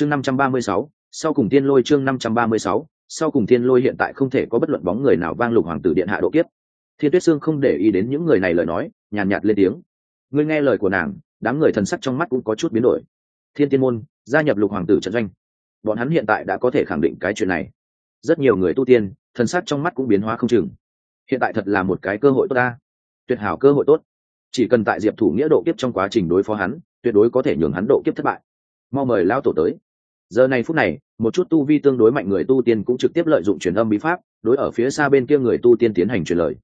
chương năm trăm ba mươi sáu sau cùng tiên lôi chương năm trăm ba mươi sáu sau cùng tiên lôi hiện tại không thể có bất luận bóng người nào vang lục hoàng tử điện hạ độ kiếp. Thiên tuyết sương không để ý đến những người này lời nói nhàn nhạt, nhạt lên tiếng. Ngươi nghe lời của nàng đám người thần sắc trong mắt cũng có chút biến đổi. Thiên tiên môn gia nhập lục hoàng tử trận doanh. Bọn hắn hiện tại đã có thể khẳng định cái chuyện này. Rất nhiều người tu tiên thần sắc trong mắt cũng biến hóa không chừng. Hiện tại thật là một cái cơ hội tốt ta. Tuyệt hảo cơ hội tốt. Chỉ cần tại diệp thủ nghĩa độ kiếp trong quá trình đối phó hắn tuyệt đối có thể nhường hắn độ kiếp thất bại. Mau mời lao tổ tới giờ này phút này, một chút tu vi tương đối mạnh người tu tiên cũng trực tiếp lợi dụng truyền âm bí pháp, đối ở phía xa bên kia người tu tiên tiến hành truyền lời.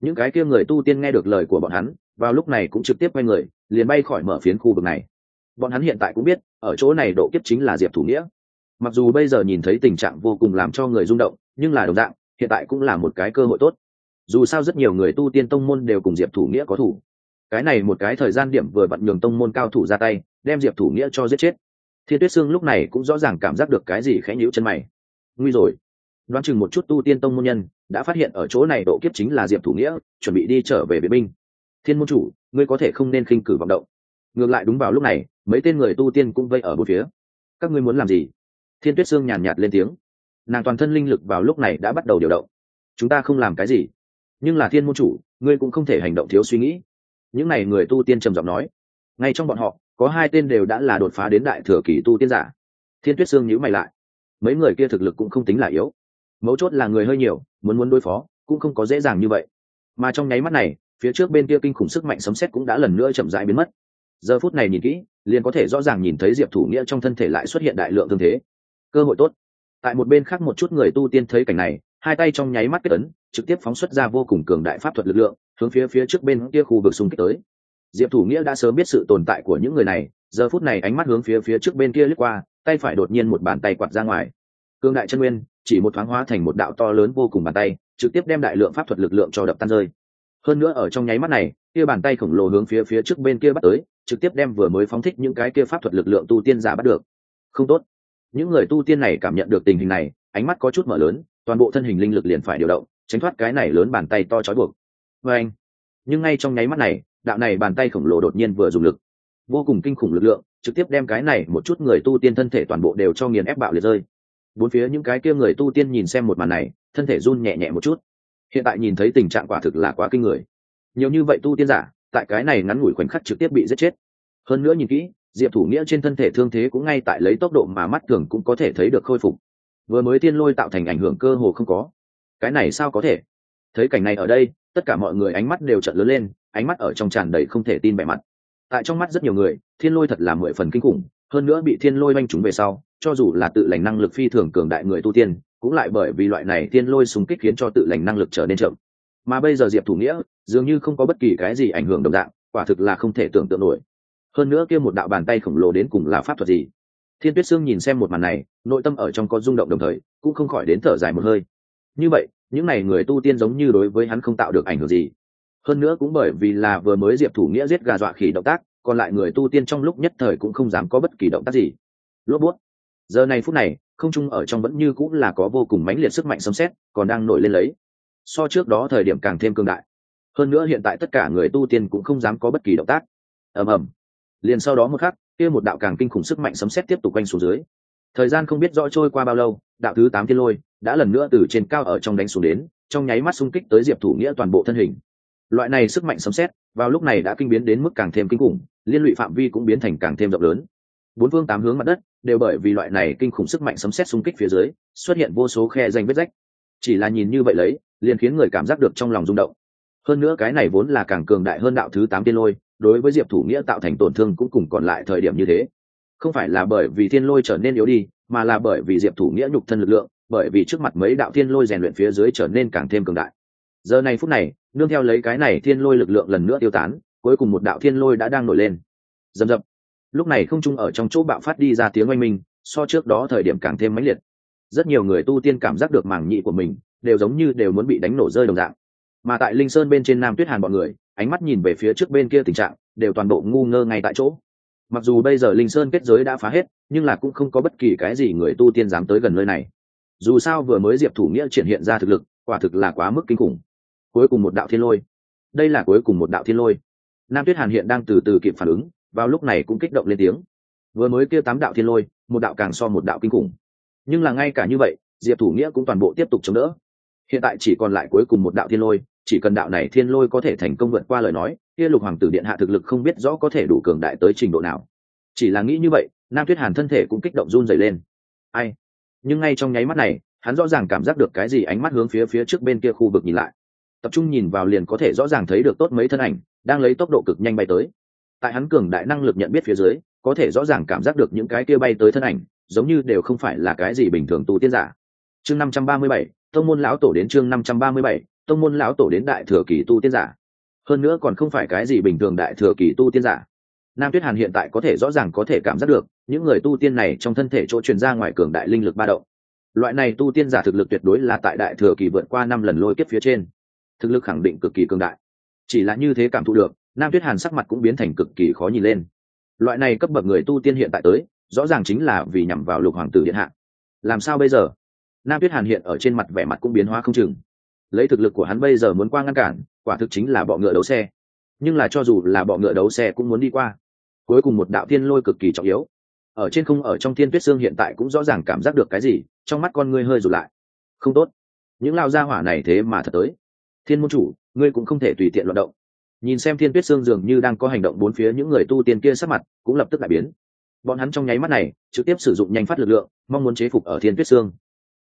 Những cái kia người tu tiên nghe được lời của bọn hắn, vào lúc này cũng trực tiếp quay người, liền bay khỏi mở phiến khu vực này. Bọn hắn hiện tại cũng biết, ở chỗ này độ kiếp chính là diệp thủ nghĩa. Mặc dù bây giờ nhìn thấy tình trạng vô cùng làm cho người rung động, nhưng là đồng dạng, hiện tại cũng là một cái cơ hội tốt. Dù sao rất nhiều người tu tiên tông môn đều cùng diệp thủ nghĩa có thủ. Cái này một cái thời gian điểm vừa vặn nhường tông môn cao thủ ra tay, đem diệp thủ nghĩa cho giết chết thiên tuyết sương lúc này cũng rõ ràng cảm giác được cái gì khẽ nhíu chân mày. Nguy rồi. Đoán chừng một chút tu tiên tông môn nhân đã phát hiện ở chỗ này độ kiếp chính là diệp thủ nghĩa, chuẩn bị đi trở về vệ binh. Thiên môn chủ, ngươi có thể không nên khinh cử vọng động. Ngược lại đúng vào lúc này, mấy tên người tu tiên cũng vây ở bốn phía. Các ngươi muốn làm gì? Thiên tuyết sương nhàn nhạt lên tiếng. Nàng toàn thân linh lực vào lúc này đã bắt đầu điều động. Chúng ta không làm cái gì. Nhưng là thiên môn chủ, ngươi cũng không thể hành động thiếu suy nghĩ. Những n à y người tu tiên trầm giọng nói. Ngay trong bọn họ có hai tên đều đã là đột phá đến đại thừa kỳ tu tiên giả. Thiên tuyết sương nhữ mày lại. Mấy người kia thực lực cũng không tính là yếu. Mấu chốt là người hơi nhiều, muốn muốn đối phó, cũng không có dễ dàng như vậy. Mà trong nháy mắt này, phía trước bên kia kinh khủng sức mạnh sấm xét cũng đã lần nữa chậm rãi biến mất. Giờ phút này nhìn kỹ, liền có thể rõ ràng nhìn thấy diệp thủ nghĩa trong thân thể lại xuất hiện đại lượng thương thế. Cơ hội tốt. Tại một bên khác một chút người tu tiên thấy cảnh này, hai tay trong nháy mắt kết ấn, trực tiếp phóng xuất ra vô cùng cường đại pháp thuật lực lượng, hướng phía phía trước bên kia khu vực xung kích tới diệp thủ nghĩa đã sớm biết sự tồn tại của những người này, giờ phút này ánh mắt hướng phía phía trước bên kia lướt qua, tay phải đột nhiên một bàn tay quạt ra ngoài. Cương đại chân nguyên, chỉ một thoáng hóa thành một đạo to lớn vô cùng bàn tay, trực tiếp đem đại lượng pháp thuật lực lượng cho đập tan rơi. Hơn nữa ở trong nháy mắt này, kia bàn tay khổng lồ hướng phía phía trước bên kia bắt tới, trực tiếp đem vừa mới phóng thích những cái kia pháp thuật lực lượng tu tiên giả bắt được. Không tốt. Những người tu tiên này cảm nhận được tình hình này, ánh mắt có chút mở lớn, toàn bộ thân hình linh lực liền phải điều động, tránh thoát cái này lớn bàn tay to trói buộc. Vê anh, nhưng ngay trong nháy mắt này đạo này bàn tay khổng lồ đột nhiên vừa dùng lực. Vô cùng kinh khủng lực lượng, trực tiếp đem cái này một chút người tu tiên thân thể toàn bộ đều cho nghiền ép bạo liệt rơi. Bốn phía những cái kia người tu tiên nhìn xem một màn này, thân thể run nhẹ nhẹ một chút. Hiện tại nhìn thấy tình trạng quả thực là quá kinh người. Nhiều như vậy tu tiên giả, tại cái này ngắn ngủi khoảnh khắc trực tiếp bị giết chết. Hơn nữa nhìn kỹ, diệp thủ nghĩa trên thân thể thương thế cũng ngay tại lấy tốc độ mà mắt thường cũng có thể thấy được khôi phục. Vừa mới tiên lôi tạo thành ảnh hưởng cơ hồ không có. Cái này sao có thể? Thấy cảnh này ở đây, tất cả mọi người ánh mắt đều trận lớn lên ánh mắt ở trong tràn đầy không thể tin vẻ mặt. Tại trong mắt rất nhiều người, thiên lôi thật là mười phần kinh khủng, hơn nữa bị thiên lôi oanh chúng về sau, cho dù là tự lành năng lực phi thường cường đại người tu tiên, cũng lại bởi vì loại này thiên lôi xung kích khiến cho tự lành năng lực trở nên chậm. Mà bây giờ diệp thủ nghĩa, dường như không có bất kỳ cái gì ảnh hưởng đồng dạng, quả thực là không thể tưởng tượng nổi. Hơn nữa kia một đạo bàn tay khổng lồ đến cùng là pháp thuật gì? Thiên tuyết sương nhìn xem một màn này, nội tâm ở trong có rung động đồng thời, cũng không khỏi đến thở dài một hơi. Như vậy, những n à y người tu tiên giống như đối với hắn không tạo được ảnh hưởng gì hơn nữa cũng bởi vì là vừa mới diệp thủ nghĩa giết gà dọa khỉ động tác, còn lại người tu tiên trong lúc nhất thời cũng không dám có bất kỳ động tác gì. Lốp bút giờ này phút này, không trung ở trong vẫn như cũng là có vô cùng mãnh liệt sức mạnh sấm xét còn đang nổi lên lấy. So trước đó thời điểm càng thêm cương đại. Hơn nữa hiện tại tất cả người tu tiên cũng không dám có bất kỳ động tác. Ầm ầm. Liền sau đó một khắc, kia một đạo càng kinh khủng sức mạnh sấm xét tiếp tục quanh xuống dưới. Thời gian không biết rõ trôi qua bao lâu, đạo thứ tám thiên lôi đã lần nữa từ trên cao ở trong đánh xuống đến, trong nháy mắt xung kích tới diệp thủ nghĩa toàn bộ thân hình loại này sức mạnh sấm xét vào lúc này đã kinh biến đến mức càng thêm kinh khủng, liên lụy phạm vi cũng biến thành càng thêm rộng lớn. Bốn phương tám hướng mặt đất đều bởi vì loại này kinh khủng sức mạnh sấm xét xung kích phía dưới, xuất hiện vô số khe danh vết rách. Chỉ là nhìn như vậy lấy, liền khiến người cảm giác được trong lòng rung động. Hơn nữa cái này vốn là càng cường đại hơn đạo thứ tám tiên lôi, đối với diệp thủ nghĩa tạo thành tổn thương cũng cùng còn lại thời điểm như thế. Không phải là bởi vì thiên lôi trở nên yếu đi, mà là bởi vì diệp thủ nghĩa nhục thân lực lượng, bởi vì trước mặt mấy đạo thiên lôi rèn luyện phía dưới trở nên càng thêm cường đại giờ này phút này, nương theo lấy cái này thiên lôi lực lượng lần nữa tiêu tán, cuối cùng một đạo thiên lôi đã đang nổi lên. Dầm dập lúc này không trung ở trong chỗ bạo phát đi ra tiếng oanh minh, so trước đó thời điểm càng thêm mãnh liệt. Rất nhiều người tu tiên cảm giác được mảng nhị của mình, đều giống như đều muốn bị đánh nổ rơi đồng dạng. Mà tại linh sơn bên trên nam tuyết hàn bọn người, ánh mắt nhìn về phía trước bên kia tình trạng, đều toàn bộ ngu ngơ ngay tại chỗ. Mặc dù bây giờ linh sơn kết giới đã phá hết, nhưng là cũng không có bất kỳ cái gì người tu tiên dám tới gần nơi này. Dù sao vừa mới diệp thủ nghĩa triển hiện ra thực lực, quả thực là quá mức kinh khủng cuối cùng một đạo thiên lôi. Đây là cuối cùng một đạo thiên lôi. Nam tuyết hàn hiện đang từ từ kịp phản ứng, vào lúc này cũng kích động lên tiếng. Vừa mới kia tám đạo thiên lôi, một đạo càng so một đạo kinh khủng. Nhưng là ngay cả như vậy, diệp thủ nghĩa cũng toàn bộ tiếp tục chống đỡ. Hiện tại chỉ còn lại cuối cùng một đạo thiên lôi, chỉ cần đạo này thiên lôi có thể thành công vượt qua lời nói, kia lục hoàng tử điện hạ thực lực không biết rõ có thể đủ cường đại tới trình độ nào. Chỉ là nghĩ như vậy, nam tuyết hàn thân thể cũng kích động run dày lên. Ai? Nhưng ngay trong nháy mắt này, hắn rõ ràng cảm giác được cái gì ánh mắt hướng phía phía trước bên kia khu vực nhìn lại tập trung nhìn vào liền có thể rõ ràng thấy được tốt mấy thân ảnh, đang lấy tốc độ cực nhanh bay tới. Tại hắn cường đại năng lực nhận biết phía dưới, có thể rõ ràng cảm giác được những cái kia bay tới thân ảnh, giống như đều không phải là cái gì bình thường tu tiên giả. Chương năm trăm ba mươi bảy, tông môn lão tổ đến chương năm trăm ba mươi bảy, tông môn lão tổ đến đại thừa kỳ tu tiên giả. Hơn nữa còn không phải cái gì bình thường đại thừa kỳ tu tiên giả. Nam tuyết hàn hiện tại có thể rõ ràng có thể cảm giác được, những người tu tiên này trong thân thể chỗ truyền ra ngoài cường đại linh lực ba động. Loại này tu tiên giả thực lực tuyệt đối là tại đại thừa kỳ vượt qua năm lần lôi kiếp phía trên thực lực khẳng định cực kỳ cường đại. Chỉ là như thế cảm thụ được, nam tuyết hàn sắc mặt cũng biến thành cực kỳ khó nhìn lên. Loại này cấp bậc người tu tiên hiện tại tới, rõ ràng chính là vì nhằm vào lục hoàng tử điện hạ. Làm sao bây giờ? Nam tuyết hàn hiện ở trên mặt vẻ mặt cũng biến hóa không chừng. Lấy thực lực của hắn bây giờ muốn qua ngăn cản, quả thực chính là bọ ngựa đấu xe. Nhưng là cho dù là bọ ngựa đấu xe cũng muốn đi qua. Cuối cùng một đạo thiên lôi cực kỳ trọng yếu. Ở trên không, ở trong thiên tuyết xương hiện tại cũng rõ ràng cảm giác được cái gì, trong mắt con ngươi hơi rụt lại. Không tốt. Những lao gia hỏa này thế mà thật tới thiên môn chủ, ngươi cũng không thể tùy tiện loạt động. Nhìn xem thiên tuyết Sương dường như đang có hành động bốn phía những người tu tiên kia sắc mặt, cũng lập tức đại biến. Bọn hắn trong nháy mắt này, trực tiếp sử dụng nhanh phát lực lượng, mong muốn chế phục ở thiên tuyết Sương.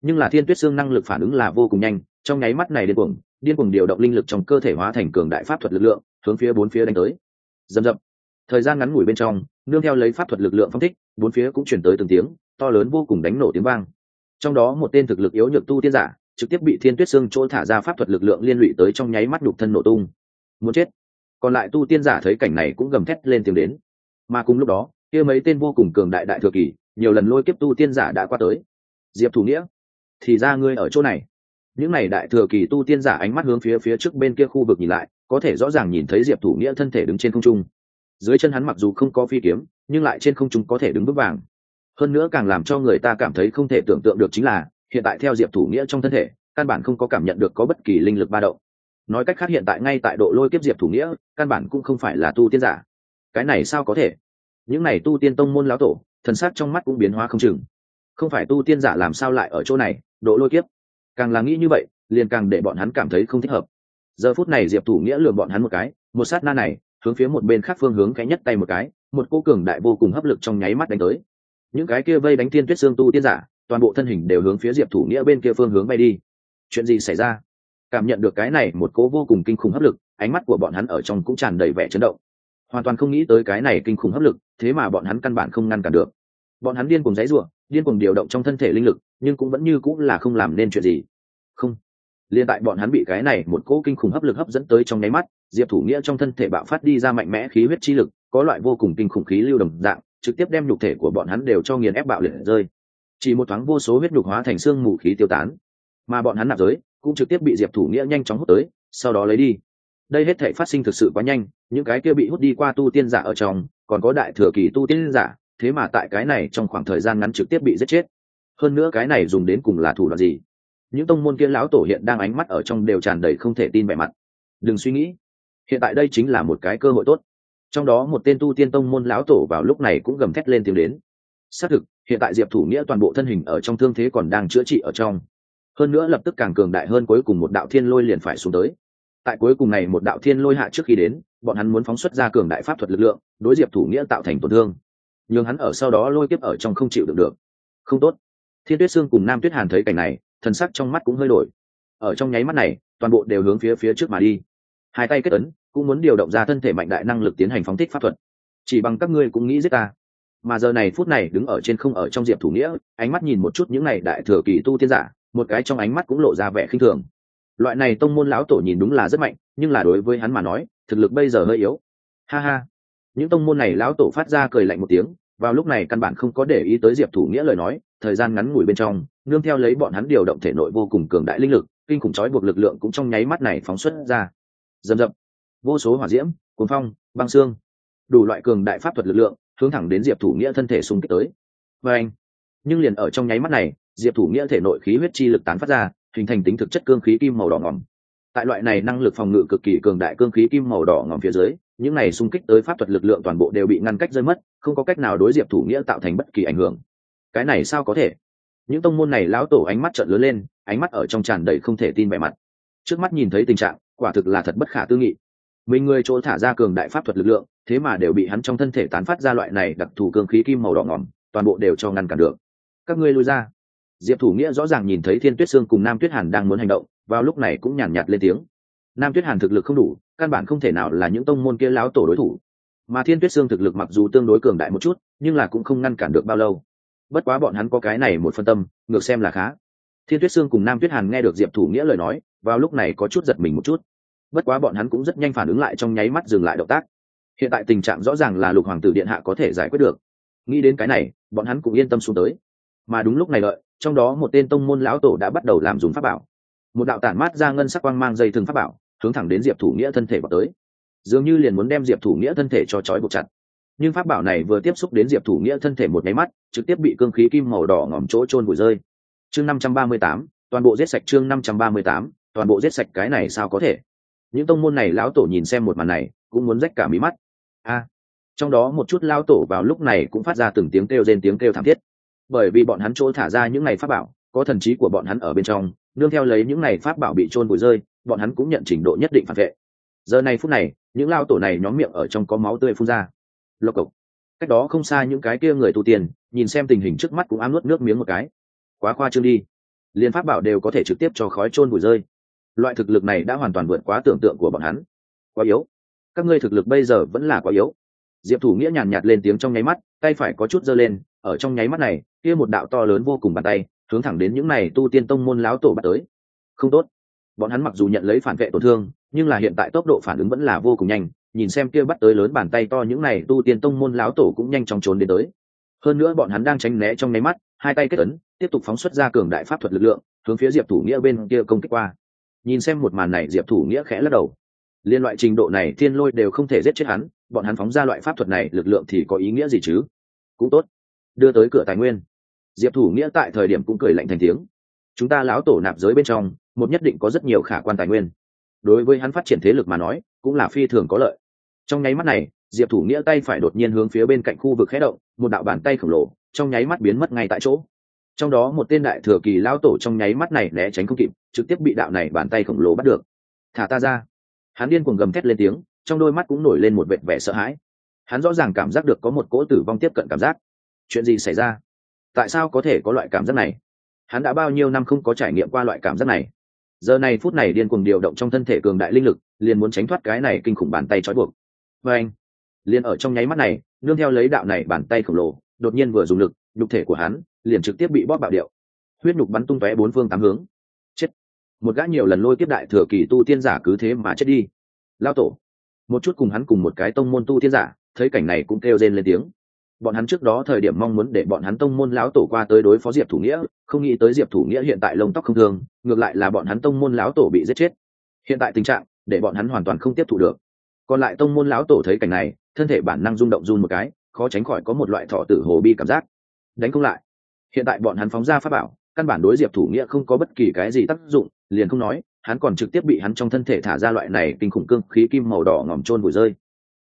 nhưng là thiên tuyết Sương năng lực phản ứng là vô cùng nhanh, trong nháy mắt này điên cuồng điên cuồng điều động linh lực trong cơ thể hóa thành cường đại pháp thuật lực lượng, hướng phía bốn phía đánh tới. Dầm dập thời gian ngắn ngủi bên trong, nương theo lấy pháp thuật lực lượng phong thích, bốn phía cũng chuyển tới từng tiếng, to lớn vô cùng đánh nổ tiếng vang. Trong đó một tên thực lực yếu nhược tu tiên giả trực tiếp bị thiên tuyết xương chỗ thả ra pháp thuật lực lượng liên lụy tới trong nháy mắt đục thân nổ tung. Muốn chết. Còn lại tu tiên giả thấy cảnh này cũng gầm thét lên tiếng đến. Mà cùng lúc đó, kia mấy tên vô cùng cường đại đại thừa kỳ, nhiều lần lôi kiếp tu tiên giả đã qua tới. Diệp thủ nghĩa, thì ra ngươi ở chỗ này. Những n à y đại thừa kỳ tu tiên giả ánh mắt hướng phía phía trước bên kia khu vực nhìn lại, có thể rõ ràng nhìn thấy diệp thủ nghĩa thân thể đứng trên không trung. Dưới chân hắn mặc dù không có phi kiếm, nhưng lại trên không trung có thể đứng vững vàng. Hơn nữa càng làm cho người ta cảm thấy không thể tưởng tượng được chính là hiện tại theo diệp thủ nghĩa trong thân thể, căn bản không có cảm nhận được có bất kỳ linh lực ba động. Nói cách khác hiện tại ngay tại độ lôi kiếp diệp thủ nghĩa, căn bản cũng không phải là tu tiên giả. Cái này sao có thể? Những này tu tiên tông môn lão tổ, thần sát trong mắt cũng biến hóa không chừng. Không phải tu tiên giả làm sao lại ở chỗ này, độ lôi kiếp? Càng là nghĩ như vậy, liền càng để bọn hắn cảm thấy không thích hợp. Giờ phút này diệp thủ nghĩa lừa bọn hắn một cái, một sát na này, hướng phía một bên khác phương hướng cái nhất tay một cái, một cô cường đại vô cùng hấp lực trong nháy mắt đánh tới. Những cái kia vây đánh tiên tuyết xương tu tiên giả toàn bộ thân hình đều hướng phía diệp thủ nghĩa bên kia phương hướng bay đi. Chuyện gì xảy ra? Cảm nhận được cái này một cố vô cùng kinh khủng hấp lực, ánh mắt của bọn hắn ở trong cũng tràn đầy vẻ chấn động. Hoàn toàn không nghĩ tới cái này kinh khủng hấp lực, thế mà bọn hắn căn bản không ngăn cản được. Bọn hắn điên cùng dãy ruộng điên cùng điều động trong thân thể linh lực, nhưng cũng vẫn như cũng là không làm nên chuyện gì. Không. Liên tại bọn hắn bị cái này một cỗ kinh khủng hấp lực hấp dẫn tới trong nháy mắt, diệp thủ nghĩa trong thân thể bạo phát đi ra mạnh mẽ khí huyết chi lực, có loại vô cùng kinh khủng khí lưu đồng dạng, trực tiếp đem nhục thể của bọn hắn đều cho nghiền ép bạo liệt rơi chỉ một thoáng vô số huyết nhục hóa thành xương mù khí tiêu tán. Mà bọn hắn nạp giới cũng trực tiếp bị diệp thủ nghĩa nhanh chóng hút tới, sau đó lấy đi. Đây hết thể phát sinh thực sự quá nhanh, những cái kia bị hút đi qua tu tiên giả ở trong, còn có đại thừa kỳ tu tiên giả, thế mà tại cái này trong khoảng thời gian ngắn trực tiếp bị giết chết. Hơn nữa cái này dùng đến cùng là thủ đoạn gì? Những tông môn kia lão tổ hiện đang ánh mắt ở trong đều tràn đầy không thể tin vẻ mặt. Đừng suy nghĩ, hiện tại đây chính là một cái cơ hội tốt. Trong đó một tên tu tiên tông môn lão tổ vào lúc này cũng gầm thét lên tiếng đến xác thực, hiện tại diệp thủ nghĩa toàn bộ thân hình ở trong thương thế còn đang chữa trị ở trong. Hơn nữa lập tức càng cường đại hơn cuối cùng một đạo thiên lôi liền phải xuống tới. Tại cuối cùng này một đạo thiên lôi hạ trước khi đến, bọn hắn muốn phóng xuất ra cường đại pháp thuật lực lượng, đối diệp thủ nghĩa tạo thành tổn thương. Nhưng hắn ở sau đó lôi tiếp ở trong không chịu được được. Không tốt. Thiên tuyết sương cùng nam tuyết hàn thấy cảnh này, thần sắc trong mắt cũng hơi đổi. Ở trong nháy mắt này, toàn bộ đều hướng phía phía trước mà đi. Hai tay kết ấn, cũng muốn điều động ra thân thể mạnh đại năng lực tiến hành phóng thích pháp thuật. Chỉ bằng các ngươi cũng nghĩ giết ta mà giờ này phút này đứng ở trên không ở trong diệp thủ nghĩa, ánh mắt nhìn một chút những này đại thừa kỳ tu tiên giả, một cái trong ánh mắt cũng lộ ra vẻ khinh thường. Loại này tông môn lão tổ nhìn đúng là rất mạnh, nhưng là đối với hắn mà nói, thực lực bây giờ hơi yếu. Ha ha. Những tông môn này lão tổ phát ra cười lạnh một tiếng, vào lúc này căn bản không có để ý tới diệp thủ nghĩa lời nói, thời gian ngắn ngủi bên trong, nương theo lấy bọn hắn điều động thể nội vô cùng cường đại linh lực, kinh khủng trói buộc lực lượng cũng trong nháy mắt này phóng xuất ra. Dầm dập vô số hỏa diễm cuốn phong, băng xương. Đủ loại cường đại pháp thuật lực lượng hướng thẳng đến diệp thủ nghĩa thân thể xung kích tới. Và anh, nhưng liền ở trong nháy mắt này, diệp thủ nghĩa thể nội khí huyết chi lực tán phát ra, hình thành tính thực chất cương khí kim màu đỏ ngỏm tại loại này năng lực phòng ngự cực kỳ cường đại cương khí kim màu đỏ ngỏm phía dưới, những này xung kích tới pháp thuật lực lượng toàn bộ đều bị ngăn cách rơi mất, không có cách nào đối diệp thủ nghĩa tạo thành bất kỳ ảnh hưởng. Cái này sao có thể? Những tông môn này lão tổ ánh mắt trợn lớn lên, ánh mắt ở trong tràn đầy không thể tin vẻ mặt. Trước mắt nhìn thấy tình trạng, quả thực là thật bất khả tư nghị mình người chỗ thả ra cường đại pháp thuật lực lượng thế mà đều bị hắn trong thân thể tán phát ra loại này đặc thù cường khí kim màu đỏ ngỏm toàn bộ đều cho ngăn cản được. Các ngươi lui ra. Diệp thủ nghĩa rõ ràng nhìn thấy thiên tuyết sương cùng nam tuyết hàn đang muốn hành động vào lúc này cũng nhàn nhạt, nhạt lên tiếng. Nam tuyết hàn thực lực không đủ căn bản không thể nào là những tông môn kia láo tổ đối thủ. Mà thiên tuyết sương thực lực mặc dù tương đối cường đại một chút nhưng là cũng không ngăn cản được bao lâu. Bất quá bọn hắn có cái này một phân tâm ngược xem là khá. Thiên tuyết sương cùng nam tuyết hàn nghe được diệp thủ nghĩa lời nói vào lúc này có chút giật mình một chút bất quá bọn hắn cũng rất nhanh phản ứng lại trong nháy mắt dừng lại động tác. Hiện tại tình trạng rõ ràng là lục hoàng tử điện hạ có thể giải quyết được. Nghĩ đến cái này, bọn hắn cũng yên tâm xuống tới. Mà đúng lúc này đợi, trong đó một tên tông môn lão tổ đã bắt đầu làm dùng pháp bảo. Một đạo tản mát ra ngân sắc quang mang dây thừng pháp bảo, hướng thẳng đến diệp thủ nghĩa thân thể vào tới. Dường như liền muốn đem diệp thủ nghĩa thân thể cho trói buộc chặt. Nhưng pháp bảo này vừa tiếp xúc đến diệp thủ nghĩa thân thể một máy mắt, trực tiếp bị cương khí kim màu đỏ ngòm chỗ trôn vùi rơi. Chương năm trăm ba mươi tám, toàn bộ giết sạch chương năm trăm ba mươi tám, toàn bộ giết sạch cái này sao có thể? Những tông môn này lão tổ nhìn xem một màn này, cũng muốn rách cả mí mắt. A, trong đó một chút lão tổ vào lúc này cũng phát ra từng tiếng kêu rên, tiếng kêu thảm thiết. Bởi vì bọn hắn chỗ thả ra những này pháp bảo, có thần trí của bọn hắn ở bên trong, nương theo lấy những này pháp bảo bị trôn vùi rơi, bọn hắn cũng nhận trình độ nhất định phản vệ. Giờ này phút này, những lao tổ này nhóm miệng ở trong có máu tươi phun ra. Lộc cộc. Cách đó không xa những cái kia người tu tiền nhìn xem tình hình trước mắt cũng ám nuốt nước miếng một cái. Quá khoa trương đi. Liên pháp bảo đều có thể trực tiếp cho khói trôn vùi rơi loại thực lực này đã hoàn toàn vượt quá tưởng tượng của bọn hắn. Quá yếu. Các ngươi thực lực bây giờ vẫn là quá yếu. Diệp thủ nghĩa nhàn nhạt lên tiếng trong nháy mắt, tay phải có chút giơ lên, ở trong nháy mắt này, kia một đạo to lớn vô cùng bàn tay, hướng thẳng đến những này tu tiên tông môn láo tổ bắt tới. Không tốt. Bọn hắn mặc dù nhận lấy phản vệ tổn thương, nhưng là hiện tại tốc độ phản ứng vẫn là vô cùng nhanh, nhìn xem kia bắt tới lớn bàn tay to những này tu tiên tông môn láo tổ cũng nhanh chóng trốn đến tới. Hơn nữa bọn hắn đang tránh né trong nháy mắt, hai tay kết ấn, tiếp tục phóng xuất ra cường đại pháp thuật lực lượng, hướng phía diệp thủ nghĩa bên kia công kích qua nhìn xem một màn này diệp thủ nghĩa khẽ lắc đầu. Liên loại trình độ này thiên lôi đều không thể giết chết hắn, bọn hắn phóng ra loại pháp thuật này, lực lượng thì có ý nghĩa gì chứ? Cũng tốt. Đưa tới cửa tài nguyên. Diệp thủ nghĩa tại thời điểm cũng cười lạnh thành tiếng. Chúng ta láo tổ nạp giới bên trong, một nhất định có rất nhiều khả quan tài nguyên. Đối với hắn phát triển thế lực mà nói, cũng là phi thường có lợi. Trong nháy mắt này, diệp thủ nghĩa tay phải đột nhiên hướng phía bên cạnh khu vực khé động, một đạo bàn tay khổng lồ, trong nháy mắt biến mất ngay tại chỗ trong đó một tên đại thừa kỳ lao tổ trong nháy mắt này né tránh không kịp, trực tiếp bị đạo này bàn tay khổng lồ bắt được. Thả ta ra! Hắn điên cuồng gầm thét lên tiếng, trong đôi mắt cũng nổi lên một vệt vẻ sợ hãi. Hắn rõ ràng cảm giác được có một cỗ tử vong tiếp cận cảm giác. Chuyện gì xảy ra? Tại sao có thể có loại cảm giác này? Hắn đã bao nhiêu năm không có trải nghiệm qua loại cảm giác này? Giờ này phút này điên cuồng điều động trong thân thể cường đại linh lực, liền muốn tránh thoát cái này kinh khủng bàn tay trói buộc. Và anh, liền ở trong nháy mắt này, nương theo lấy đạo này bàn tay khổng lồ, đột nhiên vừa dùng lực, nhục thể của hắn liền trực tiếp bị bóp bạo điệu. Huyết nhục bắn tung tóe bốn phương tám hướng. Chết. Một gã nhiều lần lôi tiếp đại thừa kỳ tu tiên giả cứ thế mà chết đi. Lao tổ. Một chút cùng hắn cùng một cái tông môn tu tiên giả, thấy cảnh này cũng kêu rên lên tiếng. Bọn hắn trước đó thời điểm mong muốn để bọn hắn tông môn lão tổ qua tới đối phó diệp thủ nghĩa, không nghĩ tới diệp thủ nghĩa hiện tại lông tóc không thường ngược lại là bọn hắn tông môn lão tổ bị giết chết. Hiện tại tình trạng, để bọn hắn hoàn toàn không tiếp thụ được. Còn lại tông môn lão tổ thấy cảnh này, thân thể bản năng rung động run một cái, khó tránh khỏi có một loại thọ tử hồ bi cảm giác. Đánh không lại hiện tại bọn hắn phóng ra pháp bảo, căn bản đối diệp thủ nghĩa không có bất kỳ cái gì tác dụng, liền không nói, hắn còn trực tiếp bị hắn trong thân thể thả ra loại này kinh khủng cương khí kim màu đỏ ngòm trôn vùi rơi.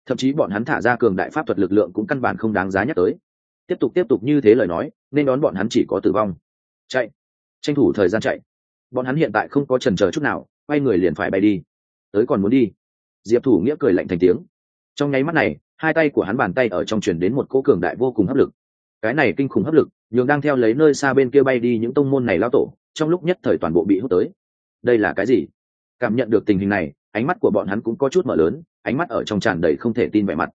Thậm chí bọn hắn thả ra cường đại pháp thuật lực lượng cũng căn bản không đáng giá nhắc tới. Tiếp tục tiếp tục như thế lời nói, nên đón bọn hắn chỉ có tử vong. Chạy! Tranh thủ thời gian chạy. Bọn hắn hiện tại không có trần chờ chút nào, quay người liền phải bay đi. Tới còn muốn đi. Diệp thủ nghĩa cười lạnh thành tiếng. Trong nháy mắt này, hai tay của hắn bàn tay ở trong truyền đến một cỗ cường đại vô cùng hấp lực. Cái này kinh khủng hấp lực nhường đang theo lấy nơi xa bên kia bay đi những tông môn này lao tổ, trong lúc nhất thời toàn bộ bị hút tới. Đây là cái gì? Cảm nhận được tình hình này, ánh mắt của bọn hắn cũng có chút mở lớn, ánh mắt ở trong tràn đầy không thể tin vẻ mặt.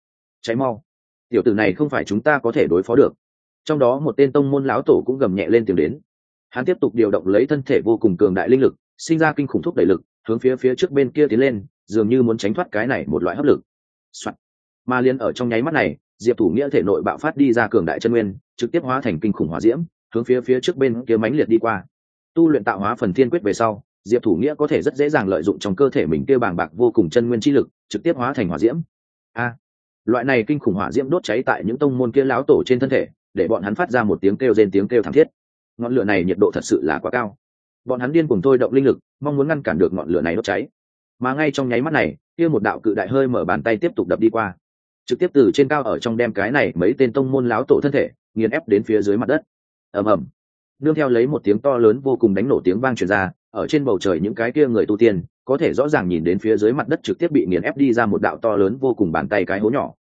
Cháy mau. Tiểu tử này không phải chúng ta có thể đối phó được. Trong đó một tên tông môn lão tổ cũng gầm nhẹ lên tìm đến. Hắn tiếp tục điều động lấy thân thể vô cùng cường đại linh lực, sinh ra kinh khủng thúc đẩy lực, hướng phía phía trước bên kia tiến lên, dường như muốn tránh thoát cái này một loại hấp lực、Soạn. mà liên ở trong nháy mắt này, diệp thủ nghĩa thể nội bạo phát đi ra cường đại chân nguyên trực tiếp hóa thành kinh khủng hỏa diễm, hướng phía phía trước bên kia mãnh liệt đi qua. Tu luyện tạo hóa phần thiên quyết về sau, diệp thủ nghĩa có thể rất dễ dàng lợi dụng trong cơ thể mình kia bàng bạc vô cùng chân nguyên chi lực, trực tiếp hóa thành hỏa diễm. A, loại này kinh khủng hỏa diễm đốt cháy tại những tông môn kia láo tổ trên thân thể, để bọn hắn phát ra một tiếng kêu rên tiếng kêu thảm thiết. Ngọn lửa này nhiệt độ thật sự là quá cao. Bọn hắn điên cùng thôi động linh lực, mong muốn ngăn cản được ngọn lửa này đốt cháy. Mà ngay trong nháy mắt này, kia một đạo cự đại hơi mở bàn tay tiếp tục đập đi qua. Trực tiếp từ trên cao ở trong đem cái này mấy tên tông môn láo tổ thân thể nghiền ép đến phía dưới mặt đất. Ầm ầm. Nương theo lấy một tiếng to lớn vô cùng đánh nổ tiếng vang truyền ra, ở trên bầu trời những cái kia người tu tiên, có thể rõ ràng nhìn đến phía dưới mặt đất trực tiếp bị nghiền ép đi ra một đạo to lớn vô cùng bàn tay cái hố nhỏ.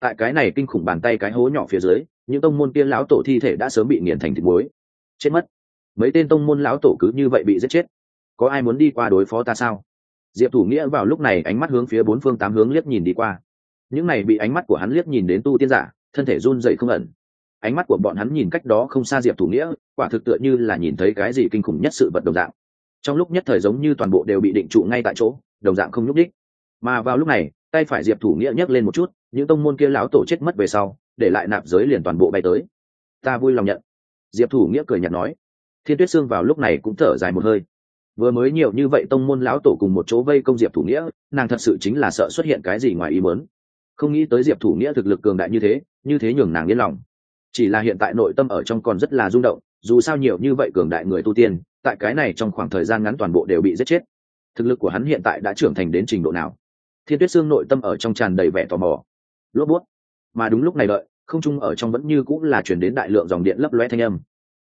Tại cái này kinh khủng bàn tay cái hố nhỏ phía dưới, những tông môn kia lão tổ thi thể đã sớm bị nghiền thành thịt muối. Chết mất. Mấy tên tông môn lão tổ cứ như vậy bị giết chết. Có ai muốn đi qua đối phó ta sao? Diệp thủ nghĩa vào lúc này ánh mắt hướng phía bốn phương tám hướng liếc nhìn đi qua. Những này bị ánh mắt của hắn liếc nhìn đến tu tiên giả, thân thể run dậy không ẩn ánh mắt của bọn hắn nhìn cách đó không xa diệp thủ nghĩa, quả thực tựa như là nhìn thấy cái gì kinh khủng nhất sự vật đồng dạng. Trong lúc nhất thời giống như toàn bộ đều bị định trụ ngay tại chỗ, đồng dạng không nhúc đích mà vào lúc này, tay phải diệp thủ nghĩa nhấc lên một chút, những tông môn kia láo tổ chết mất về sau, để lại nạp giới liền toàn bộ bay tới. Ta vui lòng nhận. Diệp thủ nghĩa cười nhạt nói. Thiên tuyết sương vào lúc này cũng thở dài một hơi. Vừa mới nhiều như vậy tông môn lão tổ cùng một chỗ vây công diệp thủ nghĩa, nàng thật sự chính là sợ xuất hiện cái gì ngoài ý mớn không nghĩ tới diệp thủ nghĩa thực lực cường đại như thế như thế nhường nàng yên lòng chỉ là hiện tại nội tâm ở trong còn rất là rung động, dù sao nhiều như vậy cường đại người tu tiên, tại cái này trong khoảng thời gian ngắn toàn bộ đều bị giết chết. Thực lực của hắn hiện tại đã trưởng thành đến trình độ nào? Thiên tuyết xương nội tâm ở trong tràn đầy vẻ tò mò. Lốp bút. Mà đúng lúc này đợi, không trung ở trong vẫn như cũng là chuyển đến đại lượng dòng điện lấp lóe thanh âm.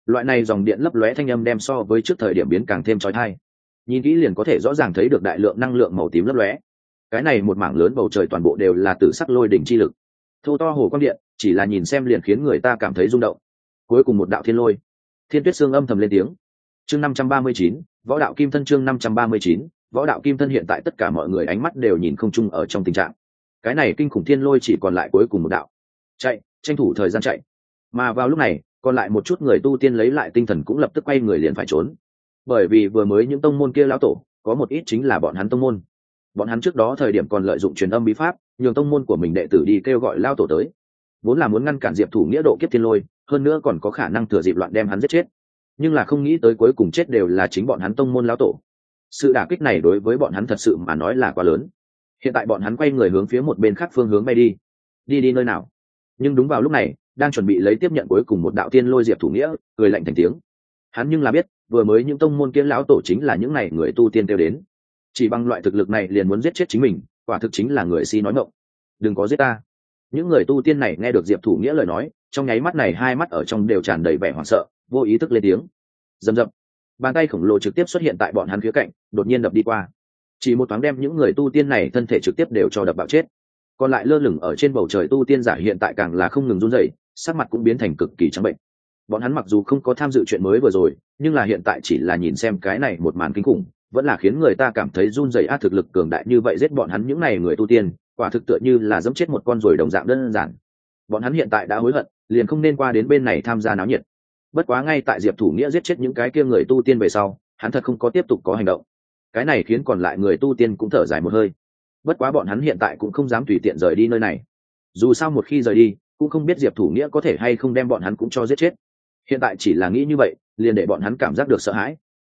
Loại này dòng điện lấp lóe thanh âm đem so với trước thời điểm biến càng thêm trói thai nhìn kỹ liền có thể rõ ràng thấy được đại lượng năng lượng màu tím lấp lóe. Cái này một mảng lớn bầu trời toàn bộ đều là tử sắc lôi đỉnh chi lực thô to hồ quang điện, chỉ là nhìn xem liền khiến người ta cảm thấy rung động. Cuối cùng một đạo thiên lôi. Thiên tuyết sương âm thầm lên tiếng. Chương năm trăm ba mươi chín, võ đạo kim thân chương năm trăm ba mươi chín, võ đạo kim thân hiện tại tất cả mọi người ánh mắt đều nhìn không chung ở trong tình trạng. Cái này kinh khủng thiên lôi chỉ còn lại cuối cùng một đạo. Chạy, tranh thủ thời gian chạy. Mà vào lúc này, còn lại một chút người tu tiên lấy lại tinh thần cũng lập tức quay người liền phải trốn. Bởi vì vừa mới những tông môn kia lão tổ, có một ít chính là bọn hắn tông môn. Bọn hắn trước đó thời điểm còn lợi dụng truyền âm bí pháp nhường tông môn của mình đệ tử đi kêu gọi lao tổ tới. Vốn là muốn ngăn cản diệp thủ nghĩa độ kiếp thiên lôi, hơn nữa còn có khả năng thừa dịp loạn đem hắn giết chết. Nhưng là không nghĩ tới cuối cùng chết đều là chính bọn hắn tông môn lao tổ. Sự đả kích này đối với bọn hắn thật sự mà nói là quá lớn. Hiện tại bọn hắn quay người hướng phía một bên khác phương hướng bay đi. Đi đi nơi nào? Nhưng đúng vào lúc này, đang chuẩn bị lấy tiếp nhận cuối cùng một đạo tiên lôi diệp thủ nghĩa, cười lạnh thành tiếng. Hắn nhưng là biết, vừa mới những tông môn kiến lão tổ chính là những n à y người tu tiên kêu đến. Chỉ bằng loại thực lực này liền muốn giết chết chính mình quả thực chính là người si nói mộng đừng có giết ta. Những người tu tiên này nghe được diệp thủ nghĩa lời nói, trong nháy mắt này hai mắt ở trong đều tràn đầy vẻ hoảng sợ, vô ý thức lên tiếng. Rầm rầm bàn tay khổng lồ trực tiếp xuất hiện tại bọn hắn phía cạnh, đột nhiên đập đi qua. Chỉ một thoáng đem những người tu tiên này thân thể trực tiếp đều cho đập bạo chết. Còn lại lơ lửng ở trên bầu trời tu tiên giả hiện tại càng là không ngừng run rẩy, sắc mặt cũng biến thành cực kỳ trắng bệnh. Bọn hắn mặc dù không có tham dự chuyện mới vừa rồi, nhưng là hiện tại chỉ là nhìn xem cái này một màn kinh khủng vẫn là khiến người ta cảm thấy run rẩy a thực lực cường đại như vậy giết bọn hắn những này người tu tiên, quả thực tựa như là dẫm chết một con ruồi đồng dạng đơn giản. Bọn hắn hiện tại đã hối hận, liền không nên qua đến bên này tham gia náo nhiệt. Bất quá ngay tại diệp thủ nghĩa giết chết những cái kia người tu tiên về sau, hắn thật không có tiếp tục có hành động. Cái này khiến còn lại người tu tiên cũng thở dài một hơi. Bất quá bọn hắn hiện tại cũng không dám tùy tiện rời đi nơi này. Dù sao một khi rời đi, cũng không biết diệp thủ nghĩa có thể hay không đem bọn hắn cũng cho giết chết. Hiện tại chỉ là nghĩ như vậy, liền để bọn hắn cảm giác được sợ hãi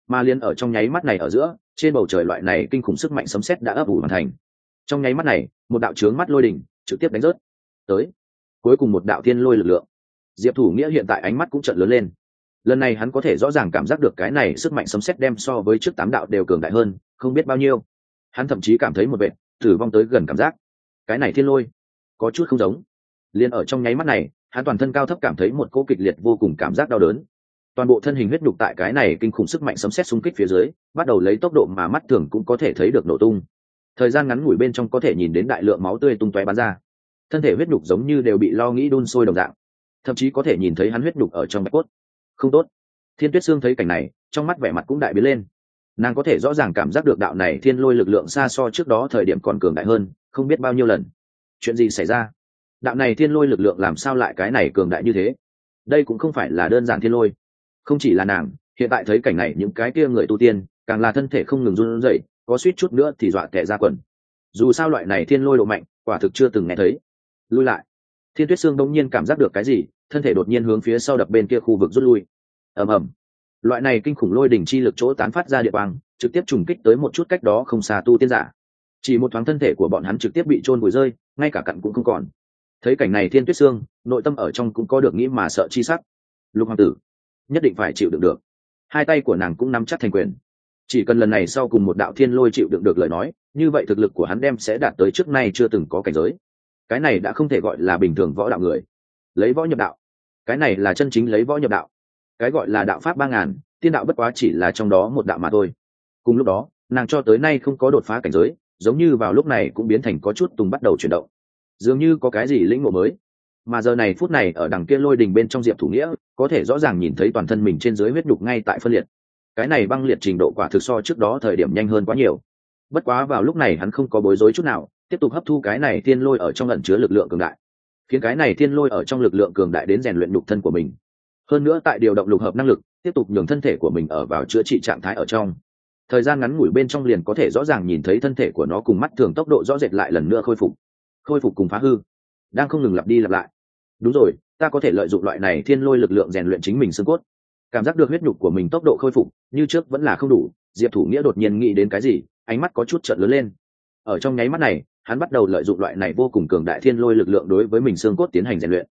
mà liền ở trong nháy mắt này ở giữa, trên bầu trời loại này kinh khủng sức mạnh sấm sét đã ấp ủ hoàn thành. Trong nháy mắt này, một đạo trướng mắt lôi đỉnh trực tiếp đánh rớt. Tới. Cuối cùng một đạo thiên lôi lực lượng. Diệp thủ nghĩa hiện tại ánh mắt cũng trận lớn lên. Lần này hắn có thể rõ ràng cảm giác được cái này sức mạnh sấm sét đem so với trước tám đạo đều cường đại hơn, không biết bao nhiêu. Hắn thậm chí cảm thấy một vệt tử vong tới gần cảm giác. Cái này thiên lôi có chút không giống. Liền ở trong nháy mắt này, hắn toàn thân cao thấp cảm thấy một cỗ kịch liệt vô cùng cảm giác đau đớn toàn bộ thân hình huyết nhục tại cái này kinh khủng sức mạnh sấm sét xung kích phía dưới, bắt đầu lấy tốc độ mà mắt thường cũng có thể thấy được nổ tung. Thời gian ngắn ngủi bên trong có thể nhìn đến đại lượng máu tươi tung tóe bắn ra. Thân thể huyết nhục giống như đều bị lo nghĩ đun sôi đồng dạng, thậm chí có thể nhìn thấy hắn huyết nhục ở trong bạch cốt. Không tốt. Thiên tuyết sương thấy cảnh này, trong mắt vẻ mặt cũng đại biến lên. Nàng có thể rõ ràng cảm giác được đạo này thiên lôi lực lượng xa so trước đó thời điểm còn cường đại hơn, không biết bao nhiêu lần. Chuyện gì xảy ra? Đạo này thiên lôi lực lượng làm sao lại cái này cường đại như thế? Đây cũng không phải là đơn giản thiên lôi không chỉ là nàng, hiện tại thấy cảnh này những cái kia người tu tiên, càng là thân thể không ngừng run rẩy, có suýt chút nữa thì dọa tệ ra quần. Dù sao loại này thiên lôi độ mạnh, quả thực chưa từng nghe thấy. Lui lại. Thiên tuyết sương đông nhiên cảm giác được cái gì, thân thể đột nhiên hướng phía sau đập bên kia khu vực rút lui. Ầm ầm. Loại này kinh khủng lôi đỉnh chi lực chỗ tán phát ra địa quang, trực tiếp trùng kích tới một chút cách đó không xa tu tiên giả. Chỉ một thoáng thân thể của bọn hắn trực tiếp bị trôn vùi rơi, ngay cả cặn cũng không còn. Thấy cảnh này thiên tuyết sương, nội tâm ở trong cũng có được nghĩ mà sợ chi sắc. Lục hoàng tử nhất định phải chịu đựng được. Hai tay của nàng cũng nắm chắc thành quyền. Chỉ cần lần này sau cùng một đạo thiên lôi chịu đựng được lời nói, như vậy thực lực của hắn đem sẽ đạt tới trước nay chưa từng có cảnh giới. Cái này đã không thể gọi là bình thường võ đạo người. Lấy võ nhập đạo. Cái này là chân chính lấy võ nhập đạo. Cái gọi là đạo pháp ba ngàn, tiên đạo bất quá chỉ là trong đó một đạo mà thôi. Cùng lúc đó, nàng cho tới nay không có đột phá cảnh giới, giống như vào lúc này cũng biến thành có chút tùng bắt đầu chuyển động. Dường như có cái gì lĩnh ngộ mới mà giờ này phút này ở đằng kia lôi đình bên trong diệp thủ nghĩa, có thể rõ ràng nhìn thấy toàn thân mình trên dưới huyết nhục ngay tại phân liệt. Cái này băng liệt trình độ quả thực so trước đó thời điểm nhanh hơn quá nhiều. Bất quá vào lúc này hắn không có bối rối chút nào, tiếp tục hấp thu cái này thiên lôi ở trong lẩn chứa lực lượng cường đại. Khiến cái này thiên lôi ở trong lực lượng cường đại đến rèn luyện nhục thân của mình. Hơn nữa tại điều động lục hợp năng lực, tiếp tục nhường thân thể của mình ở vào chữa trị trạng thái ở trong. Thời gian ngắn ngủi bên trong liền có thể rõ ràng nhìn thấy thân thể của nó cùng mắt thường tốc độ rõ rệt lại lần nữa khôi phục. Khôi phục cùng phá hư. Đang không ngừng lặp đi lặp lại đúng rồi, ta có thể lợi dụng loại này thiên lôi lực lượng rèn luyện chính mình xương cốt. Cảm giác được huyết nhục của mình tốc độ khôi phục, như trước vẫn là không đủ, diệp thủ nghĩa đột nhiên nghĩ đến cái gì, ánh mắt có chút trợn lớn lên. Ở trong nháy mắt này, hắn bắt đầu lợi dụng loại này vô cùng cường đại thiên lôi lực lượng đối với mình xương cốt tiến hành rèn luyện.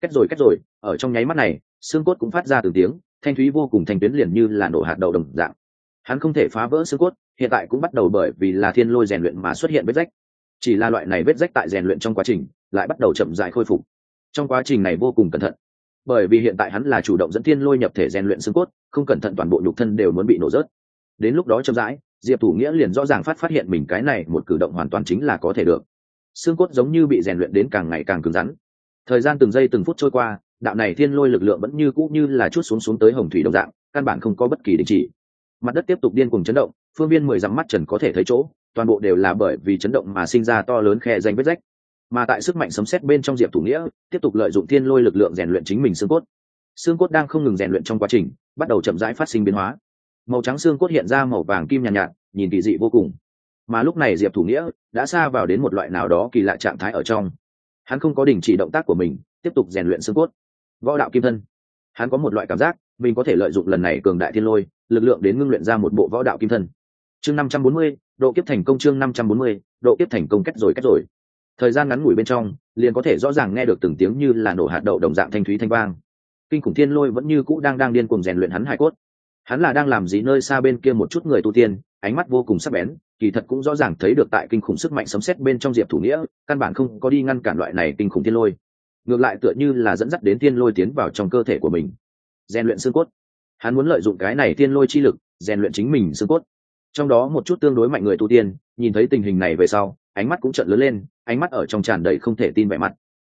Cách rồi cách rồi, ở trong nháy mắt này, xương cốt cũng phát ra từng tiếng, thanh thúy vô cùng thanh tuyến liền như là nổ hạt đầu đồng dạng. Hắn không thể phá vỡ xương cốt, hiện tại cũng bắt đầu bởi vì là thiên lôi rèn luyện mà xuất hiện vết rách. Chỉ là loại này vết rách tại rèn luyện trong quá trình, lại bắt đầu chậm dài khôi phục trong quá trình này vô cùng cẩn thận. Bởi vì hiện tại hắn là chủ động dẫn thiên lôi nhập thể rèn luyện xương cốt, không cẩn thận toàn bộ nhục thân đều muốn bị nổ rớt. Đến lúc đó chậm rãi, diệp thủ nghĩa liền rõ ràng phát phát hiện mình cái này một cử động hoàn toàn chính là có thể được. Xương cốt giống như bị rèn luyện đến càng ngày càng cứng rắn. Thời gian từng giây từng phút trôi qua, đạo này thiên lôi lực lượng vẫn như cũ như là chút xuống xuống tới hồng thủy đồng dạng, căn bản không có bất kỳ đình chỉ. Mặt đất tiếp tục điên cùng chấn động, phương viên mười dặm mắt trần có thể thấy chỗ, toàn bộ đều là bởi vì chấn động mà sinh ra to lớn khe danh vết rách mà tại sức mạnh sấm xét bên trong diệp thủ nghĩa tiếp tục lợi dụng thiên lôi lực lượng rèn luyện chính mình xương cốt. Xương cốt đang không ngừng rèn luyện trong quá trình bắt đầu chậm rãi phát sinh biến hóa. Màu trắng xương cốt hiện ra màu vàng kim nhàn nhạt, nhạt nhìn kỳ dị vô cùng. Mà lúc này diệp thủ nghĩa đã xa vào đến một loại nào đó kỳ lạ trạng thái ở trong. Hắn không có đình chỉ động tác của mình tiếp tục rèn luyện xương cốt. Võ đạo kim thân. Hắn có một loại cảm giác mình có thể lợi dụng lần này cường đại thiên lôi lực lượng đến ngưng luyện ra một bộ võ đạo kim thân. Chương năm trăm bốn mươi độ kiếp thành công chương năm trăm bốn mươi độ kiếp thành công cách rồi cách rồi thời gian ngắn ngủi bên trong, liền có thể rõ ràng nghe được từng tiếng như là nổ hạt đậu đồng dạng thanh thúy thanh vang. Kinh khủng thiên lôi vẫn như cũ đang đang điên cuồng rèn luyện hắn hải cốt. Hắn là đang làm gì nơi xa bên kia một chút người tu tiên, ánh mắt vô cùng sắc bén, kỳ thật cũng rõ ràng thấy được tại kinh khủng sức mạnh sấm xét bên trong diệp thủ nghĩa, căn bản không có đi ngăn cản loại này kinh khủng thiên lôi. Ngược lại tựa như là dẫn dắt đến thiên lôi tiến vào trong cơ thể của mình. Rèn luyện xương cốt. Hắn muốn lợi dụng cái này thiên lôi chi lực, rèn luyện chính mình xương cốt. Trong đó một chút tương đối mạnh người tu tiên, nhìn thấy tình hình này về sau, ánh mắt cũng trận lớn lên ánh mắt ở trong tràn đầy không thể tin vẻ mặt.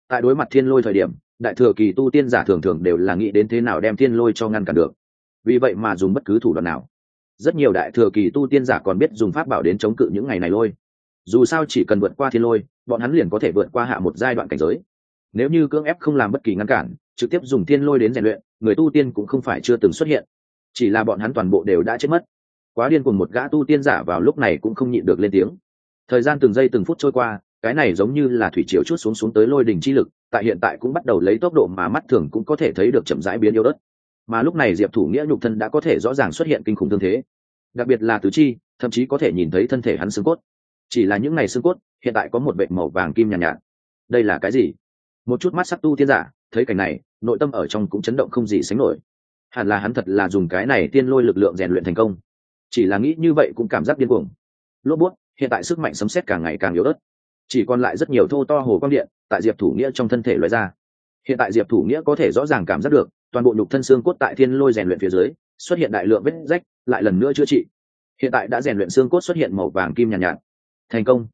Tại đối mặt thiên lôi thời điểm, đại thừa kỳ tu tiên giả thường thường đều là nghĩ đến thế nào đem thiên lôi cho ngăn cản được. Vì vậy mà dùng bất cứ thủ đoạn nào. Rất nhiều đại thừa kỳ tu tiên giả còn biết dùng pháp bảo đến chống cự những ngày này lôi. Dù sao chỉ cần vượt qua thiên lôi, bọn hắn liền có thể vượt qua hạ một giai đoạn cảnh giới. Nếu như cưỡng ép không làm bất kỳ ngăn cản, trực tiếp dùng thiên lôi đến rèn luyện, người tu tiên cũng không phải chưa từng xuất hiện. Chỉ là bọn hắn toàn bộ đều đã chết mất. Quá điên cùng một gã tu tiên giả vào lúc này cũng không nhịn được lên tiếng. Thời gian từng giây từng phút trôi qua cái này giống như là thủy triều chút xuống xuống tới lôi đình chi lực tại hiện tại cũng bắt đầu lấy tốc độ mà mắt thường cũng có thể thấy được chậm rãi biến yếu đất. Mà lúc này diệp thủ nghĩa nhục thân đã có thể rõ ràng xuất hiện kinh khủng thương thế. Đặc biệt là tứ chi thậm chí có thể nhìn thấy thân thể hắn xương cốt. Chỉ là những ngày xương cốt hiện tại có một vệ màu vàng kim nhàn nhạt, nhạt. Đây là cái gì? Một chút mắt sắc tu tiên giả thấy cảnh này nội tâm ở trong cũng chấn động không gì sánh nổi. Hẳn là hắn thật là dùng cái này tiên lôi lực lượng rèn luyện thành công. Chỉ là nghĩ như vậy cũng cảm giác điên cuồng. Lốt bút hiện tại sức mạnh sấm sét càng ngày càng yếu ớt chỉ còn lại rất nhiều thô to hồ quang điện tại diệp thủ nghĩa trong thân thể loại ra. Hiện tại diệp thủ nghĩa có thể rõ ràng cảm giác được toàn bộ nhục thân xương cốt tại thiên lôi rèn luyện phía dưới xuất hiện đại lượng vết rách lại lần nữa chữa trị. Hiện tại đã rèn luyện xương cốt xuất hiện màu vàng kim nhàn nhạt, nhạt. Thành công.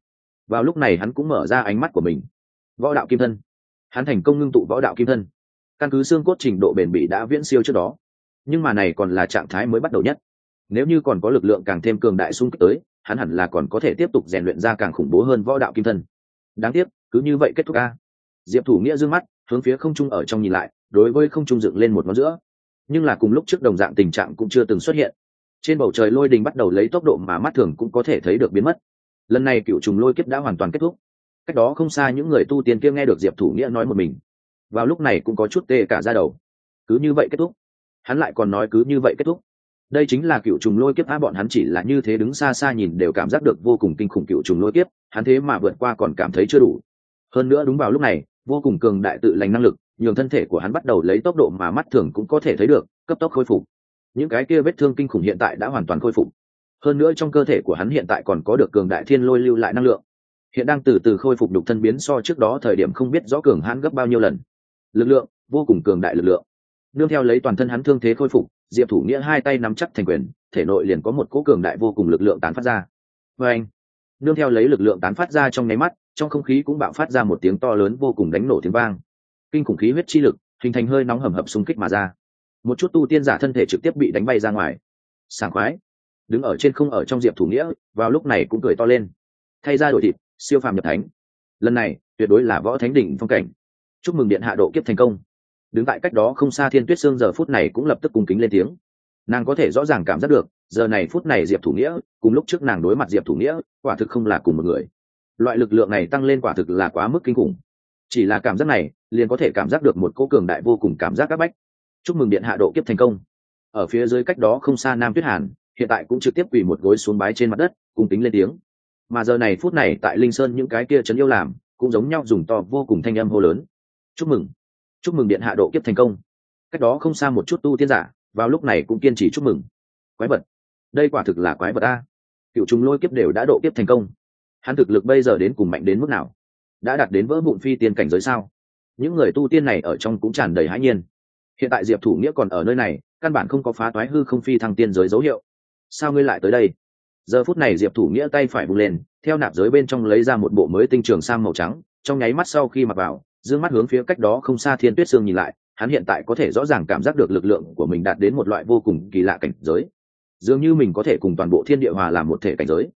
Vào lúc này hắn cũng mở ra ánh mắt của mình. Võ đạo kim thân. Hắn thành công ngưng tụ võ đạo kim thân. Căn cứ xương cốt trình độ bền bỉ đã viễn siêu trước đó. Nhưng mà này còn là trạng thái mới bắt đầu nhất nếu như còn có lực lượng càng thêm cường đại xung kích tới, hắn hẳn là còn có thể tiếp tục rèn luyện ra càng khủng bố hơn võ đạo kim thân. Đáng tiếc, cứ như vậy kết thúc a. Diệp thủ nghĩa d ư ơ n g mắt, hướng phía không trung ở trong nhìn lại, đối với không trung dựng lên một ngón giữa. Nhưng là cùng lúc trước đồng dạng tình trạng cũng chưa từng xuất hiện. Trên bầu trời lôi đình bắt đầu lấy tốc độ mà mắt thường cũng có thể thấy được biến mất. Lần này cựu trùng lôi kiếp đã hoàn toàn kết thúc. Cách đó không xa những người tu tiên kia nghe được diệp thủ nghĩa nói một mình. Vào lúc này cũng có chút tê cả ra đầu. Cứ như vậy kết thúc. Hắn lại còn nói cứ như vậy kết thúc đây chính là cựu trùng lôi kiếp, á, bọn hắn chỉ là như thế đứng xa xa nhìn đều cảm giác được vô cùng kinh khủng cựu trùng lôi kiếp, hắn thế mà vượt qua còn cảm thấy chưa đủ. Hơn nữa đúng vào lúc này, vô cùng cường đại tự lành năng lực, nhường thân thể của hắn bắt đầu lấy tốc độ mà mắt thường cũng có thể thấy được, cấp tốc khôi phục. Những cái kia vết thương kinh khủng hiện tại đã hoàn toàn khôi phục. Hơn nữa trong cơ thể của hắn hiện tại còn có được cường đại thiên lôi lưu lại năng lượng. Hiện đang từ từ khôi phục đục thân biến so trước đó thời điểm không biết rõ cường hãn gấp bao nhiêu lần. Lực lượng, vô cùng cường đại lực lượng. Nương theo lấy toàn thân hắn thương thế khôi phục diệp thủ nghĩa hai tay nắm chắc thành quyền, thể nội liền có một cỗ cường đại vô cùng lực lượng tán phát ra. Vê anh, nương theo lấy lực lượng tán phát ra trong nháy mắt, trong không khí cũng bạo phát ra một tiếng to lớn vô cùng đánh nổ tiếng vang. Kinh khủng khí huyết chi lực, hình thành hơi nóng hầm hập xung kích mà ra. Một chút tu tiên giả thân thể trực tiếp bị đánh bay ra ngoài. Sảng khoái. Đứng ở trên không ở trong diệp thủ nghĩa, vào lúc này cũng cười to lên. Thay ra đổi thịt, siêu phàm nhập thánh. Lần này, tuyệt đối là võ thánh đỉnh phong cảnh. Chúc mừng điện hạ độ kiếp thành công đứng tại cách đó không xa thiên tuyết sương giờ phút này cũng lập tức cung kính lên tiếng. Nàng có thể rõ ràng cảm giác được, giờ này phút này diệp thủ nghĩa, cùng lúc trước nàng đối mặt diệp thủ nghĩa, quả thực không là cùng một người. Loại lực lượng này tăng lên quả thực là quá mức kinh khủng. Chỉ là cảm giác này, liền có thể cảm giác được một cô cường đại vô cùng cảm giác các bách. Chúc mừng điện hạ độ kiếp thành công. Ở phía dưới cách đó không xa nam tuyết hàn, hiện tại cũng trực tiếp quỳ một gối xuống bái trên mặt đất cùng tính lên tiếng. Mà giờ này phút này tại linh sơn những cái kia trấn yêu làm, cũng giống nhau dùng to vô cùng thanh âm hô lớn. Chúc mừng chúc mừng điện hạ độ kiếp thành công. Cách đó không xa một chút tu tiên giả, vào lúc này cũng kiên trì chúc mừng. Quái vật. Đây quả thực là quái vật a. Cựu chúng lôi kiếp đều đã độ kiếp thành công. Hắn thực lực bây giờ đến cùng mạnh đến mức nào? Đã đạt đến vỡ bụng phi tiên cảnh giới sao? Những người tu tiên này ở trong cũng tràn đầy hãi nhiên. Hiện tại diệp thủ nghĩa còn ở nơi này, căn bản không có phá toái hư không phi thăng tiên giới dấu hiệu. Sao ngươi lại tới đây? Giờ phút này diệp thủ nghĩa tay phải bung lên, theo nạp giới bên trong lấy ra một bộ mới tinh trường sang màu trắng, trong nháy mắt sau khi mặc vào dương mắt hướng phía cách đó không xa thiên tuyết sương nhìn lại, hắn hiện tại có thể rõ ràng cảm giác được lực lượng của mình đạt đến một loại vô cùng kỳ lạ cảnh giới. Dường như mình có thể cùng toàn bộ thiên địa hòa làm một thể cảnh giới.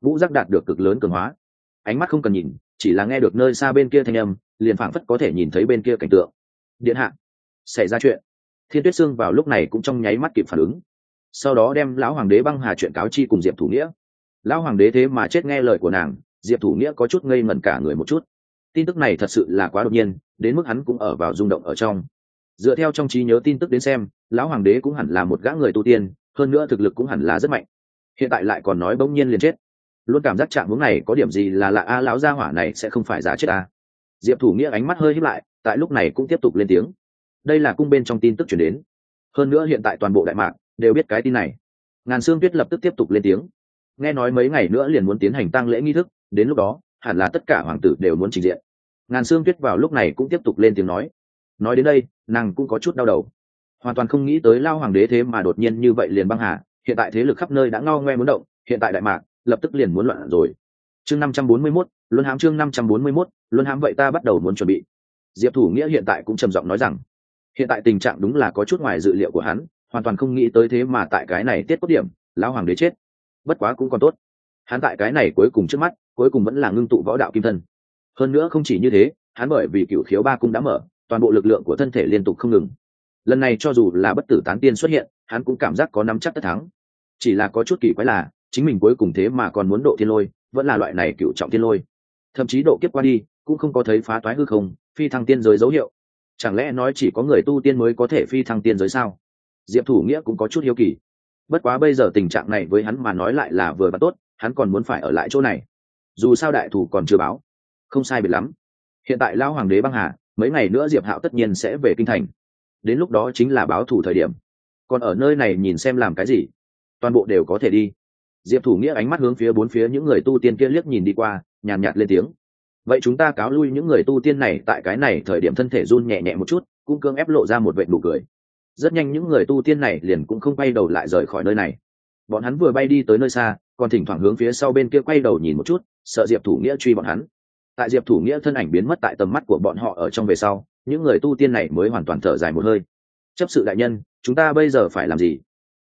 Vũ giác đạt được cực lớn cường hóa. Ánh mắt không cần nhìn, chỉ là nghe được nơi xa bên kia thanh âm, liền phảng phất có thể nhìn thấy bên kia cảnh tượng. Điện hạ, xảy ra chuyện. Thiên tuyết sương vào lúc này cũng trong nháy mắt kịp phản ứng. Sau đó đem lão hoàng đế băng hà chuyện cáo chi cùng diệp thủ nghĩa. Lão hoàng đế thế mà chết nghe lời của nàng, diệp thủ nghĩa có chút ngây ngẩn cả người một chút tin tức này thật sự là quá đột nhiên, đến mức hắn cũng ở vào rung động ở trong. Dựa theo trong trí nhớ tin tức đến xem, lão hoàng đế cũng hẳn là một gã người tu tiên, hơn nữa thực lực cũng hẳn là rất mạnh. Hiện tại lại còn nói bỗng nhiên liền chết. Luôn cảm giác chạm hướng này có điểm gì là lạ a, lão gia hỏa này sẽ không phải giả chết a. Diệp thủ nghĩa ánh mắt hơi hít lại, tại lúc này cũng tiếp tục lên tiếng. Đây là cung bên trong tin tức chuyển đến. Hơn nữa hiện tại toàn bộ đại mạc đều biết cái tin này. Ngàn xương tuyết lập tức tiếp tục lên tiếng. Nghe nói mấy ngày nữa liền muốn tiến hành tăng lễ nghi thức, đến lúc đó hẳn là tất cả hoàng tử đều muốn trình diện. Ngàn xương tuyết vào lúc này cũng tiếp tục lên tiếng nói. Nói đến đây nàng cũng có chút đau đầu. Hoàn toàn không nghĩ tới lao hoàng đế thế mà đột nhiên như vậy liền băng hà hiện tại thế lực khắp nơi đã ngao ngoe muốn động hiện tại đại mạc lập tức liền muốn loạn rồi. Chương năm trăm bốn mươi 541, luân hãm chương năm trăm bốn mươi 541, luân hãm vậy ta bắt đầu muốn chuẩn bị. Diệp thủ nghĩa hiện tại cũng trầm giọng nói rằng hiện tại tình trạng đúng là có chút ngoài dự liệu của hắn hoàn toàn không nghĩ tới thế mà tại cái này tiết cốt điểm lão hoàng đế chết. Bất quá cũng còn tốt. Hắn tại cái này cuối cùng trước mắt cuối cùng vẫn là ngưng tụ võ đạo kim thân. Hơn nữa không chỉ như thế, hắn bởi vì cựu khiếu ba cung đã mở, toàn bộ lực lượng của thân thể liên tục không ngừng. Lần này cho dù là bất tử tán tiên xuất hiện, hắn cũng cảm giác có nắm chắc tất thắng. Chỉ là có chút kỳ quái là, chính mình cuối cùng thế mà còn muốn độ thiên lôi, vẫn là loại này cựu trọng thiên lôi. Thậm chí độ kiếp qua đi, cũng không có thấy phá toái hư không, phi thăng tiên giới dấu hiệu. Chẳng lẽ nói chỉ có người tu tiên mới có thể phi thăng tiên giới sao? Diệp thủ nghĩa cũng có chút hiếu kỳ. Bất quá bây giờ tình trạng này với hắn mà nói lại là vừa và tốt, hắn còn muốn phải ở lại chỗ này dù sao đại thủ còn chưa báo. Không sai biệt lắm. Hiện tại lao hoàng đế băng hà, mấy ngày nữa diệp hạo tất nhiên sẽ về kinh thành. Đến lúc đó chính là báo thủ thời điểm. Còn ở nơi này nhìn xem làm cái gì, toàn bộ đều có thể đi. Diệp thủ nghĩa ánh mắt hướng phía bốn phía những người tu tiên kia liếc nhìn đi qua, nhàn nhạt lên tiếng. Vậy chúng ta cáo lui những người tu tiên này tại cái này thời điểm thân thể run nhẹ nhẹ một chút, cũng cương ép lộ ra một vệ nụ cười. Rất nhanh những người tu tiên này liền cũng không quay đầu lại rời khỏi nơi này bọn hắn vừa bay đi tới nơi xa, còn thỉnh thoảng hướng phía sau bên kia quay đầu nhìn một chút, sợ diệp thủ nghĩa truy bọn hắn. Tại diệp thủ nghĩa thân ảnh biến mất tại tầm mắt của bọn họ ở trong về sau, những người tu tiên này mới hoàn toàn thở dài một hơi. Chấp sự đại nhân, chúng ta bây giờ phải làm gì?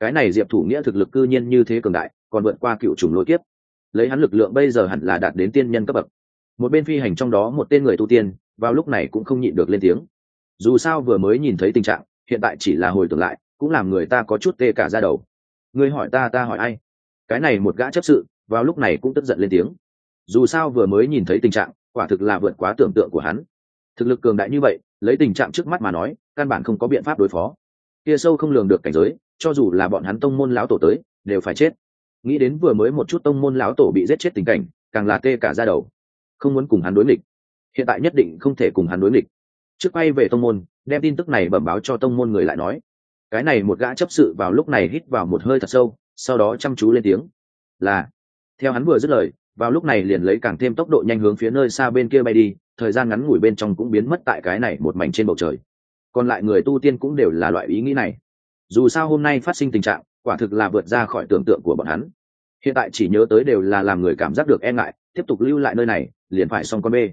Cái này diệp thủ nghĩa thực lực cư nhiên như thế cường đại, còn vượt qua cựu trùng lôi kiếp. Lấy hắn lực lượng bây giờ hẳn là đạt đến tiên nhân cấp bậc. Một bên phi hành trong đó một tên người tu tiên, vào lúc này cũng không nhịn được lên tiếng. Dù sao vừa mới nhìn thấy tình trạng, hiện tại chỉ là hồi tưởng lại, cũng làm người ta có chút tê cả ra đầu ngươi hỏi ta ta hỏi ai? Cái này một gã chấp sự, vào lúc này cũng tức giận lên tiếng. Dù sao vừa mới nhìn thấy tình trạng, quả thực là vượt quá tưởng tượng của hắn. Thực lực cường đại như vậy, lấy tình trạng trước mắt mà nói, căn bản không có biện pháp đối phó. Kia sâu không lường được cảnh giới, cho dù là bọn hắn tông môn lão tổ tới, đều phải chết. Nghĩ đến vừa mới một chút tông môn lão tổ bị giết chết tình cảnh, càng là tê cả ra đầu. Không muốn cùng hắn đối nghịch. Hiện tại nhất định không thể cùng hắn đối nghịch. Trước quay về tông môn, đem tin tức này bẩm báo cho tông môn người lại nói cái này một gã chấp sự vào lúc này hít vào một hơi thật sâu, sau đó chăm chú lên tiếng. Là, theo hắn vừa dứt lời, vào lúc này liền lấy càng thêm tốc độ nhanh hướng phía nơi xa bên kia bay đi, thời gian ngắn ngủi bên trong cũng biến mất tại cái này một mảnh trên bầu trời. Còn lại người tu tiên cũng đều là loại ý nghĩ này. Dù sao hôm nay phát sinh tình trạng, quả thực là vượt ra khỏi tưởng tượng của bọn hắn. Hiện tại chỉ nhớ tới đều là làm người cảm giác được e ngại, tiếp tục lưu lại nơi này, liền phải xong con bê.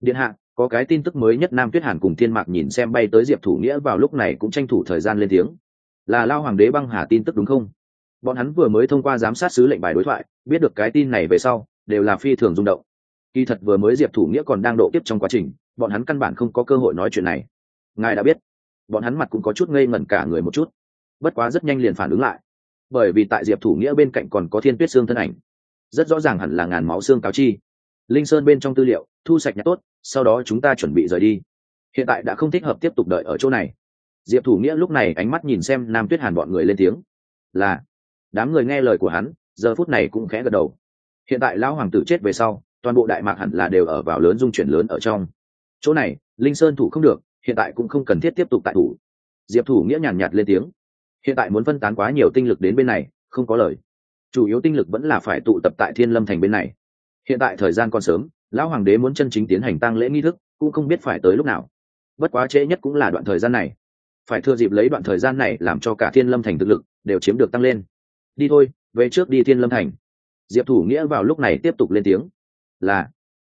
Điện hạ có cái tin tức mới nhất nam tuyết hàn cùng thiên mạc nhìn xem bay tới diệp thủ nghĩa vào lúc này cũng tranh thủ thời gian lên tiếng. Là lao hoàng đế băng hà tin tức đúng không? Bọn hắn vừa mới thông qua giám sát sứ lệnh bài đối thoại, biết được cái tin này về sau, đều là phi thường rung động. Kỳ thật vừa mới diệp thủ nghĩa còn đang độ tiếp trong quá trình, bọn hắn căn bản không có cơ hội nói chuyện này. Ngài đã biết. Bọn hắn mặt cũng có chút ngây ngẩn cả người một chút. Bất quá rất nhanh liền phản ứng lại. Bởi vì tại diệp thủ nghĩa bên cạnh còn có thiên tuyết xương thân ảnh. Rất rõ ràng hẳn là ngàn máu xương cáo chi linh sơn bên trong tư liệu, thu sạch nhặt tốt, sau đó chúng ta chuẩn bị rời đi. Hiện tại đã không thích hợp tiếp tục đợi ở chỗ này. Diệp thủ nghĩa lúc này ánh mắt nhìn xem nam tuyết hàn bọn người lên tiếng. Là. Đám người nghe lời của hắn, giờ phút này cũng khẽ gật đầu. Hiện tại lão hoàng tử chết về sau, toàn bộ đại mạc hẳn là đều ở vào lớn dung chuyển lớn ở trong. Chỗ này, linh sơn thủ không được, hiện tại cũng không cần thiết tiếp tục tại thủ. Diệp thủ nghĩa nhàn nhạt lên tiếng. Hiện tại muốn phân tán quá nhiều tinh lực đến bên này, không có lời. Chủ yếu tinh lực vẫn là phải tụ tập tại thiên lâm thành bên này hiện tại thời gian còn sớm, lão hoàng đế muốn chân chính tiến hành tăng lễ nghi thức, cũng không biết phải tới lúc nào. Bất quá trễ nhất cũng là đoạn thời gian này. Phải thừa dịp lấy đoạn thời gian này làm cho cả thiên lâm thành thực lực đều chiếm được tăng lên. Đi thôi, về trước đi thiên lâm thành. Diệp thủ nghĩa vào lúc này tiếp tục lên tiếng. Là,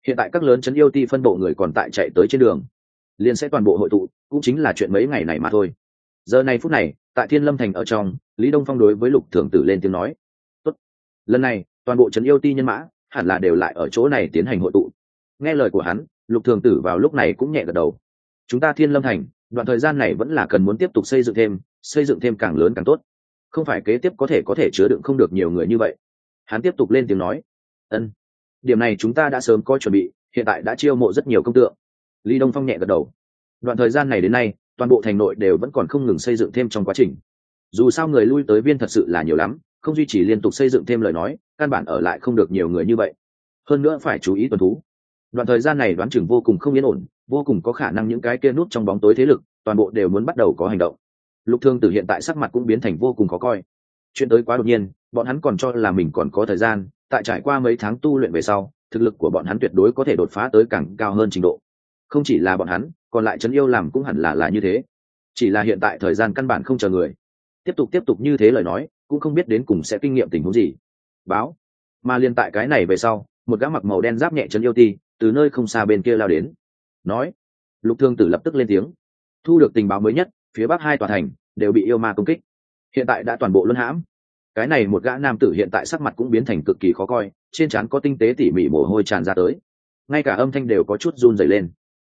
hiện tại các lớn chấn yêu ti phân bộ người còn tại chạy tới trên đường. Liền sẽ toàn bộ hội tụ, cũng chính là chuyện mấy ngày này mà thôi. Giờ này phút này, tại thiên lâm thành ở trong, lý đông phong đối với lục thường tử lên tiếng nói. Tốt. lần này, toàn bộ trấn yêu ti nhân mã hẳn là đều lại ở chỗ này tiến hành hội tụ. Nghe lời của hắn, lục thường tử vào lúc này cũng nhẹ gật đầu. Chúng ta thiên lâm thành, đoạn thời gian này vẫn là cần muốn tiếp tục xây dựng thêm, xây dựng thêm càng lớn càng tốt. Không phải kế tiếp có thể có thể chứa đựng không được nhiều người như vậy. Hắn tiếp tục lên tiếng nói. Ân, điểm này chúng ta đã sớm có chuẩn bị, hiện tại đã chiêu mộ rất nhiều công tượng. Lý đông phong nhẹ gật đầu. Đoạn thời gian này đến nay, toàn bộ thành nội đều vẫn còn không ngừng xây dựng thêm trong quá trình. Dù sao người lui tới viên thật sự là nhiều lắm không duy trì liên tục xây dựng thêm lời nói, căn bản ở lại không được nhiều người như vậy. Hơn nữa phải chú ý tuần thú. Đoạn thời gian này đoán chừng vô cùng không yên ổn, vô cùng có khả năng những cái kia nút trong bóng tối thế lực, toàn bộ đều muốn bắt đầu có hành động. Lục thương tử hiện tại sắc mặt cũng biến thành vô cùng khó coi. Chuyện tới quá đột nhiên, bọn hắn còn cho là mình còn có thời gian, tại trải qua mấy tháng tu luyện về sau, thực lực của bọn hắn tuyệt đối có thể đột phá tới càng cao hơn trình độ. Không chỉ là bọn hắn, còn lại trấn yêu làm cũng hẳn là là như thế. Chỉ là hiện tại thời gian căn bản không chờ người. Tiếp tục tiếp tục như thế lời nói cũng không biết đến cùng sẽ kinh nghiệm tình huống gì. Báo. Mà liên tại cái này về sau, một gã mặc màu đen giáp nhẹ chân yêu ti, từ nơi không xa bên kia lao đến. Nói. Lục thương tử lập tức lên tiếng. Thu được tình báo mới nhất, phía bắc hai tòa thành, đều bị yêu ma công kích. Hiện tại đã toàn bộ luân hãm. Cái này một gã nam tử hiện tại sắc mặt cũng biến thành cực kỳ khó coi, trên trán có tinh tế tỉ mỉ mồ hôi tràn ra tới. Ngay cả âm thanh đều có chút run dày lên.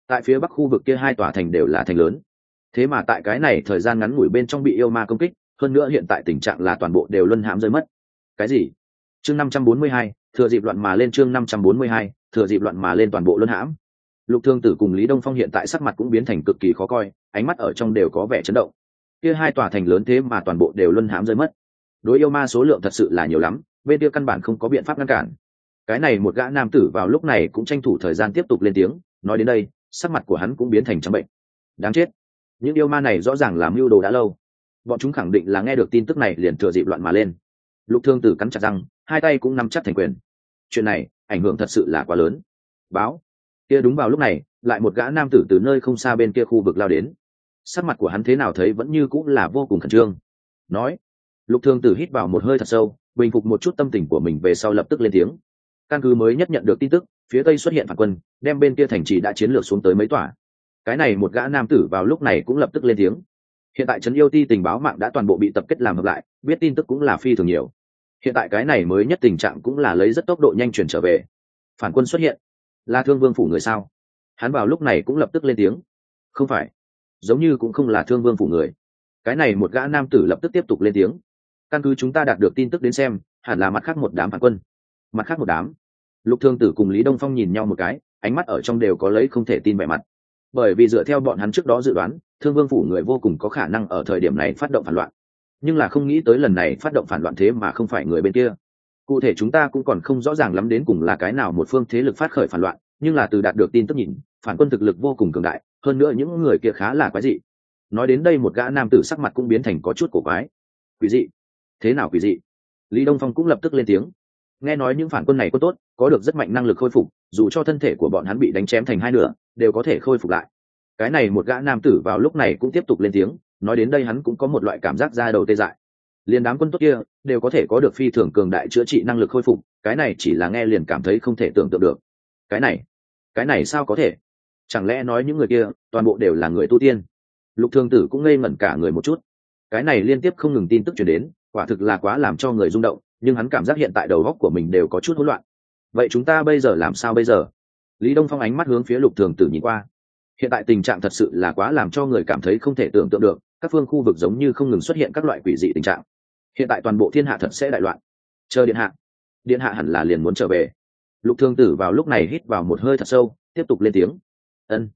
Tại phía bắc khu vực kia hai tòa thành đều là thành lớn. Thế mà tại cái này thời gian ngắn ngủi bên trong bị yêu ma công kích hơn nữa hiện tại tình trạng là toàn bộ đều luân hãm rơi mất. Cái gì? Chương năm trăm bốn mươi hai, thừa dịp loạn mà lên chương năm trăm bốn mươi hai, thừa dịp loạn mà lên toàn bộ luân hãm. Lục thương tử cùng lý đông phong hiện tại sắc mặt cũng biến thành cực kỳ khó coi, ánh mắt ở trong đều có vẻ chấn động. Kia hai tòa thành lớn thế mà toàn bộ đều luân hãm rơi mất. Đối yêu ma số lượng thật sự là nhiều lắm, bên kia căn bản không có biện pháp ngăn cản. Cái này một gã nam tử vào lúc này cũng tranh thủ thời gian tiếp tục lên tiếng, nói đến đây, sắc mặt của hắn cũng biến thành trắng bệnh. Đáng chết. Những yêu ma này rõ ràng làm mưu đồ đã lâu bọn chúng khẳng định là nghe được tin tức này liền thừa dịp loạn mà lên. Lục thương tử cắn chặt răng, hai tay cũng nắm chắc thành quyền. Chuyện này, ảnh hưởng thật sự là quá lớn. Báo. Kia đúng vào lúc này, lại một gã nam tử từ nơi không xa bên kia khu vực lao đến. Sắc mặt của hắn thế nào thấy vẫn như cũng là vô cùng khẩn trương. Nói. Lục thương tử hít vào một hơi thật sâu, bình phục một chút tâm tình của mình về sau lập tức lên tiếng. Căn cứ mới nhất nhận được tin tức, phía tây xuất hiện phản quân, đem bên kia thành trì đã chiến lược xuống tới mấy tòa. Cái này một gã nam tử vào lúc này cũng lập tức lên tiếng hiện tại trấn yêu ti tình báo mạng đã toàn bộ bị tập kết làm hợp lại, biết tin tức cũng là phi thường nhiều. Hiện tại cái này mới nhất tình trạng cũng là lấy rất tốc độ nhanh chuyển trở về. Phản quân xuất hiện. Là thương vương phủ người sao? Hắn vào lúc này cũng lập tức lên tiếng. Không phải. Giống như cũng không là thương vương phủ người. Cái này một gã nam tử lập tức tiếp tục lên tiếng. Căn cứ chúng ta đạt được tin tức đến xem, hẳn là mặt khác một đám phản quân. Mặt khác một đám. Lục thương tử cùng lý đông phong nhìn nhau một cái, ánh mắt ở trong đều có lấy không thể tin vẻ mặt. Bởi vì dựa theo bọn hắn trước đó dự đoán thương vương phủ người vô cùng có khả năng ở thời điểm này phát động phản loạn. Nhưng là không nghĩ tới lần này phát động phản loạn thế mà không phải người bên kia. Cụ thể chúng ta cũng còn không rõ ràng lắm đến cùng là cái nào một phương thế lực phát khởi phản loạn, nhưng là từ đạt được tin tức nhìn, phản quân thực lực vô cùng cường đại, hơn nữa những người kia khá là quái dị. Nói đến đây một gã nam tử sắc mặt cũng biến thành có chút cổ quái. Quỷ dị? Thế nào quỷ dị? Lý đông phong cũng lập tức lên tiếng. Nghe nói những phản quân này có tốt, có được rất mạnh năng lực khôi phục, dù cho thân thể của bọn hắn bị đánh chém thành hai nửa, đều có thể khôi phục lại cái này một gã nam tử vào lúc này cũng tiếp tục lên tiếng, nói đến đây hắn cũng có một loại cảm giác ra đầu tê dại. Liền đám quân tốt kia đều có thể có được phi thường cường đại chữa trị năng lực khôi phục, cái này chỉ là nghe liền cảm thấy không thể tưởng tượng được. Cái này cái này sao có thể? Chẳng lẽ nói những người kia toàn bộ đều là người tu tiên? Lục thương tử cũng ngây ngẩn cả người một chút. Cái này liên tiếp không ngừng tin tức chuyển đến, quả thực là quá làm cho người rung động, nhưng hắn cảm giác hiện tại đầu góc của mình đều có chút hỗn loạn. Vậy chúng ta bây giờ làm sao bây giờ? Lý đông phong ánh mắt hướng phía lục thường tử nhìn qua hiện tại tình trạng thật sự là quá làm cho người cảm thấy không thể tưởng tượng được, các phương khu vực giống như không ngừng xuất hiện các loại quỷ dị tình trạng. Hiện tại toàn bộ thiên hạ thật sẽ đại loạn. Chờ điện hạ. Điện hạ hẳn là liền muốn trở về. Lục thương tử vào lúc này hít vào một hơi thật sâu, tiếp tục lên tiếng. Ân.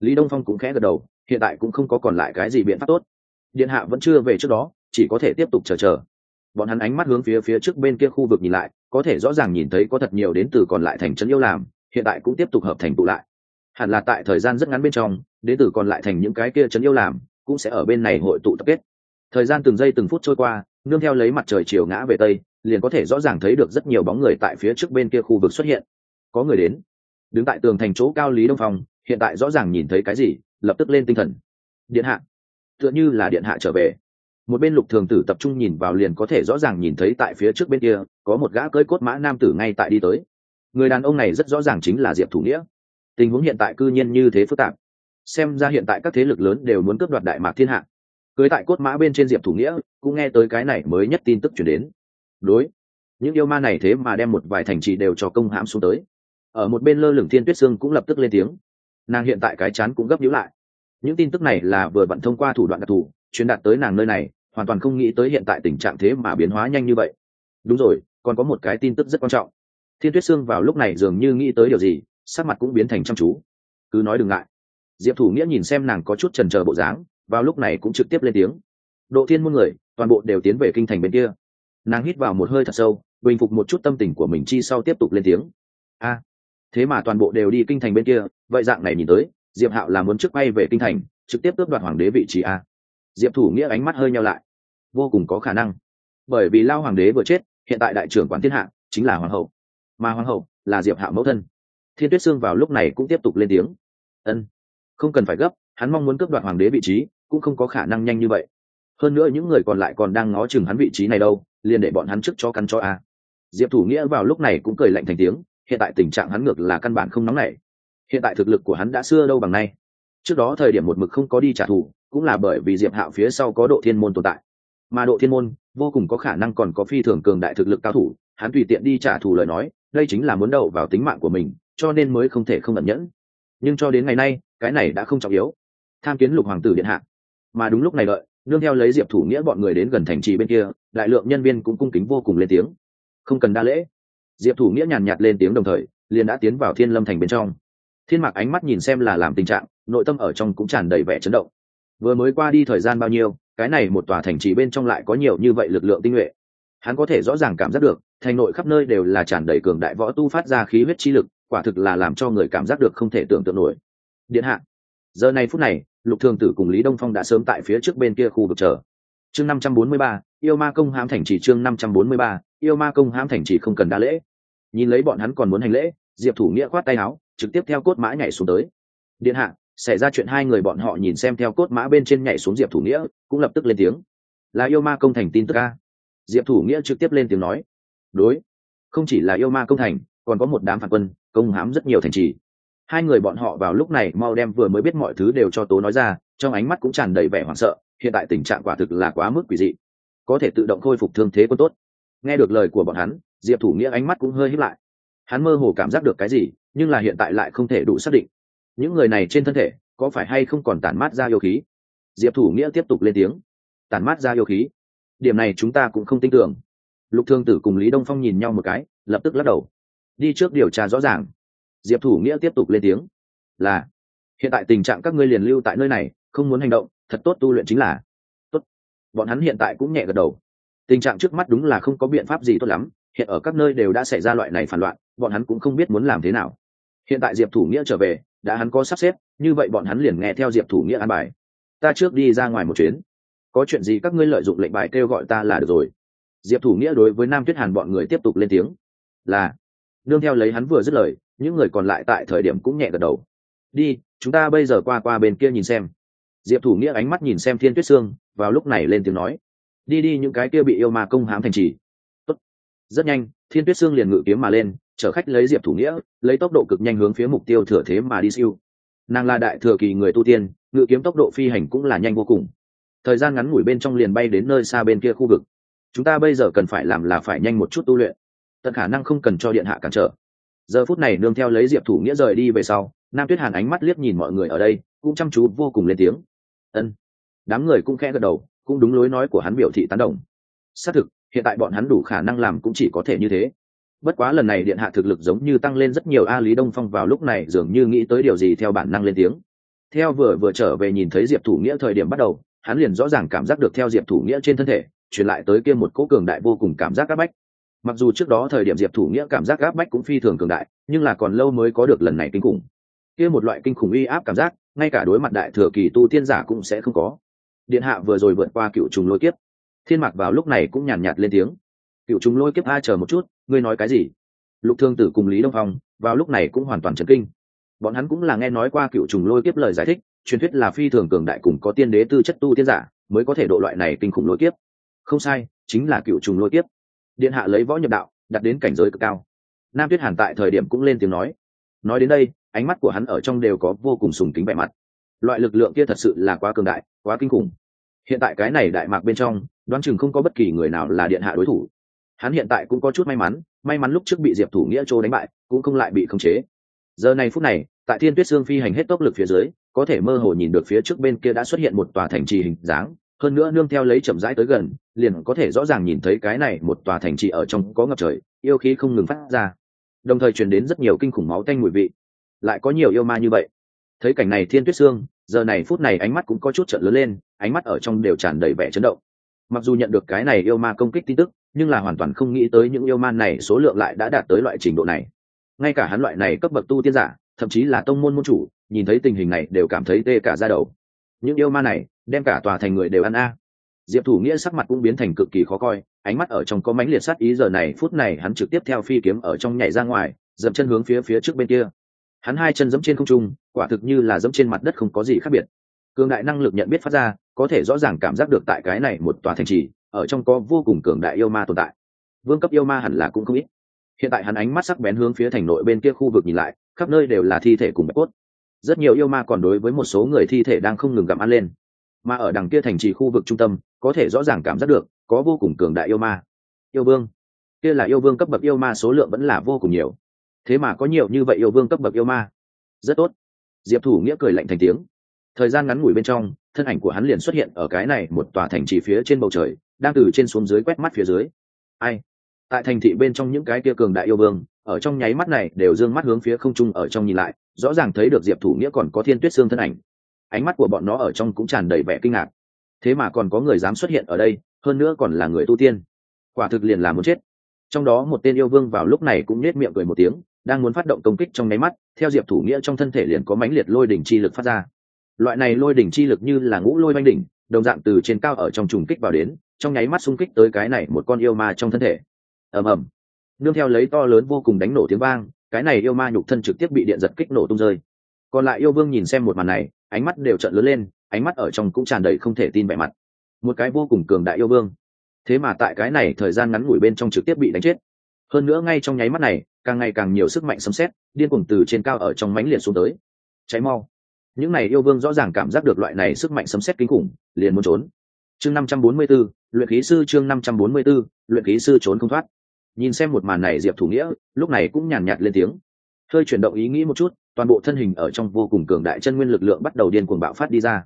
Lý đông phong cũng khẽ gật đầu, hiện tại cũng không có còn lại cái gì biện pháp tốt. Điện hạ vẫn chưa về trước đó, chỉ có thể tiếp tục chờ chờ. Bọn hắn ánh mắt hướng phía phía trước bên kia khu vực nhìn lại, có thể rõ ràng nhìn thấy có thật nhiều đến từ còn lại thành trấn yêu làm, hiện tại cũng tiếp tục hợp thành tụ lại hẳn là tại thời gian rất ngắn bên trong đến từ còn lại thành những cái kia trấn yêu làm, cũng sẽ ở bên này hội tụ tập kết. Thời gian từng giây từng phút trôi qua, nương theo lấy mặt trời chiều ngã về tây, liền có thể rõ ràng thấy được rất nhiều bóng người tại phía trước bên kia khu vực xuất hiện. Có người đến. Đứng tại tường thành chỗ cao lý đông phong, hiện tại rõ ràng nhìn thấy cái gì, lập tức lên tinh thần. Điện hạ. Tựa như là điện hạ trở về. Một bên lục thường tử tập trung nhìn vào liền có thể rõ ràng nhìn thấy tại phía trước bên kia, có một gã cưỡi cốt mã nam tử ngay tại đi tới. Người đàn ông này rất rõ ràng chính là diệp thủ nghĩa tình huống hiện tại cư nhiên như thế phức tạp. Xem ra hiện tại các thế lực lớn đều muốn cướp đoạt đại mạc thiên hạ. Cưới tại cốt mã bên trên diệp thủ nghĩa, cũng nghe tới cái này mới nhất tin tức chuyển đến. Đối, những yêu ma này thế mà đem một vài thành trì đều cho công hãm xuống tới. Ở một bên lơ lửng thiên tuyết sương cũng lập tức lên tiếng. Nàng hiện tại cái chán cũng gấp nhíu lại. Những tin tức này là vừa bận thông qua thủ đoạn đặc thù, truyền đạt tới nàng nơi này, hoàn toàn không nghĩ tới hiện tại tình trạng thế mà biến hóa nhanh như vậy. Đúng rồi, còn có một cái tin tức rất quan trọng. Thiên tuyết sương vào lúc này dường như nghĩ tới điều gì sắc mặt cũng biến thành chăm chú. Cứ nói đừng ngại. Diệp thủ nghĩa nhìn xem nàng có chút trần trờ bộ dáng, vào lúc này cũng trực tiếp lên tiếng. Độ thiên muôn người, toàn bộ đều tiến về kinh thành bên kia. Nàng hít vào một hơi thật sâu, bình phục một chút tâm tình của mình chi sau tiếp tục lên tiếng. A, thế mà toàn bộ đều đi kinh thành bên kia, vậy dạng này nhìn tới, diệp hạo là muốn trước bay về kinh thành, trực tiếp tước đoạt hoàng đế vị trí a. Diệp thủ nghĩa ánh mắt hơi nhau lại. Vô cùng có khả năng. Bởi vì lao hoàng đế vừa chết, hiện tại đại trưởng quản thiên hạ chính là hoàng hậu. Mà hoàng hậu là diệp hạo mẫu thân thiên tuyết sương vào lúc này cũng tiếp tục lên tiếng. Ân, không cần phải gấp, hắn mong muốn cướp đoạt hoàng đế vị trí, cũng không có khả năng nhanh như vậy. Hơn nữa những người còn lại còn đang ngó chừng hắn vị trí này đâu, liền để bọn hắn trước cho căn cho a. Diệp thủ nghĩa vào lúc này cũng cười lạnh thành tiếng, hiện tại tình trạng hắn ngược là căn bản không nóng nảy. Hiện tại thực lực của hắn đã xưa đâu bằng nay. Trước đó thời điểm một mực không có đi trả thù, cũng là bởi vì diệp hạo phía sau có độ thiên môn tồn tại. Mà độ thiên môn vô cùng có khả năng còn có phi thường cường đại thực lực cao thủ, hắn tùy tiện đi trả thù lời nói, đây chính là muốn đậu vào tính mạng của mình cho nên mới không thể không ẩn nhẫn. Nhưng cho đến ngày nay, cái này đã không trọng yếu. Tham kiến lục hoàng tử điện hạ. Mà đúng lúc này đợi, nương theo lấy diệp thủ nghĩa bọn người đến gần thành trì bên kia, đại lượng nhân viên cũng cung kính vô cùng lên tiếng. Không cần đa lễ. Diệp thủ nghĩa nhàn nhạt lên tiếng đồng thời, liền đã tiến vào thiên lâm thành bên trong. Thiên mạc ánh mắt nhìn xem là làm tình trạng, nội tâm ở trong cũng tràn đầy vẻ chấn động. Vừa mới qua đi thời gian bao nhiêu, cái này một tòa thành trì bên trong lại có nhiều như vậy lực lượng tinh nhuệ. Hắn có thể rõ ràng cảm giác được, thành nội khắp nơi đều là tràn đầy cường đại võ tu phát ra khí huyết chi lực quả thực là làm cho người cảm giác được không thể tưởng tượng nổi. Điện hạ, giờ này phút này, lục thường tử cùng lý đông phong đã sớm tại phía trước bên kia khu vực chờ. Chương năm trăm bốn mươi ba, yêu ma công hãm thành chỉ chương năm trăm bốn mươi ba, yêu ma công hãm thành chỉ không cần đa lễ. Nhìn lấy bọn hắn còn muốn hành lễ, diệp thủ nghĩa khoát tay áo, trực tiếp theo cốt mã nhảy xuống tới. Điện hạ, xảy ra chuyện hai người bọn họ nhìn xem theo cốt mã bên trên nhảy xuống diệp thủ nghĩa, cũng lập tức lên tiếng. Là yêu ma công thành tin tức ca diệp thủ nghĩa trực tiếp lên tiếng nói. Đối, không chỉ là yêu ma công thành còn có một đám phản quân, công hám rất nhiều thành trì. Hai người bọn họ vào lúc này mau đem vừa mới biết mọi thứ đều cho tố nói ra, trong ánh mắt cũng tràn đầy vẻ hoảng sợ, hiện tại tình trạng quả thực là quá mức quỷ dị. Có thể tự động khôi phục thương thế quân tốt. Nghe được lời của bọn hắn, diệp thủ nghĩa ánh mắt cũng hơi hít lại. Hắn mơ hồ cảm giác được cái gì, nhưng là hiện tại lại không thể đủ xác định. Những người này trên thân thể, có phải hay không còn tản mát ra yêu khí? Diệp thủ nghĩa tiếp tục lên tiếng. Tản mát ra yêu khí? Điểm này chúng ta cũng không tin tưởng. Lục thương tử cùng lý đông phong nhìn nhau một cái, lập tức lắc đầu đi trước điều tra rõ ràng. Diệp thủ nghĩa tiếp tục lên tiếng, là, hiện tại tình trạng các ngươi liền lưu tại nơi này, không muốn hành động, thật tốt tu luyện chính là, tốt. Bọn hắn hiện tại cũng nhẹ gật đầu. Tình trạng trước mắt đúng là không có biện pháp gì tốt lắm, hiện ở các nơi đều đã xảy ra loại này phản loạn, bọn hắn cũng không biết muốn làm thế nào. Hiện tại diệp thủ nghĩa trở về, đã hắn có sắp xếp, như vậy bọn hắn liền nghe theo diệp thủ nghĩa an bài. Ta trước đi ra ngoài một chuyến. Có chuyện gì các ngươi lợi dụng lệnh bài kêu gọi ta là được rồi. Diệp thủ nghĩa đối với nam tuyết hàn bọn người tiếp tục lên tiếng, là đương theo lấy hắn vừa dứt lời, những người còn lại tại thời điểm cũng nhẹ gật đầu. Đi, chúng ta bây giờ qua qua bên kia nhìn xem. Diệp thủ nghĩa ánh mắt nhìn xem thiên tuyết sương, vào lúc này lên tiếng nói. Đi đi, những cái kia bị yêu ma công hãm thành trì. Tốt. rất nhanh, thiên tuyết sương liền ngự kiếm mà lên, chở khách lấy diệp thủ nghĩa, lấy tốc độ cực nhanh hướng phía mục tiêu thừa thế mà đi siêu. Nàng là đại thừa kỳ người tu tiên, ngự kiếm tốc độ phi hành cũng là nhanh vô cùng. Thời gian ngắn ngủi bên trong liền bay đến nơi xa bên kia khu vực. Chúng ta bây giờ cần phải làm là phải nhanh một chút tu luyện tận khả năng không cần cho điện hạ cản trở. Giờ phút này nương theo lấy diệp thủ nghĩa rời đi về sau, nam tuyết hàn ánh mắt liếc nhìn mọi người ở đây, cũng chăm chú vô cùng lên tiếng. Ân. Đám người cũng khẽ gật đầu, cũng đúng lối nói của hắn biểu thị tán đồng. Xác thực, hiện tại bọn hắn đủ khả năng làm cũng chỉ có thể như thế. Bất quá lần này điện hạ thực lực giống như tăng lên rất nhiều, a lý đông phong vào lúc này dường như nghĩ tới điều gì theo bản năng lên tiếng. Theo vừa vừa trở về nhìn thấy diệp thủ nghĩa thời điểm bắt đầu, hắn liền rõ ràng cảm giác được theo diệp thủ nghĩa trên thân thể, truyền lại tới kia một cỗ cường đại vô cùng cảm giác áp bách mặc dù trước đó thời điểm diệp thủ nghĩa cảm giác áp bách cũng phi thường cường đại nhưng là còn lâu mới có được lần này kinh khủng. Kia một loại kinh khủng uy áp cảm giác ngay cả đối mặt đại thừa kỳ tu tiên giả cũng sẽ không có. Điện hạ vừa rồi vượt qua cựu trùng lôi kiếp. Thiên mạc vào lúc này cũng nhàn nhạt, nhạt lên tiếng. Cựu trùng lôi kiếp a chờ một chút ngươi nói cái gì? Lục thương tử cùng lý đông phong vào lúc này cũng hoàn toàn chấn kinh. Bọn hắn cũng là nghe nói qua cựu trùng lôi kiếp lời giải thích truyền thuyết là phi thường cường đại cùng có tiên đế tư chất tu tiên giả mới có thể độ loại này kinh khủng lôi kiếp. Không sai chính là cựu trùng lôi kiếp điện hạ lấy võ nhập đạo đặt đến cảnh giới cực cao. Nam tuyết hàn tại thời điểm cũng lên tiếng nói. Nói đến đây, ánh mắt của hắn ở trong đều có vô cùng sùng kính vẻ mặt. Loại lực lượng kia thật sự là quá cường đại, quá kinh khủng. Hiện tại cái này đại mạc bên trong, đoán chừng không có bất kỳ người nào là điện hạ đối thủ. Hắn hiện tại cũng có chút may mắn may mắn lúc trước bị diệp thủ nghĩa châu đánh bại, cũng không lại bị khống chế. Giờ này phút này, tại thiên tuyết sương phi hành hết tốc lực phía dưới, có thể mơ hồ nhìn được phía trước bên kia đã xuất hiện một tòa thành trì hình dáng hơn nữa nương theo lấy chậm rãi tới gần, liền có thể rõ ràng nhìn thấy cái này một tòa thành trì ở trong có ngập trời, yêu khí không ngừng phát ra. Đồng thời truyền đến rất nhiều kinh khủng máu tanh mùi vị. Lại có nhiều yêu ma như vậy. Thấy cảnh này thiên tuyết sương giờ này phút này ánh mắt cũng có chút trợn lớn lên, ánh mắt ở trong đều tràn đầy vẻ chấn động. Mặc dù nhận được cái này yêu ma công kích tin tức, nhưng là hoàn toàn không nghĩ tới những yêu ma này số lượng lại đã đạt tới loại trình độ này. Ngay cả hắn loại này cấp bậc tu tiên giả, thậm chí là tông môn môn chủ, nhìn thấy tình hình này đều cảm thấy tê cả ra đầu. Những yêu ma này đem cả tòa thành người đều ăn a. Diệp thủ nghĩa sắc mặt cũng biến thành cực kỳ khó coi, ánh mắt ở trong có mánh liệt sát ý giờ này, phút này hắn trực tiếp theo phi kiếm ở trong nhảy ra ngoài, dậm chân hướng phía phía trước bên kia. Hắn hai chân dẫm trên không trung, quả thực như là dẫm trên mặt đất không có gì khác biệt. Cường đại năng lực nhận biết phát ra, có thể rõ ràng cảm giác được tại cái này một tòa thành trì, ở trong có vô cùng cường đại yêu ma tồn tại. Vương cấp yêu ma hẳn là cũng không ít. Hiện tại hắn ánh mắt sắc bén hướng phía thành nội bên kia khu vực nhìn lại, khắp nơi đều là thi thể cùng bạch cốt. Rất nhiều yêu ma còn đối với một số người thi thể đang không ngừng gặm ăn lên mà ở đằng kia thành trì khu vực trung tâm, có thể rõ ràng cảm giác được, có vô cùng cường đại yêu ma. Yêu vương. Kia là yêu vương cấp bậc yêu ma số lượng vẫn là vô cùng nhiều. Thế mà có nhiều như vậy yêu vương cấp bậc yêu ma. Rất tốt. Diệp thủ nghĩa cười lạnh thành tiếng. Thời gian ngắn ngủi bên trong, thân ảnh của hắn liền xuất hiện ở cái này một tòa thành trì phía trên bầu trời, đang từ trên xuống dưới quét mắt phía dưới. Ai? Tại thành thị bên trong những cái kia cường đại yêu vương, ở trong nháy mắt này đều d ư ơ n g mắt hướng phía không trung ở trong nhìn lại, rõ ràng thấy được diệp thủ nghĩa còn có thiên tuyết xương thân ảnh ánh mắt của bọn nó ở trong cũng tràn đầy vẻ kinh ngạc. Thế mà còn có người dám xuất hiện ở đây, hơn nữa còn là người tu tiên. Quả thực liền là muốn chết. Trong đó một tên yêu vương vào lúc này cũng nết miệng cười một tiếng, đang muốn phát động công kích trong nháy mắt, theo diệp thủ nghĩa trong thân thể liền có mãnh liệt lôi đỉnh chi lực phát ra. Loại này lôi đỉnh chi lực như là ngũ lôi oanh đỉnh, đồng dạng từ trên cao ở trong trùng kích vào đến, trong nháy mắt xung kích tới cái này một con yêu ma trong thân thể. Ầm ầm. Nương theo lấy to lớn vô cùng đánh nổ tiếng vang, cái này yêu ma nhục thân trực tiếp bị điện giật kích nổ tung rơi. Còn lại yêu vương nhìn xem một màn này ánh mắt đều trợn lớn lên ánh mắt ở trong cũng tràn đầy không thể tin vẻ mặt. Một cái vô cùng cường đại yêu vương. Thế mà tại cái này thời gian ngắn ngủi bên trong trực tiếp bị đánh chết. Hơn nữa ngay trong nháy mắt này càng ngày càng nhiều sức mạnh sấm xét điên cuồng từ trên cao ở trong mánh liệt xuống tới. Cháy mau. Những này yêu vương rõ ràng cảm giác được loại này sức mạnh sấm xét kinh khủng liền muốn trốn. Chương năm trăm bốn mươi 544, luyện khí sư chương năm trăm bốn mươi 544, luyện khí sư trốn không thoát. Nhìn xem một màn này diệp thủ nghĩa lúc này cũng nhàn nhạt lên tiếng. Hơi chuyển động ý nghĩ một chút toàn bộ thân hình ở trong vô cùng cường đại chân nguyên lực lượng bắt đầu điên cuồng bạo phát đi ra.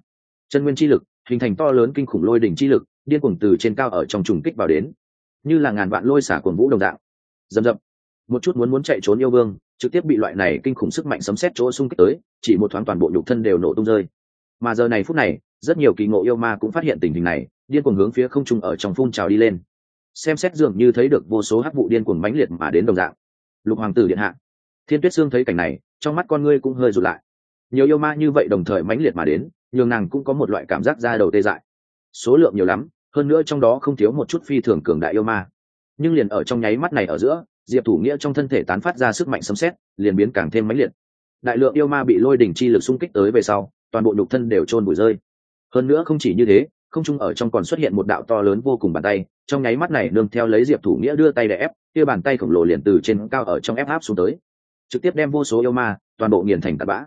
Chân nguyên chi lực, hình thành to lớn kinh khủng lôi đỉnh chi lực, điên cuồng từ trên cao ở trong trùng kích vào đến. Như là ngàn vạn lôi xả cuồng vũ đồng dạng. Dầm dập một chút muốn muốn chạy trốn yêu vương, trực tiếp bị loại này kinh khủng sức mạnh sấm xét chỗ xung kích tới, chỉ một thoáng toàn bộ nhục thân đều nổ tung rơi. Mà giờ này phút này, rất nhiều kỳ ngộ yêu ma cũng phát hiện tình hình này, điên cuồng hướng phía không trung ở trong phun trào đi lên. Xem xét dường như thấy được vô số hắc vụ điên cuồng mãnh liệt mà đến đồng dạng. Lục hoàng tử điện hạ thiên tuyết sương thấy cảnh này, trong mắt con ngươi cũng hơi rụt lại. Nhiều yêu ma như vậy đồng thời mãnh liệt mà đến, nhường nàng cũng có một loại cảm giác ra đầu tê dại. Số lượng nhiều lắm, hơn nữa trong đó không thiếu một chút phi thường cường đại yêu ma. Nhưng liền ở trong nháy mắt này ở giữa, diệp thủ nghĩa trong thân thể tán phát ra sức mạnh sấm xét liền biến càng thêm mãnh liệt. Đại lượng yêu ma bị lôi đỉnh chi lực xung kích tới về sau, toàn bộ nhục thân đều trôn bụi rơi. Hơn nữa không chỉ như thế, không trung ở trong còn xuất hiện một đạo to lớn vô cùng bàn tay, trong nháy mắt này nương theo lấy diệp thủ nghĩa đưa tay để ép, kia bàn tay khổng lồ liền từ trên cao ở trong ép áp xuống tới trực tiếp đem vô số yêu ma, toàn bộ nghiền thành tạt bã.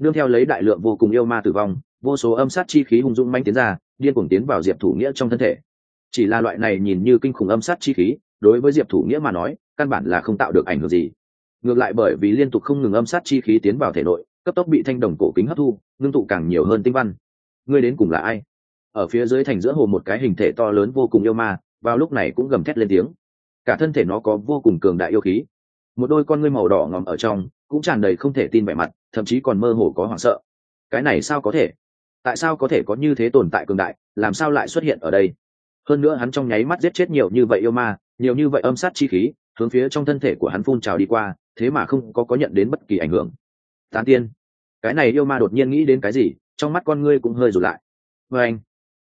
Nương theo lấy đại lượng vô cùng yêu ma tử vong, vô số âm sát chi khí hung dung manh tiến ra, điên cuồng tiến vào diệp thủ nghĩa trong thân thể. Chỉ là loại này nhìn như kinh khủng âm sát chi khí, đối với diệp thủ nghĩa mà nói, căn bản là không tạo được ảnh hưởng gì. Ngược lại bởi vì liên tục không ngừng âm sát chi khí tiến vào thể nội, cấp tốc bị thanh đồng cổ kính hấp thu, ngưng tụ càng nhiều hơn tinh văn. Ngươi đến cùng là ai? Ở phía dưới thành giữa hồ một cái hình thể to lớn vô cùng yêu ma, vào lúc này cũng gầm thét lên tiếng. Cả thân thể nó có vô cùng cường đại yêu khí một đôi con ngươi màu đỏ ngòm ở trong, cũng tràn đầy không thể tin vẻ mặt, thậm chí còn mơ hồ có hoảng sợ. Cái này sao có thể? Tại sao có thể có như thế tồn tại cường đại, làm sao lại xuất hiện ở đây? Hơn nữa hắn trong nháy mắt giết chết nhiều như vậy yêu ma, nhiều như vậy âm sát chi khí, hướng phía trong thân thể của hắn phun trào đi qua, thế mà không có có nhận đến bất kỳ ảnh hưởng. Tán tiên. Cái này yêu ma đột nhiên nghĩ đến cái gì, trong mắt con ngươi cũng hơi rụt lại. Vê anh,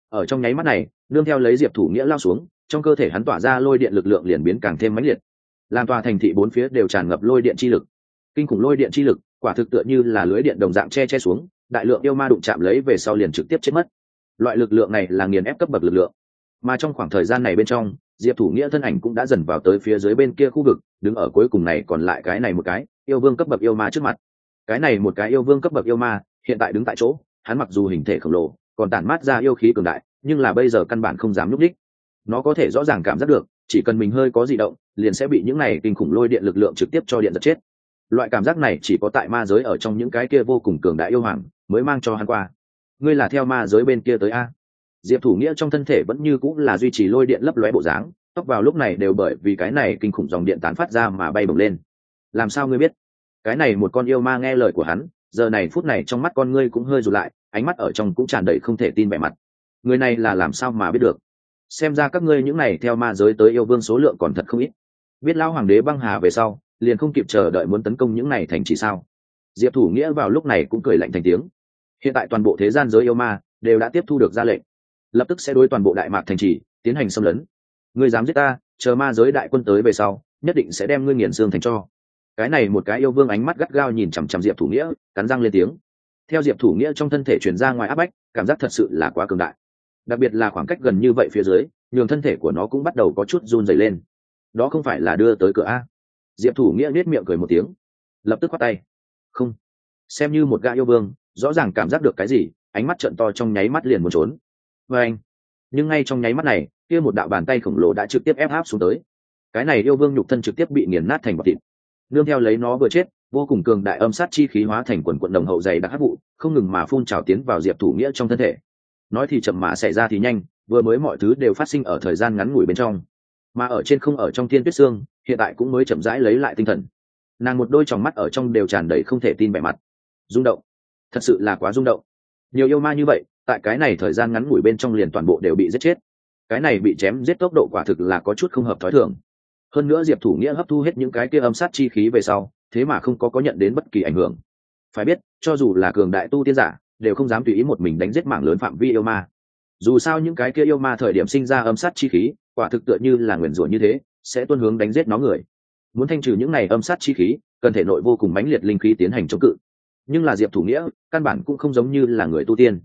ở trong nháy mắt này, nương theo lấy diệp thủ nghĩa lao xuống, trong cơ thể hắn tỏa ra lôi điện lực lượng liền biến càng thêm mãnh liệt làm tòa thành thị bốn phía đều tràn ngập lôi điện chi lực. Kinh khủng lôi điện chi lực, quả thực tựa như là lưới điện đồng dạng che che xuống, đại lượng yêu ma đụng chạm lấy về sau liền trực tiếp chết mất. Loại lực lượng này là nghiền ép cấp bậc lực lượng. Mà trong khoảng thời gian này bên trong, diệp thủ nghĩa thân ảnh cũng đã dần vào tới phía dưới bên kia khu vực, đứng ở cuối cùng này còn lại cái này một cái, yêu vương cấp bậc yêu ma trước mặt. Cái này một cái yêu vương cấp bậc yêu ma, hiện tại đứng tại chỗ, hắn mặc dù hình thể khổng lồ, còn tản mát ra yêu khí cường đại, nhưng là bây giờ căn bản không dám nhúc đích nó có thể rõ ràng cảm giác được chỉ cần mình hơi có di động, liền sẽ bị những này kinh khủng lôi điện lực lượng trực tiếp cho điện giật chết. Loại cảm giác này chỉ có tại ma giới ở trong những cái kia vô cùng cường đại yêu hoàng mới mang cho hắn qua. Ngươi là theo ma giới bên kia tới a? Diệp thủ nghĩa trong thân thể vẫn như cũng là duy trì lôi điện lấp lóe bộ dáng, tóc vào lúc này đều bởi vì cái này kinh khủng dòng điện tán phát ra mà bay bổng lên. Làm sao ngươi biết? Cái này một con yêu ma nghe lời của hắn, giờ này phút này trong mắt con ngươi cũng hơi rụt lại, ánh mắt ở trong cũng tràn đầy không thể tin vẻ mặt. Người này là làm sao mà biết được? Xem ra các ngươi những này theo ma giới tới yêu vương số lượng còn thật không ít. Biết lão hoàng đế băng hà về sau, liền không kịp chờ đợi muốn tấn công những này thành chỉ sao? Diệp thủ nghĩa vào lúc này cũng cười lạnh thành tiếng. Hiện tại toàn bộ thế gian giới yêu ma đều đã tiếp thu được ra lệnh. Lập tức sẽ đối toàn bộ đại mạc thành trì tiến hành xâm lấn. Ngươi dám giết ta, chờ ma giới đại quân tới về sau, nhất định sẽ đem ngươi nghiền xương thành cho. Cái này một cái yêu vương ánh mắt gắt gao nhìn chằm chằm diệp thủ nghĩa, cắn răng lên tiếng. Theo diệp thủ nghĩa trong thân thể chuyển ra ngoài áp bách, cảm giác thật sự là quá cường đại đặc biệt là khoảng cách gần như vậy phía dưới, nhường thân thể của nó cũng bắt đầu có chút run dày lên. Đó không phải là đưa tới cửa a. Diệp thủ nghĩa nết miệng cười một tiếng, lập tức khoát tay. Không. Xem như một gã yêu vương, rõ ràng cảm giác được cái gì, ánh mắt trận to trong nháy mắt liền muốn trốn. Vê anh. Nhưng ngay trong nháy mắt này, kia một đạo bàn tay khổng lồ đã trực tiếp ép áp xuống tới. Cái này yêu vương nhục thân trực tiếp bị nghiền nát thành bọc thịt. Nương theo lấy nó vừa chết, vô cùng cường đại âm sát chi khí hóa thành quần quận đồng hậu dày đặc hấp vụ, không ngừng mà phun trào tiến vào diệp thủ nghĩa trong thân thể nói thì chậm mà xảy ra thì nhanh, vừa mới mọi thứ đều phát sinh ở thời gian ngắn ngủi bên trong. Mà ở trên không ở trong thiên tuyết xương, hiện tại cũng mới chậm rãi lấy lại tinh thần. Nàng một đôi tròng mắt ở trong đều tràn đầy không thể tin vẻ mặt. Rung động. Thật sự là quá rung động. Nhiều yêu ma như vậy, tại cái này thời gian ngắn ngủi bên trong liền toàn bộ đều bị giết chết. Cái này bị chém giết tốc độ quả thực là có chút không hợp thói thường. Hơn nữa diệp thủ nghĩa hấp thu hết những cái kia âm sát chi khí về sau, thế mà không có có nhận đến bất kỳ ảnh hưởng. Phải biết, cho dù là cường đại tu tiên giả đều không dám tùy ý một mình đánh giết mạng lớn phạm vi yêu ma. Dù sao những cái kia yêu ma thời điểm sinh ra âm sát chi khí, quả thực tựa như là nguyền rủa như thế, sẽ tuân hướng đánh giết nó người. Muốn thanh trừ những này âm sát chi khí, cần thể nội vô cùng mãnh liệt linh khí tiến hành chống cự. Nhưng là diệp thủ nghĩa, căn bản cũng không giống như là người tu tiên.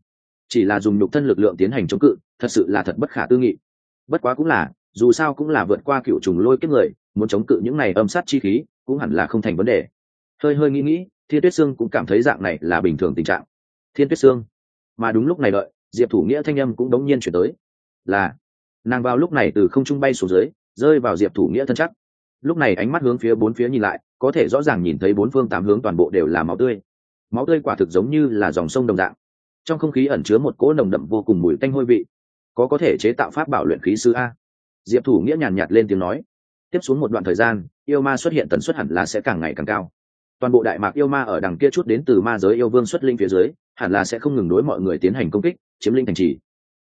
Chỉ là dùng nhục thân lực lượng tiến hành chống cự, thật sự là thật bất khả tư nghị. Bất quá cũng là, dù sao cũng là vượt qua cựu trùng lôi kiếp người, muốn chống cự những này âm sát chi khí, cũng hẳn là không thành vấn đề. Hơi hơi nghĩ nghĩ, thiên tuyết sương cũng cảm thấy dạng này là bình thường tình trạng thiên tuyết sương. Mà đúng lúc này đợi, diệp thủ nghĩa thanh âm cũng đống nhiên chuyển tới. Là, nàng vào lúc này từ không trung bay xuống dưới, rơi vào diệp thủ nghĩa thân chắc. Lúc này ánh mắt hướng phía bốn phía nhìn lại, có thể rõ ràng nhìn thấy bốn phương tám hướng toàn bộ đều là máu tươi. Máu tươi quả thực giống như là dòng sông đồng dạng. Trong không khí ẩn chứa một cỗ nồng đậm vô cùng mùi tanh hôi vị. Có có thể chế tạo pháp bảo luyện khí sư a. Diệp thủ nghĩa nhàn nhạt lên tiếng nói. Tiếp xuống một đoạn thời gian, yêu ma xuất hiện tần suất hẳn là sẽ càng ngày càng cao toàn bộ đại mạc yêu ma ở đằng kia chút đến từ ma giới yêu vương xuất linh phía dưới, hẳn là sẽ không ngừng đối mọi người tiến hành công kích, chiếm linh thành trì.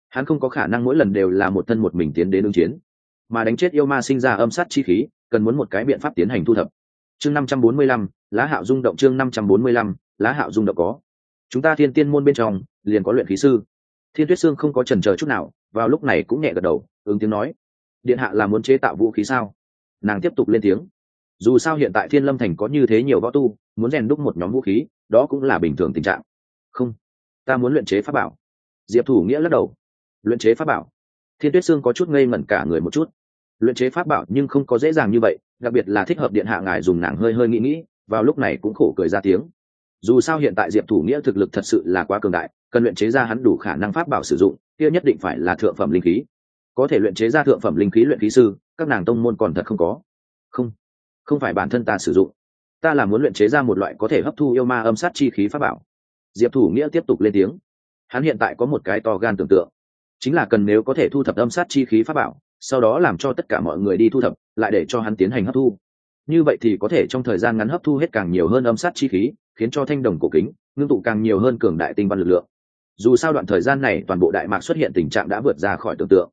Hắn không có khả năng mỗi lần đều là một thân một mình tiến đến ứng chiến. Mà đánh chết yêu ma sinh ra âm sát chi khí, cần muốn một cái biện pháp tiến hành thu thập. Chương năm trăm bốn mươi lăm, lá hạo rung động chương năm trăm bốn mươi lăm, lá hạo rung động có. Chúng ta thiên tiên môn bên trong, liền có luyện khí sư. Thiên tuyết sương không có trần chờ chút nào, vào lúc này cũng nhẹ gật đầu, ứng tiếng nói. Điện hạ là muốn chế tạo vũ khí sao? Nàng tiếp tục lên tiếng dù sao hiện tại thiên lâm thành có như thế nhiều võ tu, muốn rèn đúc một nhóm vũ khí, đó cũng là bình thường tình trạng. Không, ta muốn luyện chế pháp bảo. Diệp thủ nghĩa lắc đầu. Luyện chế pháp bảo? Thiên tuyết sương có chút ngây ngẩn cả người một chút. Luyện chế pháp bảo nhưng không có dễ dàng như vậy, đặc biệt là thích hợp điện hạ ngài dùng nàng hơi hơi nghĩ nghĩ, vào lúc này cũng khổ cười ra tiếng. Dù sao hiện tại diệp thủ nghĩa thực lực thật sự là quá cường đại, cần luyện chế ra hắn đủ khả năng pháp bảo sử dụng, kia nhất định phải là thượng phẩm linh khí. Có thể luyện chế ra thượng phẩm linh khí luyện khí sư, các nàng tông môn còn thật không có. Không không phải bản thân ta sử dụng. Ta là muốn luyện chế ra một loại có thể hấp thu yêu ma âm sát chi khí pháp bảo. Diệp thủ nghĩa tiếp tục lên tiếng. Hắn hiện tại có một cái to gan tưởng tượng. Chính là cần nếu có thể thu thập âm sát chi khí pháp bảo, sau đó làm cho tất cả mọi người đi thu thập, lại để cho hắn tiến hành hấp thu. Như vậy thì có thể trong thời gian ngắn hấp thu hết càng nhiều hơn âm sát chi khí, khiến cho thanh đồng cổ kính, ngưng tụ càng nhiều hơn cường đại tinh văn lực lượng. Dù sao đoạn thời gian này toàn bộ đại mạc xuất hiện tình trạng đã vượt ra khỏi tưởng tượng.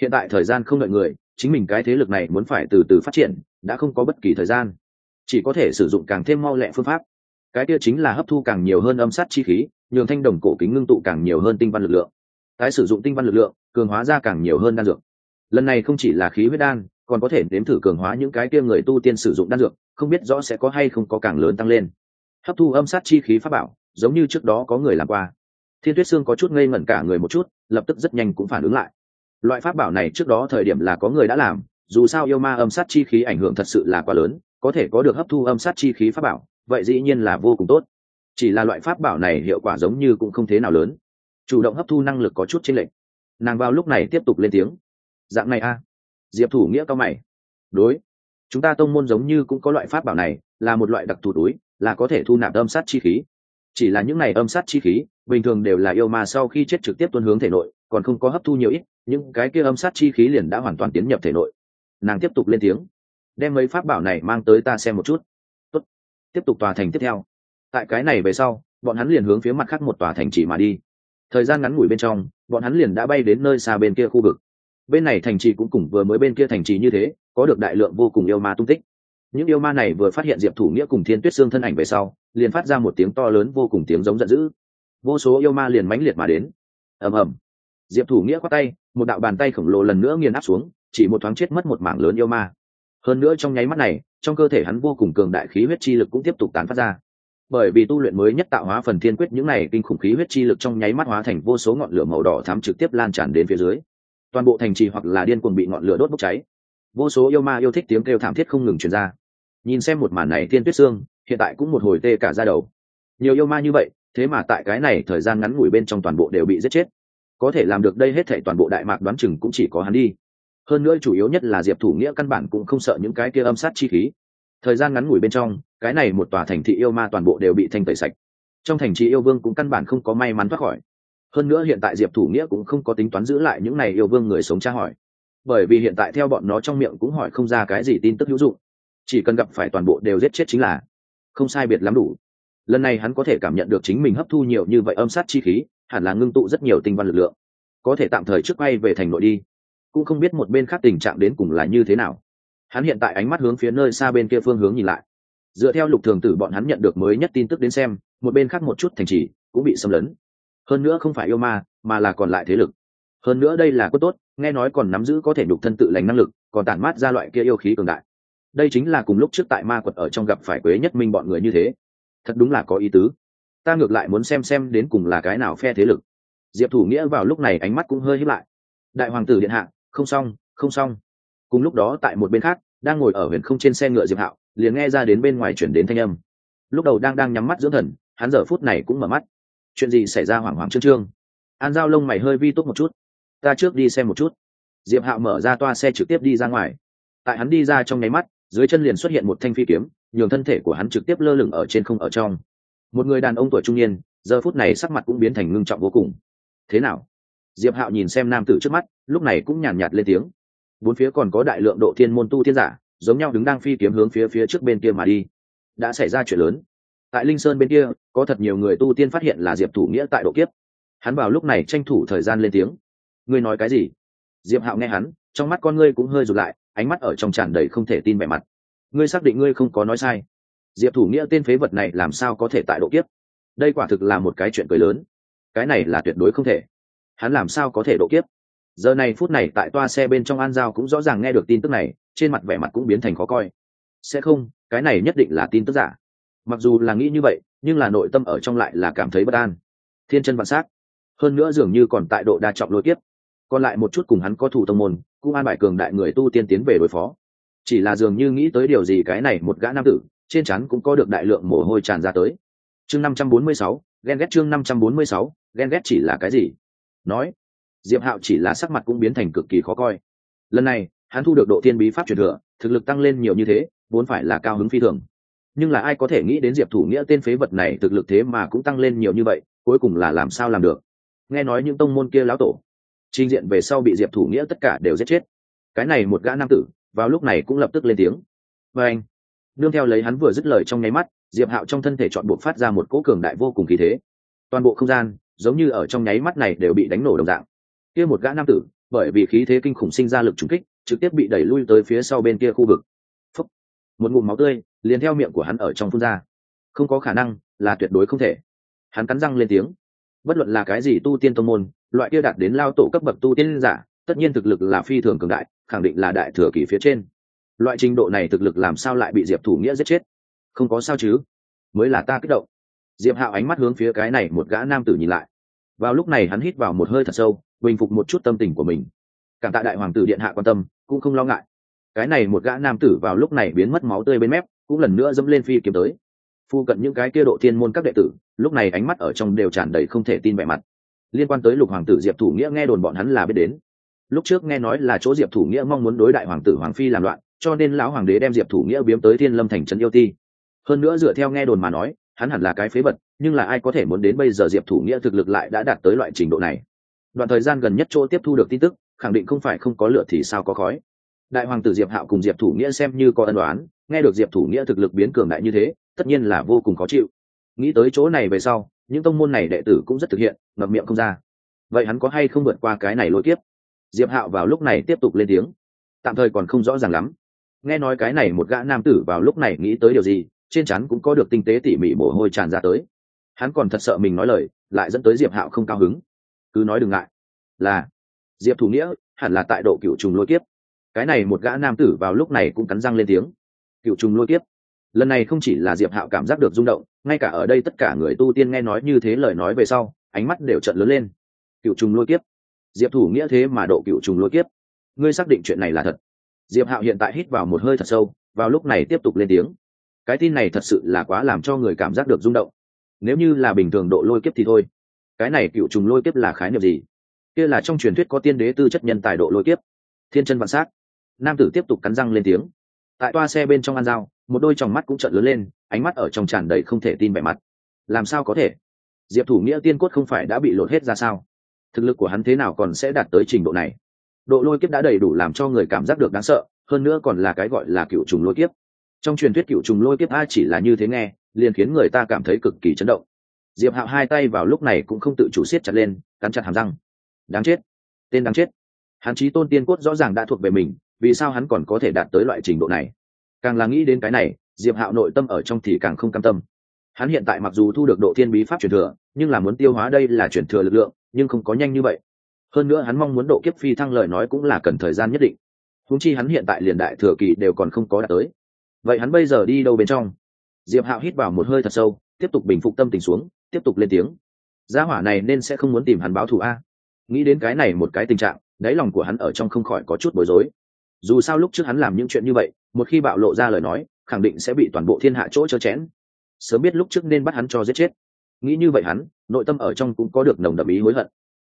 Hiện tại thời gian không đợi người, chính mình cái thế lực này muốn phải từ từ phát triển đã không có bất kỳ thời gian. Chỉ có thể sử dụng càng thêm mau lẹ phương pháp. Cái kia chính là hấp thu càng nhiều hơn âm sát chi khí, nhường thanh đồng cổ kính ngưng tụ càng nhiều hơn tinh văn lực lượng. Tái sử dụng tinh văn lực lượng, cường hóa ra càng nhiều hơn đan dược. Lần này không chỉ là khí huyết đan, còn có thể nếm thử cường hóa những cái kia người tu tiên sử dụng đan dược, không biết rõ sẽ có hay không có càng lớn tăng lên. Hấp thu âm sát chi khí pháp bảo, giống như trước đó có người làm qua. Thiên tuyết sương có chút ngây ngẩn cả người một chút, lập tức rất nhanh cũng phản ứng lại. Loại pháp bảo này trước đó thời điểm là có người đã làm dù sao yêu ma âm sát chi khí ảnh hưởng thật sự là quá lớn, có thể có được hấp thu âm sát chi khí pháp bảo, vậy dĩ nhiên là vô cùng tốt. Chỉ là loại pháp bảo này hiệu quả giống như cũng không thế nào lớn. Chủ động hấp thu năng lực có chút chênh lệch. Nàng vào lúc này tiếp tục lên tiếng. Dạng này a. Diệp thủ nghĩa cao mày. Đối. Chúng ta tông môn giống như cũng có loại pháp bảo này, là một loại đặc thù túi, là có thể thu nạp âm sát chi khí. Chỉ là những này âm sát chi khí, bình thường đều là yêu ma sau khi chết trực tiếp tuân hướng thể nội, còn không có hấp thu nhiều ít, những cái kia âm sát chi khí liền đã hoàn toàn tiến nhập thể nội nàng tiếp tục lên tiếng. Đem mấy pháp bảo này mang tới ta xem một chút. Tốt. tiếp tục tòa thành tiếp theo. Tại cái này về sau, bọn hắn liền hướng phía mặt khác một tòa thành trì mà đi. Thời gian ngắn ngủi bên trong, bọn hắn liền đã bay đến nơi xa bên kia khu vực. Bên này thành trì cũng cùng vừa mới bên kia thành trì như thế, có được đại lượng vô cùng yêu ma tung tích. Những yêu ma này vừa phát hiện diệp thủ nghĩa cùng thiên tuyết xương thân ảnh về sau, liền phát ra một tiếng to lớn vô cùng tiếng giống giận dữ. Vô số yêu ma liền mãnh liệt mà đến. Ầm ầm. Diệp thủ nghĩa khoác tay, một đạo bàn tay khổng lồ lần nữa nghiền áp xuống chỉ một thoáng chết mất một mảng lớn yêu ma. Hơn nữa trong nháy mắt này, trong cơ thể hắn vô cùng cường đại khí huyết chi lực cũng tiếp tục tán phát ra. Bởi vì tu luyện mới nhất tạo hóa phần thiên quyết, những này kinh khủng khí huyết chi lực trong nháy mắt hóa thành vô số ngọn lửa màu đỏ thắm trực tiếp lan tràn đến phía dưới. Toàn bộ thành trì hoặc là điên cuồng bị ngọn lửa đốt bốc cháy. Vô số yêu ma yêu thích tiếng kêu thảm thiết không ngừng truyền ra. Nhìn xem một màn này thiên tuyết xương, hiện tại cũng một hồi tê cả ra đầu. Nhiều yêu ma như vậy, thế mà tại cái này thời gian ngắn ngủi bên trong toàn bộ đều bị giết chết. Có thể làm được đây hết thảy toàn bộ đại mạc đoán chừng cũng chỉ có hắn đi hơn nữa chủ yếu nhất là diệp thủ nghĩa căn bản cũng không sợ những cái kia âm sát chi khí. Thời gian ngắn ngủi bên trong, cái này một tòa thành thị yêu ma toàn bộ đều bị thanh tẩy sạch. Trong thành trì yêu vương cũng căn bản không có may mắn thoát khỏi. Hơn nữa hiện tại diệp thủ nghĩa cũng không có tính toán giữ lại những này yêu vương người sống tra hỏi. Bởi vì hiện tại theo bọn nó trong miệng cũng hỏi không ra cái gì tin tức hữu dụng. Chỉ cần gặp phải toàn bộ đều giết chết chính là không sai biệt lắm đủ. Lần này hắn có thể cảm nhận được chính mình hấp thu nhiều như vậy âm sát chi khí, hẳn là ngưng tụ rất nhiều tinh văn lực lượng. Có thể tạm thời trước bay về thành nội đi cũng không biết một bên khác tình trạng đến cùng là như thế nào. Hắn hiện tại ánh mắt hướng phía nơi xa bên kia phương hướng nhìn lại. Dựa theo lục thường tử bọn hắn nhận được mới nhất tin tức đến xem, một bên khác một chút thành trì cũng bị xâm lấn. Hơn nữa không phải yêu ma, mà là còn lại thế lực. Hơn nữa đây là cốt tốt, nghe nói còn nắm giữ có thể nhục thân tự lành năng lực, còn tản mát ra loại kia yêu khí cường đại. Đây chính là cùng lúc trước tại ma quật ở trong gặp phải quế nhất minh bọn người như thế. Thật đúng là có ý tứ. Ta ngược lại muốn xem xem đến cùng là cái nào phe thế lực. Diệp thủ nghĩa vào lúc này ánh mắt cũng hơi hiếp lại. Đại hoàng tử điện hạ không xong không xong. Cùng lúc đó tại một bên khác, đang ngồi ở huyền không trên xe ngựa diệp hạo, liền nghe ra đến bên ngoài chuyển đến thanh âm. Lúc đầu đang đang nhắm mắt dưỡng thần, hắn giờ phút này cũng mở mắt. Chuyện gì xảy ra hoảng hoảng trương trương? An giao lông mày hơi vi tốt một chút. Ta trước đi xem một chút. Diệp hạo mở ra toa xe trực tiếp đi ra ngoài. Tại hắn đi ra trong nháy mắt, dưới chân liền xuất hiện một thanh phi kiếm, nhường thân thể của hắn trực tiếp lơ lửng ở trên không ở trong. Một người đàn ông tuổi trung niên, giờ phút này sắc mặt cũng biến thành ngưng trọng vô cùng. Thế nào? Diệp hạo nhìn xem nam tử trước mắt lúc này cũng nhàn nhạt, nhạt lên tiếng. Bốn phía còn có đại lượng độ thiên môn tu thiên giả giống nhau đứng đang phi kiếm hướng phía phía trước bên kia mà đi. Đã xảy ra chuyện lớn. Tại linh sơn bên kia có thật nhiều người tu tiên phát hiện là diệp thủ nghĩa tại độ kiếp. Hắn vào lúc này tranh thủ thời gian lên tiếng. Ngươi nói cái gì? Diệp hạo nghe hắn trong mắt con ngươi cũng hơi rụt lại ánh mắt ở trong tràn đầy không thể tin vẻ mặt. Ngươi xác định ngươi không có nói sai. Diệp thủ nghĩa tên phế vật này làm sao có thể tại độ kiếp? Đây quả thực là một cái chuyện cười lớn. Cái này là tuyệt đối không thể hắn làm sao có thể độ kiếp? Giờ này phút này tại toa xe bên trong an giao cũng rõ ràng nghe được tin tức này, trên mặt vẻ mặt cũng biến thành khó coi. Sẽ không, cái này nhất định là tin tức giả. Mặc dù là nghĩ như vậy, nhưng là nội tâm ở trong lại là cảm thấy bất an. Thiên chân vạn s á hơn nữa dường như còn tại độ đa trọng lôi kiếp. Còn lại một chút cùng hắn có thủ tông môn, cũng an bài cường đại người tu tiên tiến về đối phó. Chỉ là dường như nghĩ tới điều gì cái này một gã nam tử, trên chắn cũng có được đại lượng mồ hôi tràn ra tới. Chương năm trăm bốn mươi sáu, ghen ghét chương năm trăm bốn mươi sáu, ghen ghét chỉ là cái gì? Nói, diệp hạo chỉ là sắc mặt cũng biến thành cực kỳ khó coi. Lần này, hắn thu được độ tiên bí pháp truyền thừa, thực lực tăng lên nhiều như thế, vốn phải là cao hứng phi thường. Nhưng là ai có thể nghĩ đến diệp thủ nghĩa tên phế vật này thực lực thế mà cũng tăng lên nhiều như vậy, cuối cùng là làm sao làm được? Nghe nói những tông môn kia lão tổ, trình diện về sau bị diệp thủ nghĩa tất cả đều giết chết. Cái này một gã nam tử, vào lúc này cũng lập tức lên tiếng. Và anh, đương theo lấy hắn vừa dứt lời trong nháy mắt, diệp hạo trong thân thể chọn buộc phát ra một cỗ cường đại vô cùng khí thế. Toàn bộ không gian giống như ở trong nháy mắt này đều bị đánh nổ đồng dạng. Kia một gã nam tử, bởi vì khí thế kinh khủng sinh ra lực trùng kích, trực tiếp bị đẩy lui tới phía sau bên kia khu vực. Phúc. một ngụm máu tươi, liền theo miệng của hắn ở trong phun ra. Không có khả năng, là tuyệt đối không thể. Hắn cắn răng lên tiếng. Bất luận là cái gì tu tiên tông môn, loại kia đạt đến lao tổ cấp bậc tu tiên giả, tất nhiên thực lực là phi thường cường đại, khẳng định là đại thừa kỳ phía trên. Loại trình độ này thực lực làm sao lại bị diệp thủ nghĩa giết chết? Không có sao chứ? Mới là ta kích động diệp hạo ánh mắt hướng phía cái này một gã nam tử nhìn lại. Vào lúc này hắn hít vào một hơi thật sâu, bình phục một chút tâm tình của mình. Cảm tạ đại hoàng tử điện hạ quan tâm, cũng không lo ngại. Cái này một gã nam tử vào lúc này biến mất máu tươi bên mép, cũng lần nữa dẫm lên phi kiếm tới. Phu cận những cái kia độ thiên môn các đệ tử, lúc này ánh mắt ở trong đều tràn đầy không thể tin vẻ mặt. Liên quan tới lục hoàng tử diệp thủ nghĩa nghe đồn bọn hắn là biết đến. Lúc trước nghe nói là chỗ diệp thủ nghĩa mong muốn đối đại hoàng tử hoàng phi làm loạn, cho nên lão hoàng đế đem diệp thủ nghĩa biếm tới thiên lâm thành trấn yêu ti. Hơn nữa dựa theo nghe đồn mà nói hắn hẳn là cái phế vật, nhưng là ai có thể muốn đến bây giờ diệp thủ nghĩa thực lực lại đã đạt tới loại trình độ này? Đoạn thời gian gần nhất chỗ tiếp thu được tin tức, khẳng định không phải không có lửa thì sao có khói. Đại hoàng tử diệp hạo cùng diệp thủ nghĩa xem như có ân đoán nghe được diệp thủ nghĩa thực lực biến cường đại như thế, tất nhiên là vô cùng khó chịu. Nghĩ tới chỗ này về sau, những tông môn này đệ tử cũng rất thực hiện ngập miệng không ra. Vậy hắn có hay không vượt qua cái này lôi kiếp? Diệp hạo vào lúc này tiếp tục lên tiếng. Tạm thời còn không rõ ràng lắm. Nghe nói cái này một gã nam tử vào lúc này nghĩ tới điều gì trên chắn cũng có được tinh tế tỉ mỉ mồ hôi tràn ra tới. Hắn còn thật sợ mình nói lời, lại dẫn tới diệp hạo không cao hứng. Cứ nói đừng ngại. Là, diệp thủ nghĩa, hẳn là tại độ cựu trùng lôi kiếp. Cái này một gã nam tử vào lúc này cũng cắn răng lên tiếng. Cựu trùng lôi kiếp. Lần này không chỉ là diệp hạo cảm giác được rung động, ngay cả ở đây tất cả người tu tiên nghe nói như thế lời nói về sau, ánh mắt đều trận lớn lên. Cựu trùng lôi kiếp. Diệp thủ nghĩa thế mà độ cựu trùng lôi kiếp. Ngươi xác định chuyện này là thật. Diệp hạo hiện tại hít vào một hơi thật sâu, vào lúc này tiếp tục lên tiếng cái tin này thật sự là quá làm cho người cảm giác được rung động. Nếu như là bình thường độ lôi kiếp thì thôi. Cái này cựu trùng lôi kiếp là khái niệm gì? Kia là trong truyền thuyết có tiên đế tư chất nhân tài độ lôi kiếp. Thiên chân vạn sát. nam tử tiếp tục cắn răng lên tiếng. Tại toa xe bên trong ăn dao, một đôi tròng mắt cũng trợn lớn lên, ánh mắt ở trong tràn đầy không thể tin vẻ mặt. Làm sao có thể? Diệp thủ nghĩa tiên cốt không phải đã bị lột hết ra sao? Thực lực của hắn thế nào còn sẽ đạt tới trình độ này? Độ lôi kiếp đã đầy đủ làm cho người cảm giác được đáng sợ, hơn nữa còn là cái gọi là cựu trùng lôi kiếp trong truyền thuyết cựu trùng lôi kiếp a chỉ là như thế nghe, liền khiến người ta cảm thấy cực kỳ chấn động. Diệp hạo hai tay vào lúc này cũng không tự chủ siết chặt lên, cắn chặt hàm răng. Đáng chết. Tên đáng chết. Hắn chí tôn tiên cốt rõ ràng đã thuộc về mình, vì sao hắn còn có thể đạt tới loại trình độ này? Càng là nghĩ đến cái này, diệp hạo nội tâm ở trong thì càng không cam tâm. Hắn hiện tại mặc dù thu được độ thiên bí pháp truyền thừa, nhưng là muốn tiêu hóa đây là truyền thừa lực lượng, nhưng không có nhanh như vậy. Hơn nữa hắn mong muốn độ kiếp phi thăng lời nói cũng là cần thời gian nhất định. Húng chi hắn hiện tại liền đại thừa kỳ đều còn không có đạt tới vậy hắn bây giờ đi đâu bên trong? Diệp hạo hít vào một hơi thật sâu, tiếp tục bình phục tâm tình xuống, tiếp tục lên tiếng. Gia hỏa này nên sẽ không muốn tìm hắn báo thù a. Nghĩ đến cái này một cái tình trạng, đáy lòng của hắn ở trong không khỏi có chút bối rối. Dù sao lúc trước hắn làm những chuyện như vậy, một khi bạo lộ ra lời nói, khẳng định sẽ bị toàn bộ thiên hạ chỗ cho chẽn sớm biết lúc trước nên bắt hắn cho giết chết. Nghĩ như vậy hắn, nội tâm ở trong cũng có được nồng đậm ý hối hận.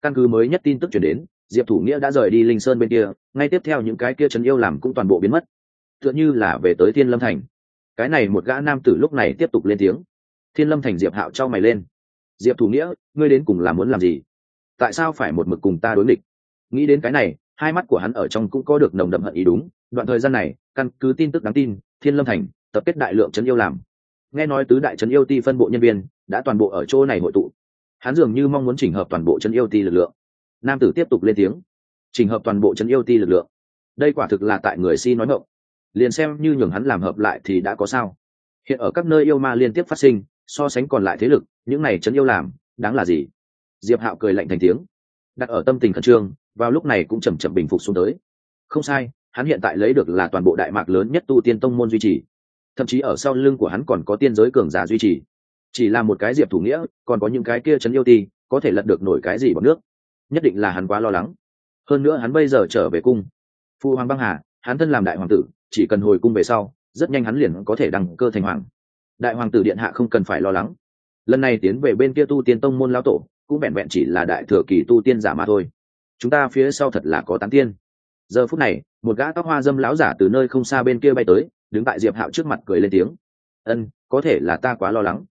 Căn cứ mới nhất tin tức chuyển đến, diệp thủ nghĩa đã rời đi linh sơn bên kia, ngay tiếp theo những cái kia trấn yêu làm cũng toàn bộ biến mất tựa như là về tới thiên lâm thành. Cái này một gã nam tử lúc này tiếp tục lên tiếng. Thiên lâm thành diệp hạo trao mày lên. Diệp thủ nghĩa, ngươi đến cùng là muốn làm gì? Tại sao phải một mực cùng ta đối nghịch? Nghĩ đến cái này, hai mắt của hắn ở trong cũng có được nồng đậm hận ý đúng. Đoạn thời gian này, căn cứ tin tức đáng tin, thiên lâm thành, tập kết đại lượng trấn yêu làm. Nghe nói tứ đại trấn yêu ti phân bộ nhân viên, đã toàn bộ ở chỗ này hội tụ. Hắn dường như mong muốn chỉnh hợp toàn bộ trấn yêu ti lực lượng. Nam tử tiếp tục lên tiếng. Chỉnh hợp toàn bộ trấn yêu ti lực lượng. Đây quả thực là tại người si nói ngộng liền xem như nhường hắn làm hợp lại thì đã có sao. Hiện ở các nơi yêu ma liên tiếp phát sinh, so sánh còn lại thế lực, những này chấn yêu làm, đáng là gì? Diệp hạo cười lạnh thành tiếng. Đặt ở tâm tình khẩn trương, vào lúc này cũng chầm chậm bình phục xuống tới. Không sai, hắn hiện tại lấy được là toàn bộ đại mạc lớn nhất tu tiên tông môn duy trì. Thậm chí ở sau lưng của hắn còn có tiên giới cường giả duy trì. Chỉ là một cái diệp thủ nghĩa, còn có những cái kia chấn yêu ti, có thể lật được nổi cái gì bằng nước? Nhất định là hắn quá lo lắng. Hơn nữa hắn bây giờ trở về cung. Phu hoàng băng hà hắn thân làm đại hoàng tử, chỉ cần hồi cung về sau, rất nhanh hắn liền có thể đăng cơ thành hoàng. Đại hoàng tử điện hạ không cần phải lo lắng. Lần này tiến về bên kia tu tiên tông môn lão tổ, cũng vẹn vẹn chỉ là đại thừa kỳ tu tiên giả mà thôi. Chúng ta phía sau thật là có tán tiên. Giờ phút này, một gã tóc hoa dâm lão giả từ nơi không xa bên kia bay tới, đứng tại diệp hạo trước mặt cười lên tiếng. Ân, có thể là ta quá lo lắng.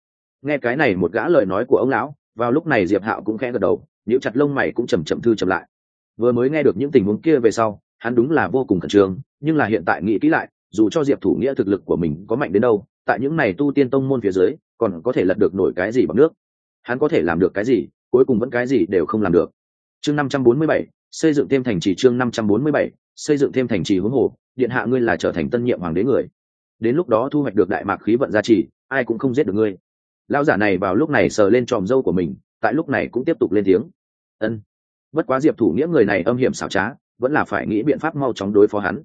Nghe cái này một gã lời nói của ông lão, vào lúc này diệp hạo cũng khẽ gật đầu, nhíu chặt lông mày cũng chầm chậm thư chậm lại. Vừa mới nghe được những tình huống kia về sau hắn đúng là vô cùng khẩn trương, nhưng là hiện tại nghĩ kỹ lại, dù cho diệp thủ nghĩa thực lực của mình có mạnh đến đâu, tại những này tu tiên tông môn phía dưới, còn có thể lật được nổi cái gì bằng nước? Hắn có thể làm được cái gì, cuối cùng vẫn cái gì đều không làm được. Chương năm trăm bốn mươi bảy, xây dựng thêm thành trì chương năm trăm bốn mươi bảy, xây dựng thêm thành trì huống hồ, điện hạ ngươi là trở thành tân nhiệm hoàng đế người. Đến lúc đó thu hoạch được đại mạc khí vận gia trì, ai cũng không giết được ngươi. Lão giả này vào lúc này sờ lên tròm dâu của mình, tại lúc này cũng tiếp tục lên tiếng. Ân. Bất quá diệp thủ nghĩa người này âm hiểm xảo trá vẫn là phải nghĩ biện pháp mau chóng đối phó hắn.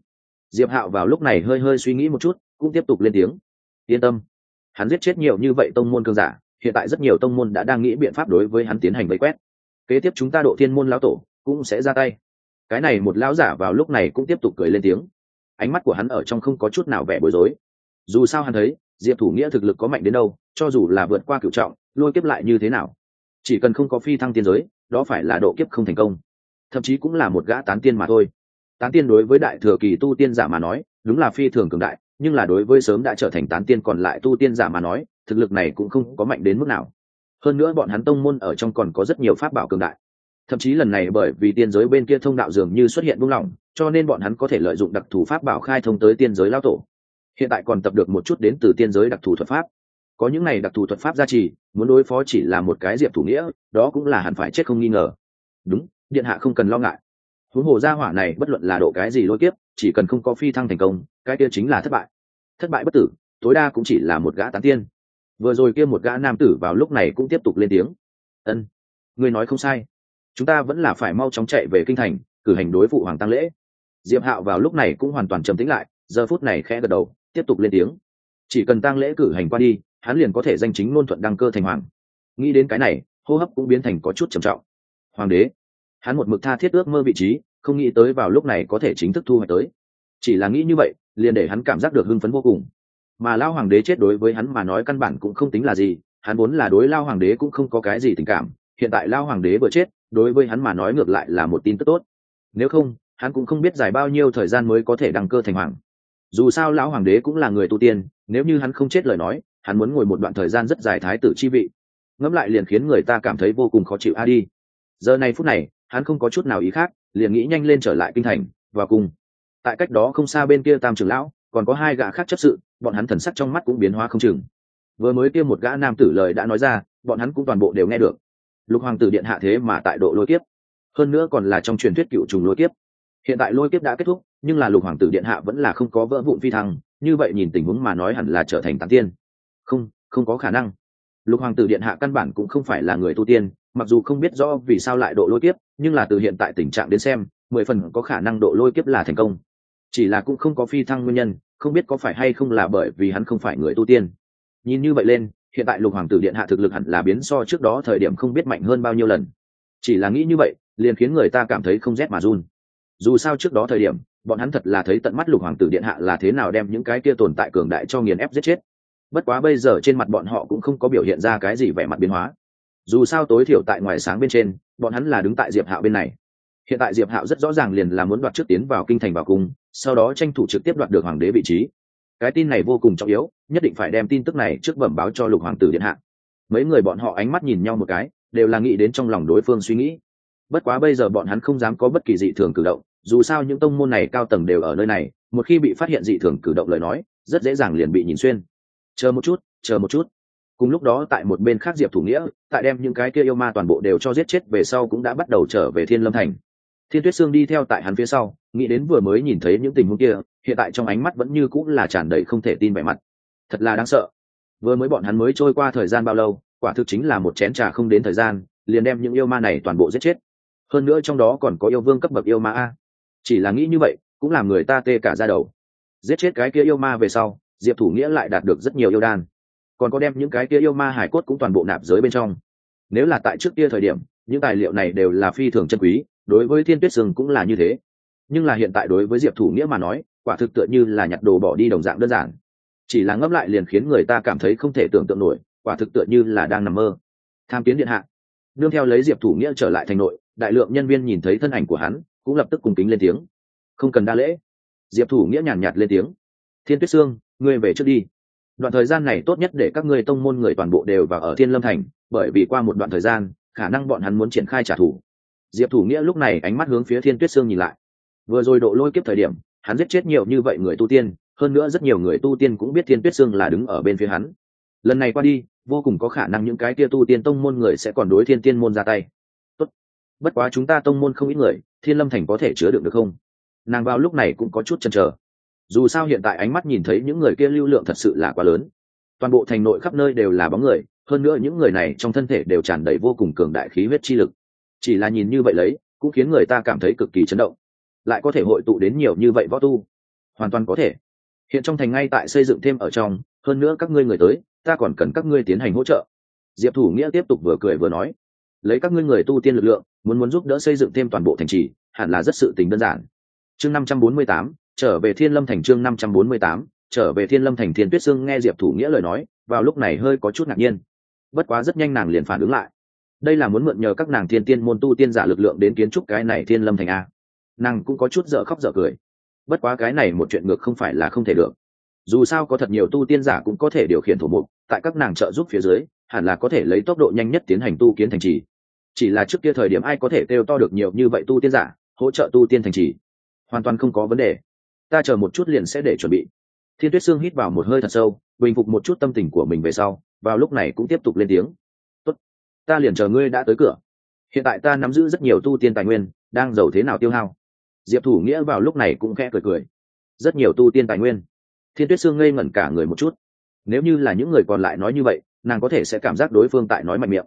Diệp hạo vào lúc này hơi hơi suy nghĩ một chút, cũng tiếp tục lên tiếng. Yên tâm, hắn giết chết nhiều như vậy tông môn cường giả, hiện tại rất nhiều tông môn đã đang nghĩ biện pháp đối với hắn tiến hành vây quét. Kế tiếp chúng ta độ thiên môn lão tổ cũng sẽ ra tay. Cái này một lão giả vào lúc này cũng tiếp tục cười lên tiếng. Ánh mắt của hắn ở trong không có chút nào vẻ bối rối. Dù sao hắn thấy, diệp thủ nghĩa thực lực có mạnh đến đâu, cho dù là vượt qua cựu trọng, lôi kiếp lại như thế nào? Chỉ cần không có phi thăng tiên giới, đó phải là độ kiếp không thành công thậm chí cũng là một gã tán tiên mà thôi. Tán tiên đối với đại thừa kỳ tu tiên giả mà nói, đúng là phi thường cường đại, nhưng là đối với sớm đã trở thành tán tiên còn lại tu tiên giả mà nói, thực lực này cũng không có mạnh đến mức nào. Hơn nữa bọn hắn tông môn ở trong còn có rất nhiều pháp bảo cường đại. Thậm chí lần này bởi vì tiên giới bên kia thông đạo dường như xuất hiện buông lỏng, cho nên bọn hắn có thể lợi dụng đặc thù pháp bảo khai thông tới tiên giới lao tổ. Hiện tại còn tập được một chút đến từ tiên giới đặc thù thuật pháp. Có những này đặc thù thuật pháp gia trì, muốn đối phó chỉ là một cái diệp thủ nghĩa, đó cũng là hẳn phải chết không nghi ngờ. Đúng điện hạ không cần lo ngại. Huống hồ gia hỏa này bất luận là độ cái gì lôi kiếp, chỉ cần không có phi thăng thành công, cái kia chính là thất bại. Thất bại bất tử, tối đa cũng chỉ là một gã tán tiên. Vừa rồi kia một gã nam tử vào lúc này cũng tiếp tục lên tiếng. Ân người nói không sai. Chúng ta vẫn là phải mau chóng chạy về kinh thành, cử hành đối phụ hoàng tăng lễ. Diệp hạo vào lúc này cũng hoàn toàn trầm tĩnh lại, giờ phút này khẽ gật đầu, tiếp tục lên tiếng. Chỉ cần tăng lễ cử hành qua đi, hắn liền có thể danh chính ngôn thuận đăng cơ thành hoàng. Nghĩ đến cái này, hô hấp cũng biến thành có chút trầm trọng. Hoàng đế hắn một mực tha thiết ước mơ vị trí, không nghĩ tới vào lúc này có thể chính thức thu hoạch tới. Chỉ là nghĩ như vậy, liền để hắn cảm giác được hưng phấn vô cùng. Mà lao hoàng đế chết đối với hắn mà nói căn bản cũng không tính là gì, hắn vốn là đối lao hoàng đế cũng không có cái gì tình cảm, hiện tại lao hoàng đế vừa chết, đối với hắn mà nói ngược lại là một tin tức tốt. Nếu không, hắn cũng không biết dài bao nhiêu thời gian mới có thể đăng cơ thành hoàng. Dù sao lão hoàng đế cũng là người tu tiên, nếu như hắn không chết lời nói, hắn muốn ngồi một đoạn thời gian rất dài thái tử chi vị. Ngẫm lại liền khiến người ta cảm thấy vô cùng khó chịu a đi. Giờ này phút này hắn không có chút nào ý khác, liền nghĩ nhanh lên trở lại kinh thành và cùng tại cách đó không xa bên kia tam trưởng lão, còn có hai gã khác chấp sự, bọn hắn thần sắc trong mắt cũng biến hóa không chừng. Vừa mới kia một gã nam tử lời đã nói ra, bọn hắn cũng toàn bộ đều nghe được. Lục hoàng tử điện hạ thế mà tại độ lôi kiếp. Hơn nữa còn là trong truyền thuyết cựu trùng lôi kiếp. Hiện tại lôi kiếp đã kết thúc, nhưng là lục hoàng tử điện hạ vẫn là không có vỡ vụn phi thăng, như vậy nhìn tình huống mà nói hẳn là trở thành tán tiên. Không không có khả năng. Lục hoàng tử điện hạ căn bản cũng không phải là người tu tiên mặc dù không biết rõ vì sao lại độ lôi kiếp, nhưng là từ hiện tại tình trạng đến xem, mười phần có khả năng độ lôi kiếp là thành công. Chỉ là cũng không có phi thăng nguyên nhân, không biết có phải hay không là bởi vì hắn không phải người tu tiên. Nhìn như vậy lên, hiện tại lục hoàng tử điện hạ thực lực hẳn là biến so trước đó thời điểm không biết mạnh hơn bao nhiêu lần. Chỉ là nghĩ như vậy, liền khiến người ta cảm thấy không rét mà run. Dù sao trước đó thời điểm, bọn hắn thật là thấy tận mắt lục hoàng tử điện hạ là thế nào đem những cái kia tồn tại cường đại cho nghiền ép giết chết. Bất quá bây giờ trên mặt bọn họ cũng không có biểu hiện ra cái gì vẻ mặt biến hóa dù sao tối thiểu tại ngoài sáng bên trên, bọn hắn là đứng tại diệp hạo bên này. Hiện tại diệp hạo rất rõ ràng liền là muốn đoạt trước tiến vào kinh thành vào cung, sau đó tranh thủ trực tiếp đoạt được hoàng đế vị trí. Cái tin này vô cùng trọng yếu, nhất định phải đem tin tức này trước bẩm báo cho lục hoàng tử điện hạ. Mấy người bọn họ ánh mắt nhìn nhau một cái, đều là nghĩ đến trong lòng đối phương suy nghĩ. Bất quá bây giờ bọn hắn không dám có bất kỳ dị thường cử động, dù sao những tông môn này cao tầng đều ở nơi này, một khi bị phát hiện dị thường cử động lời nói, rất dễ dàng liền bị nhìn xuyên. Chờ một chút, chờ một chút cùng lúc đó tại một bên khác diệp thủ nghĩa, tại đem những cái kia yêu ma toàn bộ đều cho giết chết về sau cũng đã bắt đầu trở về thiên lâm thành. Thiên tuyết sương đi theo tại hắn phía sau, nghĩ đến vừa mới nhìn thấy những tình huống kia, hiện tại trong ánh mắt vẫn như cũng là tràn đầy không thể tin vẻ mặt. Thật là đáng sợ. Vừa mới bọn hắn mới trôi qua thời gian bao lâu, quả thực chính là một chén trà không đến thời gian, liền đem những yêu ma này toàn bộ giết chết. Hơn nữa trong đó còn có yêu vương cấp bậc yêu ma a. Chỉ là nghĩ như vậy, cũng làm người ta tê cả ra đầu. Giết chết cái kia yêu ma về sau, diệp thủ nghĩa lại đạt được rất nhiều yêu đan còn có đem những cái kia yêu ma hải cốt cũng toàn bộ nạp giới bên trong. Nếu là tại trước kia thời điểm những tài liệu này đều là phi thường chân quý đối với thiên tuyết sương cũng là như thế. Nhưng là hiện tại đối với diệp thủ nghĩa mà nói quả thực tựa như là nhặt đồ bỏ đi đồng dạng đơn giản. Chỉ là ngấp lại liền khiến người ta cảm thấy không thể tưởng tượng nổi quả thực tựa như là đang nằm mơ. Tham kiến điện hạ. Nương theo lấy diệp thủ nghĩa trở lại thành nội đại lượng nhân viên nhìn thấy thân ảnh của hắn cũng lập tức cùng kính lên tiếng. Không cần đa lễ. Diệp thủ nghĩa nhàn nhạt, lên tiếng. Thiên tuyết sương ngươi về trước đi đoạn thời gian này tốt nhất để các ngươi tông môn người toàn bộ đều vào ở thiên lâm thành, bởi vì qua một đoạn thời gian, khả năng bọn hắn muốn triển khai trả thù. Diệp thủ nghĩa lúc này ánh mắt hướng phía thiên tuyết sương nhìn lại. Vừa rồi độ lôi kiếp thời điểm, hắn giết chết nhiều như vậy người tu tiên, hơn nữa rất nhiều người tu tiên cũng biết thiên tuyết sương là đứng ở bên phía hắn. Lần này qua đi, vô cùng có khả năng những cái kia tu tiên tông môn người sẽ còn đối thiên tiên môn ra tay. Tốt. bất quá chúng ta tông môn không ít người, thiên lâm thành có thể chứa được được không? Nàng vào lúc này cũng có chút chần chờ dù sao hiện tại ánh mắt nhìn thấy những người kia lưu lượng thật sự là quá lớn. Toàn bộ thành nội khắp nơi đều là bóng người, hơn nữa những người này trong thân thể đều tràn đầy vô cùng cường đại khí huyết chi lực. Chỉ là nhìn như vậy lấy, cũng khiến người ta cảm thấy cực kỳ chấn động. Lại có thể hội tụ đến nhiều như vậy võ tu? Hoàn toàn có thể. Hiện trong thành ngay tại xây dựng thêm ở trong, hơn nữa các ngươi người tới, ta còn cần các ngươi tiến hành hỗ trợ. Diệp thủ nghĩa tiếp tục vừa cười vừa nói, lấy các ngươi người tu tiên lực lượng, muốn muốn giúp đỡ xây dựng thêm toàn bộ thành trì, hẳn là rất sự tình đơn giản. Chương năm trăm bốn mươi tám trở về thiên lâm thành chương năm trăm bốn mươi tám, trở về thiên lâm thành thiên tuyết sương nghe diệp thủ nghĩa lời nói, vào lúc này hơi có chút ngạc nhiên. Bất quá rất nhanh nàng liền phản ứng lại. Đây là muốn mượn nhờ các nàng thiên tiên môn tu tiên giả lực lượng đến kiến trúc cái này thiên lâm thành a. Nàng cũng có chút dở khóc dở cười. Bất quá cái này một chuyện ngược không phải là không thể được. Dù sao có thật nhiều tu tiên giả cũng có thể điều khiển thủ mục, tại các nàng trợ giúp phía dưới, hẳn là có thể lấy tốc độ nhanh nhất tiến hành tu kiến thành trì. Chỉ là trước kia thời điểm ai có thể kêu to được nhiều như vậy tu tiên giả, hỗ trợ tu tiên thành trì? Hoàn toàn không có vấn đề ta chờ một chút liền sẽ để chuẩn bị. Thiên tuyết sương hít vào một hơi thật sâu, bình phục một chút tâm tình của mình về sau, vào lúc này cũng tiếp tục lên tiếng. Tốt, ta liền chờ ngươi đã tới cửa. Hiện tại ta nắm giữ rất nhiều tu tiên tài nguyên, đang giàu thế nào tiêu hao? Diệp thủ nghĩa vào lúc này cũng khẽ cười cười. Rất nhiều tu tiên tài nguyên. Thiên tuyết sương ngây ngẩn cả người một chút. Nếu như là những người còn lại nói như vậy, nàng có thể sẽ cảm giác đối phương tại nói mạnh miệng.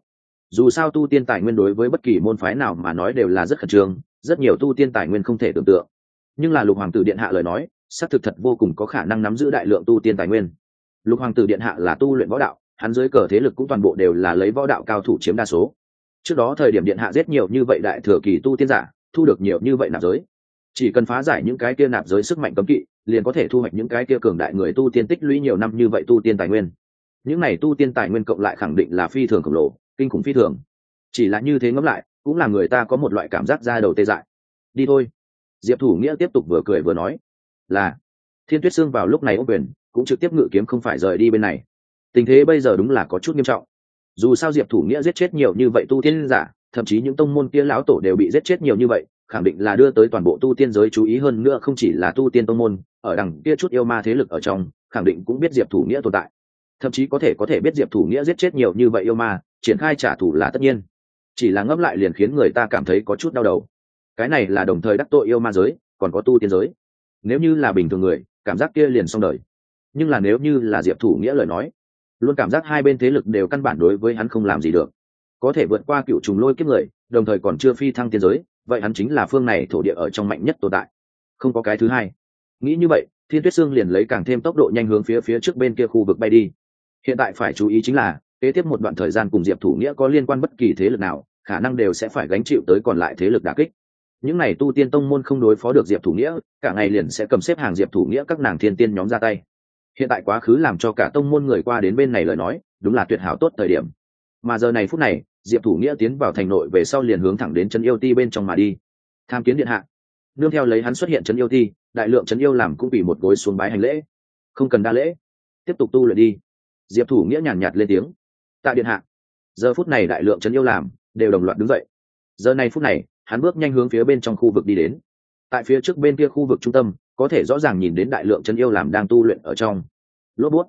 Dù sao tu tiên tài nguyên đối với bất kỳ môn phái nào mà nói đều là rất khẩn trương, rất nhiều tu tiên tài nguyên không thể tưởng tượng nhưng là lục hoàng tử điện hạ lời nói, xác thực thật vô cùng có khả năng nắm giữ đại lượng tu tiên tài nguyên. Lục hoàng tử điện hạ là tu luyện võ đạo, hắn dưới cờ thế lực cũng toàn bộ đều là lấy võ đạo cao thủ chiếm đa số. Trước đó thời điểm điện hạ giết nhiều như vậy đại thừa kỳ tu tiên giả, thu được nhiều như vậy nạp giới. Chỉ cần phá giải những cái kia nạp giới sức mạnh cấm kỵ, liền có thể thu hoạch những cái kia cường đại người tu tiên tích lũy nhiều năm như vậy tu tiên tài nguyên. Những này tu tiên tài nguyên cộng lại khẳng định là phi thường khổng lồ, kinh khủng phi thường. Chỉ là như thế ngẫm lại, cũng là người ta có một loại cảm giác ra đầu tê dại. Đi thôi diệp thủ nghĩa tiếp tục vừa cười vừa nói, là. Thiên tuyết sương vào lúc này ô quyền, cũng trực tiếp ngự kiếm không phải rời đi bên này. Tình thế bây giờ đúng là có chút nghiêm trọng. Dù sao diệp thủ nghĩa giết chết nhiều như vậy tu tiên giả, thậm chí những tông môn kia lão tổ đều bị giết chết nhiều như vậy, khẳng định là đưa tới toàn bộ tu tiên giới chú ý hơn nữa không chỉ là tu tiên tông môn, ở đằng kia chút yêu ma thế lực ở trong, khẳng định cũng biết diệp thủ nghĩa tồn tại. Thậm chí có thể có thể biết diệp thủ nghĩa giết chết nhiều như vậy yêu ma, triển khai trả thù là tất nhiên. Chỉ là ngấp lại liền khiến người ta cảm thấy có chút đau đầu cái này là đồng thời đắc tội yêu ma giới, còn có tu tiên giới. Nếu như là bình thường người, cảm giác kia liền xong đời. Nhưng là nếu như là diệp thủ nghĩa lời nói, luôn cảm giác hai bên thế lực đều căn bản đối với hắn không làm gì được. Có thể vượt qua cựu trùng lôi kiếp người, đồng thời còn chưa phi thăng tiên giới, vậy hắn chính là phương này thổ địa ở trong mạnh nhất tồn tại. Không có cái thứ hai. Nghĩ như vậy, thiên tuyết sương liền lấy càng thêm tốc độ nhanh hướng phía phía trước bên kia khu vực bay đi. Hiện tại phải chú ý chính là, kế tiếp một đoạn thời gian cùng diệp thủ nghĩa có liên quan bất kỳ thế lực nào, khả năng đều sẽ phải gánh chịu tới còn lại thế lực đà kích những n à y tu tiên tông môn không đối phó được diệp thủ nghĩa, cả ngày liền sẽ cầm xếp hàng diệp thủ nghĩa các nàng thiên tiên nhóm ra tay. Hiện tại quá khứ làm cho cả tông môn người qua đến bên này lời nói, đúng là tuyệt hảo tốt thời điểm. Mà giờ này phút này, diệp thủ nghĩa tiến vào thành nội về sau liền hướng thẳng đến trấn yêu ti bên trong mà đi. Tham kiến điện hạ. Nương theo lấy hắn xuất hiện trấn yêu ti, đại lượng trấn yêu làm cũng bị một gối xuống bái hành lễ. Không cần đa lễ. Tiếp tục tu luyện đi. Diệp thủ nghĩa nhàn nhạt lên tiếng. Tại điện hạ. Giờ phút này đại lượng trấn yêu làm, đều đồng loạt đứng dậy. Giờ này phút này hắn bước nhanh hướng phía bên trong khu vực đi đến. Tại phía trước bên kia khu vực trung tâm, có thể rõ ràng nhìn đến đại lượng chân yêu làm đang tu luyện ở trong. Lốp bút.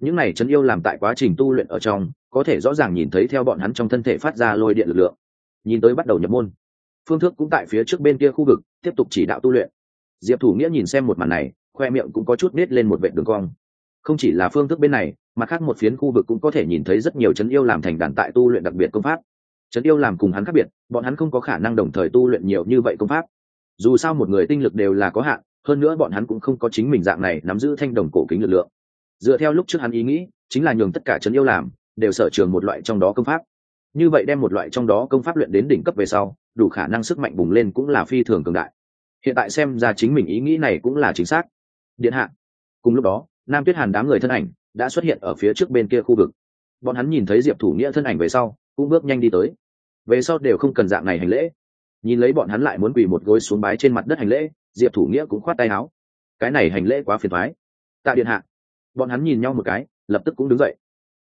Những này chân yêu làm tại quá trình tu luyện ở trong, có thể rõ ràng nhìn thấy theo bọn hắn trong thân thể phát ra lôi điện lực lượng. Nhìn tới bắt đầu nhập môn. Phương thức cũng tại phía trước bên kia khu vực, tiếp tục chỉ đạo tu luyện. Diệp thủ nghĩa nhìn xem một màn này, khoe miệng cũng có chút nết lên một vệ đường cong. Không chỉ là phương thức bên này mà khác một phiến khu vực cũng có thể nhìn thấy rất nhiều chấn yêu làm thành đàn tại tu luyện đặc biệt công pháp chấn yêu làm cùng hắn khác biệt, bọn hắn không có khả năng đồng thời tu luyện nhiều như vậy công pháp. Dù sao một người tinh lực đều là có hạn, hơn nữa bọn hắn cũng không có chính mình dạng này nắm giữ thanh đồng cổ kính lực lượng. Dựa theo lúc trước hắn ý nghĩ, chính là nhường tất cả trấn yêu làm đều sở trường một loại trong đó công pháp. Như vậy đem một loại trong đó công pháp luyện đến đỉnh cấp về sau, đủ khả năng sức mạnh bùng lên cũng là phi thường cường đại. Hiện tại xem ra chính mình ý nghĩ này cũng là chính xác. Điện hạ. Cùng lúc đó, nam tuyết hàn đám người thân ảnh đã xuất hiện ở phía trước bên kia khu vực. Bọn hắn nhìn thấy diệp thủ nghĩa thân ảnh về sau cũng bước nhanh đi tới. Về sau đều không cần dạng này hành lễ. Nhìn lấy bọn hắn lại muốn quỳ một gối xuống bái trên mặt đất hành lễ, diệp thủ nghĩa cũng khoát tay áo. Cái này hành lễ quá phiền thoái tạ điện hạ. Bọn hắn nhìn nhau một cái, lập tức cũng đứng dậy.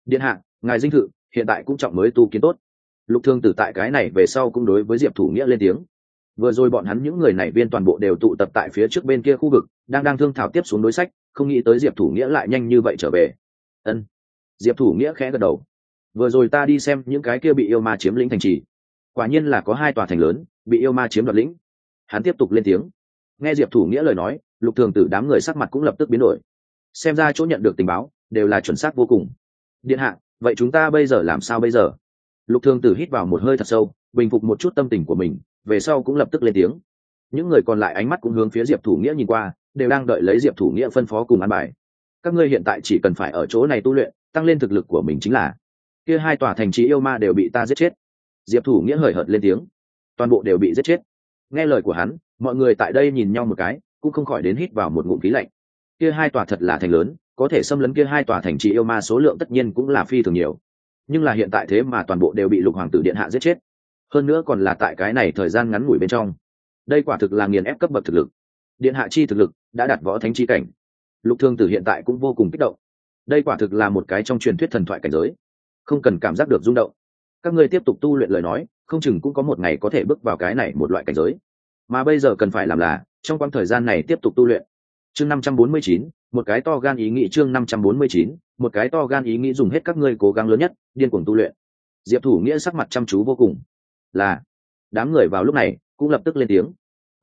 Điện hạ, ngài dinh thự, hiện tại cũng trọng mới tu kiến tốt. Lục thương tử tại cái này về sau cũng đối với diệp thủ nghĩa lên tiếng. Vừa rồi bọn hắn những người này viên toàn bộ đều tụ tập tại phía trước bên kia khu vực, đang đang thương thảo tiếp xuống đối sách, không nghĩ tới diệp thủ nghĩa lại nhanh như vậy trở về. Ân. Diệp thủ nghĩa khẽ gật đầu vừa rồi ta đi xem những cái kia bị yêu ma chiếm lĩnh thành trì. Quả nhiên là có hai tòa thành lớn, bị yêu ma chiếm đoạt lĩnh. Hắn tiếp tục lên tiếng. Nghe diệp thủ nghĩa lời nói, lục thường tử đám người sắc mặt cũng lập tức biến đổi. Xem ra chỗ nhận được tình báo, đều là chuẩn xác vô cùng. Điện hạ, vậy chúng ta bây giờ làm sao bây giờ? Lục thường tử hít vào một hơi thật sâu, bình phục một chút tâm tình của mình, về sau cũng lập tức lên tiếng. Những người còn lại ánh mắt cũng hướng phía diệp thủ nghĩa nhìn qua, đều đang đợi lấy diệp thủ nghĩa phân phó cùng ăn bài. Các ngươi hiện tại chỉ cần phải ở chỗ này tu luyện, tăng lên thực lực của mình chính là kia hai tòa thành trì yêu ma đều bị ta giết chết. Diệp thủ nghĩa hời hợt lên tiếng. Toàn bộ đều bị giết chết. Nghe lời của hắn, mọi người tại đây nhìn nhau một cái, cũng không khỏi đến hít vào một ngụm khí lạnh. Kia hai tòa thật là thành lớn, có thể xâm lấn kia hai tòa thành trì yêu ma số lượng tất nhiên cũng là phi thường nhiều. Nhưng là hiện tại thế mà toàn bộ đều bị lục hoàng tử điện hạ giết chết. Hơn nữa còn là tại cái này thời gian ngắn ngủi bên trong. Đây quả thực là nghiền ép cấp bậc thực lực. Điện hạ chi thực lực đã đạt võ thánh chi cảnh. Lục thương tử hiện tại cũng vô cùng kích động. Đây quả thực là một cái trong truyền thuyết thần thoại cảnh giới không cần cảm giác được rung động. Các ngươi tiếp tục tu luyện lời nói, không chừng cũng có một ngày có thể bước vào cái này một loại cảnh giới. Mà bây giờ cần phải làm là, trong quãng thời gian này tiếp tục tu luyện. Chương năm trăm bốn mươi chín, một cái to gan ý nghĩ chương năm trăm bốn mươi chín, một cái to gan ý nghĩ dùng hết các ngươi cố gắng lớn nhất, điên cuồng tu luyện. Diệp thủ nghĩa sắc mặt chăm chú vô cùng. Là, đám người vào lúc này, cũng lập tức lên tiếng.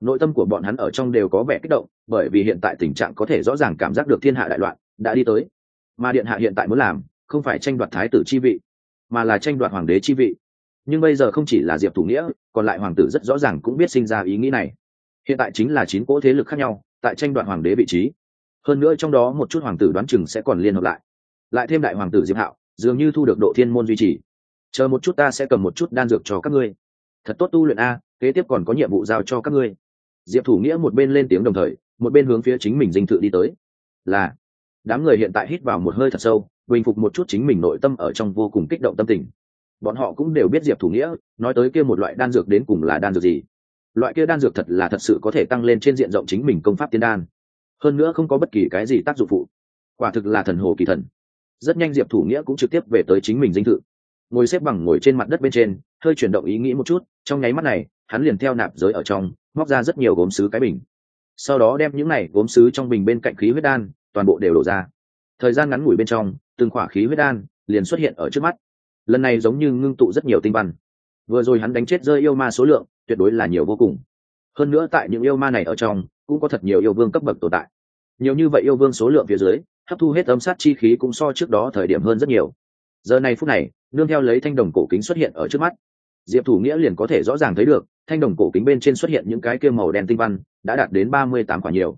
Nội tâm của bọn hắn ở trong đều có vẻ kích động, bởi vì hiện tại tình trạng có thể rõ ràng cảm giác được thiên hạ đại loạn, đã đi tới. Mà điện hạ hiện tại muốn làm không phải tranh đoạt thái tử chi vị, mà là tranh đoạt hoàng đế chi vị. Nhưng bây giờ không chỉ là diệp thủ nghĩa, còn lại hoàng tử rất rõ ràng cũng biết sinh ra ý nghĩ này. Hiện tại chính là chín cỗ thế lực khác nhau, tại tranh đoạt hoàng đế vị trí. Hơn nữa trong đó một chút hoàng tử đoán chừng sẽ còn liên hợp lại. Lại thêm đại hoàng tử diệp hạo, dường như thu được độ thiên môn duy trì. Chờ một chút ta sẽ cầm một chút đan dược cho các ngươi. Thật tốt tu luyện a, kế tiếp còn có nhiệm vụ giao cho các ngươi. Diệp thủ nghĩa một bên lên tiếng đồng thời, một bên hướng phía chính mình dinh thự đi tới. Là, đám người hiện tại hít vào một hơi thật sâu bình phục một chút chính mình nội tâm ở trong vô cùng kích động tâm tình. Bọn họ cũng đều biết diệp thủ nghĩa, nói tới kia một loại đan dược đến cùng là đan dược gì. Loại kia đan dược thật là thật sự có thể tăng lên trên diện rộng chính mình công pháp tiên đan. Hơn nữa không có bất kỳ cái gì tác dụng phụ. Quả thực là thần hồ kỳ thần. Rất nhanh diệp thủ nghĩa cũng trực tiếp về tới chính mình dinh thự. Ngồi xếp bằng ngồi trên mặt đất bên trên, hơi chuyển động ý nghĩ một chút, trong nháy mắt này, hắn liền theo nạp giới ở trong, móc ra rất nhiều gốm sứ cái bình. Sau đó đem những này gốm sứ trong bình bên cạnh khí huyết đan, toàn bộ đều đổ ra. Thời gian ngắn ngủi bên trong từng khỏa khí huyết đan liền xuất hiện ở trước mắt. Lần này giống như ngưng tụ rất nhiều tinh văn. Vừa rồi hắn đánh chết rơi yêu ma số lượng, tuyệt đối là nhiều vô cùng. Hơn nữa tại những yêu ma này ở trong, cũng có thật nhiều yêu vương cấp bậc tồn tại. Nhiều như vậy yêu vương số lượng phía dưới, hấp thu hết âm sát chi khí cũng so trước đó thời điểm hơn rất nhiều. Giờ này phút này, nương theo lấy thanh đồng cổ kính xuất hiện ở trước mắt. Diệp thủ nghĩa liền có thể rõ ràng thấy được, thanh đồng cổ kính bên trên xuất hiện những cái kia màu đen tinh văn, đã đạt đến ba mươi tám quả nhiều.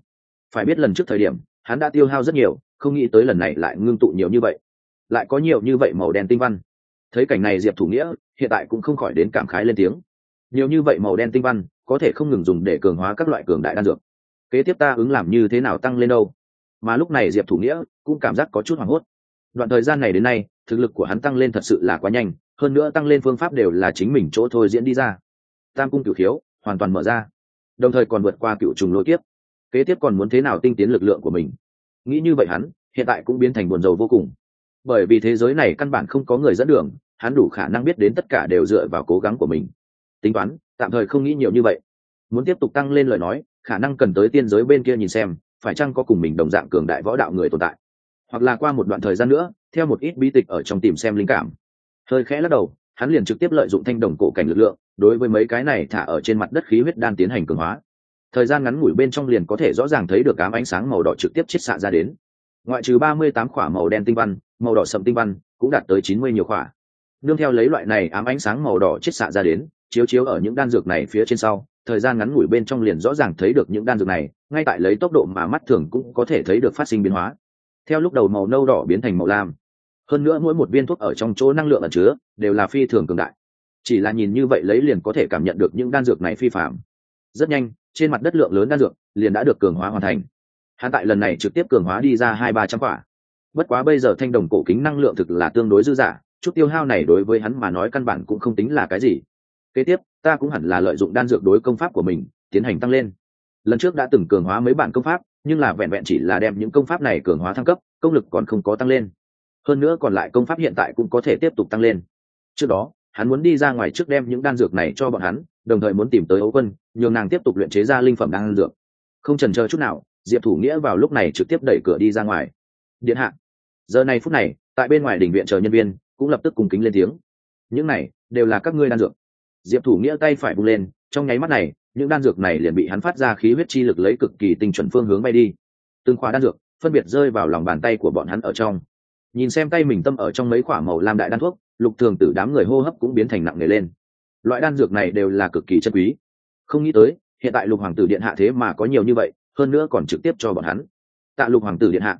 Phải biết lần trước thời điểm, hắn đã tiêu hao rất nhiều không nghĩ tới lần này lại ngưng tụ nhiều như vậy. Lại có nhiều như vậy màu đen tinh văn. Thấy cảnh này diệp thủ nghĩa, hiện tại cũng không khỏi đến cảm khái lên tiếng. Nhiều như vậy màu đen tinh văn, có thể không ngừng dùng để cường hóa các loại cường đại đan dược. Kế tiếp ta ứng làm như thế nào tăng lên đâu? Mà lúc này diệp thủ nghĩa cũng cảm giác có chút hoảng hốt. Đoạn thời gian này đến nay, thực lực của hắn tăng lên thật sự là quá nhanh, hơn nữa tăng lên phương pháp đều là chính mình chỗ thôi diễn đi ra. Tam cung cửu khiếu hoàn toàn mở ra. Đồng thời còn vượt qua cựu trùng lôi tiếp kế tiếp còn muốn thế nào tinh tiến lực lượng của mình? Nghĩ như vậy hắn, hiện tại cũng biến thành buồn rầu vô cùng. Bởi vì thế giới này căn bản không có người dẫn đường, hắn đủ khả năng biết đến tất cả đều dựa vào cố gắng của mình. Tính toán, tạm thời không nghĩ nhiều như vậy. Muốn tiếp tục tăng lên lời nói, khả năng cần tới tiên giới bên kia nhìn xem, phải chăng có cùng mình đồng dạng cường đại võ đạo người tồn tại. Hoặc là qua một đoạn thời gian nữa, theo một ít bi tịch ở trong tìm xem linh cảm. Hơi khẽ lắc đầu, hắn liền trực tiếp lợi dụng thanh đồng cổ cảnh lực lượng, đối với mấy cái này thả ở trên mặt đất khí huyết đan tiến hành cường hóa thời gian ngắn ngủi bên trong liền có thể rõ ràng thấy được cám ánh sáng màu đỏ trực tiếp chiết xạ ra đến. Ngoại trừ ba mươi tám khỏa màu đen tinh văn, màu đỏ sậm tinh văn cũng đạt tới chín mươi nhiều khỏa. Nương theo lấy loại này ám ánh sáng màu đỏ chiết xạ ra đến, chiếu chiếu ở những đan dược này phía trên sau, thời gian ngắn ngủi bên trong liền rõ ràng thấy được những đan dược này, ngay tại lấy tốc độ mà mắt thường cũng có thể thấy được phát sinh biến hóa. Theo lúc đầu màu nâu đỏ biến thành màu lam, hơn nữa mỗi một viên thuốc ở trong chỗ năng lượng ẩn chứa đều là phi thường cường đại. Chỉ là nhìn như vậy lấy liền có thể cảm nhận được những đan dược này phi phạm. Rất nhanh trên mặt đất lượng lớn đan dược liền đã được cường hóa hoàn thành. Hắn tại lần này trực tiếp cường hóa đi ra hai ba trăm quả. Bất quá bây giờ thanh đồng cổ kính năng lượng thực là tương đối dư dả, chút tiêu hao này đối với hắn mà nói căn bản cũng không tính là cái gì. Kế tiếp, ta cũng hẳn là lợi dụng đan dược đối công pháp của mình, tiến hành tăng lên. Lần trước đã từng cường hóa mấy bản công pháp, nhưng là vẹn vẹn chỉ là đem những công pháp này cường hóa thăng cấp, công lực còn không có tăng lên. Hơn nữa còn lại công pháp hiện tại cũng có thể tiếp tục tăng lên. Trước đó, hắn muốn đi ra ngoài trước đem những đan dược này cho bọn hắn đồng thời muốn tìm tới ấu quân, nhường nàng tiếp tục luyện chế ra linh phẩm đang dược. Không trần chờ chút nào, diệp thủ nghĩa vào lúc này trực tiếp đẩy cửa đi ra ngoài. Điện hạ. Giờ này phút này, tại bên ngoài đỉnh viện chờ nhân viên, cũng lập tức cùng kính lên tiếng. Những này đều là các ngươi đan dược. Diệp thủ nghĩa tay phải bung lên, trong nháy mắt này, những đan dược này liền bị hắn phát ra khí huyết chi lực lấy cực kỳ tinh chuẩn phương hướng bay đi. Từng khóa đan dược phân biệt rơi vào lòng bàn tay của bọn hắn ở trong. Nhìn xem tay mình tâm ở trong mấy quả màu lam đại đan thuốc, lục thường tử đám người hô hấp cũng biến thành nặng nề lên loại đan dược này đều là cực kỳ chân quý. Không nghĩ tới hiện tại lục hoàng tử điện hạ thế mà có nhiều như vậy hơn nữa còn trực tiếp cho bọn hắn. Tạ lục hoàng tử điện hạ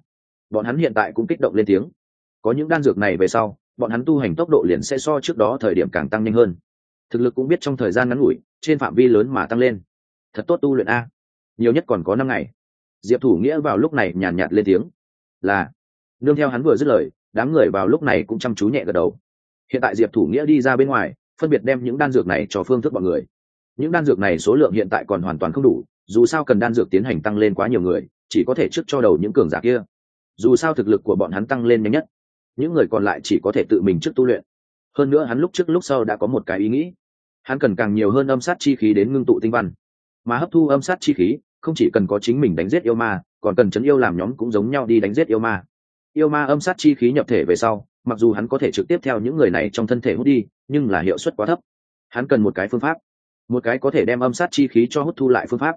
bọn hắn hiện tại cũng kích động lên tiếng. Có những đan dược này về sau bọn hắn tu hành tốc độ liền sẽ so trước đó thời điểm càng tăng nhanh hơn. Thực lực cũng biết trong thời gian ngắn ngủi trên phạm vi lớn mà tăng lên. Thật tốt tu luyện a. Nhiều nhất còn có năm ngày. Diệp thủ nghĩa vào lúc này nhàn nhạt, nhạt lên tiếng. Là. Nương theo hắn vừa dứt lời đám người vào lúc này cũng chăm chú nhẹ gật đầu. Hiện tại diệp thủ nghĩa đi ra bên ngoài phân biệt đem những đan dược này cho phương thức bọn người. Những đan dược này số lượng hiện tại còn hoàn toàn không đủ, dù sao cần đan dược tiến hành tăng lên quá nhiều người, chỉ có thể trước cho đầu những cường giả kia. Dù sao thực lực của bọn hắn tăng lên nhanh nhất, những người còn lại chỉ có thể tự mình trước tu luyện. Hơn nữa hắn lúc trước lúc sau đã có một cái ý nghĩ. Hắn cần càng nhiều hơn âm sát chi khí đến ngưng tụ tinh văn. Mà hấp thu âm sát chi khí, không chỉ cần có chính mình đánh giết yêu ma, còn cần chấn yêu làm nhóm cũng giống nhau đi đánh giết yêu ma. Yêu ma âm sát chi khí nhập thể về sau, mặc dù hắn có thể trực tiếp theo những người này trong thân thể hút đi nhưng là hiệu suất quá thấp. Hắn cần một cái phương pháp. Một cái có thể đem âm sát chi khí cho hút thu lại phương pháp.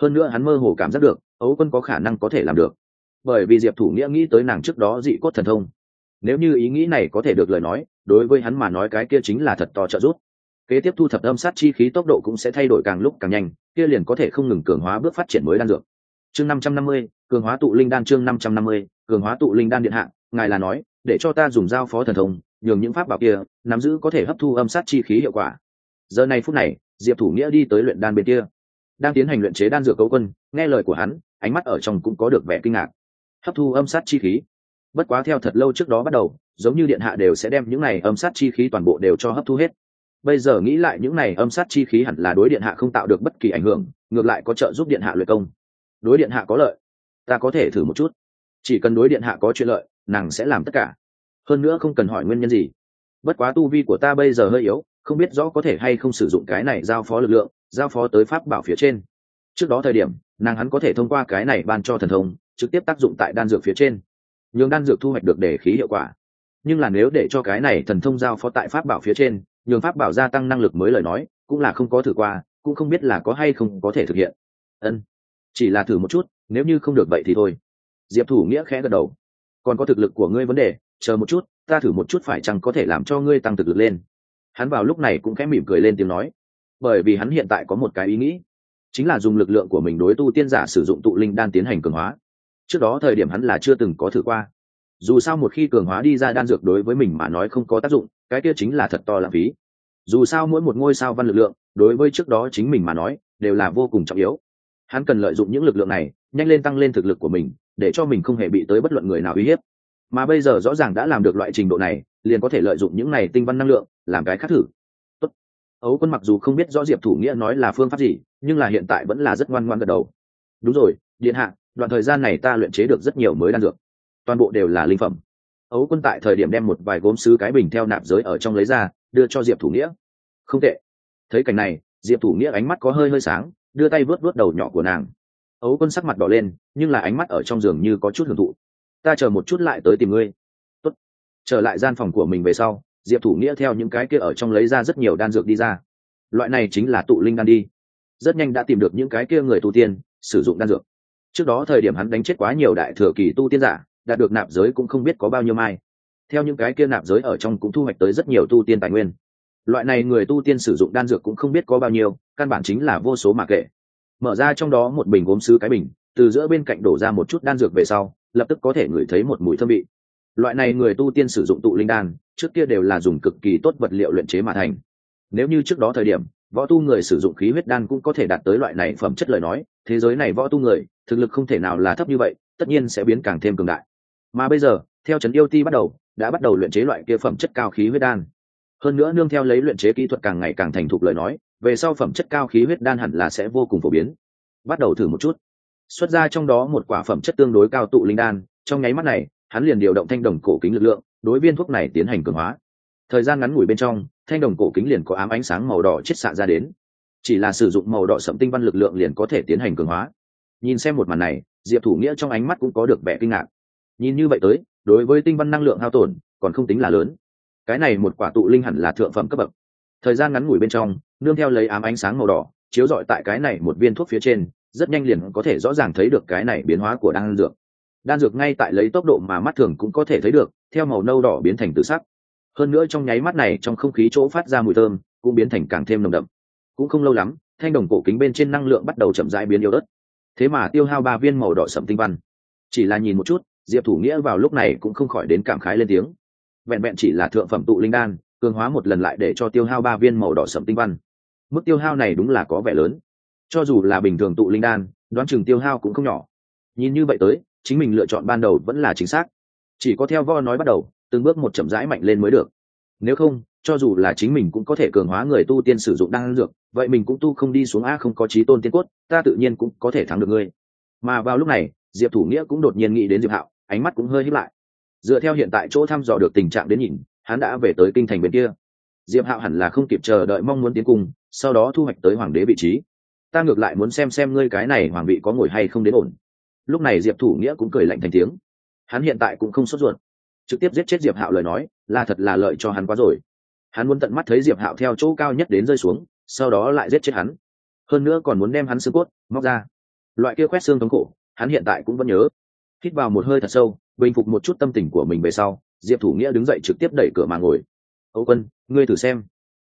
Hơn nữa hắn mơ hồ cảm giác được, ấu quân có khả năng có thể làm được. Bởi vì diệp thủ nghĩa nghĩ tới nàng trước đó dị cốt thần thông. Nếu như ý nghĩ này có thể được lời nói, đối với hắn mà nói cái kia chính là thật to trợ giúp. Kế tiếp thu thập âm sát chi khí tốc độ cũng sẽ thay đổi càng lúc càng nhanh, kia liền có thể không ngừng cường hóa bước phát triển mới đan dược. Chương năm trăm năm mươi, cường hóa tụ linh đan chương năm trăm năm mươi, cường hóa tụ linh đan điện hạ, ngài là nói, để cho ta dùng dao phó thần thông nhường những pháp bảo kia nắm giữ có thể hấp thu âm sát chi khí hiệu quả. Giờ này phút này, diệp thủ nghĩa đi tới luyện đan bên kia. Đang tiến hành luyện chế đan dược cấu quân, nghe lời của hắn, ánh mắt ở trong cũng có được vẻ kinh ngạc. Hấp thu âm sát chi khí. Bất quá theo thật lâu trước đó bắt đầu, giống như điện hạ đều sẽ đem những này âm sát chi khí toàn bộ đều cho hấp thu hết. Bây giờ nghĩ lại những này âm sát chi khí hẳn là đối điện hạ không tạo được bất kỳ ảnh hưởng, ngược lại có trợ giúp điện hạ luyện công. Đối điện hạ có lợi. Ta có thể thử một chút. Chỉ cần đối điện hạ có chuyện lợi, nàng sẽ làm tất cả hơn nữa không cần hỏi nguyên nhân gì. Bất quá tu vi của ta bây giờ hơi yếu, không biết rõ có thể hay không sử dụng cái này giao phó lực lượng, giao phó tới pháp bảo phía trên. Trước đó thời điểm, nàng hắn có thể thông qua cái này ban cho thần thông, trực tiếp tác dụng tại đan dược phía trên. Nhường đan dược thu hoạch được để khí hiệu quả. Nhưng là nếu để cho cái này thần thông giao phó tại pháp bảo phía trên, nhường pháp bảo gia tăng năng lực mới lời nói, cũng là không có thử qua, cũng không biết là có hay không có thể thực hiện. Ân, chỉ là thử một chút, nếu như không được vậy thì thôi. Diệp thủ nghĩa khẽ gật đầu. Còn có thực lực của ngươi vấn đề chờ một chút, ta thử một chút phải chăng có thể làm cho ngươi tăng thực lực lên. Hắn vào lúc này cũng khẽ mỉm cười lên tiếng nói, bởi vì hắn hiện tại có một cái ý nghĩ, chính là dùng lực lượng của mình đối tu tiên giả sử dụng tụ linh đan tiến hành cường hóa. Trước đó thời điểm hắn là chưa từng có thử qua. Dù sao một khi cường hóa đi ra đan dược đối với mình mà nói không có tác dụng, cái kia chính là thật to lãng phí. Dù sao mỗi một ngôi sao văn lực lượng, đối với trước đó chính mình mà nói, đều là vô cùng trọng yếu. Hắn cần lợi dụng những lực lượng này, nhanh lên tăng lên thực lực của mình, để cho mình không hề bị tới bất luận người nào uy hiếp mà bây giờ rõ ràng đã làm được loại trình độ này, liền có thể lợi dụng những này tinh văn năng lượng làm cái khác thử. Tốt. ấu quân mặc dù không biết rõ diệp thủ nghĩa nói là phương pháp gì, nhưng là hiện tại vẫn là rất ngoan ngoan gật đầu. Đúng rồi, điện hạ, đoạn thời gian này ta luyện chế được rất nhiều mới đan dược. Toàn bộ đều là linh phẩm. Ấu quân tại thời điểm đem một vài gốm sứ cái bình theo nạp giới ở trong lấy ra, đưa cho diệp thủ nghĩa. Không tệ. Thấy cảnh này, diệp thủ nghĩa ánh mắt có hơi hơi sáng, đưa tay vớt vớt đầu nhỏ của nàng. Ấu quân sắc mặt đỏ lên, nhưng là ánh mắt ở trong giường như có chút hưởng thụ ta chờ một chút lại tới tìm ngươi. Tốt. trở lại gian phòng của mình về sau, diệp thủ nghĩa theo những cái kia ở trong lấy ra rất nhiều đan dược đi ra. Loại này chính là tụ linh đan đi. Rất nhanh đã tìm được những cái kia người tu tiên, sử dụng đan dược. Trước đó thời điểm hắn đánh chết quá nhiều đại thừa kỳ tu tiên giả, đạt được nạp giới cũng không biết có bao nhiêu mai. Theo những cái kia nạp giới ở trong cũng thu hoạch tới rất nhiều tu tiên tài nguyên. Loại này người tu tiên sử dụng đan dược cũng không biết có bao nhiêu, căn bản chính là vô số mà kệ. Mở ra trong đó một bình gốm sứ cái bình, từ giữa bên cạnh đổ ra một chút đan dược về sau lập tức có thể ngửi thấy một mùi thơm vị. Loại này người tu tiên sử dụng tụ linh đan, trước kia đều là dùng cực kỳ tốt vật liệu luyện chế mà thành. Nếu như trước đó thời điểm, võ tu người sử dụng khí huyết đan cũng có thể đạt tới loại này phẩm chất lời nói, thế giới này võ tu người, thực lực không thể nào là thấp như vậy, tất nhiên sẽ biến càng thêm cường đại. Mà bây giờ, theo trấn yêu ti bắt đầu, đã bắt đầu luyện chế loại kia phẩm chất cao khí huyết đan. Hơn nữa nương theo lấy luyện chế kỹ thuật càng ngày càng thành thục lời nói, về sau phẩm chất cao khí huyết đan hẳn là sẽ vô cùng phổ biến. Bắt đầu thử một chút xuất ra trong đó một quả phẩm chất tương đối cao tụ linh đan, trong nháy mắt này, hắn liền điều động thanh đồng cổ kính lực lượng, đối viên thuốc này tiến hành cường hóa. Thời gian ngắn ngủi bên trong, thanh đồng cổ kính liền có ám ánh sáng màu đỏ chết xạ ra đến. Chỉ là sử dụng màu đỏ sậm tinh văn lực lượng liền có thể tiến hành cường hóa. Nhìn xem một màn này, diệp thủ nghĩa trong ánh mắt cũng có được vẻ kinh ngạc. Nhìn như vậy tới, đối với tinh văn năng lượng hao tổn, còn không tính là lớn. Cái này một quả tụ linh hẳn là thượng phẩm cấp bậc. Thời gian ngắn ngủi bên trong, nương theo lấy ám ánh sáng màu đỏ, chiếu rọi tại cái này một viên thuốc phía trên rất nhanh liền có thể rõ ràng thấy được cái này biến hóa của đan dược. Đan dược ngay tại lấy tốc độ mà mắt thường cũng có thể thấy được, theo màu nâu đỏ biến thành tự sắc. Hơn nữa trong nháy mắt này trong không khí chỗ phát ra mùi thơm, cũng biến thành càng thêm nồng đậm. Cũng không lâu lắm, thanh đồng cổ kính bên trên năng lượng bắt đầu chậm rãi biến yếu đất thế mà tiêu hao ba viên màu đỏ sậm tinh văn. Chỉ là nhìn một chút, diệp thủ nghĩa vào lúc này cũng không khỏi đến cảm khái lên tiếng. Vẹn vẹn chỉ là thượng phẩm tụ linh đan, cường hóa một lần lại để cho tiêu hao ba viên màu đỏ sậm tinh văn. Mức tiêu hao này đúng là có vẻ lớn cho dù là bình thường tụ linh đan, đoán chừng tiêu hao cũng không nhỏ. Nhìn như vậy tới, chính mình lựa chọn ban đầu vẫn là chính xác. Chỉ có theo vo nói bắt đầu, từng bước một chậm rãi mạnh lên mới được. Nếu không, cho dù là chính mình cũng có thể cường hóa người tu tiên sử dụng đan dược, vậy mình cũng tu không đi xuống a không có trí tôn tiên cốt, ta tự nhiên cũng có thể thắng được ngươi. Mà vào lúc này, diệp thủ nghĩa cũng đột nhiên nghĩ đến diệp hạo, ánh mắt cũng hơi hít lại. Dựa theo hiện tại chỗ thăm dò được tình trạng đến nhìn, hắn đã về tới kinh thành bên kia. Diệp hạo hẳn là không kịp chờ đợi mong muốn tiến cùng sau đó thu hoạch tới hoàng đế vị trí ta ngược lại muốn xem xem ngươi cái này hoàng vị có ngồi hay không đến ổn. Lúc này diệp thủ nghĩa cũng cười lạnh thành tiếng. Hắn hiện tại cũng không sốt ruột. Trực tiếp giết chết diệp hạo lời nói, là thật là lợi cho hắn quá rồi. Hắn muốn tận mắt thấy diệp hạo theo chỗ cao nhất đến rơi xuống, sau đó lại giết chết hắn. Hơn nữa còn muốn đem hắn xương cốt, móc ra. Loại kia quét xương thống khổ, hắn hiện tại cũng vẫn nhớ. Hít vào một hơi thật sâu, bình phục một chút tâm tình của mình về sau, diệp thủ nghĩa đứng dậy trực tiếp đẩy cửa mà ngồi. Âu quân, ngươi thử xem.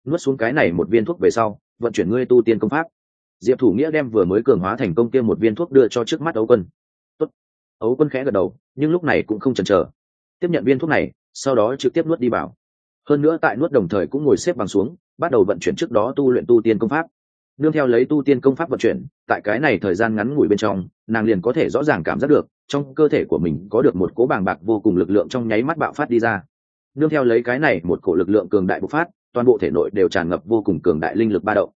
Nuốt xuống cái này một viên thuốc về sau, vận chuyển ngươi tu tiên công pháp diệp thủ nghĩa đem vừa mới cường hóa thành công kia một viên thuốc đưa cho trước mắt ấu quân. Tốt. ấu quân khẽ gật đầu, nhưng lúc này cũng không chần chờ. Tiếp nhận viên thuốc này, sau đó trực tiếp nuốt đi vào. Hơn nữa tại nuốt đồng thời cũng ngồi xếp bằng xuống, bắt đầu vận chuyển trước đó tu luyện tu tiên công pháp. Nương theo lấy tu tiên công pháp vận chuyển, tại cái này thời gian ngắn ngủi bên trong, nàng liền có thể rõ ràng cảm giác được, trong cơ thể của mình có được một cỗ bàng bạc vô cùng lực lượng trong nháy mắt bạo phát đi ra. Nương theo lấy cái này một cổ lực lượng cường đại bộc phát, toàn bộ thể nội đều tràn ngập vô cùng cường đại linh lực ba động.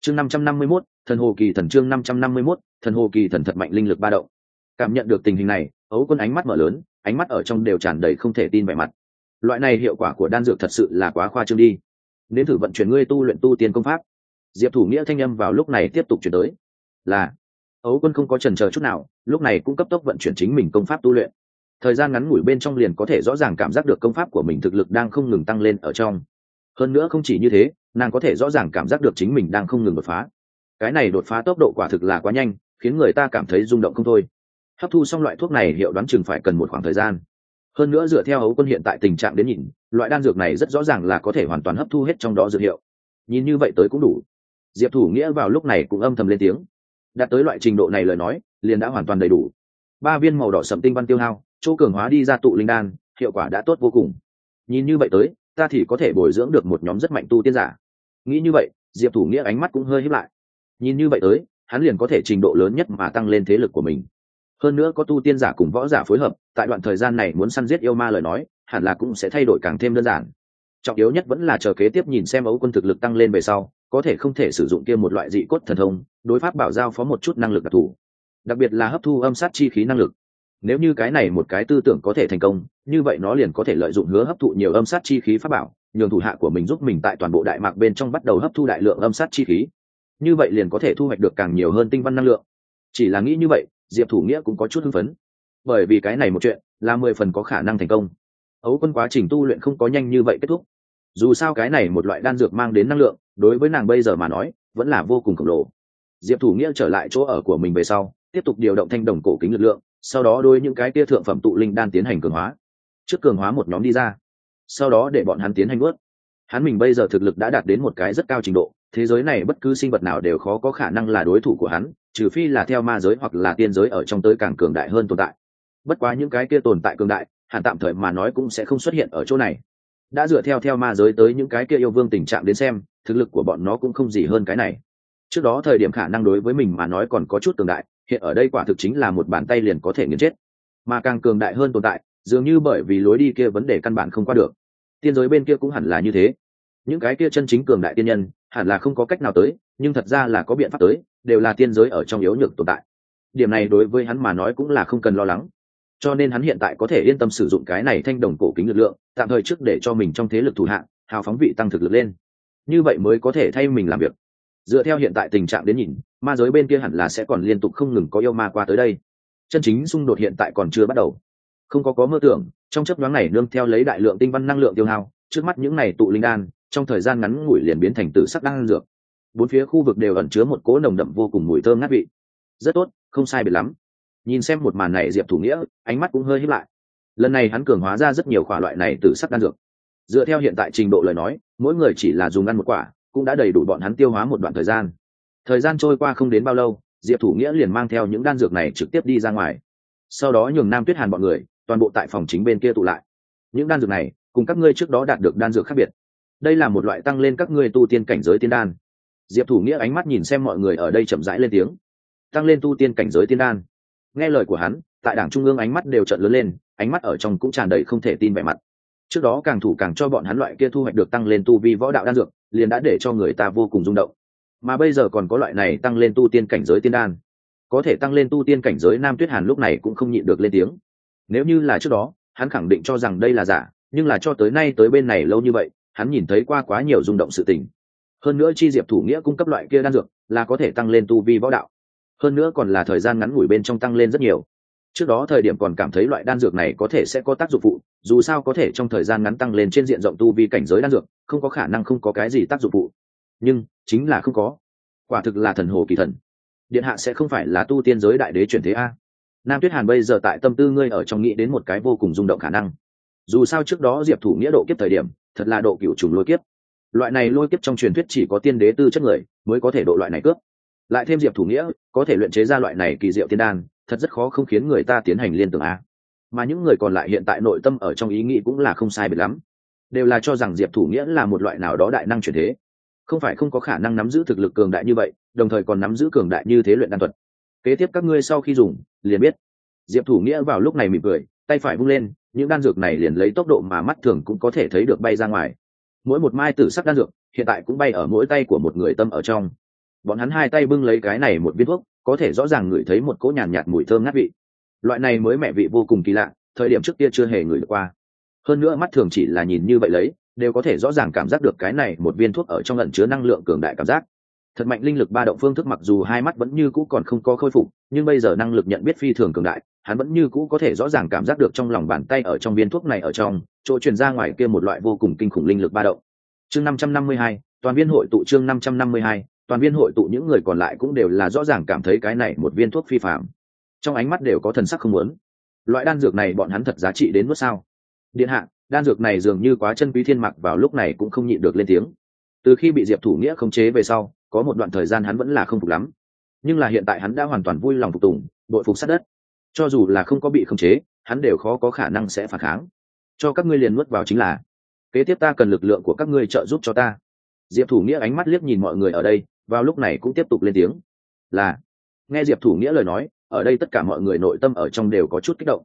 Chương năm trăm năm mươi mốt thần hồ kỳ thần chương năm trăm năm mươi mốt, thần hồ kỳ thần thật mạnh linh lực ba động. Cảm nhận được tình hình này, ấu quân ánh mắt mở lớn, ánh mắt ở trong đều tràn đầy không thể tin vẻ mặt. Loại này hiệu quả của đan dược thật sự là quá khoa trương đi. Nên thử vận chuyển ngươi tu luyện tu tiên công pháp. Diệp thủ nghĩa thanh âm vào lúc này tiếp tục chuyển tới. Là, ấu quân không có trần chờ chút nào, lúc này cũng cấp tốc vận chuyển chính mình công pháp tu luyện. Thời gian ngắn ngủi bên trong liền có thể rõ ràng cảm giác được công pháp của mình thực lực đang không ngừng tăng lên ở trong. Hơn nữa không chỉ như thế, nàng có thể rõ ràng cảm giác được chính mình đang không ngừng đột phá cái này đột phá tốc độ quả thực là quá nhanh, khiến người ta cảm thấy rung động không thôi. Hấp thu xong loại thuốc này hiệu đoán chừng phải cần một khoảng thời gian. Hơn nữa dựa theo hấu quân hiện tại tình trạng đến nhìn, loại đan dược này rất rõ ràng là có thể hoàn toàn hấp thu hết trong đó dược hiệu. Nhìn như vậy tới cũng đủ. Diệp thủ nghĩa vào lúc này cũng âm thầm lên tiếng. Đạt tới loại trình độ này lời nói, liền đã hoàn toàn đầy đủ. Ba viên màu đỏ sậm tinh văn tiêu hao, chỗ cường hóa đi ra tụ linh đan, hiệu quả đã tốt vô cùng. Nhìn như vậy tới, ta thì có thể bồi dưỡng được một nhóm rất mạnh tu tiên giả. Nghĩ như vậy, diệp thủ nghĩa ánh mắt cũng hơi hiếp lại nhìn như vậy tới, hắn liền có thể trình độ lớn nhất mà tăng lên thế lực của mình. Hơn nữa có tu tiên giả cùng võ giả phối hợp, tại đoạn thời gian này muốn săn giết yêu ma lời nói, hẳn là cũng sẽ thay đổi càng thêm đơn giản. Trọng yếu nhất vẫn là chờ kế tiếp nhìn xem ấu quân thực lực tăng lên về sau, có thể không thể sử dụng kia một loại dị cốt thần thông, đối pháp bảo giao phó một chút năng lực đặc thù. Đặc biệt là hấp thu âm sát chi khí năng lực. Nếu như cái này một cái tư tưởng có thể thành công, như vậy nó liền có thể lợi dụng hứa hấp thụ nhiều âm sát chi khí pháp bảo, nhường thủ hạ của mình giúp mình tại toàn bộ đại mạc bên trong bắt đầu hấp thu đại lượng âm sát chi khí như vậy liền có thể thu hoạch được càng nhiều hơn tinh văn năng lượng. Chỉ là nghĩ như vậy, diệp thủ nghĩa cũng có chút hưng phấn. Bởi vì cái này một chuyện là mười phần có khả năng thành công. Ấu quân quá trình tu luyện không có nhanh như vậy kết thúc. Dù sao cái này một loại đan dược mang đến năng lượng, đối với nàng bây giờ mà nói, vẫn là vô cùng khổng lồ. Diệp thủ nghĩa trở lại chỗ ở của mình về sau, tiếp tục điều động thanh đồng cổ kính lực lượng, sau đó đôi những cái tia thượng phẩm tụ linh đan tiến hành cường hóa. Trước cường hóa một nhóm đi ra, sau đó để bọn hắn tiến hành ướt. Hắn mình bây giờ thực lực đã đạt đến một cái rất cao trình độ thế giới này bất cứ sinh vật nào đều khó có khả năng là đối thủ của hắn, trừ phi là theo ma giới hoặc là tiên giới ở trong tới càng cường đại hơn tồn tại. Bất quá những cái kia tồn tại cường đại, hẳn tạm thời mà nói cũng sẽ không xuất hiện ở chỗ này. Đã dựa theo theo ma giới tới những cái kia yêu vương tình trạng đến xem, thực lực của bọn nó cũng không gì hơn cái này. Trước đó thời điểm khả năng đối với mình mà nói còn có chút cường đại, hiện ở đây quả thực chính là một bàn tay liền có thể nghiền chết. Mà càng cường đại hơn tồn tại, dường như bởi vì lối đi kia vấn đề căn bản không qua được. Tiên giới bên kia cũng hẳn là như thế. Những cái kia chân chính cường đại tiên nhân hẳn là không có cách nào tới, nhưng thật ra là có biện pháp tới, đều là tiên giới ở trong yếu nhược tồn tại. Điểm này đối với hắn mà nói cũng là không cần lo lắng. Cho nên hắn hiện tại có thể yên tâm sử dụng cái này thanh đồng cổ kính lực lượng, tạm thời trước để cho mình trong thế lực thủ hạng hào phóng vị tăng thực lực lên. Như vậy mới có thể thay mình làm việc. Dựa theo hiện tại tình trạng đến nhìn, ma giới bên kia hẳn là sẽ còn liên tục không ngừng có yêu ma qua tới đây. Chân chính xung đột hiện tại còn chưa bắt đầu. Không có có mơ tưởng, trong chấp nhoáng này nương theo lấy đại lượng tinh văn năng lượng tiêu hao, trước mắt những này tụ linh đan trong thời gian ngắn ngủi liền biến thành tử sắc đan dược. Bốn phía khu vực đều ẩn chứa một cỗ nồng đậm vô cùng mùi thơm ngát vị. Rất tốt, không sai biệt lắm. Nhìn xem một màn này diệp thủ nghĩa, ánh mắt cũng hơi hít lại. Lần này hắn cường hóa ra rất nhiều quả loại này từ sắc đan dược. Dựa theo hiện tại trình độ lời nói, mỗi người chỉ là dùng ăn một quả, cũng đã đầy đủ bọn hắn tiêu hóa một đoạn thời gian. Thời gian trôi qua không đến bao lâu, diệp thủ nghĩa liền mang theo những đan dược này trực tiếp đi ra ngoài. Sau đó nhường nam tuyết hàn bọn người, toàn bộ tại phòng chính bên kia tụ lại. Những đan dược này, cùng các ngươi trước đó đạt được đan dược khác biệt đây là một loại tăng lên các ngươi tu tiên cảnh giới tiên đan. Diệp thủ nghĩa ánh mắt nhìn xem mọi người ở đây chậm rãi lên tiếng. Tăng lên tu tiên cảnh giới tiên đan. Nghe lời của hắn, tại đảng trung ương ánh mắt đều trận lớn lên, ánh mắt ở trong cũng tràn đầy không thể tin vẻ mặt. Trước đó càng thủ càng cho bọn hắn loại kia thu hoạch được tăng lên tu vi võ đạo đan dược, liền đã để cho người ta vô cùng rung động. Mà bây giờ còn có loại này tăng lên tu tiên cảnh giới tiên đan. Có thể tăng lên tu tiên cảnh giới nam tuyết hàn lúc này cũng không nhịn được lên tiếng. Nếu như là trước đó, hắn khẳng định cho rằng đây là giả, nhưng là cho tới nay tới bên này lâu như vậy hắn nhìn thấy qua quá nhiều rung động sự tình. Hơn nữa chi diệp thủ nghĩa cung cấp loại kia đan dược là có thể tăng lên tu vi võ đạo. Hơn nữa còn là thời gian ngắn ngủi bên trong tăng lên rất nhiều. Trước đó thời điểm còn cảm thấy loại đan dược này có thể sẽ có tác dụng phụ, dù sao có thể trong thời gian ngắn tăng lên trên diện rộng tu vi cảnh giới đan dược, không có khả năng không có cái gì tác dụng phụ. Nhưng, chính là không có. Quả thực là thần hồ kỳ thần. Điện hạ sẽ không phải là tu tiên giới đại đế chuyển thế a. Nam tuyết hàn bây giờ tại tâm tư ngươi ở trong nghĩ đến một cái vô cùng rung động khả năng. Dù sao trước đó diệp thủ nghĩa độ kiếp thời điểm thật là độ cựu trùng lôi kiếp. Loại này lôi kiếp trong truyền thuyết chỉ có tiên đế tư chất người mới có thể độ loại này cướp. Lại thêm diệp thủ nghĩa, có thể luyện chế ra loại này kỳ diệu tiên đan, thật rất khó không khiến người ta tiến hành liên tưởng a. Mà những người còn lại hiện tại nội tâm ở trong ý nghĩ cũng là không sai biệt lắm. Đều là cho rằng diệp thủ nghĩa là một loại nào đó đại năng truyền thế. Không phải không có khả năng nắm giữ thực lực cường đại như vậy, đồng thời còn nắm giữ cường đại như thế luyện đan thuật. Kế tiếp các ngươi sau khi dùng, liền biết. Diệp thủ nghĩa vào lúc này mỉm cười, tay phải vung lên những đan dược này liền lấy tốc độ mà mắt thường cũng có thể thấy được bay ra ngoài. Mỗi một mai tử sắc đan dược hiện tại cũng bay ở mỗi tay của một người tâm ở trong. Bọn hắn hai tay bưng lấy cái này một viên thuốc có thể rõ ràng ngửi thấy một cỗ nhàn nhạt, mùi thơm ngát vị. Loại này mới mẹ vị vô cùng kỳ lạ thời điểm trước kia chưa hề ngửi được qua. Hơn nữa mắt thường chỉ là nhìn như vậy lấy đều có thể rõ ràng cảm giác được cái này một viên thuốc ở trong lận chứa năng lượng cường đại cảm giác. Thật mạnh linh lực ba động phương thức mặc dù hai mắt vẫn như cũ còn không có khôi phục nhưng bây giờ năng lực nhận biết phi thường cường đại hắn vẫn như cũ có thể rõ ràng cảm giác được trong lòng bàn tay ở trong viên thuốc này ở trong, chỗ truyền ra ngoài kia một loại vô cùng kinh khủng linh lực ba động. Chương năm trăm năm mươi hai, toàn viên hội tụ chương năm trăm năm mươi hai, toàn viên hội tụ những người còn lại cũng đều là rõ ràng cảm thấy cái này một viên thuốc phi phạm trong ánh mắt đều có thần sắc không muốn. Loại đan dược này bọn hắn thật giá trị đến mức sao? Điện hạ, đan dược này dường như quá chân quý thiên mặc vào lúc này cũng không nhịn được lên tiếng. Từ khi bị diệp thủ nghĩa khống chế về sau, có một đoạn thời gian hắn vẫn là không phục lắm. Nhưng là hiện tại hắn đã hoàn toàn vui lòng phục tùng đội phục sát đất cho dù là không có bị khống chế, hắn đều khó có khả năng sẽ phản kháng. Cho các ngươi liền nuốt vào chính là, kế tiếp ta cần lực lượng của các ngươi trợ giúp cho ta. Diệp thủ nghĩa ánh mắt liếc nhìn mọi người ở đây, vào lúc này cũng tiếp tục lên tiếng. Là, nghe diệp thủ nghĩa lời nói, ở đây tất cả mọi người nội tâm ở trong đều có chút kích động.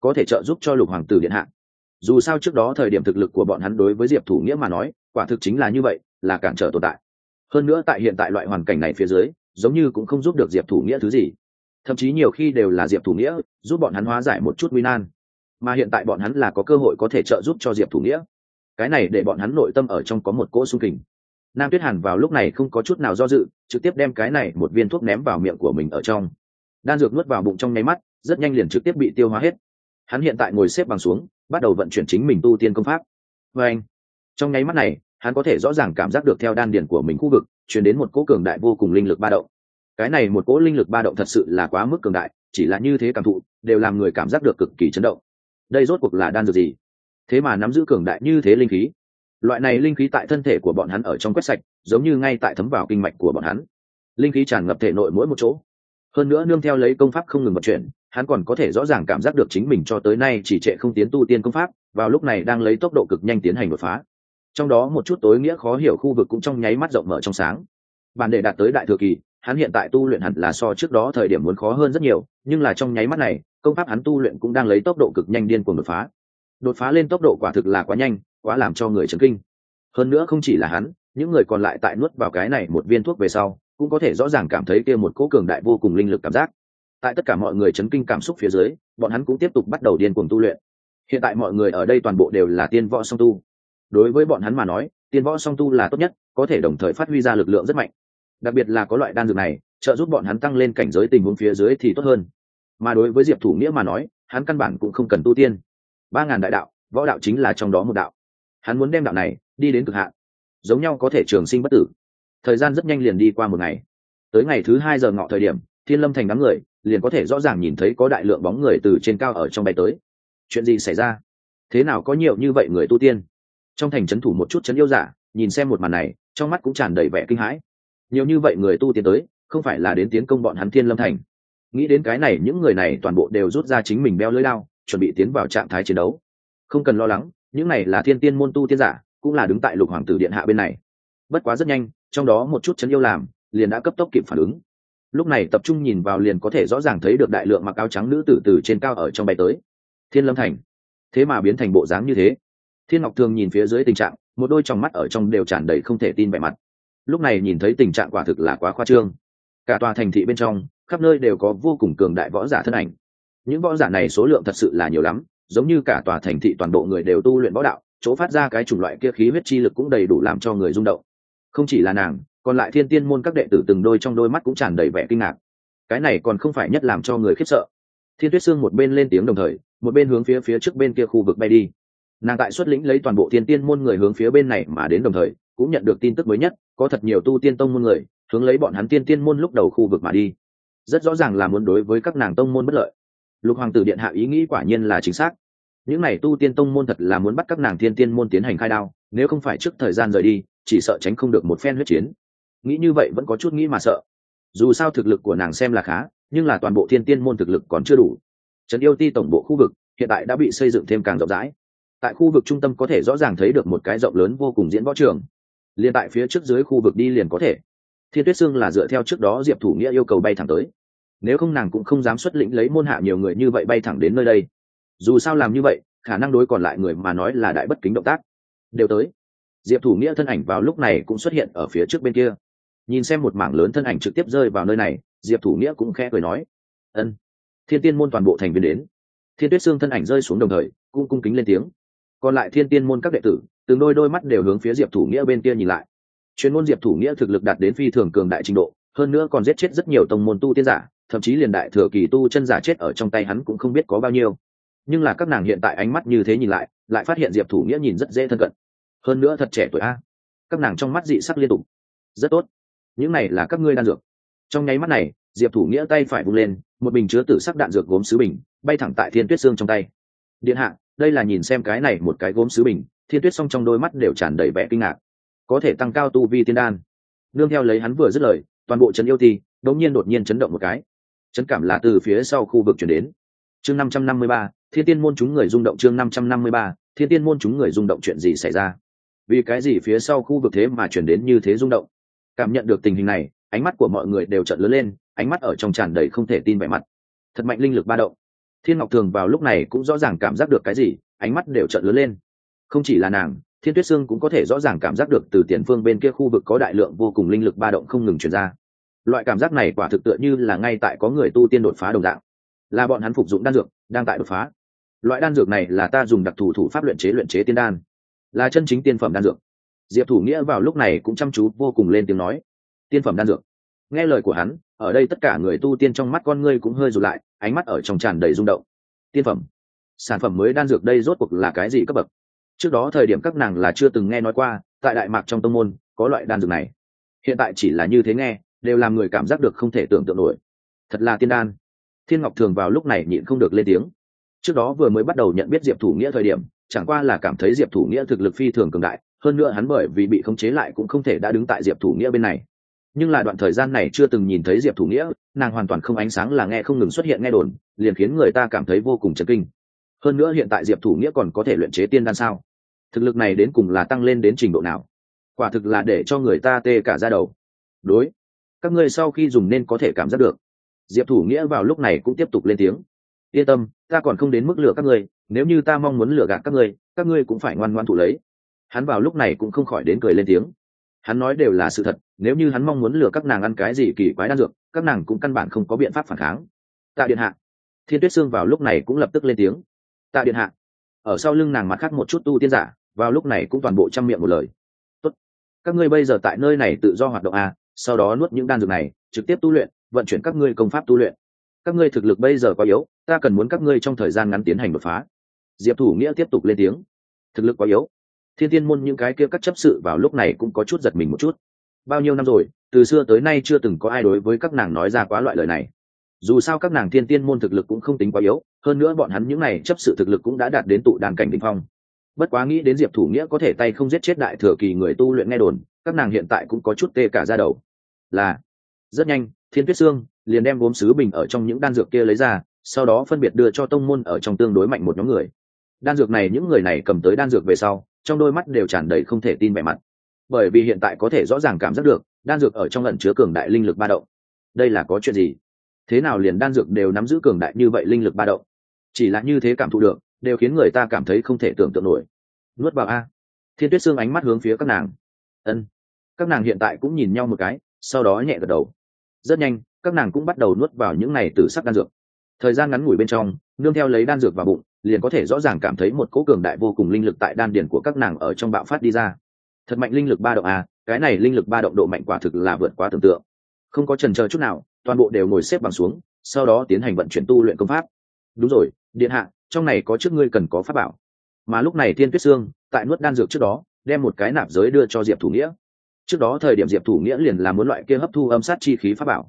Có thể trợ giúp cho lục hoàng tử điện hạ. Dù sao trước đó thời điểm thực lực của bọn hắn đối với diệp thủ nghĩa mà nói, quả thực chính là như vậy, là cản trở tồn tại. Hơn nữa tại hiện tại loại hoàn cảnh này phía dưới, giống như cũng không giúp được diệp thủ nghĩa thứ gì thậm chí nhiều khi đều là diệp thủ nghĩa giúp bọn hắn hóa giải một chút nguy nan mà hiện tại bọn hắn là có cơ hội có thể trợ giúp cho diệp thủ nghĩa cái này để bọn hắn nội tâm ở trong có một cỗ xung kình nam tuyết hàn vào lúc này không có chút nào do dự trực tiếp đem cái này một viên thuốc ném vào miệng của mình ở trong đan dược nuốt vào bụng trong nháy mắt rất nhanh liền trực tiếp bị tiêu hóa hết hắn hiện tại ngồi xếp bằng xuống bắt đầu vận chuyển chính mình tu tiên công pháp và anh trong nháy mắt này hắn có thể rõ ràng cảm giác được theo đan điển của mình khu vực chuyển đến một cỗ cường đại vô cùng linh lực ba động cái này một cỗ linh lực ba động thật sự là quá mức cường đại, chỉ là như thế cảm thụ, đều làm người cảm giác được cực kỳ chấn động. Đây rốt cuộc là đan dược gì? Thế mà nắm giữ cường đại như thế linh khí. Loại này linh khí tại thân thể của bọn hắn ở trong quét sạch, giống như ngay tại thấm vào kinh mạch của bọn hắn. Linh khí tràn ngập thể nội mỗi một chỗ. Hơn nữa nương theo lấy công pháp không ngừng vận chuyển, hắn còn có thể rõ ràng cảm giác được chính mình cho tới nay chỉ trệ không tiến tu tiên công pháp, vào lúc này đang lấy tốc độ cực nhanh tiến hành đột phá. Trong đó một chút tối nghĩa khó hiểu khu vực cũng trong nháy mắt rộng mở trong sáng. Bản để đạt tới đại thừa kỳ hắn hiện tại tu luyện hẳn là so trước đó thời điểm muốn khó hơn rất nhiều, nhưng là trong nháy mắt này, công pháp hắn tu luyện cũng đang lấy tốc độ cực nhanh điên cuồng đột phá. Đột phá lên tốc độ quả thực là quá nhanh, quá làm cho người chấn kinh. Hơn nữa không chỉ là hắn, những người còn lại tại nuốt vào cái này một viên thuốc về sau, cũng có thể rõ ràng cảm thấy kia một cỗ cường đại vô cùng linh lực cảm giác. Tại tất cả mọi người chấn kinh cảm xúc phía dưới, bọn hắn cũng tiếp tục bắt đầu điên cuồng tu luyện. Hiện tại mọi người ở đây toàn bộ đều là tiên võ song tu. Đối với bọn hắn mà nói, tiên võ song tu là tốt nhất, có thể đồng thời phát huy ra lực lượng rất mạnh đặc biệt là có loại đan dược này, trợ giúp bọn hắn tăng lên cảnh giới tình huống phía dưới thì tốt hơn. Mà đối với diệp thủ nghĩa mà nói, hắn căn bản cũng không cần tu tiên. Ba ngàn đại đạo, võ đạo chính là trong đó một đạo. Hắn muốn đem đạo này, đi đến cực hạn. Giống nhau có thể trường sinh bất tử. Thời gian rất nhanh liền đi qua một ngày. Tới ngày thứ hai giờ ngọ thời điểm, thiên lâm thành đám người, liền có thể rõ ràng nhìn thấy có đại lượng bóng người từ trên cao ở trong bay tới. Chuyện gì xảy ra? Thế nào có nhiều như vậy người tu tiên? Trong thành trấn thủ một chút trấn yêu giả, nhìn xem một màn này, trong mắt cũng tràn đầy vẻ kinh hãi nhiều như vậy người tu tiến tới, không phải là đến tiến công bọn hắn thiên lâm thành. Nghĩ đến cái này, những người này toàn bộ đều rút ra chính mình beo lưỡi lao, chuẩn bị tiến vào trạng thái chiến đấu. Không cần lo lắng, những này là thiên tiên môn tu tiên giả, cũng là đứng tại lục hoàng tử điện hạ bên này. Bất quá rất nhanh, trong đó một chút chấn yêu làm, liền đã cấp tốc kịp phản ứng. Lúc này tập trung nhìn vào liền có thể rõ ràng thấy được đại lượng mặc áo trắng nữ tử từ trên cao ở trong bay tới. Thiên lâm thành. Thế mà biến thành bộ dáng như thế. Thiên ngọc thường nhìn phía dưới tình trạng, một đôi tròng mắt ở trong đều tràn đầy không thể tin vẻ mặt lúc này nhìn thấy tình trạng quả thực là quá khoa trương. Cả tòa thành thị bên trong, khắp nơi đều có vô cùng cường đại võ giả thân ảnh. Những võ giả này số lượng thật sự là nhiều lắm, giống như cả tòa thành thị toàn bộ người đều tu luyện võ đạo, chỗ phát ra cái chủng loại kia khí huyết chi lực cũng đầy đủ làm cho người rung động. Không chỉ là nàng, còn lại thiên tiên môn các đệ tử từng đôi trong đôi mắt cũng tràn đầy vẻ kinh ngạc. Cái này còn không phải nhất làm cho người khiếp sợ. Thiên tuyết sương một bên lên tiếng đồng thời, một bên hướng phía phía trước bên kia khu vực bay đi. Nàng tại xuất lĩnh lấy toàn bộ thiên tiên môn người hướng phía bên này mà đến đồng thời cũng nhận được tin tức mới nhất, có thật nhiều tu tiên tông môn người, hướng lấy bọn hắn tiên tiên môn lúc đầu khu vực mà đi. Rất rõ ràng là muốn đối với các nàng tông môn bất lợi. Lục hoàng tử điện hạ ý nghĩ quả nhiên là chính xác. Những này tu tiên tông môn thật là muốn bắt các nàng tiên tiên môn tiến hành khai đao, nếu không phải trước thời gian rời đi, chỉ sợ tránh không được một phen huyết chiến. Nghĩ như vậy vẫn có chút nghĩ mà sợ. Dù sao thực lực của nàng xem là khá, nhưng là toàn bộ thiên tiên môn thực lực còn chưa đủ. Trấn yêu ti tổng bộ khu vực hiện tại đã bị xây dựng thêm càng rộng rãi. Tại khu vực trung tâm có thể rõ ràng thấy được một cái rộng lớn vô cùng diễn võ trường liền tại phía trước dưới khu vực đi liền có thể. Thiên tuyết sương là dựa theo trước đó diệp thủ nghĩa yêu cầu bay thẳng tới. Nếu không nàng cũng không dám xuất lĩnh lấy môn hạ nhiều người như vậy bay thẳng đến nơi đây. Dù sao làm như vậy, khả năng đối còn lại người mà nói là đại bất kính động tác. Đều tới. Diệp thủ nghĩa thân ảnh vào lúc này cũng xuất hiện ở phía trước bên kia. Nhìn xem một mảng lớn thân ảnh trực tiếp rơi vào nơi này, diệp thủ nghĩa cũng khẽ cười nói, ân. Thiên tiên môn toàn bộ thành viên đến. Thiên tuyết Sương thân ảnh rơi xuống đồng thời, cũng cung kính lên tiếng còn lại thiên tiên môn các đệ tử, từng đôi đôi mắt đều hướng phía diệp thủ nghĩa bên kia nhìn lại. Chuyên môn diệp thủ nghĩa thực lực đạt đến phi thường cường đại trình độ, hơn nữa còn giết chết rất nhiều tông môn tu tiên giả, thậm chí liền đại thừa kỳ tu chân giả chết ở trong tay hắn cũng không biết có bao nhiêu. Nhưng là các nàng hiện tại ánh mắt như thế nhìn lại lại phát hiện diệp thủ nghĩa nhìn rất dễ thân cận. Hơn nữa thật trẻ tuổi a. Các nàng trong mắt dị sắc liên tục. Rất tốt. Những này là các ngươi đan dược. Trong nháy mắt này, diệp thủ nghĩa tay phải vung lên, một bình chứa tử sắc đạn dược gốm sứ bình, bay thẳng tại thiên tuyết xương trong tay. Điện hạ đây là nhìn xem cái này một cái gốm sứ bình, thiên tuyết xong trong đôi mắt đều tràn đầy vẻ kinh ngạc. Có thể tăng cao tu vi tiên đan. Nương theo lấy hắn vừa dứt lời, toàn bộ trấn yêu thi đống nhiên đột nhiên chấn động một cái. Chấn cảm là từ phía sau khu vực chuyển đến. Chương năm trăm năm mươi ba, thiên tiên môn chúng người rung động chương năm trăm năm mươi ba, thiên tiên môn chúng người rung động chuyện gì xảy ra? Vì cái gì phía sau khu vực thế mà chuyển đến như thế rung động? Cảm nhận được tình hình này, ánh mắt của mọi người đều trận lớn lên, ánh mắt ở trong tràn đầy không thể tin vẻ mặt. Thật mạnh linh lực ba động thiên ngọc thường vào lúc này cũng rõ ràng cảm giác được cái gì, ánh mắt đều trận lớn lên. Không chỉ là nàng, thiên tuyết sương cũng có thể rõ ràng cảm giác được từ tiền phương bên kia khu vực có đại lượng vô cùng linh lực ba động không ngừng chuyển ra. Loại cảm giác này quả thực tựa như là ngay tại có người tu tiên đột phá đồng dạng. Là bọn hắn phục dụng đan dược, đang tại đột phá. Loại đan dược này là ta dùng đặc thù thủ pháp luyện chế luyện chế tiên đan. Là chân chính tiên phẩm đan dược. Diệp thủ nghĩa vào lúc này cũng chăm chú vô cùng lên tiếng nói. Tiên phẩm đan dược. Nghe lời của hắn ở đây tất cả người tu tiên trong mắt con ngươi cũng hơi rụt lại, ánh mắt ở trong tràn đầy rung động. Tiên phẩm. Sản phẩm mới đan dược đây rốt cuộc là cái gì cấp bậc? Trước đó thời điểm các nàng là chưa từng nghe nói qua, tại đại mạc trong tông môn, có loại đan dược này. Hiện tại chỉ là như thế nghe, đều làm người cảm giác được không thể tưởng tượng nổi. Thật là tiên đan. Thiên ngọc thường vào lúc này nhịn không được lên tiếng. Trước đó vừa mới bắt đầu nhận biết diệp thủ nghĩa thời điểm, chẳng qua là cảm thấy diệp thủ nghĩa thực lực phi thường cường đại, hơn nữa hắn bởi vì bị khống chế lại cũng không thể đã đứng tại diệp thủ nghĩa bên này nhưng là đoạn thời gian này chưa từng nhìn thấy diệp thủ nghĩa, nàng hoàn toàn không ánh sáng là nghe không ngừng xuất hiện nghe đồn, liền khiến người ta cảm thấy vô cùng chấn kinh. Hơn nữa hiện tại diệp thủ nghĩa còn có thể luyện chế tiên đan sao? Thực lực này đến cùng là tăng lên đến trình độ nào? Quả thực là để cho người ta tê cả ra đầu. Đối, các ngươi sau khi dùng nên có thể cảm giác được. Diệp thủ nghĩa vào lúc này cũng tiếp tục lên tiếng. Yên tâm, ta còn không đến mức lừa các ngươi, nếu như ta mong muốn lừa gạt các ngươi các ngươi cũng phải ngoan ngoan thụ lấy. Hắn vào lúc này cũng không khỏi đến cười lên tiếng hắn nói đều là sự thật, nếu như hắn mong muốn lừa các nàng ăn cái gì kỳ quái đan dược, các nàng cũng căn bản không có biện pháp phản kháng. Tạ điện hạ. Thiên tuyết sương vào lúc này cũng lập tức lên tiếng. Tạ điện hạ. Ở sau lưng nàng mặt khác một chút tu tiên giả, vào lúc này cũng toàn bộ chăm miệng một lời. Tốt. các ngươi bây giờ tại nơi này tự do hoạt động à sau đó nuốt những đan dược này, trực tiếp tu luyện, vận chuyển các ngươi công pháp tu luyện. Các ngươi thực lực bây giờ quá yếu, ta cần muốn các ngươi trong thời gian ngắn tiến hành đột phá. Diệp thủ nghĩa tiếp tục lên tiếng. Thực lực quá yếu thiên tiên môn những cái kia các chấp sự vào lúc này cũng có chút giật mình một chút. Bao nhiêu năm rồi, từ xưa tới nay chưa từng có ai đối với các nàng nói ra quá loại lời này. Dù sao các nàng thiên tiên môn thực lực cũng không tính quá yếu, hơn nữa bọn hắn những n à y chấp sự thực lực cũng đã đạt đến tụ đàn cảnh đ ỉ n h phong. Bất quá nghĩ đến diệp thủ nghĩa có thể tay không giết chết đại thừa kỳ người tu luyện nghe đồn, các nàng hiện tại cũng có chút tê cả ra đầu. Là, rất nhanh, thiên tuyết sương liền đem gốm sứ bình ở trong những đan dược kia lấy ra, sau đó phân biệt đưa cho tông môn ở trong tương đối mạnh một nhóm người. Đan dược này những người này cầm tới đan dược về sau trong đôi mắt đều tràn đầy không thể tin vẻ mặt. Bởi vì hiện tại có thể rõ ràng cảm giác được, đan dược ở trong lẩn chứa cường đại linh lực ba động. Đây là có chuyện gì? Thế nào liền đan dược đều nắm giữ cường đại như vậy linh lực ba động? Chỉ là như thế cảm thụ được, đều khiến người ta cảm thấy không thể tưởng tượng nổi. Nuốt vào a. Thiên tuyết xương ánh mắt hướng phía các nàng. Ân. Các nàng hiện tại cũng nhìn nhau một cái, sau đó nhẹ gật đầu. Rất nhanh, các nàng cũng bắt đầu nuốt vào những này từ sắc đan dược. Thời gian ngắn ngủi bên trong, nương theo lấy đan dược vào bụng liền có thể rõ ràng cảm thấy một cỗ cường đại vô cùng linh lực tại đan điền của các nàng ở trong bạo phát đi ra. Thật mạnh linh lực ba động à cái này linh lực ba động độ mạnh quả thực là vượt quá tưởng tượng. Không có trần chờ chút nào, toàn bộ đều ngồi xếp bằng xuống, sau đó tiến hành vận chuyển tu luyện công pháp. Đúng rồi, điện hạ, trong này có trước ngươi cần có pháp bảo. Mà lúc này thiên tuyết sương tại nuốt đan dược trước đó, đem một cái nạp giới đưa cho diệp thủ nghĩa. Trước đó thời điểm diệp thủ nghĩa liền làm muốn loại kia hấp thu âm sát chi khí pháp bảo.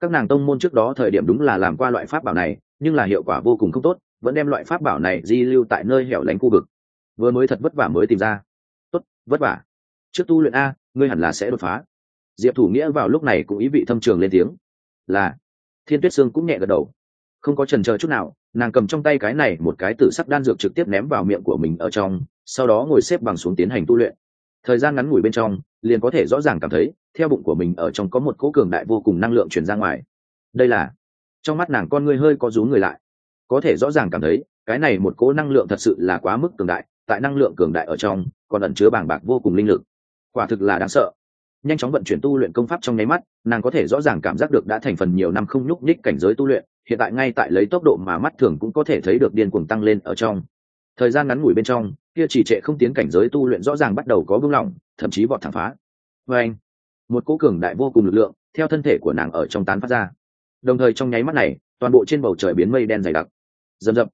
Các nàng tông môn trước đó thời điểm đúng là làm qua loại pháp bảo này, nhưng là hiệu quả vô cùng không tốt vẫn đem loại pháp bảo này di lưu tại nơi hẻo lánh khu vực. Vừa mới thật vất vả mới tìm ra. Tốt, vất vả. Trước tu luyện a, ngươi hẳn là sẽ đột phá. Diệp thủ nghĩa vào lúc này cũng ý vị thâm trường lên tiếng. Là. Thiên tuyết sương cũng nhẹ gật đầu. Không có trần chờ chút nào, nàng cầm trong tay cái này một cái tử sắc đan dược trực tiếp ném vào miệng của mình ở trong, sau đó ngồi xếp bằng xuống tiến hành tu luyện. Thời gian ngắn ngủi bên trong, liền có thể rõ ràng cảm thấy, theo bụng của mình ở trong có một cỗ cường đại vô cùng năng lượng chuyển ra ngoài. Đây là. Trong mắt nàng con ngươi hơi có rú người lại có thể rõ ràng cảm thấy, cái này một cỗ năng lượng thật sự là quá mức cường đại, tại năng lượng cường đại ở trong, còn ẩn chứa bàng bạc vô cùng linh lực. Quả thực là đáng sợ. Nhanh chóng vận chuyển tu luyện công pháp trong nháy mắt, nàng có thể rõ ràng cảm giác được đã thành phần nhiều năm không nhúc nhích cảnh giới tu luyện, hiện tại ngay tại lấy tốc độ mà mắt thường cũng có thể thấy được điên cuồng tăng lên ở trong. Thời gian ngắn ngủi bên trong, kia chỉ trệ không tiến cảnh giới tu luyện rõ ràng bắt đầu có vương lỏng, thậm chí vọt thẳng phá. Vê anh một cố cường đại vô cùng lực lượng, theo thân thể của nàng ở trong tán phát ra. Đồng thời trong nháy mắt này, toàn bộ trên bầu trời biến mây đen dày đặc dầm dập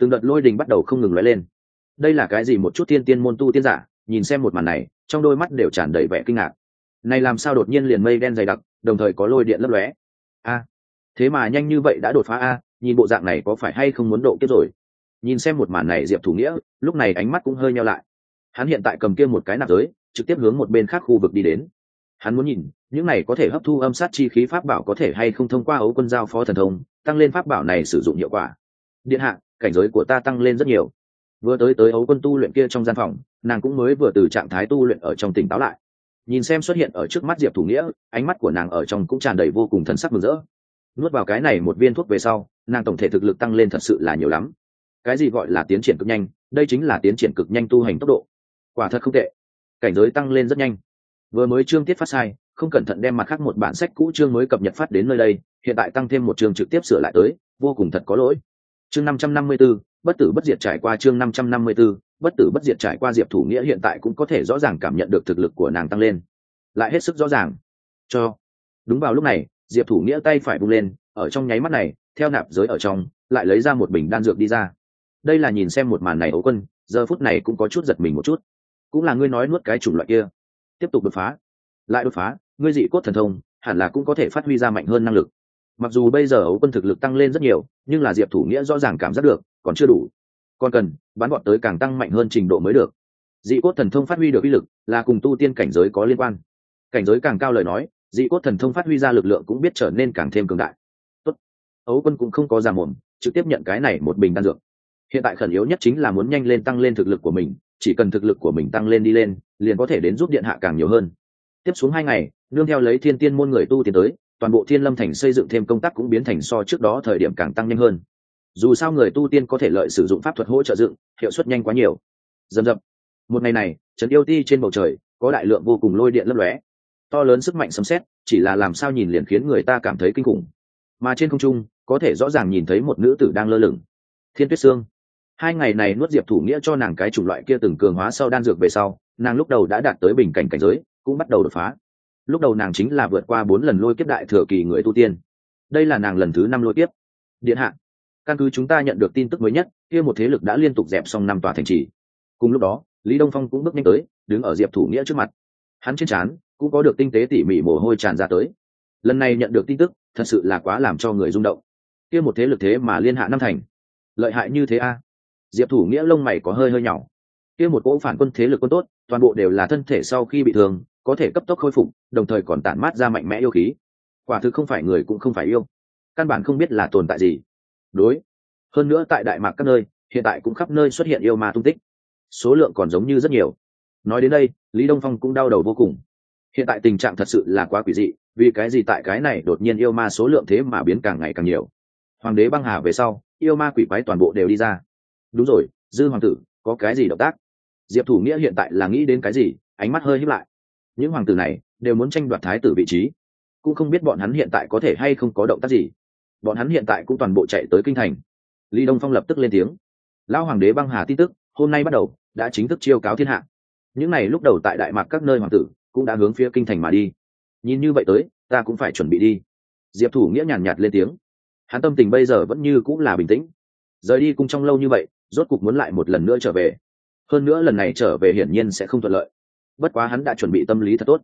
từng đợt lôi đình bắt đầu không ngừng lóe lên. Đây là cái gì một chút tiên tiên môn tu tiên giả, nhìn xem một màn này, trong đôi mắt đều tràn đầy vẻ kinh ngạc. Này làm sao đột nhiên liền mây đen dày đặc, đồng thời có lôi điện lấp lóe. A, thế mà nhanh như vậy đã đột phá a, nhìn bộ dạng này có phải hay không muốn độ kiếp rồi? Nhìn xem một màn này diệp thủ nghĩa, lúc này ánh mắt cũng hơi nhau lại. Hắn hiện tại cầm kia một cái nạp giới, trực tiếp hướng một bên khác khu vực đi đến. Hắn muốn nhìn, những này có thể hấp thu âm sát chi khí pháp bảo có thể hay không thông qua ấu quân giao phó thần thông, tăng lên pháp bảo này sử dụng hiệu quả điện hạ, cảnh giới của ta tăng lên rất nhiều. Vừa tới tới ấu quân tu luyện kia trong gian phòng, nàng cũng mới vừa từ trạng thái tu luyện ở trong tỉnh táo lại. Nhìn xem xuất hiện ở trước mắt diệp thủ nghĩa, ánh mắt của nàng ở trong cũng tràn đầy vô cùng thần sắc mừng rỡ. Nuốt vào cái này một viên thuốc về sau, nàng tổng thể thực lực tăng lên thật sự là nhiều lắm. Cái gì gọi là tiến triển cực nhanh, đây chính là tiến triển cực nhanh tu hành tốc độ. Quả thật không tệ. Cảnh giới tăng lên rất nhanh. Vừa mới chương tiết phát sai, không cẩn thận đem mặt khác một bản sách cũ chương mới cập nhật phát đến nơi đây, hiện tại tăng thêm một chương trực tiếp sửa lại tới, vô cùng thật có lỗi chương năm trăm năm mươi b ố bất tử bất diệt trải qua chương năm trăm năm mươi b ố bất tử bất diệt trải qua diệp thủ nghĩa hiện tại cũng có thể rõ ràng cảm nhận được thực lực của nàng tăng lên. Lại hết sức rõ ràng. Cho. Đúng vào lúc này, diệp thủ nghĩa tay phải bung lên, ở trong nháy mắt này, theo nạp giới ở trong, lại lấy ra một bình đan dược đi ra. Đây là nhìn xem một màn này ấu quân, giờ phút này cũng có chút giật mình một chút. Cũng là ngươi nói nuốt cái chủng loại kia. Tiếp tục đột phá. Lại đột phá, ngươi dị cốt thần thông, hẳn là cũng có thể phát huy ra mạnh hơn năng lực mặc dù bây giờ ấu quân thực lực tăng lên rất nhiều, nhưng là diệp thủ nghĩa rõ ràng cảm giác được, còn chưa đủ. Còn cần, bắn bọn tới càng tăng mạnh hơn trình độ mới được. Dị cốt thần thông phát huy được uy lực, là cùng tu tiên cảnh giới có liên quan. Cảnh giới càng cao lời nói, dị cốt thần thông phát huy ra lực lượng cũng biết trở nên càng thêm cường đại. Tốt. ấu quân cũng không có giả mồm, trực tiếp nhận cái này một bình đan dược. Hiện tại khẩn yếu nhất chính là muốn nhanh lên tăng lên thực lực của mình, chỉ cần thực lực của mình tăng lên đi lên, liền có thể đến giúp điện hạ càng nhiều hơn. Tiếp xuống hai ngày, nương theo lấy thiên tiên môn người tu tiến tới toàn bộ thiên lâm thành xây dựng thêm công tác cũng biến thành so trước đó thời điểm càng tăng nhanh hơn. Dù sao người tu tiên có thể lợi sử dụng pháp thuật hỗ trợ dựng, hiệu suất nhanh quá nhiều. Dầm dập. Một ngày này trấn yêu ti trên bầu trời, có đại lượng vô cùng lôi điện lấp lóe. To lớn sức mạnh sấm xét chỉ là làm sao nhìn liền khiến người ta cảm thấy kinh khủng. Mà trên không trung, có thể rõ ràng nhìn thấy một nữ tử đang lơ lửng. Thiên tuyết sương. Hai ngày này nuốt diệp thủ nghĩa cho nàng cái chủng loại kia từng cường hóa sau đan dược về sau, nàng lúc đầu đã đạt tới bình cảnh cảnh giới, cũng bắt đầu đột phá lúc đầu nàng chính là vượt qua bốn lần lôi kiếp đại thừa kỳ người tu tiên. Đây là nàng lần thứ năm lôi kiếp. Điện hạ, căn cứ chúng ta nhận được tin tức mới nhất, kia một thế lực đã liên tục dẹp xong năm tòa thành trì. Cùng lúc đó, lý đông phong cũng bước nhanh tới, đứng ở diệp thủ nghĩa trước mặt. Hắn trên trán cũng có được tinh tế tỉ mỉ mồ hôi tràn ra tới. Lần này nhận được tin tức, thật sự là quá làm cho người rung động. Kia một thế lực thế mà liên hạ năm thành. Lợi hại như thế a? Diệp thủ nghĩa lông mày có hơi hơi nhỏ. Kia một cỗ phản quân thế lực quân tốt, toàn bộ đều là thân thể sau khi bị thương có thể cấp tốc khôi phục, đồng thời còn tản mát ra mạnh mẽ yêu khí. Quả thực không phải người cũng không phải yêu. Căn bản không biết là tồn tại gì. Đối. Hơn nữa tại đại mạc các nơi, hiện tại cũng khắp nơi xuất hiện yêu ma tung tích. Số lượng còn giống như rất nhiều. Nói đến đây, lý đông phong cũng đau đầu vô cùng. Hiện tại tình trạng thật sự là quá quỷ dị, vì cái gì tại cái này đột nhiên yêu ma số lượng thế mà biến càng ngày càng nhiều. Hoàng đế băng hà về sau, yêu ma quỷ quái toàn bộ đều đi ra. Đúng rồi, dư hoàng tử, có cái gì động tác? Diệp thủ nghĩa hiện tại là nghĩ đến cái gì, ánh mắt hơi híp lại những hoàng tử này đều muốn tranh đoạt thái tử vị trí. Cũng không biết bọn hắn hiện tại có thể hay không có động tác gì. Bọn hắn hiện tại cũng toàn bộ chạy tới kinh thành. Lý đông phong lập tức lên tiếng. Lão hoàng đế băng hà tin tức, hôm nay bắt đầu, đã chính thức chiêu cáo thiên hạ. Những n à y lúc đầu tại đại mạc các nơi hoàng tử cũng đã hướng phía kinh thành mà đi. Nhìn như vậy tới, ta cũng phải chuẩn bị đi. Diệp thủ nghĩa nhàn nhạt lên tiếng. Hắn tâm tình bây giờ vẫn như cũng là bình tĩnh. Rời đi cùng trong lâu như vậy, rốt cục muốn lại một lần nữa trở về. Hơn nữa lần này trở về hiển nhiên sẽ không thuận lợi bất quá hắn đã chuẩn bị tâm lý thật tốt.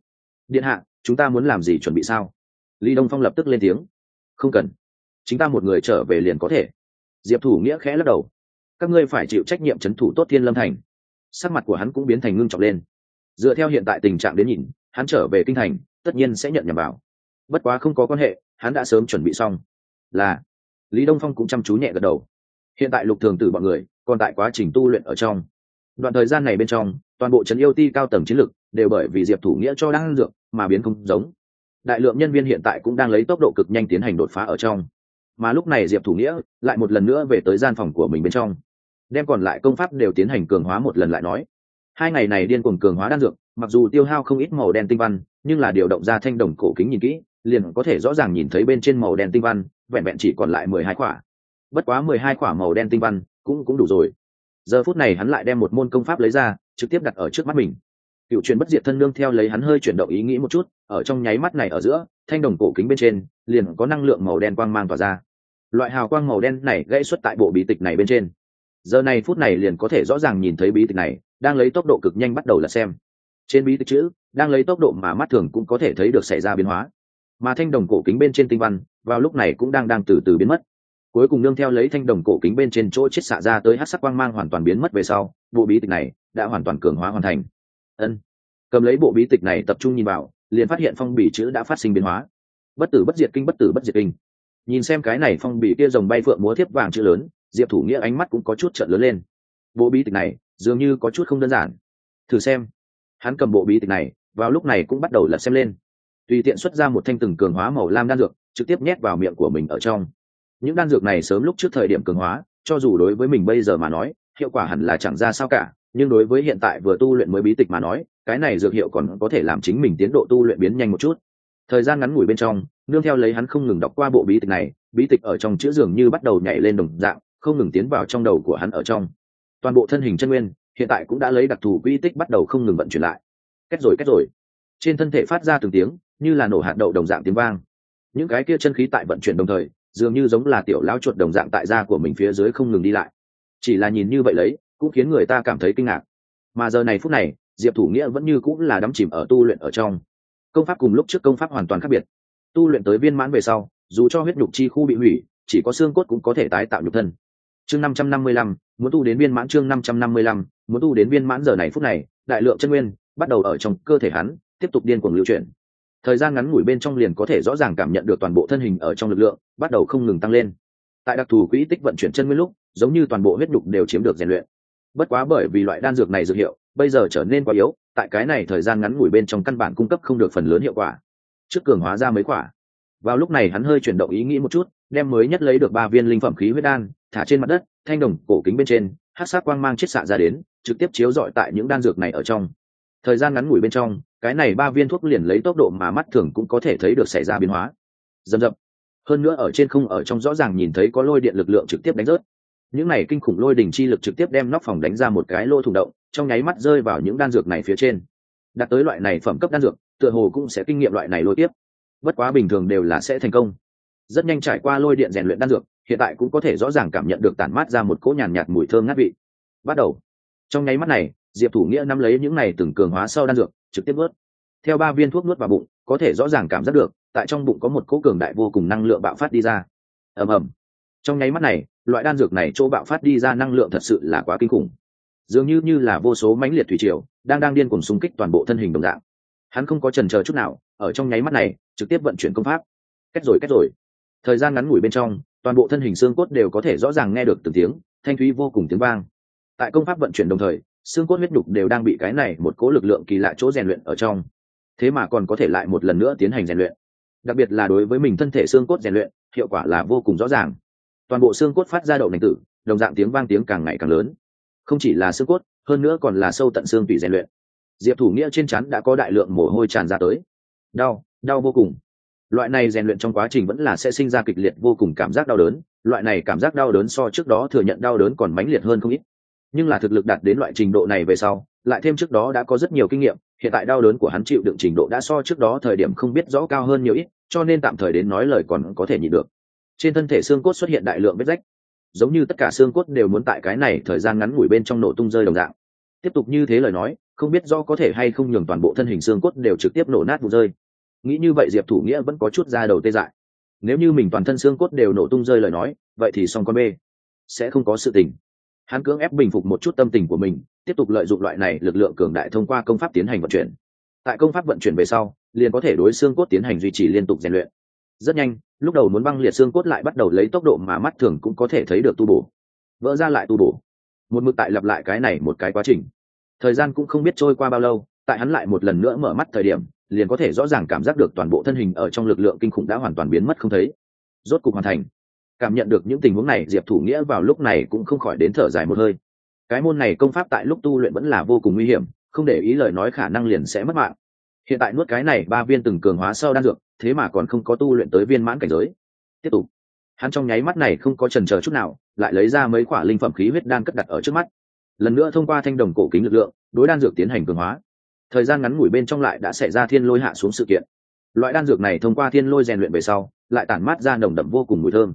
Điện hạ, chúng ta muốn làm gì chuẩn bị sao? Lý đông phong lập tức lên tiếng. Không cần. Chính ta một người trở về liền có thể. Diệp thủ nghĩa khẽ lắc đầu. Các ngươi phải chịu trách nhiệm c h ấ n thủ tốt thiên lâm thành. Sắc mặt của hắn cũng biến thành ngưng trọng lên. Dựa theo hiện tại tình trạng đến nhìn, hắn trở về kinh thành, tất nhiên sẽ nhận nhầm vào. Bất quá không có quan hệ, hắn đã sớm chuẩn bị xong. Là. Lý đông phong cũng chăm chú nhẹ gật đầu. Hiện tại lục thường tử bọn người, còn tại quá trình tu luyện ở trong đoạn thời gian này bên trong, toàn bộ trấn yêu ti cao tầng chiến lược đều bởi vì diệp thủ nghĩa cho đang dược mà biến không giống. Đại lượng nhân viên hiện tại cũng đang lấy tốc độ cực nhanh tiến hành đột phá ở trong. Mà lúc này diệp thủ nghĩa lại một lần nữa về tới gian phòng của mình bên trong. Đem còn lại công pháp đều tiến hành cường hóa một lần lại nói. Hai ngày này điên cuồng cường hóa đan dược, mặc dù tiêu hao không ít màu đen tinh văn, nhưng là điều động ra thanh đồng cổ kính nhìn kỹ, liền có thể rõ ràng nhìn thấy bên trên màu đen tinh văn, vẹn vẹn chỉ còn lại mười hai quả. Bất quá mười hai quả màu đen tinh văn cũng cũng đủ rồi giờ phút này hắn lại đem một môn công pháp lấy ra, trực tiếp đặt ở trước mắt mình. Cựu truyền bất diệt thân nương theo lấy hắn hơi chuyển động ý nghĩ một chút, ở trong nháy mắt này ở giữa, thanh đồng cổ kính bên trên, liền có năng lượng màu đen quang mang tỏa ra. Loại hào quang màu đen này gãy xuất tại bộ bí tịch này bên trên. Giờ này phút này liền có thể rõ ràng nhìn thấy bí tịch này, đang lấy tốc độ cực nhanh bắt đầu là xem. Trên bí tịch chữ, đang lấy tốc độ mà mắt thường cũng có thể thấy được xảy ra biến hóa. Mà thanh đồng cổ kính bên trên tinh văn, vào lúc này cũng đang đang từ từ biến mất cuối cùng nương theo lấy thanh đồng cổ kính bên trên chỗ chết xạ ra tới hát sắc quang mang hoàn toàn biến mất về sau, bộ bí tịch này đã hoàn toàn cường hóa hoàn thành. Ân. Cầm lấy bộ bí tịch này tập trung nhìn vào, liền phát hiện phong bì chữ đã phát sinh biến hóa. Bất tử bất diệt kinh, bất tử bất diệt kinh. Nhìn xem cái này phong bì kia rồng bay phượng múa thiếp vàng chữ lớn, diệp thủ nghĩa ánh mắt cũng có chút trợn lớn lên. Bộ bí tịch này dường như có chút không đơn giản. Thử xem. Hắn cầm bộ bí tịch này, vào lúc này cũng bắt đầu lật xem lên. Tùy tiện xuất ra một thanh từng cường hóa màu lam đan dược, trực tiếp nhét vào miệng của mình ở trong những đan dược này sớm lúc trước thời điểm cường hóa, cho dù đối với mình bây giờ mà nói, hiệu quả hẳn là chẳng ra sao cả, nhưng đối với hiện tại vừa tu luyện mới bí tịch mà nói, cái này dược hiệu còn có thể làm chính mình tiến độ tu luyện biến nhanh một chút. Thời gian ngắn ngủi bên trong, nương theo lấy hắn không ngừng đọc qua bộ bí tịch này, bí tịch ở trong chữ dường như bắt đầu nhảy lên đồng dạng, không ngừng tiến vào trong đầu của hắn ở trong. Toàn bộ thân hình chân nguyên, hiện tại cũng đã lấy đặc thù quy tích bắt đầu không ngừng vận chuyển lại. Kết rồi kết rồi. Trên thân thể phát ra từng tiếng, như là nổ hạt đậu đồng dạng tiếng vang. Những cái kia chân khí tại vận chuyển đồng thời dường như giống là tiểu lão chuột đồng dạng tại da của mình phía dưới không ngừng đi lại. Chỉ là nhìn như vậy lấy, cũng khiến người ta cảm thấy kinh ngạc. Mà giờ này phút này, diệp thủ nghĩa vẫn như cũng là đắm chìm ở tu luyện ở trong. Công pháp cùng lúc trước công pháp hoàn toàn khác biệt. Tu luyện tới viên mãn về sau, dù cho huyết nhục chi khu bị hủy, chỉ có xương cốt cũng có thể tái tạo nhục thân. Chương năm trăm năm mươi lăm, muốn tu đến viên mãn chương năm trăm năm mươi lăm, muốn tu đến viên mãn giờ này phút này, đại lượng chân nguyên bắt đầu ở trong cơ thể hắn, tiếp tục điên cuồng lưu chuyển thời gian ngắn ngủi bên trong liền có thể rõ ràng cảm nhận được toàn bộ thân hình ở trong lực lượng, bắt đầu không ngừng tăng lên. Tại đặc thù quỹ tích vận chuyển chân nguyên lúc, giống như toàn bộ huyết đục đều chiếm được rèn luyện. Bất quá bởi vì loại đan dược này dược hiệu, bây giờ trở nên quá yếu, tại cái này thời gian ngắn ngủi bên trong căn bản cung cấp không được phần lớn hiệu quả. Trước cường hóa ra mấy quả. Vào lúc này hắn hơi chuyển động ý nghĩ một chút, đem mới nhất lấy được ba viên linh phẩm khí huyết đan, thả trên mặt đất, thanh đồng, cổ kính bên trên hát sát quang mang chiết xạ ra đến, trực tiếp chiếu dọi tại những đan dược này ở trong. Thời gian ngắn ngủi bên trong cái này ba viên thuốc liền lấy tốc độ mà mắt thường cũng có thể thấy được xảy ra biến hóa. Dầm dập hơn nữa ở trên không ở trong rõ ràng nhìn thấy có lôi điện lực lượng trực tiếp đánh rớt. Những này kinh khủng lôi đỉnh chi lực trực tiếp đem nóc phòng đánh ra một cái lô thủng động trong nháy mắt rơi vào những đan dược này phía trên. Đạt tới loại này phẩm cấp đan dược tựa hồ cũng sẽ kinh nghiệm loại này lôi tiếp bất quá bình thường đều là sẽ thành công. Rất nhanh trải qua lôi điện rèn luyện đan dược hiện tại cũng có thể rõ ràng cảm nhận được tản mát ra một cỗ nhàn nhạt, nhạt mùi thơm ngát vị. Bắt đầu. Trong nháy mắt này diệp thủ nghĩa nắm lấy những này từng cường hóa sau đan dược trực tiếp nuốt. Theo ba viên thuốc nuốt vào bụng, có thể rõ ràng cảm giác được, tại trong bụng có một cỗ cường đại vô cùng năng lượng bạo phát đi ra. Ầm ầm. Trong nháy mắt này, loại đan dược này chỗ bạo phát đi ra năng lượng thật sự là quá kinh khủng. Dường như như là vô số mãnh liệt thủy triều, đang đang điên cùng xung kích toàn bộ thân hình đồng dạng. Hắn không có trần chờ chút nào, ở trong nháy mắt này, trực tiếp vận chuyển công pháp. Cách rồi cách rồi. Thời gian ngắn ngủi bên trong, toàn bộ thân hình xương cốt đều có thể rõ ràng nghe được từng tiếng, thanh thúy vô cùng tiếng vang. Tại công pháp vận chuyển đồng thời xương cốt huyết nhục đều đang bị cái này một cố lực lượng kỳ lạ chỗ rèn luyện ở trong. Thế mà còn có thể lại một lần nữa tiến hành rèn luyện. Đặc biệt là đối với mình thân thể xương cốt rèn luyện, hiệu quả là vô cùng rõ ràng. Toàn bộ xương cốt phát ra đậu nành tử, đồng dạng tiếng vang tiếng càng ngày càng lớn. Không chỉ là xương cốt, hơn nữa còn là sâu tận xương tùy rèn luyện. Diệp thủ nghĩa trên chắn đã có đại lượng mồ hôi tràn ra tới. Đau đau vô cùng. Loại này rèn luyện trong quá trình vẫn là sẽ sinh ra kịch liệt vô cùng cảm giác đau đớn. Loại này cảm giác đau đớn so trước đó thừa nhận đau đớn còn mãnh liệt hơn không ít nhưng là thực lực đạt đến loại trình độ này về sau, lại thêm trước đó đã có rất nhiều kinh nghiệm, hiện tại đau đớn của hắn chịu đựng trình độ đã so trước đó thời điểm không biết rõ cao hơn nhiều ít, cho nên tạm thời đến nói lời còn có thể nhịn được. Trên thân thể xương cốt xuất hiện đại lượng vết rách, giống như tất cả xương cốt đều muốn tại cái này thời gian ngắn ngủi bên trong nổ tung rơi đồng dạng. Tiếp tục như thế lời nói, không biết do có thể hay không nhường toàn bộ thân hình xương cốt đều trực tiếp nổ nát vụ rơi. Nghĩ như vậy diệp thủ nghĩa vẫn có chút ra đầu tê dại. Nếu như mình toàn thân xương cốt đều nổ tung rơi lời nói, vậy thì xong con bê. Sẽ không có sự tình hắn cưỡng ép bình phục một chút tâm tình của mình, tiếp tục lợi dụng loại này lực lượng cường đại thông qua công pháp tiến hành vận chuyển. Tại công pháp vận chuyển về sau, liền có thể đối xương cốt tiến hành duy trì liên tục rèn luyện. Rất nhanh, lúc đầu muốn băng liệt xương cốt lại bắt đầu lấy tốc độ mà mắt thường cũng có thể thấy được tu bổ. Vỡ ra lại tu bổ. Một mực tại lặp lại cái này một cái quá trình. Thời gian cũng không biết trôi qua bao lâu, tại hắn lại một lần nữa mở mắt thời điểm, liền có thể rõ ràng cảm giác được toàn bộ thân hình ở trong lực lượng kinh khủng đã hoàn toàn biến mất không thấy. Rốt cục hoàn thành cảm nhận được những tình huống này, diệp thủ nghĩa vào lúc này cũng không khỏi đến thở dài một hơi. Cái môn này công pháp tại lúc tu luyện vẫn là vô cùng nguy hiểm, không để ý lời nói khả năng liền sẽ mất mạng. Hiện tại nuốt cái này ba viên từng cường hóa sau đan dược, thế mà còn không có tu luyện tới viên mãn cảnh giới. Tiếp tục. Hắn trong nháy mắt này không có trần chờ chút nào, lại lấy ra mấy quả linh phẩm khí huyết đan cất đặt ở trước mắt. Lần nữa thông qua thanh đồng cổ kính lực lượng, đối đan dược tiến hành cường hóa. Thời gian ngắn ngủi bên trong lại đã xảy ra thiên lôi hạ xuống sự kiện. Loại đan dược này thông qua thiên lôi rèn luyện về sau, lại tản mát ra nồng đậm vô cùng mùi thơm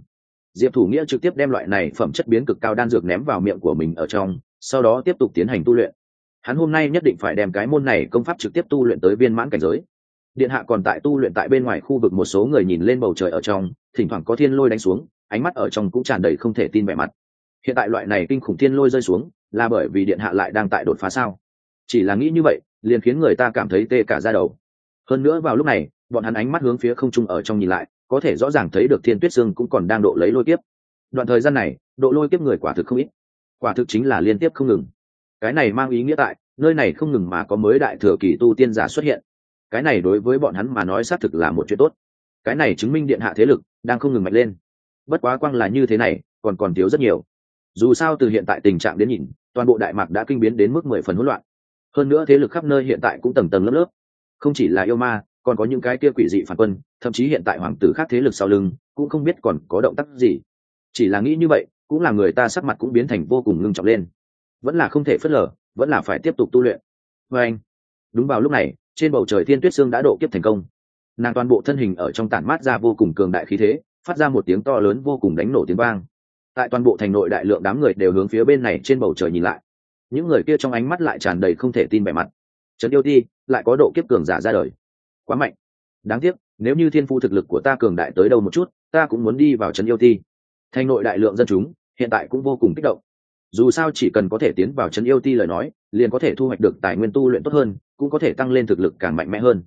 diệp thủ nghĩa trực tiếp đem loại này phẩm chất biến cực cao đan dược ném vào miệng của mình ở trong, sau đó tiếp tục tiến hành tu luyện. Hắn hôm nay nhất định phải đem cái môn này công pháp trực tiếp tu luyện tới viên mãn cảnh giới. Điện hạ còn tại tu luyện tại bên ngoài khu vực một số người nhìn lên bầu trời ở trong, thỉnh thoảng có thiên lôi đánh xuống, ánh mắt ở trong cũng tràn đầy không thể tin vẻ mặt. Hiện tại loại này kinh khủng thiên lôi rơi xuống, là bởi vì điện hạ lại đang tại đột phá sao? Chỉ là nghĩ như vậy, liền khiến người ta cảm thấy tê cả ra đầu. Hơn nữa vào lúc này, bọn hắn ánh mắt hướng phía không trung ở trong nhìn lại có thể rõ ràng thấy được thiên tuyết sương cũng còn đang độ lấy lôi tiếp đoạn thời gian này, độ lôi tiếp người quả thực không ít. Quả thực chính là liên tiếp không ngừng. Cái này mang ý nghĩa tại, nơi này không ngừng mà có mới đại thừa kỳ tu tiên giả xuất hiện. Cái này đối với bọn hắn mà nói xác thực là một chuyện tốt. Cái này chứng minh điện hạ thế lực đang không ngừng mạnh lên. Bất quá quang là như thế này, còn còn thiếu rất nhiều. Dù sao từ hiện tại tình trạng đến nhìn, toàn bộ đại mạc đã kinh biến đến mức mười phần hỗn loạn. Hơn nữa thế lực khắp nơi hiện tại cũng tầng tầng lớp lớp. Không chỉ là yêu ma còn có những cái kia quỷ dị phản quân, thậm chí hiện tại hoàng tử khác thế lực sau lưng, cũng không biết còn có động tác gì. Chỉ là nghĩ như vậy, cũng là người ta sắc mặt cũng biến thành vô cùng ngưng trọng lên. Vẫn là không thể phớt lờ, vẫn là phải tiếp tục tu luyện. Vê anh, đúng vào lúc này, trên bầu trời thiên tuyết sương đã độ kiếp thành công. Nàng toàn bộ thân hình ở trong tản mát ra vô cùng cường đại khí thế, phát ra một tiếng to lớn vô cùng đánh nổ tiếng vang. Tại toàn bộ thành nội đại lượng đám người đều hướng phía bên này trên bầu trời nhìn lại. Những người kia trong ánh mắt lại tràn đầy không thể tin vẻ mặt. Trấn yêu ti lại có độ kiếp cường giả ra đời quá mạnh. Đáng tiếc, nếu như thiên phu thực lực của ta cường đại tới đâu một chút, ta cũng muốn đi vào trấn yêu ti thành nội đại lượng dân chúng, hiện tại cũng vô cùng kích động. Dù sao chỉ cần có thể tiến vào trấn yêu ti lời nói, liền có thể thu hoạch được tài nguyên tu luyện tốt hơn, cũng có thể tăng lên thực lực càng mạnh mẽ hơn.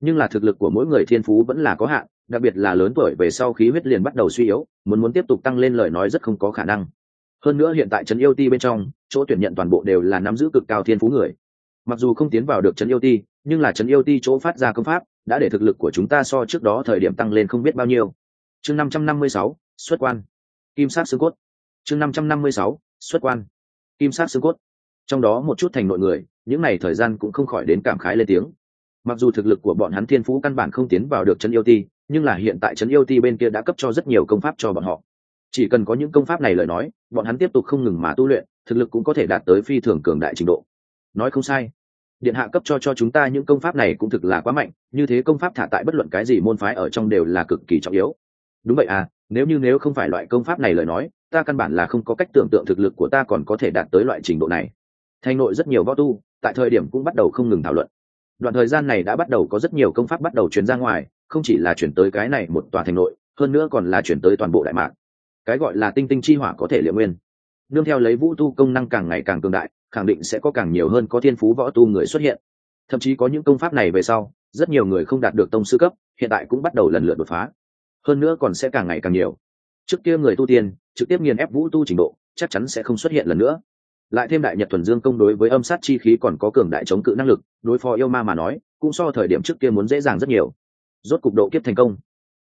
Nhưng là thực lực của mỗi người thiên phú vẫn là có hạn, đặc biệt là lớn tuổi về sau khí huyết liền bắt đầu suy yếu, muốn muốn tiếp tục tăng lên lời nói rất không có khả năng. Hơn nữa hiện tại trấn yêu ti bên trong, chỗ tuyển nhận toàn bộ đều là nắm giữ cực cao thiên phú người. Mặc dù không tiến vào được trấn yêu ti nhưng là trấn yêu ti chỗ phát ra công pháp, đã để thực lực của chúng ta so trước đó thời điểm tăng lên không biết bao nhiêu. Chương năm trăm năm mươi sáu, xuất quan. Kim sát xương cốt. Chương năm trăm năm mươi sáu, xuất quan. Kim sát xương cốt. Trong đó một chút thành nội người, những n à y thời gian cũng không khỏi đến cảm khái lên tiếng. Mặc dù thực lực của bọn hắn thiên phú căn bản không tiến vào được trấn yêu ti, nhưng là hiện tại trấn yêu ti bên kia đã cấp cho rất nhiều công pháp cho bọn họ. Chỉ cần có những công pháp này lời nói, bọn hắn tiếp tục không ngừng mà tu luyện, thực lực cũng có thể đạt tới phi thường cường đại trình độ. Nói không sai điện hạ cấp cho cho chúng ta những công pháp này cũng thực là quá mạnh, như thế công pháp thả tại bất luận cái gì môn phái ở trong đều là cực kỳ trọng yếu. Đúng vậy à nếu như, nếu không phải loại công pháp này lời nói, ta căn bản là không có cách tưởng tượng thực lực của ta còn có thể đạt tới loại trình độ này. Thành nội rất nhiều võ tu, tại thời điểm cũng bắt đầu không ngừng thảo luận. Đoạn thời gian này đã bắt đầu có rất nhiều công pháp bắt đầu chuyển ra ngoài, không chỉ là chuyển tới cái này một tòa thành nội, hơn nữa còn là chuyển tới toàn bộ đại mạc. Cái gọi là tinh tinh chi hỏa có thể liệu nguyên. Nương theo lấy vũ tu công năng càng ngày càng cường đại khẳng định sẽ có càng nhiều hơn có thiên phú võ tu người xuất hiện. Thậm chí có những công pháp này về sau, rất nhiều người không đạt được tông sư cấp, hiện tại cũng bắt đầu lần lượt đột phá. Hơn nữa còn sẽ càng ngày càng nhiều. Trước kia người tu tiên, trực tiếp nghiền ép vũ tu trình độ, chắc chắn sẽ không xuất hiện lần nữa. Lại thêm đại nhật thuần dương công đối với âm sát chi khí còn có cường đại chống cự năng lực, đối phó yêu ma mà nói, cũng so thời điểm trước kia muốn dễ dàng rất nhiều. Rốt cục độ kiếp thành công.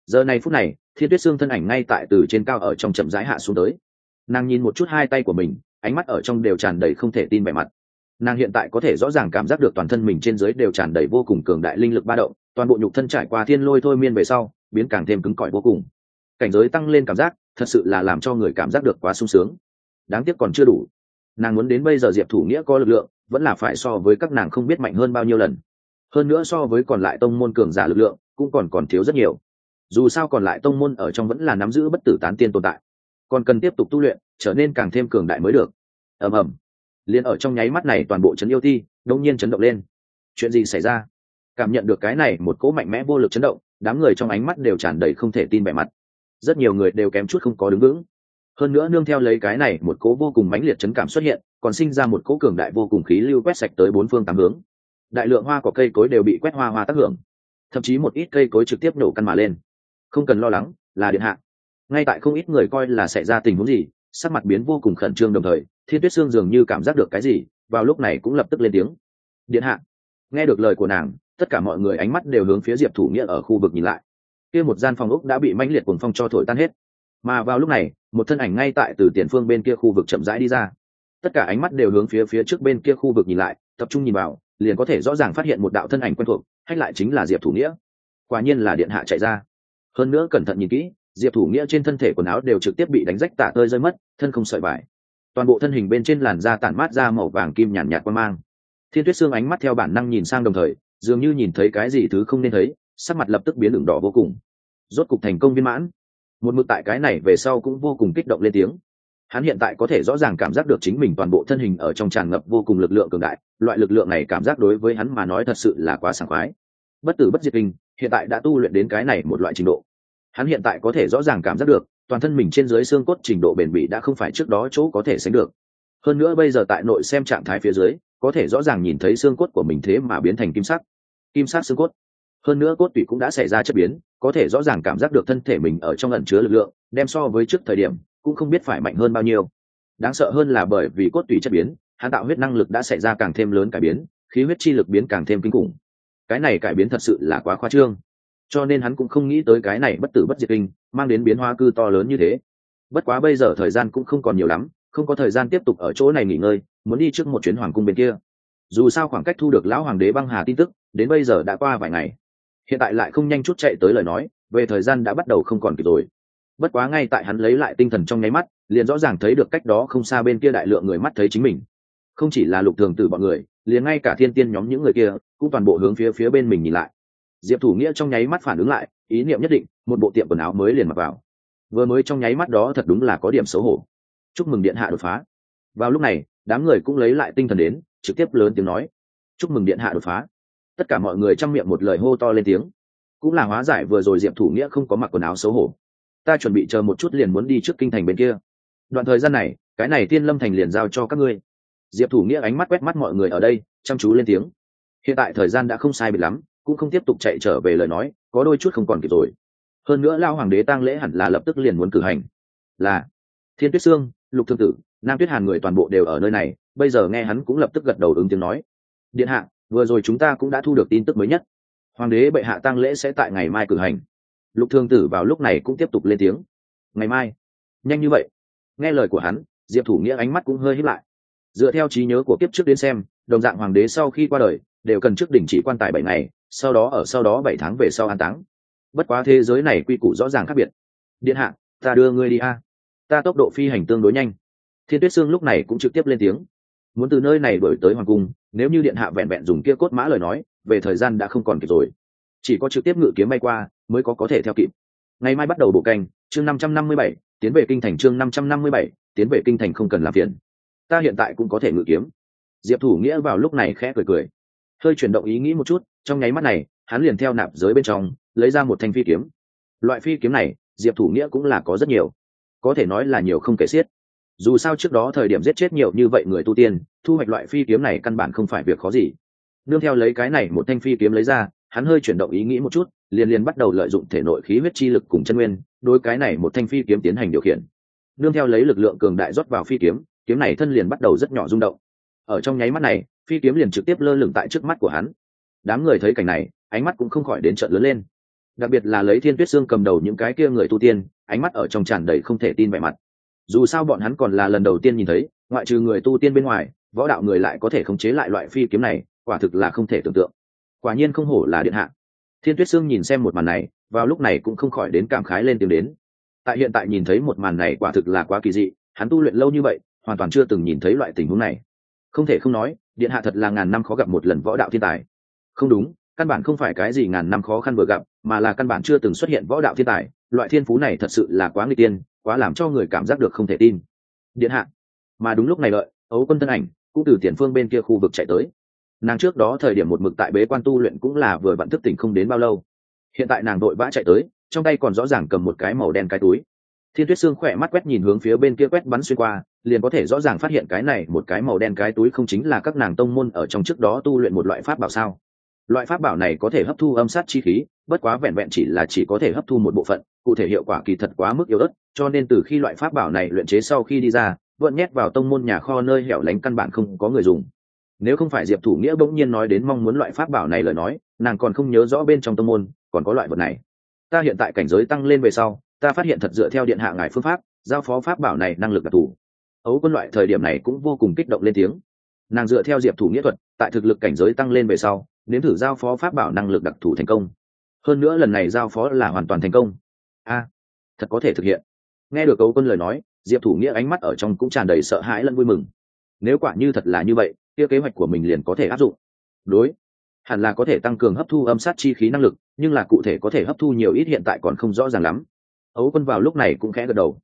Giờ này phút này, thiên tuyết xương thân ảnh ngay tại từ trên cao ở trong chậm rãi hạ xuống tới. Nàng nhìn một chút hai tay của mình ánh mắt ở trong đều tràn đầy không thể tin vẻ mặt. Nàng hiện tại có thể rõ ràng cảm giác được toàn thân mình trên dưới đều tràn đầy vô cùng cường đại linh lực ba động, toàn bộ nhục thân trải qua thiên lôi thôi miên về sau, biến càng thêm cứng cỏi vô cùng. Cảnh giới tăng lên cảm giác, thật sự là làm cho người cảm giác được quá sung sướng. Đáng tiếc còn chưa đủ. Nàng muốn đến bây giờ diệp thủ nghĩa có lực lượng, vẫn là phải so với các nàng không biết mạnh hơn bao nhiêu lần. Hơn nữa so với còn lại tông môn cường giả lực lượng, cũng còn còn thiếu rất nhiều. Dù sao còn lại tông môn ở trong vẫn là nắm giữ bất tử tán tiên tồn tại. Còn cần tiếp tục tu luyện trở nên càng thêm cường đại mới được. Ầm ầm. Liền ở trong nháy mắt này toàn bộ trấn yêu ti đông nhiên chấn động lên. Chuyện gì xảy ra? Cảm nhận được cái này một cỗ mạnh mẽ vô lực chấn động, đám người trong ánh mắt đều tràn đầy không thể tin vẻ mặt. Rất nhiều người đều kém chút không có đứng vững. Hơn nữa nương theo lấy cái này một cỗ vô cùng mãnh liệt chấn cảm xuất hiện, còn sinh ra một cỗ cường đại vô cùng khí lưu quét sạch tới bốn phương tám hướng. Đại lượng hoa của cây cối đều bị quét hoa hoa tác hưởng. Thậm chí một ít cây cối trực tiếp nổ căn mà lên. Không cần lo lắng, là điện hạ. Ngay tại không ít người coi là xảy ra tình huống gì sắc mặt biến vô cùng khẩn trương đồng thời, thiên tuyết sương dường như cảm giác được cái gì, vào lúc này cũng lập tức lên tiếng. Điện hạ. Nghe được lời của nàng, tất cả mọi người ánh mắt đều hướng phía diệp thủ nghĩa ở khu vực nhìn lại. Kia một gian phòng úc đã bị mãnh liệt cuồng phong cho thổi tan hết. Mà vào lúc này, một thân ảnh ngay tại từ tiền phương bên kia khu vực chậm rãi đi ra. Tất cả ánh mắt đều hướng phía phía trước bên kia khu vực nhìn lại, tập trung nhìn vào, liền có thể rõ ràng phát hiện một đạo thân ảnh quen thuộc, hay lại chính là diệp thủ nghĩa. Quả nhiên là điện hạ chạy ra. Hơn nữa cẩn thận nhìn kỹ diệp thủ nghĩa trên thân thể quần áo đều trực tiếp bị đánh rách tạ tơi rơi mất, thân không sợi vải toàn bộ thân hình bên trên làn da tản mát ra màu vàng kim nhàn nhạt qua mang. Thiên tuyết xương ánh mắt theo bản năng nhìn sang đồng thời, dường như nhìn thấy cái gì thứ không nên thấy, sắc mặt lập tức biến đường đỏ vô cùng. Rốt cục thành công viên mãn. Một mực tại cái này về sau cũng vô cùng kích động lên tiếng. Hắn hiện tại có thể rõ ràng cảm giác được chính mình toàn bộ thân hình ở trong tràn ngập vô cùng lực lượng cường đại, loại lực lượng này cảm giác đối với hắn mà nói thật sự là quá sảng khoái. Bất tử bất diệt kinh, hiện tại đã tu luyện đến cái này một loại trình độ hắn hiện tại có thể rõ ràng cảm giác được, toàn thân mình trên dưới xương cốt trình độ bền bỉ đã không phải trước đó chỗ có thể sánh được. Hơn nữa bây giờ tại nội xem trạng thái phía dưới, có thể rõ ràng nhìn thấy xương cốt của mình thế mà biến thành kim sắc. Kim sắc xương cốt. Hơn nữa cốt tủy cũng đã xảy ra chất biến, có thể rõ ràng cảm giác được thân thể mình ở trong ẩn chứa lực lượng, đem so với trước thời điểm, cũng không biết phải mạnh hơn bao nhiêu. Đáng sợ hơn là bởi vì cốt tủy chất biến, hắn tạo huyết năng lực đã xảy ra càng thêm lớn cải biến, khí huyết chi lực biến càng thêm kinh khủng. Cái này cải biến thật sự là quá khoa trương cho nên hắn cũng không nghĩ tới cái này bất tử bất diệt kinh, mang đến biến hóa cư to lớn như thế. Bất quá bây giờ thời gian cũng không còn nhiều lắm, không có thời gian tiếp tục ở chỗ này nghỉ ngơi, muốn đi trước một chuyến hoàng cung bên kia. Dù sao khoảng cách thu được lão hoàng đế băng hà tin tức, đến bây giờ đã qua vài ngày. Hiện tại lại không nhanh chút chạy tới lời nói, về thời gian đã bắt đầu không còn kịp rồi. Bất quá ngay tại hắn lấy lại tinh thần trong nháy mắt, liền rõ ràng thấy được cách đó không xa bên kia đại lượng người mắt thấy chính mình. Không chỉ là lục thường từ bọn người, liền ngay cả thiên tiên nhóm những người kia, cũng toàn bộ hướng phía phía bên mình nhìn lại diệp thủ nghĩa trong nháy mắt phản ứng lại, ý niệm nhất định, một bộ tiệm quần áo mới liền mặc vào. Vừa mới trong nháy mắt đó thật đúng là có điểm xấu hổ. Chúc mừng điện hạ đột phá. Vào lúc này, đám người cũng lấy lại tinh thần đến, trực tiếp lớn tiếng nói. Chúc mừng điện hạ đột phá. Tất cả mọi người trong miệng một lời hô to lên tiếng. Cũng là hóa giải vừa rồi diệp thủ nghĩa không có mặc quần áo xấu hổ. Ta chuẩn bị chờ một chút liền muốn đi trước kinh thành bên kia. Đoạn thời gian này, cái này tiên lâm thành liền giao cho các ngươi. Diệp thủ nghĩa ánh mắt quét mắt mọi người ở đây, chăm chú lên tiếng. Hiện tại thời gian đã không sai biệt lắm cũng không tiếp tục chạy trở về lời nói, có đôi chút không còn kịp rồi. Hơn nữa lao hoàng đế tang lễ hẳn là lập tức liền muốn cử hành. Là, thiên tuyết sương, lục thương tử, nam tuyết hàn người toàn bộ đều ở nơi này, bây giờ nghe hắn cũng lập tức gật đầu ứng tiếng nói. Điện hạ, vừa rồi chúng ta cũng đã thu được tin tức mới nhất. Hoàng đế bệ hạ tang lễ sẽ tại ngày mai cử hành. Lục thương tử vào lúc này cũng tiếp tục lên tiếng. Ngày mai? Nhanh như vậy. Nghe lời của hắn, diệp thủ nghĩa ánh mắt cũng hơi hít lại. Dựa theo trí nhớ của kiếp trước đến xem, đồng dạng hoàng đế sau khi qua đời, đều cần trước đình chỉ quan tài bảy ngày sau đó ở sau đó bảy tháng về sau an táng. Bất quá thế giới này quy củ rõ ràng khác biệt. Điện hạ, ta đưa ngươi đi a. Ta tốc độ phi hành tương đối nhanh. Thiên tuyết sương lúc này cũng trực tiếp lên tiếng. Muốn từ nơi này đổi tới hoàng cung, nếu như điện hạ vẹn vẹn dùng kia cốt mã lời nói, về thời gian đã không còn kịp rồi. Chỉ có trực tiếp ngự kiếm bay qua, mới có có thể theo kịp. Ngày mai bắt đầu bộ canh, chương năm trăm năm mươi bảy, tiến về kinh thành chương năm trăm năm mươi bảy, tiến về kinh thành không cần làm phiền. Ta hiện tại cũng có thể ngự kiếm. Diệp thủ nghĩa vào lúc này khẽ cười cười hơi chuyển động ý nghĩ một chút, trong nháy mắt này, hắn liền theo nạp giới bên trong, lấy ra một thanh phi kiếm. Loại phi kiếm này, diệp thủ nghĩa cũng là có rất nhiều. Có thể nói là nhiều không kể xiết. Dù sao trước đó thời điểm giết chết nhiều như vậy người tu tiên, thu hoạch loại phi kiếm này căn bản không phải việc khó gì. Nương theo lấy cái này một thanh phi kiếm lấy ra, hắn hơi chuyển động ý nghĩ một chút, liền liền bắt đầu lợi dụng thể nội khí huyết chi lực cùng chân nguyên, đối cái này một thanh phi kiếm tiến hành điều khiển. Nương theo lấy lực lượng cường đại rót vào phi kiếm kiếm này thân liền bắt đầu rất nhỏ rung động. Ở trong nháy mắt này phi kiếm liền trực tiếp lơ lửng tại trước mắt của hắn. Đám người thấy cảnh này, ánh mắt cũng không khỏi đến trận lớn lên. Đặc biệt là lấy thiên tuyết xương cầm đầu những cái kia người tu tiên, ánh mắt ở trong tràn đầy không thể tin vẻ mặt. Dù sao bọn hắn còn là lần đầu tiên nhìn thấy, ngoại trừ người tu tiên bên ngoài, võ đạo người lại có thể khống chế lại loại phi kiếm này, quả thực là không thể tưởng tượng. Quả nhiên không hổ là điện hạ. Thiên tuyết sương nhìn xem một màn này, vào lúc này cũng không khỏi đến cảm khái lên tiếng đến. Tại hiện tại nhìn thấy một màn này quả thực là quá kỳ dị, hắn tu luyện lâu như vậy, hoàn toàn chưa từng nhìn thấy loại tình huống này. Không thể không nói điện hạ thật là ngàn năm khó gặp một lần võ đạo thiên tài. Không đúng, căn bản không phải cái gì ngàn năm khó khăn vừa gặp, mà là căn bản chưa từng xuất hiện võ đạo thiên tài. Loại thiên phú này thật sự là quá nguy tiên, quá làm cho người cảm giác được không thể tin. Điện hạ, mà đúng lúc này lợi, ấu quân thân ảnh, cũng từ tiền phương bên kia khu vực chạy tới. Nàng trước đó thời điểm một mực tại bế quan tu luyện cũng là vừa vặn thức tỉnh không đến bao lâu. Hiện tại nàng đội vã chạy tới, trong tay còn rõ ràng cầm một cái màu đen cái túi thiên tuyết xương khỏe mắt quét nhìn hướng phía bên kia quét bắn xuyên qua, liền có thể rõ ràng phát hiện cái này một cái màu đen cái túi không chính là các nàng tông môn ở trong trước đó tu luyện một loại pháp bảo sao. Loại pháp bảo này có thể hấp thu âm sát chi khí, bất quá vẹn vẹn chỉ là chỉ có thể hấp thu một bộ phận, cụ thể hiệu quả kỳ thật quá mức yếu ớt, cho nên từ khi loại pháp bảo này luyện chế sau khi đi ra, vẫn nhét vào tông môn nhà kho nơi hẻo lánh căn bản không có người dùng. Nếu không phải diệp thủ nghĩa bỗng nhiên nói đến mong muốn loại pháp bảo này lời nói, nàng còn không nhớ rõ bên trong tông môn còn có loại vật này. Ta hiện tại cảnh giới tăng lên về sau ta phát hiện thật dựa theo điện hạ ngài phương pháp, giao phó pháp bảo này năng lực đặc thù. Ấu quân loại thời điểm này cũng vô cùng kích động lên tiếng. Nàng dựa theo diệp thủ nghĩa thuật, tại thực lực cảnh giới tăng lên về sau, nếm thử giao phó pháp bảo năng lực đặc thù thành công. Hơn nữa lần này giao phó là hoàn toàn thành công. A, thật có thể thực hiện. Nghe được ấu quân lời nói, diệp thủ nghĩa ánh mắt ở trong cũng tràn đầy sợ hãi lẫn vui mừng. Nếu quả như thật là như vậy, kia kế hoạch của mình liền có thể áp dụng. Đối, hẳn là có thể tăng cường hấp thu âm sát chi khí năng lực, nhưng là cụ thể có thể hấp thu nhiều ít hiện tại còn không rõ ràng lắm ấu quân vào lúc này cũng khẽ gật đầu.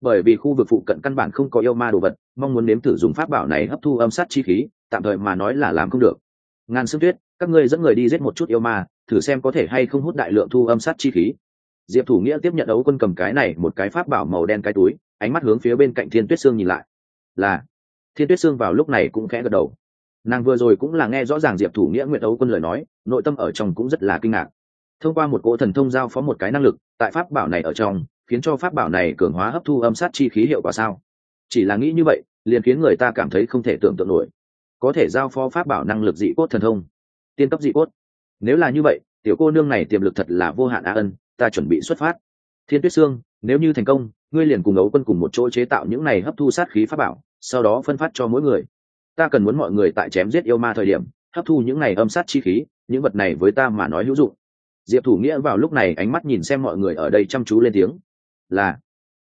Bởi vì khu vực phụ cận căn bản không có yêu ma đồ vật, mong muốn nếm thử dùng pháp bảo này hấp thu âm sát chi khí, tạm thời mà nói là làm không được. Ngàn xương tuyết, các ngươi dẫn người đi giết một chút yêu ma, thử xem có thể hay không hút đại lượng thu âm sát chi khí. Diệp thủ nghĩa tiếp nhận ấu quân cầm cái này một cái pháp bảo màu đen cái túi, ánh mắt hướng phía bên cạnh thiên tuyết sương nhìn lại. Là, thiên tuyết sương vào lúc này cũng khẽ gật đầu. Nàng vừa rồi cũng là nghe rõ ràng diệp thủ nghĩa nguyện ấu quân lời nói, nội tâm ở trong cũng rất là kinh ngạc thông qua một cỗ thần thông giao phó một cái năng lực, tại pháp bảo này ở trong, khiến cho pháp bảo này cường hóa hấp thu âm sát chi khí hiệu quả sao? Chỉ là nghĩ như vậy, liền khiến người ta cảm thấy không thể tưởng tượng nổi. Có thể giao phó pháp bảo năng lực dị cốt thần thông. Tiên cấp dị cốt. Nếu là như vậy, tiểu cô nương này tiềm lực thật là vô hạn á ân, ta chuẩn bị xuất phát. Thiên tuyết sương, nếu như thành công, ngươi liền cùng ấu quân cùng một chỗ chế tạo những này hấp thu sát khí pháp bảo, sau đó phân phát cho mỗi người. Ta cần muốn mọi người tại chém giết yêu ma thời điểm, hấp thu những này âm sát chi khí, những vật này với ta mà nói hữu dụng diệp thủ nghĩa vào lúc này ánh mắt nhìn xem mọi người ở đây chăm chú lên tiếng. Là,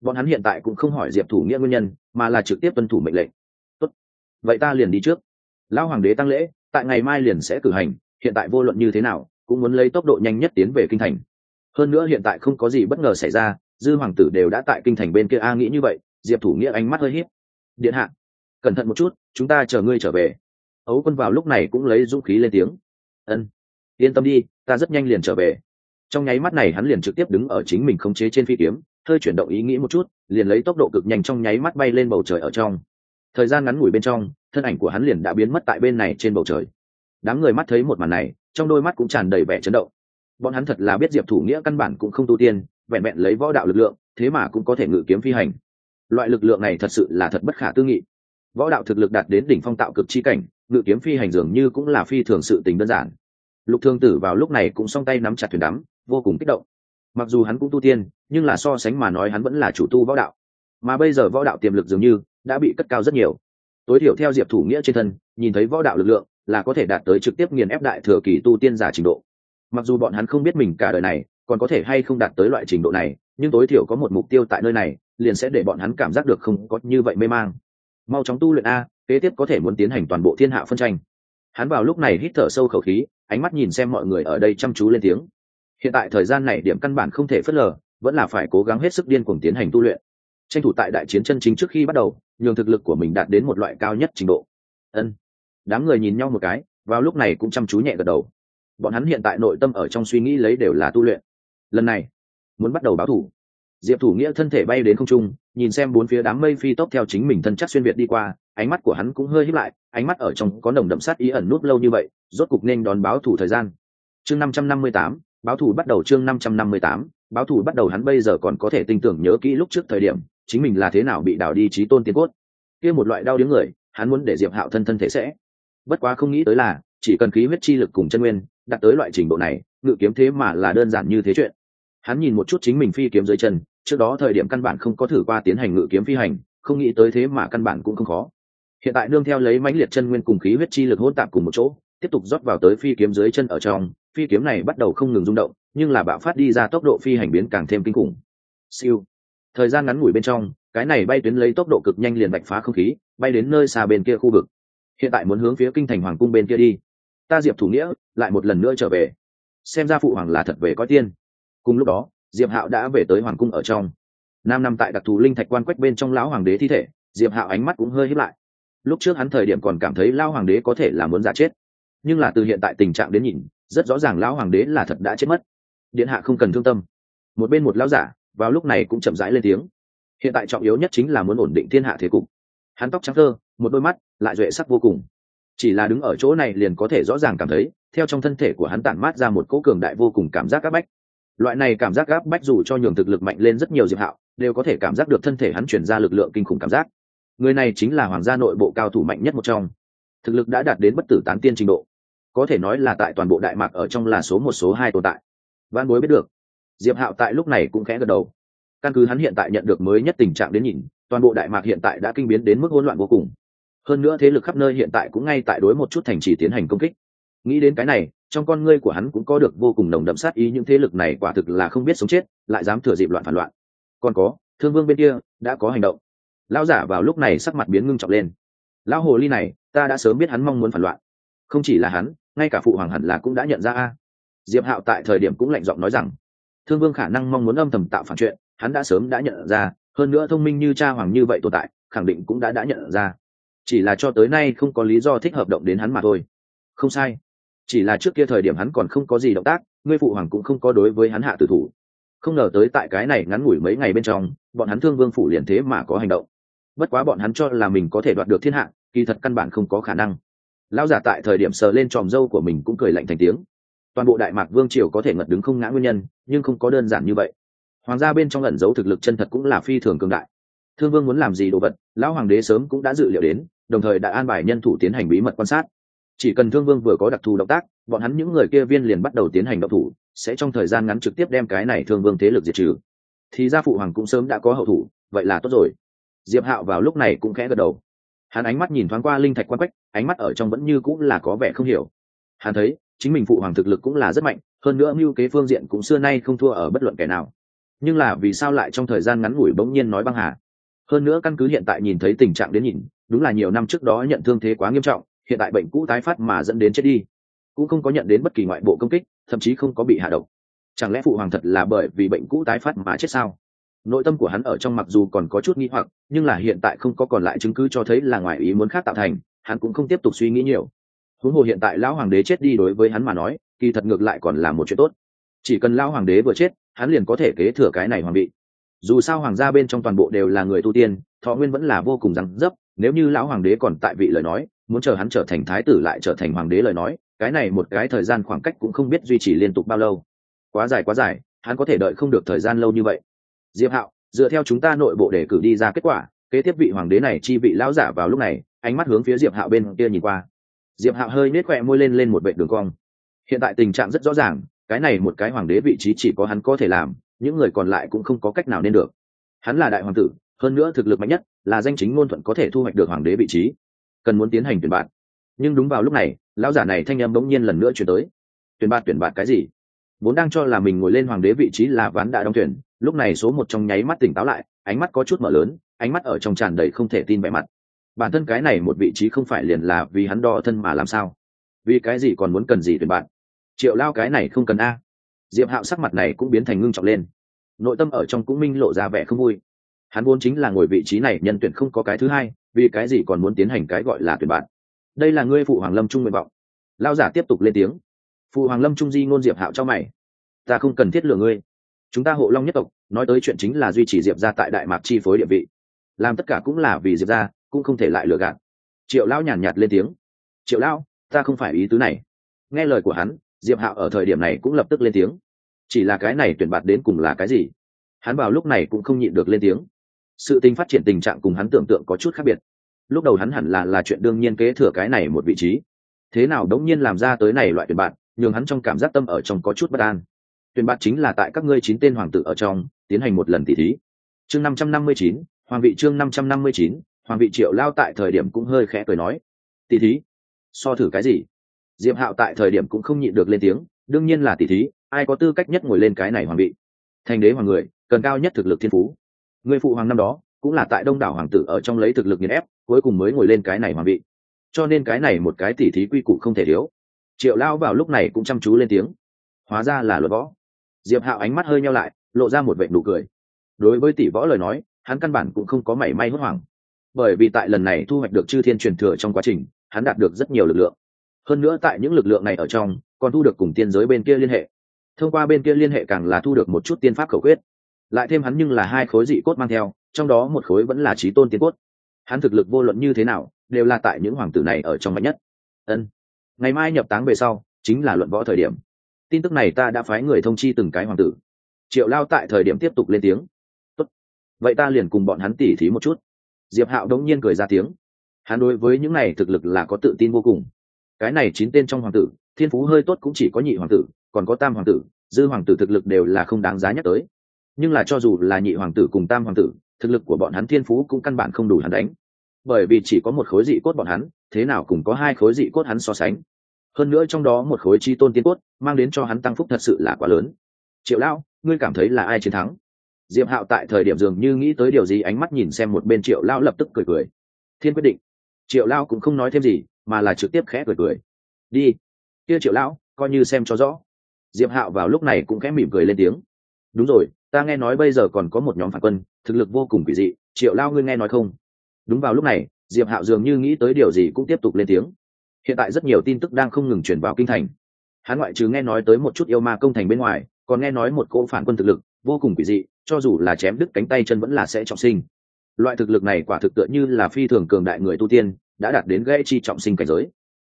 bọn hắn hiện tại cũng không hỏi diệp thủ nghĩa nguyên nhân, mà là trực tiếp tuân thủ mệnh lệnh. Tốt. vậy ta liền đi trước. Lão hoàng đế tăng lễ, tại ngày mai liền sẽ cử hành, hiện tại vô luận như thế nào, cũng muốn lấy tốc độ nhanh nhất tiến về kinh thành. Hơn nữa hiện tại không có gì bất ngờ xảy ra, dư hoàng tử đều đã tại kinh thành bên kia a nghĩ như vậy, diệp thủ nghĩa ánh mắt hơi hít điện hạ, cẩn thận một chút, chúng ta chờ ngươi trở về. Ấu quân vào lúc này cũng lấy dũng khí lên tiếng. Ân yên tâm đi, ta rất nhanh liền trở về. Trong nháy mắt này hắn liền trực tiếp đứng ở chính mình khống chế trên phi kiếm, hơi chuyển động ý nghĩ một chút, liền lấy tốc độ cực nhanh trong nháy mắt bay lên bầu trời ở trong. Thời gian ngắn ngủi bên trong, thân ảnh của hắn liền đã biến mất tại bên này trên bầu trời. Đám người mắt thấy một màn này, trong đôi mắt cũng tràn đầy vẻ chấn động. Bọn hắn thật là biết diệp thủ nghĩa căn bản cũng không tu tiên, vẹn vẹn lấy võ đạo lực lượng, thế mà cũng có thể ngự kiếm phi hành. Loại lực lượng này thật sự là thật bất khả tư nghị. Võ đạo thực lực đạt đến đỉnh phong tạo cực chi cảnh, ngự kiếm phi hành dường như cũng là phi thường sự tình đơn giản lục thương tử vào lúc này cũng song tay nắm chặt thuyền đắm, vô cùng kích động. Mặc dù hắn cũng tu tiên, nhưng là so sánh mà nói hắn vẫn là chủ tu võ đạo. Mà bây giờ võ đạo tiềm lực dường như đã bị cất cao rất nhiều. Tối thiểu theo diệp thủ nghĩa trên thân, nhìn thấy võ đạo lực lượng, là có thể đạt tới trực tiếp nghiền ép đại thừa kỳ tu tiên giả trình độ. Mặc dù bọn hắn không biết mình cả đời này, còn có thể hay không đạt tới loại trình độ này, nhưng tối thiểu có một mục tiêu tại nơi này, liền sẽ để bọn hắn cảm giác được không có như vậy mê mang. Mau chóng tu luyện a, kế tiếp có thể muốn tiến hành toàn bộ thiên hạ phân tranh hắn vào lúc này hít thở sâu khẩu khí, ánh mắt nhìn xem mọi người ở đây chăm chú lên tiếng. Hiện tại thời gian này điểm căn bản không thể phớt lờ, vẫn là phải cố gắng hết sức điên cuồng tiến hành tu luyện. Tranh thủ tại đại chiến chân chính trước khi bắt đầu, nhường thực lực của mình đạt đến một loại cao nhất trình độ. Ân. Đám người nhìn nhau một cái, vào lúc này cũng chăm chú nhẹ gật đầu. Bọn hắn hiện tại nội tâm ở trong suy nghĩ lấy đều là tu luyện. Lần này, muốn bắt đầu báo thủ. Diệp thủ nghĩa thân thể bay đến không trung, nhìn xem bốn phía đám mây phi tốc theo chính mình thân chắc xuyên việt đi qua, ánh mắt của hắn cũng hơi hít lại ánh mắt ở trong có nồng đậm sát ý ẩn nút lâu như vậy, rốt cục nên đón báo thủ thời gian. Chương năm trăm năm mươi tám, báo thủ bắt đầu chương năm trăm năm mươi tám, báo thủ bắt đầu hắn bây giờ còn có thể tin tưởng nhớ kỹ lúc trước thời điểm, chính mình là thế nào bị đào đi trí tôn tiên cốt. Kia một loại đau điếng người, hắn muốn để diệp hạo thân thân thể sẽ. Bất quá không nghĩ tới là, chỉ cần khí huyết chi lực cùng chân nguyên, đạt tới loại trình độ này, ngự kiếm thế mà là đơn giản như thế chuyện. Hắn nhìn một chút chính mình phi kiếm dưới chân, trước đó thời điểm căn bản không có thử qua tiến hành ngự kiếm phi hành, không nghĩ tới thế mà căn bản cũng không khó hiện tại nương theo lấy mãnh liệt chân nguyên cùng khí huyết chi lực hỗn tạp cùng một chỗ, tiếp tục rót vào tới phi kiếm dưới chân ở trong, phi kiếm này bắt đầu không ngừng rung động, nhưng là bạo phát đi ra tốc độ phi hành biến càng thêm kinh khủng. Siêu. Thời gian ngắn ngủi bên trong, cái này bay tuyến lấy tốc độ cực nhanh liền bạch phá không khí, bay đến nơi xa bên kia khu vực. Hiện tại muốn hướng phía kinh thành hoàng cung bên kia đi. Ta diệp thủ nghĩa, lại một lần nữa trở về. Xem ra phụ hoàng là thật về coi tiên. Cùng lúc đó, diệp hạo đã về tới hoàng cung ở trong. Nam nằm tại đặc thù linh thạch quan quách bên trong lão hoàng đế thi thể, diệp hạo ánh mắt cũng hơi hít lại lúc trước hắn thời điểm còn cảm thấy lão hoàng đế có thể là muốn giả chết. Nhưng là từ hiện tại tình trạng đến nhìn, rất rõ ràng lão hoàng đế là thật đã chết mất. Điện hạ không cần thương tâm. Một bên một lão giả, vào lúc này cũng chậm rãi lên tiếng. Hiện tại trọng yếu nhất chính là muốn ổn định thiên hạ thế cục. Hắn tóc trắng thơ, một đôi mắt, lại duệ sắc vô cùng. Chỉ là đứng ở chỗ này liền có thể rõ ràng cảm thấy, theo trong thân thể của hắn tản mát ra một cỗ cường đại vô cùng cảm giác áp bách. Loại này cảm giác áp bách dù cho nhường thực lực mạnh lên rất nhiều diệp hạo, đều có thể cảm giác được thân thể hắn chuyển ra lực lượng kinh khủng cảm giác người này chính là hoàng gia nội bộ cao thủ mạnh nhất một trong. Thực lực đã đạt đến bất tử tán tiên trình độ. Có thể nói là tại toàn bộ đại mạc ở trong là số một, số hai tồn tại. Văn bối biết được. Diệp hạo tại lúc này cũng khẽ gật đầu. Căn cứ hắn hiện tại nhận được mới nhất tình trạng đến nhìn, toàn bộ đại mạc hiện tại đã kinh biến đến mức hỗn loạn vô cùng. Hơn nữa thế lực khắp nơi hiện tại cũng ngay tại đối một chút thành trì tiến hành công kích. Nghĩ đến cái này, trong con ngươi của hắn cũng có được vô cùng nồng đậm sát ý, những thế lực này quả thực là không biết sống chết, lại dám thừa dịp loạn phản loạn. Còn có, thương vương bên kia đã có hành động lão giả vào lúc này sắc mặt biến ngưng trọng lên. Lão hồ ly này, ta đã sớm biết hắn mong muốn phản loạn. Không chỉ là hắn, ngay cả phụ hoàng hẳn là cũng đã nhận ra a. Diệp hạo tại thời điểm cũng lạnh giọng nói rằng, thương vương khả năng mong muốn âm thầm tạo phản chuyện, hắn đã sớm đã nhận ra, hơn nữa thông minh như cha hoàng như vậy tồn tại, khẳng định cũng đã đã nhận ra. Chỉ là cho tới nay không có lý do thích hợp động đến hắn mà thôi. Không sai. Chỉ là trước kia thời điểm hắn còn không có gì động tác, ngươi phụ hoàng cũng không có đối với hắn hạ tử thủ. Không ngờ tới tại cái này ngắn ngủi mấy ngày bên trong, bọn hắn thương vương phủ liền thế mà có hành động bất quá bọn hắn cho là mình có thể đoạt được thiên hạ, kỳ thật căn bản không có khả năng. Lão giả tại thời điểm sờ lên tròm dâu của mình cũng cười lạnh thành tiếng. Toàn bộ đại mạc vương triều có thể ngật đứng không ngã nguyên nhân, nhưng không có đơn giản như vậy. Hoàng gia bên trong ẩn giấu thực lực chân thật cũng là phi thường cường đại. Thương vương muốn làm gì đồ vật, lão hoàng đế sớm cũng đã dự liệu đến, đồng thời đã an bài nhân thủ tiến hành bí mật quan sát. Chỉ cần thương vương vừa có đặc thù động tác, bọn hắn những người kia viên liền bắt đầu tiến hành động thủ, sẽ trong thời gian ngắn trực tiếp đem cái này thương vương thế lực diệt trừ. Thì gia phụ hoàng cũng sớm đã có hậu thủ, vậy là tốt rồi diệp hạo vào lúc này cũng khẽ gật đầu. Hắn ánh mắt nhìn thoáng qua linh thạch quan quách, ánh mắt ở trong vẫn như cũng là có vẻ không hiểu. Hắn thấy, chính mình phụ hoàng thực lực cũng là rất mạnh, hơn nữa mưu kế phương diện cũng xưa nay không thua ở bất luận kẻ nào. Nhưng là vì sao lại trong thời gian ngắn ngủi bỗng nhiên nói băng hà? Hơn nữa căn cứ hiện tại nhìn thấy tình trạng đến nhìn, đúng là nhiều năm trước đó nhận thương thế quá nghiêm trọng, hiện tại bệnh cũ tái phát mà dẫn đến chết đi. Cũng không có nhận đến bất kỳ ngoại bộ công kích, thậm chí không có bị hạ độc. Chẳng lẽ phụ hoàng thật là bởi vì bệnh cũ tái phát mà chết sao? Nội tâm của hắn ở trong mặc dù còn có chút nghi hoặc, nhưng là hiện tại không có còn lại chứng cứ cho thấy là ngoài ý muốn khác tạo thành, hắn cũng không tiếp tục suy nghĩ nhiều. Huống hồ hiện tại lão hoàng đế chết đi đối với hắn mà nói, kỳ thật ngược lại còn là một chuyện tốt. Chỉ cần lão hoàng đế vừa chết, hắn liền có thể kế thừa cái này hoàng vị. Dù sao hoàng gia bên trong toàn bộ đều là người tu tiên, thọ nguyên vẫn là vô cùng rắn dấp nếu như lão hoàng đế còn tại vị lời nói, muốn chờ hắn trở thành thái tử lại trở thành hoàng đế lời nói, cái này một cái thời gian khoảng cách cũng không biết duy trì liên tục bao lâu. Quá dài quá dài, hắn có thể đợi không được thời gian lâu như vậy diệp hạo, dựa theo chúng ta nội bộ để cử đi ra kết quả, kế tiếp vị hoàng đế này chi vị lão giả vào lúc này, ánh mắt hướng phía diệp hạo bên kia nhìn qua. Diệp hạo hơi nết khỏe môi lên lên một vệ đường cong. Hiện tại tình trạng rất rõ ràng, cái này một cái hoàng đế vị trí chỉ có hắn có thể làm, những người còn lại cũng không có cách nào nên được. Hắn là đại hoàng tử, hơn nữa thực lực mạnh nhất, là danh chính ngôn thuận có thể thu hoạch được hoàng đế vị trí. Cần muốn tiến hành tuyển bạn. Nhưng đúng vào lúc này, lão giả này thanh âm bỗng nhiên lần nữa chuyển tới. Tuyển bạn tuyển bạn cái gì? Vốn đang cho là mình ngồi lên hoàng đế vị trí là ván đã đóng tuyển lúc này số một trong nháy mắt tỉnh táo lại, ánh mắt có chút mở lớn, ánh mắt ở trong tràn đầy không thể tin vẻ mặt. Bản thân cái này một vị trí không phải liền là vì hắn đo thân mà làm sao? Vì cái gì còn muốn cần gì tuyển bạn? Triệu lao cái này không cần a. Diệp hạo sắc mặt này cũng biến thành ngưng trọng lên. Nội tâm ở trong cũng minh lộ ra vẻ không vui. Hắn vốn chính là ngồi vị trí này, nhân tuyển không có cái thứ hai, vì cái gì còn muốn tiến hành cái gọi là tuyển bạn? Đây là ngươi phụ hoàng lâm trung nguyện vọng. Lao giả tiếp tục lên tiếng. Phụ hoàng lâm trung di ngôn diệp hạo cho mày. Ta không cần thiết lừa ngươi. Chúng ta hộ long nhất tộc nói tới chuyện chính là duy trì diệp ra tại đại mạc chi phối địa vị. Làm tất cả cũng là vì diệp ra cũng không thể lại lừa gạt. Triệu lão nhàn nhạt, nhạt lên tiếng. Triệu lão ta không phải ý tứ này. Nghe lời của hắn diệp hạo ở thời điểm này cũng lập tức lên tiếng. Chỉ là cái này tuyển bạt đến cùng là cái gì? Hắn vào lúc này cũng không nhịn được lên tiếng. Sự tình phát triển tình trạng cùng hắn tưởng tượng có chút khác biệt. Lúc đầu hắn hẳn là là chuyện đương nhiên kế thừa cái này một vị trí. Thế nào đống nhiên làm ra tới này loại tuyển bạn nhường hắn trong cảm giác tâm ở trong có chút bất an tuyển bạt chính là tại các ngươi chín tên hoàng tử ở trong, tiến hành một lần tỷ thí. Chương năm trăm năm mươi chín, hoàng vị chương năm trăm năm mươi chín, hoàng vị triệu lao tại thời điểm cũng hơi khẽ cười nói. Tỷ thí? So thử cái gì? Diệp hạo tại thời điểm cũng không nhịn được lên tiếng, đương nhiên là tỷ thí, ai có tư cách nhất ngồi lên cái này hoàng vị? Thành đế hoàng người, cần cao nhất thực lực thiên phú. Người phụ hoàng năm đó, cũng là tại đông đảo hoàng tử ở trong lấy thực lực nghiền ép, cuối cùng mới ngồi lên cái này hoàng vị. Cho nên cái này một cái tỉ thí quy củ không thể thiếu. Triệu lao vào lúc này cũng chăm chú lên tiếng. Hóa ra là luật võ diệp hạo ánh mắt hơi nhau lại, lộ ra một vệ nụ cười. Đối với tỷ võ lời nói, hắn căn bản cũng không có mảy may hốt hoảng. Bởi vì tại lần này thu hoạch được chư thiên truyền thừa trong quá trình, hắn đạt được rất nhiều lực lượng. Hơn nữa tại những lực lượng này ở trong, còn thu được cùng tiên giới bên kia liên hệ. Thông qua bên kia liên hệ càng là thu được một chút tiên pháp khẩu quyết. Lại thêm hắn nhưng là hai khối dị cốt mang theo, trong đó một khối vẫn là trí tôn tiên cốt. Hắn thực lực vô luận như thế nào, đều là tại những hoàng tử này ở trong mạnh nhất. Ân. Ngày mai nhập táng về sau, chính là luận võ thời điểm tin tức này ta đã phái người thông chi từng cái hoàng tử. Triệu lao tại thời điểm tiếp tục lên tiếng. Tốt. vậy ta liền cùng bọn hắn tỉ thí một chút. Diệp hạo đống nhiên cười ra tiếng. Hắn đối với những này thực lực là có tự tin vô cùng. Cái này chín tên trong hoàng tử, thiên phú hơi tốt cũng chỉ có nhị hoàng tử, còn có tam hoàng tử, dư hoàng tử thực lực đều là không đáng giá nhắc tới. Nhưng là cho dù là nhị hoàng tử cùng tam hoàng tử, thực lực của bọn hắn thiên phú cũng căn bản không đủ hắn đánh. Bởi vì chỉ có một khối dị cốt bọn hắn, thế nào cũng có hai khối dị cốt hắn so sánh hơn nữa trong đó một khối chi tôn tiên cốt, mang đến cho hắn tăng phúc thật sự là quá lớn. Triệu lão, ngươi cảm thấy là ai chiến thắng? Diệp hạo tại thời điểm dường như nghĩ tới điều gì ánh mắt nhìn xem một bên triệu lão lập tức cười cười. Thiên quyết định. Triệu lão cũng không nói thêm gì, mà là trực tiếp khẽ cười cười. Đi. Kia triệu lão, coi như xem cho rõ. Diệp hạo vào lúc này cũng khẽ mỉm cười lên tiếng. Đúng rồi, ta nghe nói bây giờ còn có một nhóm phản quân, thực lực vô cùng quỷ dị, triệu lao ngươi nghe nói không? Đúng vào lúc này, diệp hạo dường như nghĩ tới điều gì cũng tiếp tục lên tiếng hiện tại rất nhiều tin tức đang không ngừng chuyển vào kinh thành. Hắn ngoại trừ nghe nói tới một chút yêu ma công thành bên ngoài, còn nghe nói một cỗ phản quân thực lực, vô cùng quỷ dị, cho dù là chém đứt cánh tay chân vẫn là sẽ trọng sinh. Loại thực lực này quả thực tựa như là phi thường cường đại người tu tiên, đã đạt đến gây chi trọng sinh cảnh giới.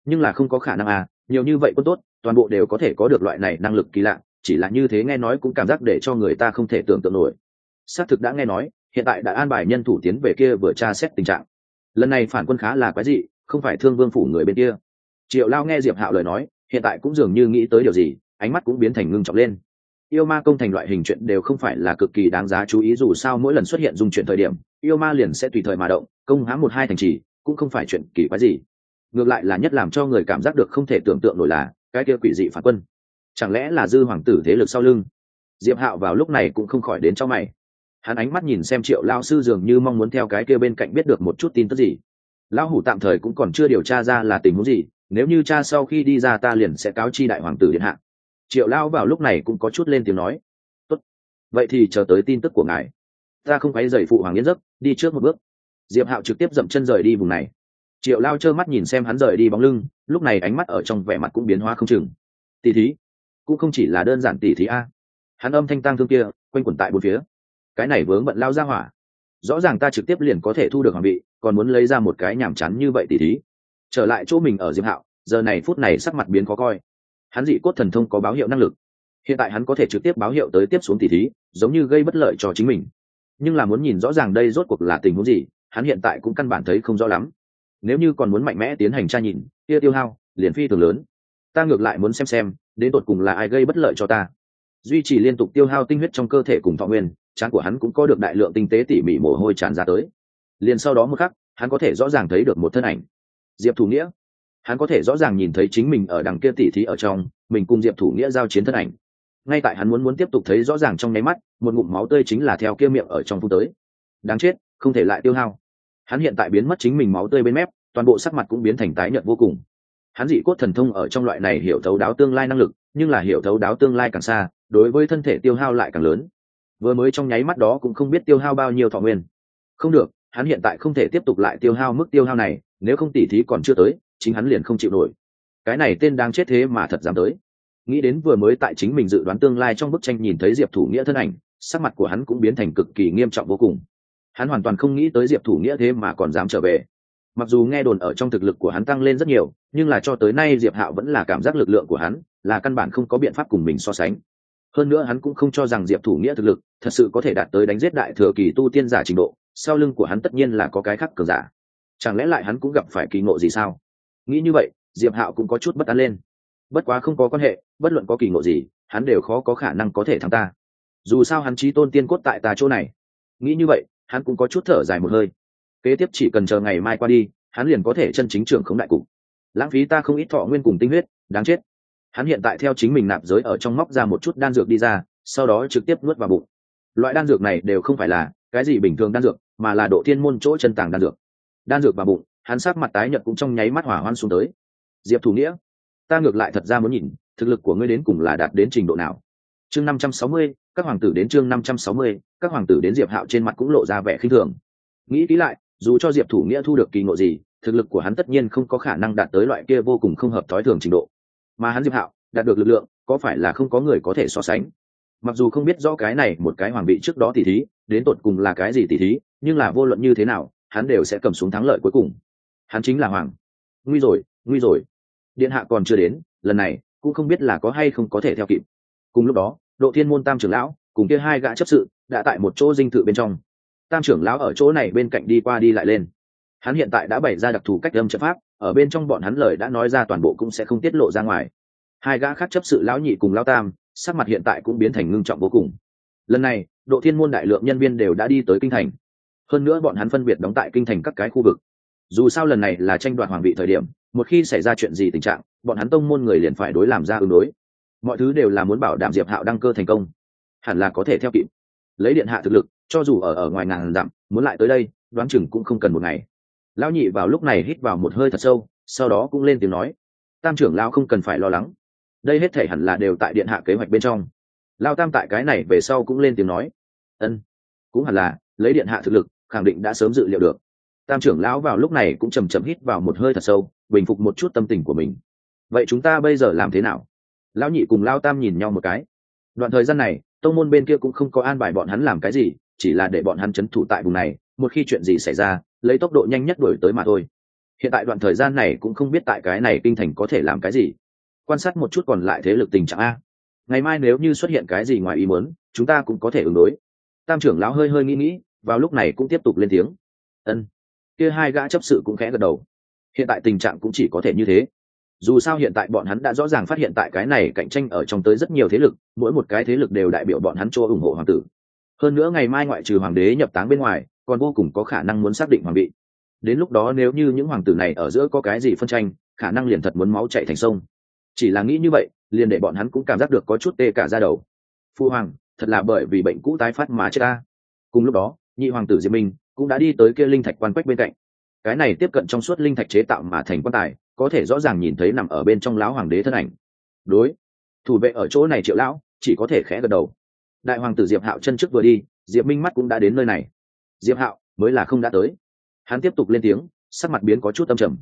Nhưng là không có khả năng à nhiều như vậy quân tốt, toàn bộ đều có thể có được loại này năng lực kỳ lạ, chỉ là như thế nghe nói cũng cảm giác để cho người ta không thể tưởng tượng nổi. Xác thực đã nghe nói, hiện tại đã an bài nhân thủ tiến về kia vừa tra xét tình trạng. Lần này phản quân khá là quái dị không phải thương vương phủ người bên kia. Triệu lao nghe diệp hạo lời nói, hiện tại cũng dường như nghĩ tới điều gì, ánh mắt cũng biến thành ngưng trọng lên. Yêu ma công thành loại hình chuyện đều không phải là cực kỳ đáng giá chú ý, dù sao mỗi lần xuất hiện dung chuyện thời điểm, yêu ma liền sẽ tùy thời mà động, công hãm một hai thành trì, cũng không phải chuyện kỳ quái gì. Ngược lại là nhất làm cho người cảm giác được không thể tưởng tượng nổi là, cái kia quỷ dị phản quân. Chẳng lẽ là dư hoàng tử thế lực sau lưng? Diệp hạo vào lúc này cũng không khỏi đến cho mày. Hắn ánh mắt nhìn xem triệu lao sư dường như mong muốn theo cái kia bên cạnh biết được một chút tin tức gì lão hủ tạm thời cũng còn chưa điều tra ra là tình huống gì, nếu như cha sau khi đi ra ta liền sẽ cáo chi đại hoàng tử điện hạ. Triệu Lão vào lúc này cũng có chút lên tiếng nói. Tốt. vậy thì chờ tới tin tức của ngài. Ta không phải dậy phụ hoàng yên giấc, đi trước một bước. Diệp hạo trực tiếp dậm chân rời đi vùng này. Triệu lao trơ mắt nhìn xem hắn rời đi bóng lưng, lúc này ánh mắt ở trong vẻ mặt cũng biến hóa không chừng. Tỉ thí, cũng không chỉ là đơn giản tỉ thí a. Hắn âm thanh tăng thương kia, quanh quẩn tại bốn phía. Cái này vướng bận lao ra hỏa rõ ràng ta trực tiếp liền có thể thu được hoàng vị, còn muốn lấy ra một cái nhảm chán như vậy tỉ thí. Trở lại chỗ mình ở diệp hạo, giờ này phút này sắc mặt biến khó coi. Hắn dị cốt thần thông có báo hiệu năng lực. Hiện tại hắn có thể trực tiếp báo hiệu tới tiếp xuống tỷ thí, giống như gây bất lợi cho chính mình. Nhưng là muốn nhìn rõ ràng đây rốt cuộc là tình huống gì, hắn hiện tại cũng căn bản thấy không rõ lắm. Nếu như còn muốn mạnh mẽ tiến hành tra nhìn kia tiêu hao, liền phi thường lớn. Ta ngược lại muốn xem xem, đến tột cùng là ai gây bất lợi cho ta. Duy trì liên tục tiêu hao tinh huyết trong cơ thể cùng thọ nguyên trán của hắn cũng có được đại lượng tinh tế tỉ mỉ mồ hôi tràn ra tới. Liền sau đó một khắc, hắn có thể rõ ràng thấy được một thân ảnh. Diệp thủ nghĩa. Hắn có thể rõ ràng nhìn thấy chính mình ở đằng kia tỉ thí ở trong, mình cùng diệp thủ nghĩa giao chiến thân ảnh. Ngay tại hắn muốn muốn tiếp tục thấy rõ ràng trong nháy mắt, một ngụm máu tươi chính là theo kia miệng ở trong phút tới. Đáng chết, không thể lại tiêu hao. Hắn hiện tại biến mất chính mình máu tươi bên mép, toàn bộ sắc mặt cũng biến thành tái nhợt vô cùng. Hắn dị cốt thần thông ở trong loại này hiểu thấu đáo tương lai năng lực, nhưng là hiểu thấu đáo tương lai càng xa, đối với thân thể tiêu hao lại càng lớn vừa mới trong nháy mắt đó cũng không biết tiêu hao bao nhiêu thọ nguyên. Không được, hắn hiện tại không thể tiếp tục lại tiêu hao mức tiêu hao này, nếu không tỉ thí còn chưa tới, chính hắn liền không chịu nổi. Cái này tên đang chết thế mà thật dám tới. Nghĩ đến vừa mới tại chính mình dự đoán tương lai trong bức tranh nhìn thấy diệp thủ nghĩa thân ảnh, sắc mặt của hắn cũng biến thành cực kỳ nghiêm trọng vô cùng. Hắn hoàn toàn không nghĩ tới diệp thủ nghĩa thế mà còn dám trở về. Mặc dù nghe đồn ở trong thực lực của hắn tăng lên rất nhiều, nhưng là cho tới nay diệp hạo vẫn là cảm giác lực lượng của hắn là căn bản không có biện pháp cùng mình so sánh. Hơn nữa hắn cũng không cho rằng diệp thủ nghĩa thực lực thật sự có thể đạt tới đánh giết đại thừa kỳ tu tiên giả trình độ, sau lưng của hắn tất nhiên là có cái khác cờ giả. Chẳng lẽ lại hắn cũng gặp phải kỳ ngộ gì sao? Nghĩ như vậy, diệp hạo cũng có chút bất an lên. Bất quá không có quan hệ, bất luận có kỳ ngộ gì, hắn đều khó có khả năng có thể thắng ta. Dù sao hắn trí tôn tiên cốt tại ta chỗ này. Nghĩ như vậy, hắn cũng có chút thở dài một hơi. Kế tiếp chỉ cần chờ ngày mai qua đi, hắn liền có thể chân chính trưởng khống đại cục. Lãng phí ta không ít thọ nguyên cùng tinh huyết, đáng chết. Hắn hiện tại theo chính mình nạp giới ở trong móc ra một chút đan dược đi ra, sau đó trực tiếp nuốt vào bụng loại đan dược này đều không phải là cái gì bình thường đan dược, mà là độ thiên môn chỗ chân tàng đan dược. Đan dược và bụng, hắn sắc mặt tái nhợt cũng trong nháy mắt hỏa hoan xuống tới. Diệp thủ nghĩa, ta ngược lại thật ra muốn nhìn, thực lực của ngươi đến cùng là đạt đến trình độ nào? Chương năm trăm sáu mươi, các hoàng tử đến chương năm trăm sáu mươi, các hoàng tử đến diệp hạo trên mặt cũng lộ ra vẻ khinh thường. Nghĩ kỹ lại, dù cho diệp thủ nghĩa thu được kỳ ngộ gì, thực lực của hắn tất nhiên không có khả năng đạt tới loại kia vô cùng không hợp thói thường trình độ. Mà hắn diệp hạo, đạt được lực lượng, có phải là không có người có thể so sánh? Mặc dù không biết rõ cái này một cái hoàng vị trước đó tỉ thí, đến tột cùng là cái gì tỉ thí, nhưng là vô luận như thế nào, hắn đều sẽ cầm xuống thắng lợi cuối cùng. Hắn chính là hoàng. Nguy rồi nguy rồi. Điện hạ còn chưa đến, lần này cũng không biết là có hay không có thể theo kịp. Cùng lúc đó, độ thiên môn tam trưởng lão cùng kia hai gã chấp sự đã tại một chỗ dinh thự bên trong. Tam trưởng lão ở chỗ này bên cạnh đi qua đi lại lên. Hắn hiện tại đã bày ra đặc thù cách âm trận pháp, ở bên trong bọn hắn lời đã nói ra toàn bộ cũng sẽ không tiết lộ ra ngoài. Hai gã khác chấp sự lão nhị cùng lão tam sắc mặt hiện tại cũng biến thành ngưng trọng vô cùng. Lần này, độ thiên môn đại lượng nhân viên đều đã đi tới kinh thành. Hơn nữa bọn hắn phân biệt đóng tại kinh thành các cái khu vực. Dù sao lần này là tranh đoạt hoàng vị thời điểm, một khi xảy ra chuyện gì tình trạng, bọn hắn tông môn người liền phải đối làm ra ứng đối. Mọi thứ đều là muốn bảo đảm diệp hạo đăng cơ thành công. Hẳn là có thể theo kịp. Lấy điện hạ thực lực, cho dù ở ở ngoài ngàn dặm, muốn lại tới đây, đoán chừng cũng không cần một ngày. Lão nhị vào lúc này hít vào một hơi thật sâu, sau đó cũng lên tiếng nói. Tam trưởng lão không cần phải lo lắng đây hết thể hẳn là đều tại điện hạ kế hoạch bên trong. Lao tam tại cái này về sau cũng lên tiếng nói. Ân, cũng hẳn là, lấy điện hạ thực lực, khẳng định đã sớm dự liệu được. Tam trưởng lão vào lúc này cũng chầm chậm hít vào một hơi thật sâu, bình phục một chút tâm tình của mình. Vậy chúng ta bây giờ làm thế nào? Lão nhị cùng lao tam nhìn nhau một cái. Đoạn thời gian này, tông môn bên kia cũng không có an bài bọn hắn làm cái gì, chỉ là để bọn hắn c h ấ n thủ tại vùng này, một khi chuyện gì xảy ra, lấy tốc độ nhanh nhất đổi tới mà thôi. Hiện tại đoạn thời gian này cũng không biết tại cái này kinh thành có thể làm cái gì quan sát một chút còn lại thế lực tình trạng a. Ngày mai nếu như xuất hiện cái gì ngoài ý muốn, chúng ta cũng có thể ứng đối. Tam trưởng lão hơi hơi nghĩ nghĩ, vào lúc này cũng tiếp tục lên tiếng. Ân. Kia hai gã chấp sự cũng khẽ gật đầu. Hiện tại tình trạng cũng chỉ có thể như thế. Dù sao hiện tại bọn hắn đã rõ ràng phát hiện tại cái này cạnh tranh ở trong tới rất nhiều thế lực, mỗi một cái thế lực đều đại biểu bọn hắn cho ủng hộ hoàng tử. Hơn nữa ngày mai ngoại trừ hoàng đế nhập táng bên ngoài, còn vô cùng có khả năng muốn xác định hoàng vị. Đến lúc đó nếu như những hoàng tử này ở giữa có cái gì phân tranh, khả năng liền thật muốn máu chạy thành sông chỉ là nghĩ như vậy, liền để bọn hắn cũng cảm giác được có chút tê cả ra đầu. Phu hoàng, thật là bởi vì bệnh cũ tái phát mà chết ta. Cùng lúc đó, nhị hoàng tử diệp minh cũng đã đi tới kia linh thạch quan quách bên cạnh. Cái này tiếp cận trong suốt linh thạch chế tạo mà thành quan tài, có thể rõ ràng nhìn thấy nằm ở bên trong lão hoàng đế thân ảnh. Đối, thủ vệ ở chỗ này triệu lão, chỉ có thể khẽ gật đầu. Đại hoàng tử diệp hạo chân trước vừa đi, diệp minh mắt cũng đã đến nơi này. Diệp hạo, mới là không đã tới. Hắn tiếp tục lên tiếng, sắc mặt biến có chút tâm trầm.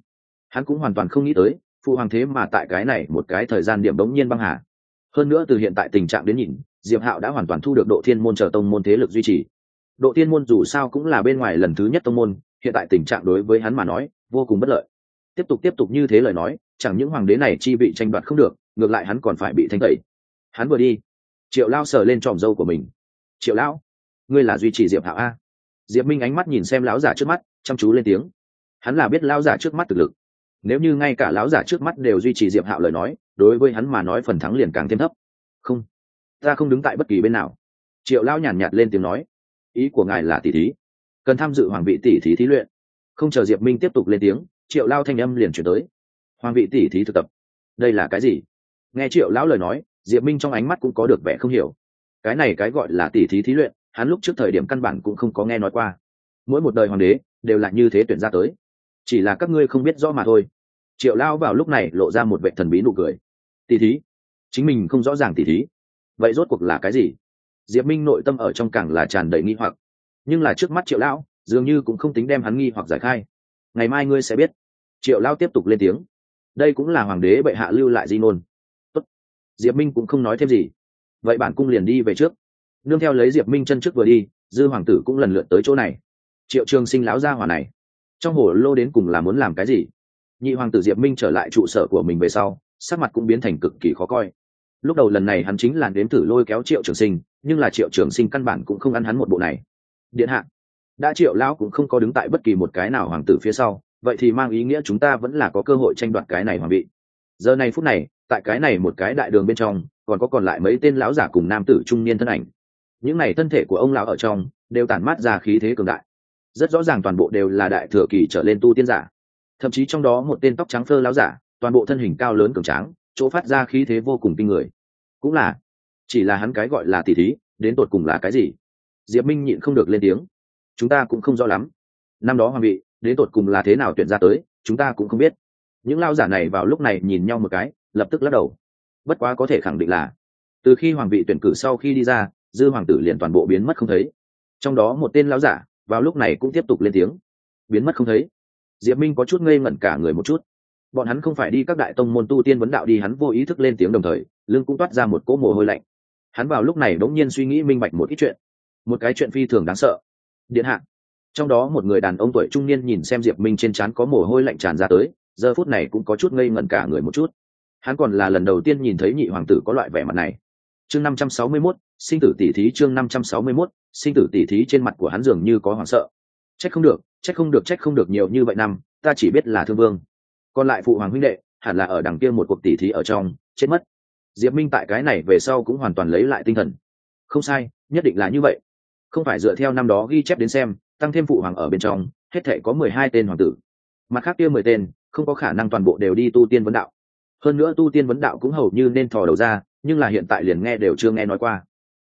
Hắn cũng hoàn toàn không nghĩ tới phụ hoàng thế mà tại cái này một cái thời gian điểm đống nhiên băng hà. Hơn nữa từ hiện tại tình trạng đến nhìn, diệp hạo đã hoàn toàn thu được độ thiên môn chờ tông môn thế lực duy trì. Độ thiên môn dù sao cũng là bên ngoài lần thứ nhất tông môn, hiện tại tình trạng đối với hắn mà nói, vô cùng bất lợi. Tiếp tục tiếp tục như thế lời nói, chẳng những hoàng đế này chi bị tranh đoạt không được, ngược lại hắn còn phải bị thanh tẩy. Hắn vừa đi, triệu lao sờ lên tròm dâu của mình. Triệu lão, ngươi là duy trì diệp hạo a? Diệp minh ánh mắt nhìn xem lão giả trước mắt, chăm chú lên tiếng. Hắn là biết lão giả trước mắt thực lực nếu như ngay cả lão giả trước mắt đều duy trì diệp hạo lời nói đối với hắn mà nói phần thắng liền càng thêm thấp. Không ta không đứng tại bất kỳ bên nào. Triệu lão nhàn nhạt, lên tiếng nói ý của ngài là tỷ thí. Cần tham dự hoàng vị tỷ thí thí luyện. Không chờ diệp minh tiếp tục lên tiếng triệu lao thanh âm liền chuyển tới. Hoàng vị tỷ thí thực tập. Đây là cái gì? Nghe triệu lão lời nói diệp minh trong ánh mắt cũng có được vẻ không hiểu. Cái này cái gọi là tỷ thí thí luyện hắn lúc trước thời điểm căn bản cũng không có nghe nói qua. Mỗi một đời hoàng đế đều là như thế tuyển ra tới chỉ là các ngươi không biết rõ mà thôi. Triệu lao vào lúc này lộ ra một vệ thần bí nụ cười. Tỷ thí. Chính mình không rõ ràng tỷ thí. Vậy rốt cuộc là cái gì? Diệp minh nội tâm ở trong càng là tràn đầy nghi hoặc. Nhưng là trước mắt triệu lão dường như cũng không tính đem hắn nghi hoặc giải khai. Ngày mai ngươi sẽ biết. Triệu lao tiếp tục lên tiếng. Đây cũng là hoàng đế bệ hạ lưu lại di nôn Tốt. diệp minh cũng không nói thêm gì. Vậy bản cung liền đi về trước. Nương theo lấy diệp minh chân trước vừa đi, dư hoàng tử cũng lần lượt tới chỗ này. Triệu trường sinh lão gia hỏa này trong hồ lô đến cùng là muốn làm cái gì? Nhị hoàng tử diệp minh trở lại trụ sở của mình về sau, sắc mặt cũng biến thành cực kỳ khó coi. Lúc đầu lần này hắn chính là đếm thử lôi kéo triệu trường sinh, nhưng là triệu trường sinh căn bản cũng không ăn hắn một bộ này. Điện hạ, đã triệu lão cũng không có đứng tại bất kỳ một cái nào hoàng tử phía sau, vậy thì mang ý nghĩa chúng ta vẫn là có cơ hội tranh đoạt cái này hoàng vị. Giờ này phút này, tại cái này một cái đại đường bên trong, còn có còn lại mấy tên lão giả cùng nam tử trung niên thân ảnh. Những này thân thể của ông lão ở trong, đều tản mát ra khí thế cường đại rất rõ ràng toàn bộ đều là đại thừa kỳ trở lên tu tiên giả. Thậm chí trong đó một tên tóc trắng phơ lão giả, toàn bộ thân hình cao lớn cường tráng, chỗ phát ra khí thế vô cùng kinh người. Cũng là, chỉ là hắn cái gọi là tỷ thí, đến tột cùng là cái gì? Diệp minh nhịn không được lên tiếng. Chúng ta cũng không rõ lắm. Năm đó hoàng vị, đến tột cùng là thế nào tuyển ra tới, chúng ta cũng không biết. Những lao giả này vào lúc này nhìn nhau một cái, lập tức lắc đầu. Bất quá có thể khẳng định là, từ khi hoàng vị tuyển cử sau khi đi ra, dư hoàng tử liền toàn bộ biến mất không thấy. Trong đó một tên lão giả vào lúc này cũng tiếp tục lên tiếng. Biến mất không thấy. Diệp minh có chút ngây ngẩn cả người một chút. Bọn hắn không phải đi các đại tông môn tu tiên vấn đạo đi, hắn vô ý thức lên tiếng đồng thời, lưng cũng toát ra một cỗ mồ hôi lạnh. Hắn vào lúc này đ n g nhiên suy nghĩ minh bạch một ít chuyện. Một cái chuyện phi thường đáng sợ. Điện hạ. Trong đó một người đàn ông tuổi trung niên nhìn xem diệp minh trên trán có mồ hôi lạnh tràn ra tới, giờ phút này cũng có chút ngây ngẩn cả người một chút. Hắn còn là lần đầu tiên nhìn thấy nhị hoàng tử có loại vẻ mặt này. Chương năm trăm sáu mươi mốt sinh tử tỷ thí chương năm trăm sáu mươi mốt, sinh tử tỷ thí trên mặt của hắn dường như có hoảng sợ. Trách không được, trách không được, trách không được nhiều như vậy năm, ta chỉ biết là thương vương. Còn lại phụ hoàng huynh đệ, hẳn là ở đằng kia một cuộc tỷ thí ở trong, chết mất. Diệp minh tại cái này về sau cũng hoàn toàn lấy lại tinh thần. Không sai, nhất định là như vậy. Không phải dựa theo năm đó ghi chép đến xem, tăng thêm phụ hoàng ở bên trong, hết thảy có mười hai tên hoàng tử. Mặt khác kia mười tên, không có khả năng toàn bộ đều đi tu tiên vấn đạo. Hơn nữa tu tiên vấn đạo cũng hầu như nên thò đầu ra, nhưng là hiện tại liền nghe đều chưa nghe nói qua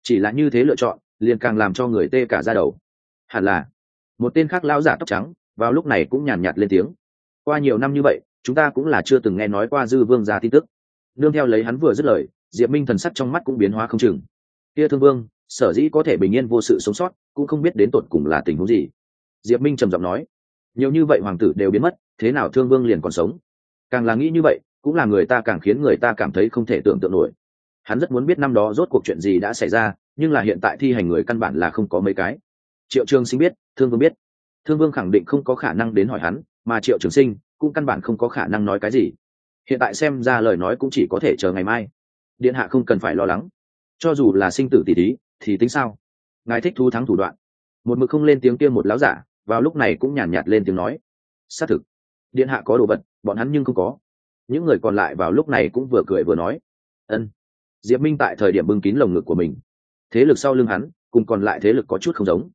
chỉ là như thế lựa chọn, liền càng làm cho người tê cả ra đầu. Hẳn là, một tên khác lão giả tóc trắng, vào lúc này cũng nhàn nhạt lên tiếng. Qua nhiều năm như vậy, chúng ta cũng là chưa từng nghe nói qua dư vương ra tin tức. Nương theo lấy hắn vừa dứt lời, diệp minh thần sắc trong mắt cũng biến hóa không chừng. Kia thương vương, sở dĩ có thể bình yên vô sự sống sót, cũng không biết đến tột cùng là tình huống gì. Diệp minh trầm giọng nói, nhiều như vậy hoàng tử đều biến mất, thế nào thương vương liền còn sống? Càng là nghĩ như vậy, cũng là người ta càng khiến người ta cảm thấy không thể tưởng tượng nổi hắn rất muốn biết năm đó rốt cuộc chuyện gì đã xảy ra nhưng là hiện tại thi hành người căn bản là không có mấy cái. Triệu trường sinh biết thương vương biết. Thương vương khẳng định không có khả năng đến hỏi hắn mà triệu trường sinh cũng căn bản không có khả năng nói cái gì. Hiện tại xem ra lời nói cũng chỉ có thể chờ ngày mai. Điện hạ không cần phải lo lắng. Cho dù là sinh tử tỷ thí thì tính sao? Ngài thích thú thắng thủ đoạn. Một mực không lên tiếng kia một láo giả vào lúc này cũng nhàn nhạt, nhạt lên tiếng nói. Xác thực điện hạ có đồ vật bọn hắn nhưng không có. Những người còn lại vào lúc này cũng vừa cười vừa nói. Ân diệp minh tại thời điểm bưng kín lồng ngực của mình. Thế lực sau lưng hắn, cùng còn lại thế lực có chút không giống.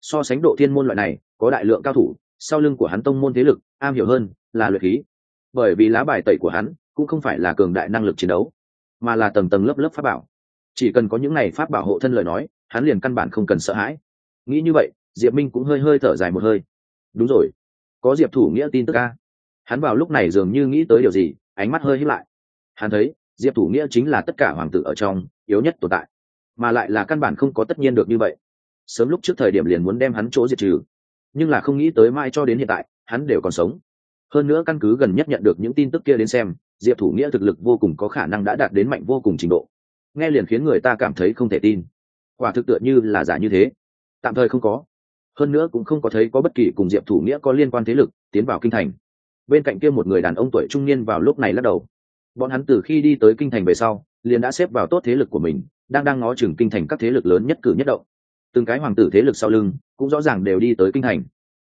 So sánh độ thiên môn loại này, có đại lượng cao thủ, sau lưng của hắn tông môn thế lực, am hiểu hơn là luyện khí. Bởi vì lá bài tẩy của hắn cũng không phải là cường đại năng lực chiến đấu, mà là tầng tầng lớp lớp pháp bảo. Chỉ cần có những này pháp bảo hộ thân lời nói, hắn liền căn bản không cần sợ hãi. Nghĩ như vậy, diệp minh cũng hơi hơi thở dài một hơi. Đúng rồi. Có diệp thủ nghĩa tin tức ca hắn vào lúc này dường như nghĩ tới điều gì, ánh mắt hơi hít lại. Hắn thấy diệp thủ nghĩa chính là tất cả hoàng tử ở trong, yếu nhất tồn tại, mà lại là căn bản không có tất nhiên được như vậy. Sớm lúc trước thời điểm liền muốn đem hắn chỗ diệt trừ, nhưng là không nghĩ tới mai cho đến hiện tại, hắn đều còn sống. Hơn nữa căn cứ gần nhất nhận được những tin tức kia đến xem, diệp thủ nghĩa thực lực vô cùng có khả năng đã đạt đến mạnh vô cùng trình độ. Nghe liền khiến người ta cảm thấy không thể tin. Quả thực tựa như là giả như thế. Tạm thời không có. Hơn nữa cũng không có thấy có bất kỳ cùng diệp thủ nghĩa có liên quan thế lực tiến vào kinh thành. Bên cạnh kia một người đàn ông tuổi trung niên vào lúc này lắc đầu bọn hắn từ khi đi tới kinh thành về sau, liền đã xếp vào tốt thế lực của mình, đang đang ngó chừng kinh thành các thế lực lớn nhất cử nhất động. Từng cái hoàng tử thế lực sau lưng cũng rõ ràng đều đi tới kinh thành.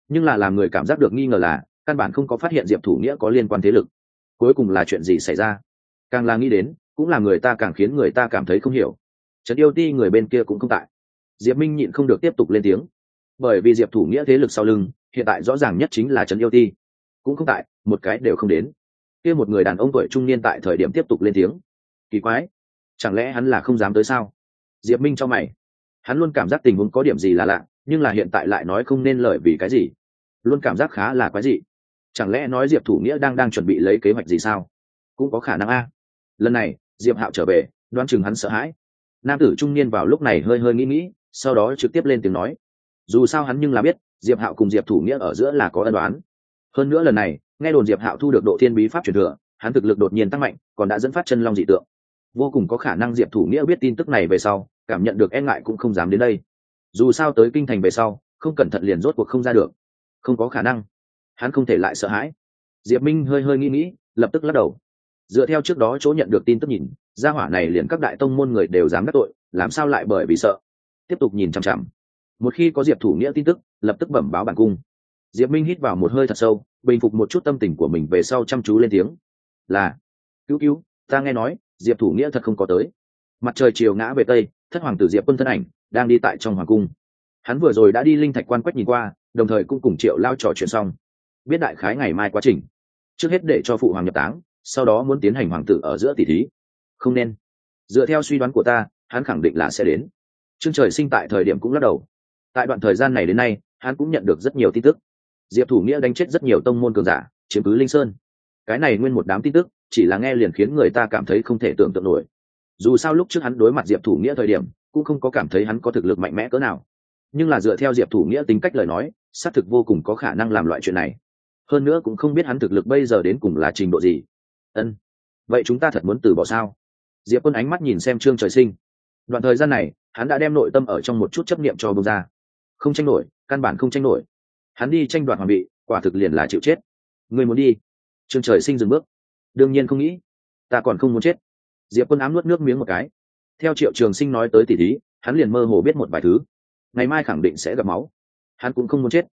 Nhưng là làm người cảm giác được nghi ngờ là, căn bản không có phát hiện diệp thủ nghĩa có liên quan thế lực. Cuối cùng là chuyện gì xảy ra? Càng là nghĩ đến, cũng là người ta càng khiến người ta cảm thấy không hiểu. Trấn yêu ti người bên kia cũng không tại. Diệp minh nhịn không được tiếp tục lên tiếng. Bởi vì diệp thủ nghĩa thế lực sau lưng, hiện tại rõ ràng nhất chính là trấn yêu ti. Cũng không tại, một cái đều không đến kia một người đàn ông tuổi trung niên tại thời điểm tiếp tục lên tiếng. Kỳ quái, chẳng lẽ hắn là không dám tới sao? Diệp minh cho mày. Hắn luôn cảm giác tình huống có điểm gì là lạ, nhưng là hiện tại lại nói không nên lời vì cái gì. Luôn cảm giác khá là quái gì chẳng lẽ nói diệp thủ nghĩa đang đang chuẩn bị lấy kế hoạch gì sao? Cũng có khả năng a. Lần này, diệp hạo trở về đoan chừng hắn sợ hãi. Nam tử trung niên vào lúc này hơi hơi nghĩ nghĩ, sau đó trực tiếp lên tiếng nói. Dù sao hắn nhưng là biết, diệp hạo cùng diệp thủ nghĩa ở giữa là có ân đoán hơn nữa lần này nghe đồn diệp hạo thu được độ thiên bí pháp truyền thừa, hắn thực lực đột nhiên tăng mạnh, còn đã dẫn phát chân long dị tượng. Vô cùng có khả năng diệp thủ nghĩa biết tin tức này về sau, cảm nhận được e ngại cũng không dám đến đây. Dù sao tới kinh thành về sau, không cẩn thận liền rốt cuộc không ra được. Không có khả năng. Hắn không thể lại sợ hãi. Diệp minh hơi hơi nghĩ nghĩ, lập tức lắc đầu. Dựa theo trước đó chỗ nhận được tin tức nhìn, gia hỏa này liền các đại tông môn người đều dám đắc tội, làm sao lại bởi vì sợ? Tiếp tục nhìn chằm chằm. Một khi có diệp thủ nghĩa tin tức, lập tức bẩm báo bản cung. Diệp minh hít vào một hơi thật sâu bình phục một chút tâm tình của mình về sau chăm chú lên tiếng. Là, cứu cứu, ta nghe nói, diệp thủ nghĩa thật không có tới. Mặt trời chiều ngã về tây, thất hoàng tử diệp quân thân ảnh, đang đi tại trong hoàng cung. Hắn vừa rồi đã đi linh thạch quan quách nhìn qua, đồng thời cũng cùng triệu lao trò chuyện xong. Biết đại khái ngày mai quá trình. Trước hết để cho phụ hoàng nhập táng, sau đó muốn tiến hành hoàng tử ở giữa tỷ thí. Không nên. Dựa theo suy đoán của ta, hắn khẳng định là sẽ đến. Chương trời sinh tại thời điểm cũng lắc đầu. Tại đoạn thời gian này đến nay, hắn cũng nhận được rất nhiều tin tức diệp thủ nghĩa đánh chết rất nhiều tông môn cường giả, chiếm cứ linh sơn. Cái này nguyên một đám tin tức, chỉ là nghe liền khiến người ta cảm thấy không thể tưởng tượng nổi. Dù sao lúc trước hắn đối mặt diệp thủ nghĩa thời điểm, cũng không có cảm thấy hắn có thực lực mạnh mẽ cỡ nào. Nhưng là dựa theo diệp thủ nghĩa tính cách lời nói, xác thực vô cùng có khả năng làm loại chuyện này. Hơn nữa cũng không biết hắn thực lực bây giờ đến cùng là trình độ gì. Ân, vậy chúng ta thật muốn từ bỏ sao? Diệp quân ánh mắt nhìn xem trương trời sinh. Đoạn thời gian này, hắn đã đem nội tâm ở trong một chút chấp niệm cho bông ra. Không tranh nổi, căn bản không tranh nổi hắn đi tranh đoạt hoàng bị quả thực liền là chịu chết. Người muốn đi? Trương trời sinh dừng bước. Đương nhiên không nghĩ. Ta còn không muốn chết. Diệp quân ám nuốt nước miếng một cái. Theo triệu trường sinh nói tới tỷ thí, hắn liền mơ hồ biết một vài thứ. Ngày mai khẳng định sẽ gặp máu. Hắn cũng không muốn chết.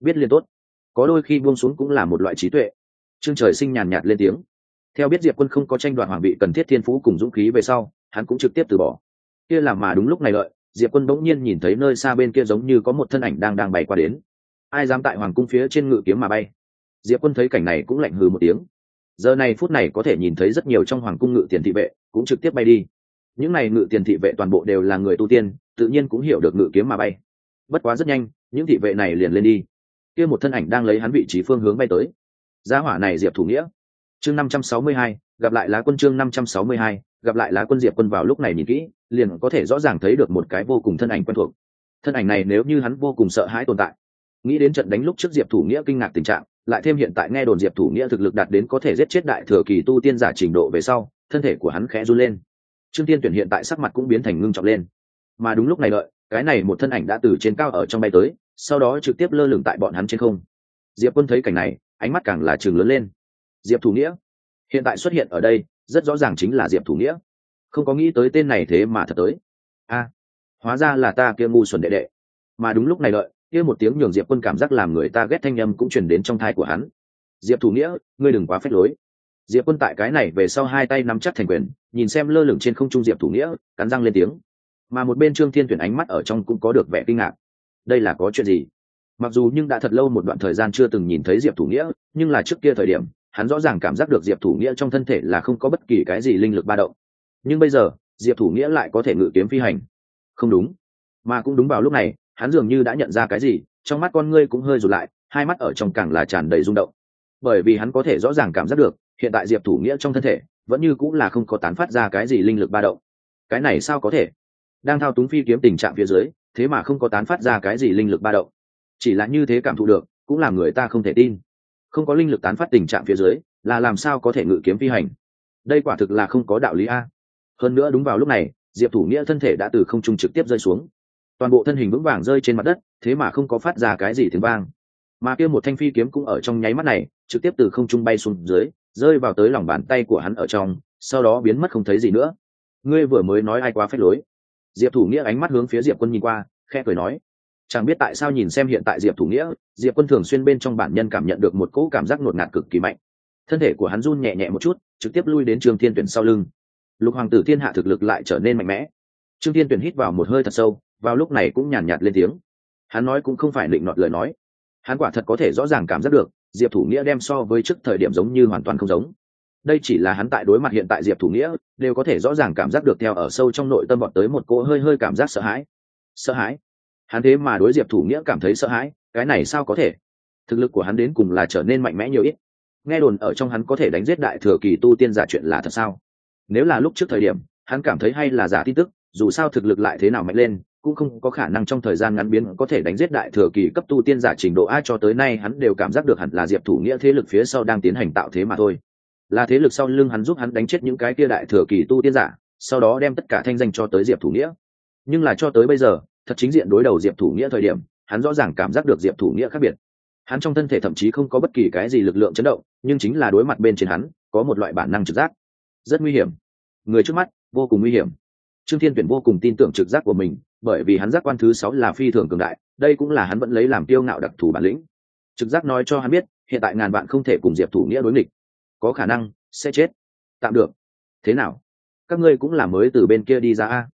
Biết liền tốt. Có đôi khi buông xuống cũng là một loại trí tuệ. Trương trời sinh nhàn nhạt lên tiếng. Theo biết diệp quân không có tranh đoạt hoàng vị cần thiết thiên phú cùng dũng khí về sau, hắn cũng trực tiếp từ bỏ. Kia làm mà đúng lúc này lợi, diệp quân bỗng nhiên nhìn thấy nơi xa bên kia giống như có một thân ảnh đang đang bay qua đến ai dám tại hoàng cung phía trên ngự kiếm mà bay. Diệp quân thấy cảnh này cũng lạnh hừ một tiếng. Giờ này phút này có thể nhìn thấy rất nhiều trong hoàng cung ngự tiền thị vệ cũng trực tiếp bay đi. Những này ngự tiền thị vệ toàn bộ đều là người tu tiên, tự nhiên cũng hiểu được ngự kiếm mà bay. Bất quá rất nhanh, những thị vệ này liền lên đi. Kia một thân ảnh đang lấy hắn vị trí phương hướng bay tới. Giá hỏa này diệp thủ nghĩa. Chương năm trăm sáu mươi hai, gặp lại lá quân chương năm trăm sáu mươi hai, gặp lại lá quân diệp quân vào lúc này nhìn kỹ, liền có thể rõ ràng thấy được một cái vô cùng thân ảnh quen thuộc. Thân ảnh này nếu như hắn vô cùng sợ hãi tồn tại nghĩ đến trận đánh lúc trước diệp thủ nghĩa kinh ngạc tình trạng lại thêm hiện tại nghe đồn diệp thủ nghĩa thực lực đạt đến có thể giết chết đại thừa kỳ tu tiên giả trình độ về sau thân thể của hắn khẽ run lên. Trương tiên tuyển hiện tại sắc mặt cũng biến thành ngưng trọng lên. Mà đúng lúc này lợi, cái này một thân ảnh đã từ trên cao ở trong bay tới sau đó trực tiếp lơ lửng tại bọn hắn trên không. Diệp quân thấy cảnh này ánh mắt càng là chừng lớn lên. Diệp thủ nghĩa hiện tại xuất hiện ở đây rất rõ ràng chính là diệp thủ nghĩa. Không có nghĩ tới tên này thế mà thật tới. A hóa ra là ta kia ngu xuẩn đệ đệ. Mà đúng lúc này lợi kia một tiếng nhường diệp quân cảm giác làm người ta ghét thanh â m cũng truyền đến trong thai của hắn. Diệp thủ nghĩa, ngươi đừng quá phép lối. Diệp quân tại cái này về sau hai tay nắm chắc thành quyền, nhìn xem lơ lửng trên không trung diệp thủ nghĩa, cắn răng lên tiếng. Mà một bên trương thiên tuyển ánh mắt ở trong cũng có được vẻ kinh ngạc. Đây là có chuyện gì? Mặc dù nhưng đã thật lâu một đoạn thời gian chưa từng nhìn thấy diệp thủ nghĩa, nhưng là trước kia thời điểm, hắn rõ ràng cảm giác được diệp thủ nghĩa trong thân thể là không có bất kỳ cái gì linh lực ba động. Nhưng bây giờ, diệp thủ nghĩa lại có thể ngự kiếm phi hành. Không đúng. Mà cũng đúng vào lúc này hắn dường như đã nhận ra cái gì, trong mắt con ngươi cũng hơi rụt lại, hai mắt ở trong càng là tràn đầy rung động. Bởi vì hắn có thể rõ ràng cảm giác được, hiện tại diệp thủ nghĩa trong thân thể, vẫn như cũng là không có tán phát ra cái gì linh lực ba động. Cái này sao có thể? Đang thao túng phi kiếm tình trạng phía dưới, thế mà không có tán phát ra cái gì linh lực ba động. Chỉ là như thế cảm thụ được, cũng làm người ta không thể tin. Không có linh lực tán phát tình trạng phía dưới, là làm sao có thể ngự kiếm phi hành? Đây quả thực là không có đạo lý a. Hơn nữa đúng vào lúc này, diệp thủ nghĩa thân thể đã từ không trung trực tiếp rơi xuống toàn bộ thân hình vững vàng rơi trên mặt đất, thế mà không có phát ra cái gì tiếng vang. Mà kia một thanh phi kiếm cũng ở trong nháy mắt này, trực tiếp từ không trung bay xuống dưới, rơi vào tới lòng bàn tay của hắn ở trong, sau đó biến mất không thấy gì nữa. Ngươi vừa mới nói ai quá phép lối. Diệp thủ nghĩa ánh mắt hướng phía diệp quân nhìn qua khe cười nói. Chẳng biết tại sao nhìn xem hiện tại diệp thủ nghĩa, diệp quân thường xuyên bên trong bản nhân cảm nhận được một cỗ cảm giác ngột ngạt cực kỳ mạnh. Thân thể của hắn run nhẹ nhẹ một chút, trực tiếp lui đến trường thiên tuyển sau lưng. Lục hoàng tử thiên hạ thực lực lại trở nên mạnh mẽ. Trương thiên tuyển hít vào một hơi thật sâu vào lúc này cũng nhàn nhạt lên tiếng. Hắn nói cũng không phải định nọt lời nói. Hắn quả thật có thể rõ ràng cảm giác được, diệp thủ nghĩa đem so với trước thời điểm giống như hoàn toàn không giống. Đây chỉ là hắn tại đối mặt hiện tại diệp thủ nghĩa, đều có thể rõ ràng cảm giác được theo ở sâu trong nội tâm bọn tới một cỗ hơi hơi cảm giác sợ hãi. Sợ hãi? Hắn thế mà đối diệp thủ nghĩa cảm thấy sợ hãi, cái này sao có thể? Thực lực của hắn đến cùng là trở nên mạnh mẽ nhiều ít. Nghe đồn ở trong hắn có thể đánh giết đại thừa kỳ tu tiên giả chuyện là thật sao? Nếu là lúc trước thời điểm, hắn cảm thấy hay là giả tin tức, dù sao thực lực lại thế nào mạnh lên cũng không có khả năng trong thời gian ngắn biến có thể đánh giết đại thừa kỳ cấp tu tiên giả trình độ ai cho tới nay hắn đều cảm giác được hẳn là diệp thủ nghĩa thế lực phía sau đang tiến hành tạo thế mà thôi. Là thế lực sau lưng hắn giúp hắn đánh chết những cái kia đại thừa kỳ tu tiên giả, sau đó đem tất cả thanh danh cho tới diệp thủ nghĩa. Nhưng là cho tới bây giờ, thật chính diện đối đầu diệp thủ nghĩa thời điểm, hắn rõ ràng cảm giác được diệp thủ nghĩa khác biệt. Hắn trong thân thể thậm chí không có bất kỳ cái gì lực lượng chấn động, nhưng chính là đối mặt bên trên hắn, có một loại bản năng trực giác. Rất nguy hiểm. Người trước mắt, vô cùng nguy hiểm. Trương thiên tuyển vô cùng tin tưởng trực giác của mình bởi vì hắn giác quan thứ sáu là phi thường cường đại, đây cũng là hắn vẫn lấy làm tiêu ngạo đặc thù bản lĩnh. Trực giác nói cho hắn biết, hiện tại ngàn bạn không thể cùng diệp thủ nghĩa đối nghịch. Có khả năng sẽ chết. Tạm được. Thế nào? Các ngươi cũng là mới từ bên kia đi ra a.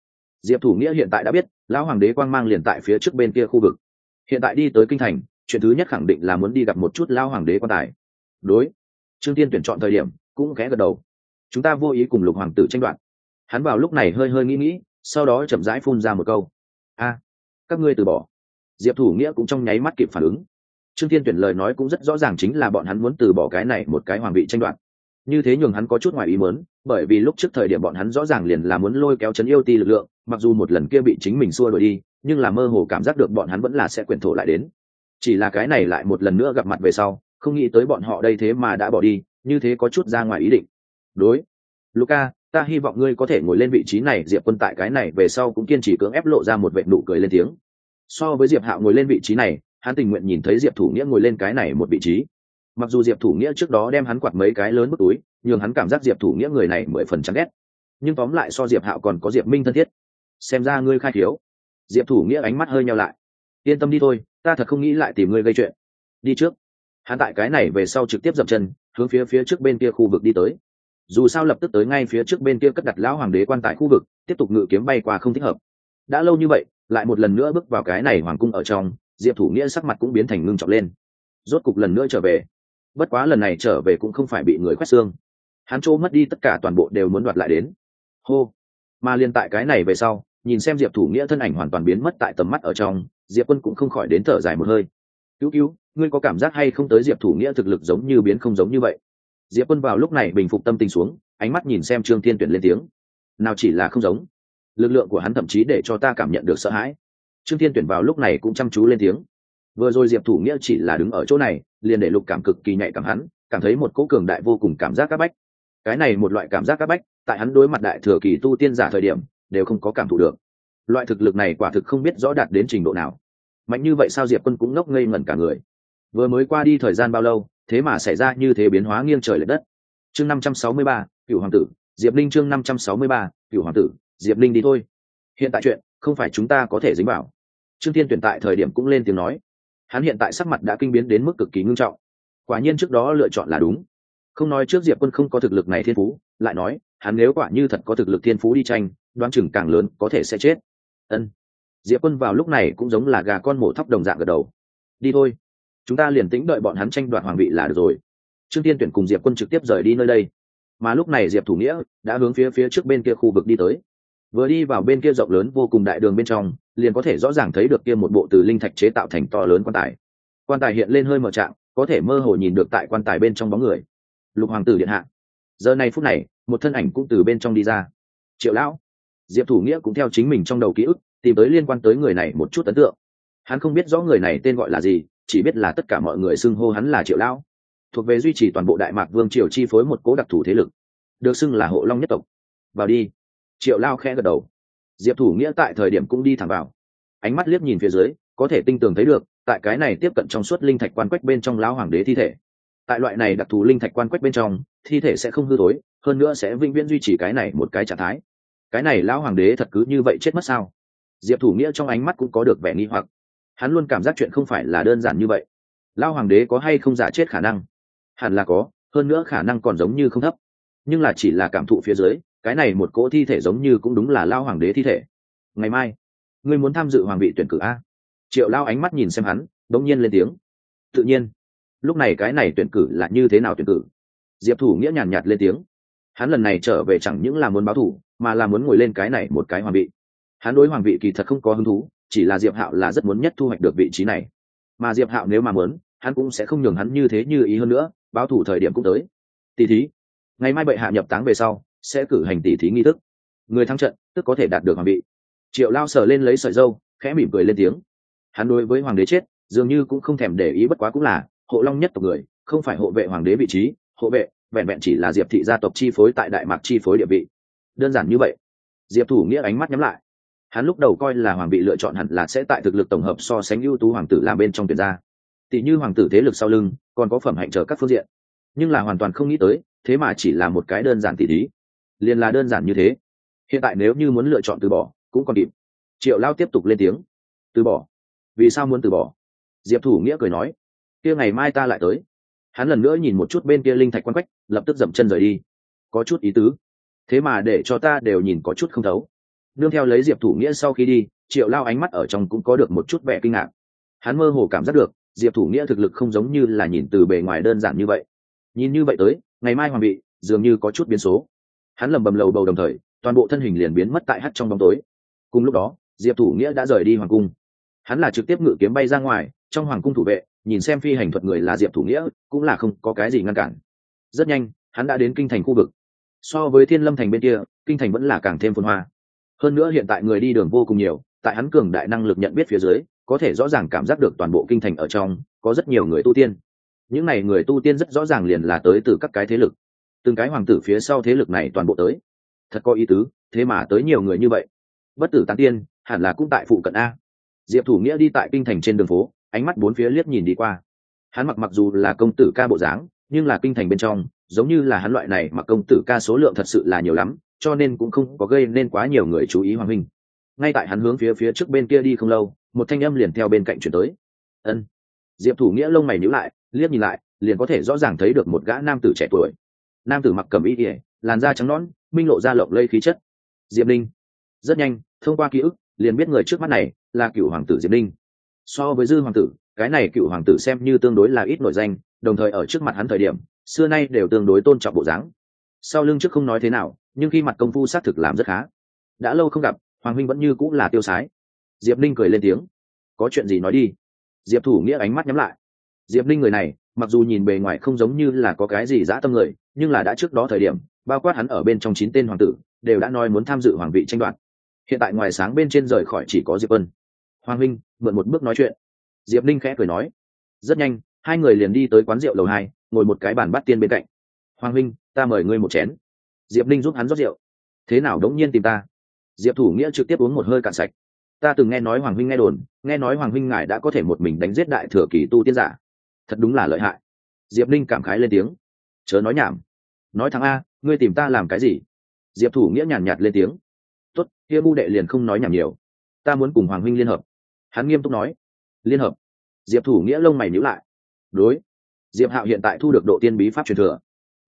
Diệp thủ nghĩa hiện tại đã biết, lão hoàng đế quang mang liền tại phía trước bên kia khu vực. Hiện tại đi tới kinh thành, chuyện thứ nhất khẳng định là muốn đi gặp một chút lão hoàng đế quan tài. Đối. Trương tiên tuyển chọn thời điểm, cũng khẽ gật đầu. Chúng ta vô ý cùng lục hoàng tử tranh đoạt. Hắn vào lúc này hơi hơi nghĩ nghĩ, sau đó chậm rãi phun ra một câu a, các ngươi từ bỏ. Diệp thủ nghĩa cũng trong nháy mắt kịp phản ứng. Trương thiên tuyển lời nói cũng rất rõ ràng chính là bọn hắn muốn từ bỏ cái này một cái hoàng vị tranh đoạt. Như thế nhường hắn có chút ngoài ý mớn bởi vì lúc trước thời điểm bọn hắn rõ ràng liền là muốn lôi kéo chấn yêu ti lực lượng, mặc dù một lần kia bị chính mình xua đuổi đi, nhưng là mơ hồ cảm giác được bọn hắn vẫn là sẽ quyển thổ lại đến. Chỉ là cái này lại một lần nữa gặp mặt về sau, không nghĩ tới bọn họ đây thế mà đã bỏ đi, như thế có chút ra ngoài ý định. Đối luca ta hy vọng ngươi có thể ngồi lên vị trí này, diệp quân tại cái này về sau cũng kiên trì cưỡng ép lộ ra một vệ nụ cười lên tiếng. So với diệp hạo ngồi lên vị trí này, hắn tình nguyện nhìn thấy diệp thủ nghĩa ngồi lên cái này một vị trí. Mặc dù diệp thủ nghĩa trước đó đem hắn quạt mấy cái lớn bức túi nhưng hắn cảm giác diệp thủ nghĩa người này mười phần chắn ghét. Nhưng tóm lại so diệp hạo còn có diệp minh thân thiết. Xem ra ngươi khai thiếu. Diệp thủ nghĩa ánh mắt hơi nhau lại. Yên tâm đi thôi, ta thật không nghĩ lại tìm ngươi gây chuyện. Đi trước. Hắn tại cái này về sau trực tiếp dậm chân, hướng phía phía trước bên kia khu vực đi tới dù sao lập tức tới ngay phía trước bên kia cất đặt lão hoàng đế quan tại khu vực, tiếp tục ngự kiếm bay qua không thích hợp. Đã lâu như vậy, lại một lần nữa bước vào cái này hoàng cung ở trong, diệp thủ nghĩa sắc mặt cũng biến thành ngưng trọng lên. Rốt cục lần nữa trở về. Bất quá lần này trở về cũng không phải bị người quét xương. Hắn chỗ mất đi tất cả toàn bộ đều muốn đoạt lại đến. Hô. Mà liên tại cái này về sau, nhìn xem diệp thủ nghĩa thân ảnh hoàn toàn biến mất tại tầm mắt ở trong, diệp quân cũng không khỏi đến thở dài một hơi. Cứu cứu, ngươi có cảm giác hay không tới diệp thủ nghĩa thực lực giống như biến không giống như vậy? Diệp quân vào lúc này bình phục tâm tình xuống, ánh mắt nhìn xem trương thiên tuyển lên tiếng. Nào chỉ là không giống. Lực lượng của hắn thậm chí để cho ta cảm nhận được sợ hãi. Trương thiên tuyển vào lúc này cũng chăm chú lên tiếng. Vừa rồi diệp thủ nghĩa chỉ là đứng ở chỗ này, liền để lục cảm cực kỳ nhạy cảm hắn, cảm thấy một cỗ cường đại vô cùng cảm giác c áp bách. Cái này một loại cảm giác c áp bách, tại hắn đối mặt đại thừa kỳ tu tiên giả thời điểm, đều không có cảm thụ được. Loại thực lực này quả thực không biết rõ đạt đến trình độ nào. Mạnh như vậy sao diệp quân cũng ngốc ngây ngẩn cả người. Vừa mới qua đi thời gian bao lâu thế mà xảy ra như thế biến hóa nghiêng trời l ệ đất. Chương năm trăm sáu mươi ba cựu hoàng tử, diệp linh chương năm trăm sáu mươi ba cựu hoàng tử, diệp linh đi thôi. Hiện tại chuyện, không phải chúng ta có thể dính vào. Trương thiên tuyển tại thời điểm cũng lên tiếng nói. Hắn hiện tại sắc mặt đã kinh biến đến mức cực kỳ ngưng trọng. Quả nhiên trước đó lựa chọn là đúng. Không nói trước diệp quân không có thực lực này thiên phú, lại nói, hắn nếu quả như thật có thực lực thiên phú đi tranh đoán chừng càng lớn có thể sẽ chết. Ân. Diệp quân vào lúc này cũng giống là gà con mổ thóc đồng dạng gật đầu. Đi thôi chúng ta liền tĩnh đợi bọn hắn tranh đoạt hoàng vị là được rồi. Trương tiên tuyển cùng diệp quân trực tiếp rời đi nơi đây. Mà lúc này diệp thủ nghĩa đã hướng phía phía trước bên kia khu vực đi tới. Vừa đi vào bên kia rộng lớn vô cùng đại đường bên trong, liền có thể rõ ràng thấy được kia một bộ từ linh thạch chế tạo thành to lớn quan tài. Quan tài hiện lên hơi mở trạng, có thể mơ hồ nhìn được tại quan tài bên trong bóng người. Lục hoàng tử điện hạ. Giờ này phút này, một thân ảnh cũng từ bên trong đi ra. Triệu lão. Diệp thủ nghĩa cũng theo chính mình trong đầu ký ức, tìm tới liên quan tới người này một chút ấn tượng. Hắn không biết rõ người này tên gọi là gì chỉ biết là tất cả mọi người xưng hô hắn là triệu lão, thuộc về duy trì toàn bộ đại mạc vương triều chi phối một cố đặc thù thế lực, được xưng là hộ long nhất tộc. Vào đi. Triệu lao khẽ gật đầu. Diệp thủ nghĩa tại thời điểm cũng đi thẳng vào. Ánh mắt liếc nhìn phía dưới, có thể tinh tường thấy được, tại cái này tiếp cận trong suốt linh thạch quan quách bên trong lão hoàng đế thi thể. Tại loại này đặc thù linh thạch quan quách bên trong, thi thể sẽ không hư tối hơn nữa sẽ vĩnh viễn duy trì cái này một cái trạng thái. Cái này lão hoàng đế thật cứ như vậy chết mất sao? Diệp thủ nghĩa trong ánh mắt cũng có được vẻ nghi hoặc hắn luôn cảm giác chuyện không phải là đơn giản như vậy. Lão hoàng đế có hay không giả chết khả năng? Hẳn là có, hơn nữa khả năng còn giống như không thấp. Nhưng là chỉ là cảm thụ phía dưới, cái này một cỗ thi thể giống như cũng đúng là lao hoàng đế thi thể. Ngày mai, ngươi muốn tham dự hoàng vị tuyển cử a? Triệu lao ánh mắt nhìn xem hắn đống nhiên lên tiếng. Tự nhiên. Lúc này cái này tuyển cử là như thế nào tuyển cử? Diệp thủ nghĩa nhàn nhạt lên tiếng. Hắn lần này trở về chẳng những là muốn báo thủ, mà là muốn ngồi lên cái này một cái hoàng vị. Hắn đối hoàng vị kỳ thật không có hứng thú chỉ là diệp hạo là rất muốn nhất thu hoạch được vị trí này. Mà diệp hạo nếu mà muốn, hắn cũng sẽ không nhường hắn như thế như ý hơn nữa, báo thủ thời điểm cũng tới. Tỷ thí, ngày mai bệ hạ nhập táng về sau, sẽ cử hành tỷ thí nghi thức. Người thắng trận, tức có thể đạt được hoàng vị. Triệu lao sờ lên lấy sợi dâu, khẽ mỉm cười lên tiếng. Hắn đối với hoàng đế chết, dường như cũng không thèm để ý bất quá cũng là hộ long nhất tộc người, không phải hộ vệ hoàng đế vị trí, hộ vệ vẹn vẹn chỉ là diệp thị gia tộc chi phối tại đại mạc chi phối địa vị. Đơn giản như vậy. Diệp thủ nghĩa ánh mắt nhắm lại hắn lúc đầu coi là hoàng vị lựa chọn hẳn là sẽ tại thực lực tổng hợp so sánh ưu tú hoàng tử làm bên trong tuyển gia. Tỷ như hoàng tử thế lực sau lưng, còn có phẩm hạnh trở các phương diện. Nhưng là hoàn toàn không nghĩ tới, thế mà chỉ là một cái đơn giản tỷ thí. Liền là đơn giản như thế. Hiện tại nếu như muốn lựa chọn từ bỏ, cũng còn kịp. Triệu lao tiếp tục lên tiếng. Từ bỏ. Vì sao muốn từ bỏ? Diệp thủ nghĩa cười nói. Kia ngày mai ta lại tới. Hắn lần nữa nhìn một chút bên kia linh thạch quan quách, lập tức dậm chân rời đi. Có chút ý tứ. Thế mà để cho ta đều nhìn có chút không thấu nương theo lấy diệp thủ nghĩa sau khi đi, triệu lao ánh mắt ở trong cũng có được một chút vẻ kinh ngạc. Hắn mơ hồ cảm giác được, diệp thủ nghĩa thực lực không giống như là nhìn từ bề ngoài đơn giản như vậy. Nhìn như vậy tới, ngày mai hoàng bị dường như có chút biến số. Hắn lầm bầm lầu bầu đồng thời, toàn bộ thân hình liền biến mất tại hắt trong bóng tối. Cùng lúc đó, diệp thủ nghĩa đã rời đi hoàng cung. Hắn là trực tiếp ngự kiếm bay ra ngoài, trong hoàng cung thủ vệ, nhìn xem phi hành thuật người là diệp thủ nghĩa, cũng là không có cái gì ngăn cản. Rất nhanh, hắn đã đến kinh thành khu vực. So với thiên lâm thành bên kia, kinh thành vẫn là càng thêm phồn hoa hơn nữa hiện tại người đi đường vô cùng nhiều, tại hắn cường đại năng lực nhận biết phía dưới, có thể rõ ràng cảm giác được toàn bộ kinh thành ở trong, có rất nhiều người tu tiên. Những n à y người tu tiên rất rõ ràng liền là tới từ các cái thế lực. Từng cái hoàng tử phía sau thế lực này toàn bộ tới. Thật có ý tứ, thế mà tới nhiều người như vậy. Bất tử tán tiên, hẳn là cũng tại phụ cận a. Diệp thủ nghĩa đi tại kinh thành trên đường phố, ánh mắt bốn phía liếc nhìn đi qua. Hắn mặc mặc dù là công tử ca bộ dáng, nhưng là kinh thành bên trong, giống như là hắn loại này mặc công tử ca số lượng thật sự là nhiều lắm cho nên cũng không có gây nên quá nhiều người chú ý hoàng minh. Ngay tại hắn hướng phía phía trước bên kia đi không lâu, một thanh âm liền theo bên cạnh chuyển tới. Ân. Diệp thủ nghĩa lông mày nhíu lại, liếc nhìn lại, liền có thể rõ ràng thấy được một gã nam tử trẻ tuổi. Nam tử mặc cầm y ỉa làn da trắng nõn, minh lộ ra lộng lây khí chất. Diệp linh rất nhanh, thông qua ký ức, liền biết người trước mắt này là cựu hoàng tử diệp linh so với dư hoàng tử, cái này cựu hoàng tử xem như tương đối là ít nổi danh, đồng thời ở trước mặt hắn thời điểm, xưa nay đều tương đối tôn trọng bộ dáng. Sau lưng trước không nói thế nào nhưng khi mặt công phu xác thực làm rất khá. Đã lâu không gặp, hoàng huynh vẫn như cũng là tiêu sái. Diệp ninh cười lên tiếng. Có chuyện gì nói đi. Diệp thủ nghĩa ánh mắt nhắm lại. Diệp ninh người này, mặc dù nhìn bề ngoài không giống như là có cái gì dã tâm người, nhưng là đã trước đó thời điểm, bao quát hắn ở bên trong chín tên hoàng tử, đều đã nói muốn tham dự hoàng vị tranh đoạt. Hiện tại ngoài sáng bên trên rời khỏi chỉ có diệp ân hoàng huynh mượn một bước nói chuyện. Diệp ninh khẽ cười nói. Rất nhanh, hai người liền đi tới quán rượu lầu hai, ngồi một cái bàn bắt tiên bên cạnh. Hoàng huynh ta mời ngươi một chén diệp linh giúp hắn rót rượu. Thế nào đống nhiên tìm ta? Diệp thủ nghĩa trực tiếp uống một hơi cạn sạch. Ta từng nghe nói hoàng huynh nghe đồn nghe nói hoàng huynh ngài đã có thể một mình đánh giết đại thừa kỳ tu tiên giả. Thật đúng là lợi hại. Diệp linh cảm khái lên tiếng. Chớ nói nhảm. Nói thằng a ngươi tìm ta làm cái gì? Diệp thủ nghĩa nhàn nhạt, lên tiếng. Tuất kia bu đệ liền không nói nhảm nhiều. Ta muốn cùng hoàng huynh liên hợp. Hắn nghiêm túc nói. Liên hợp? Diệp thủ nghĩa lông mày nhíu lại. Đối. Diệp hạo hiện tại thu được độ tiên bí pháp truyền thừa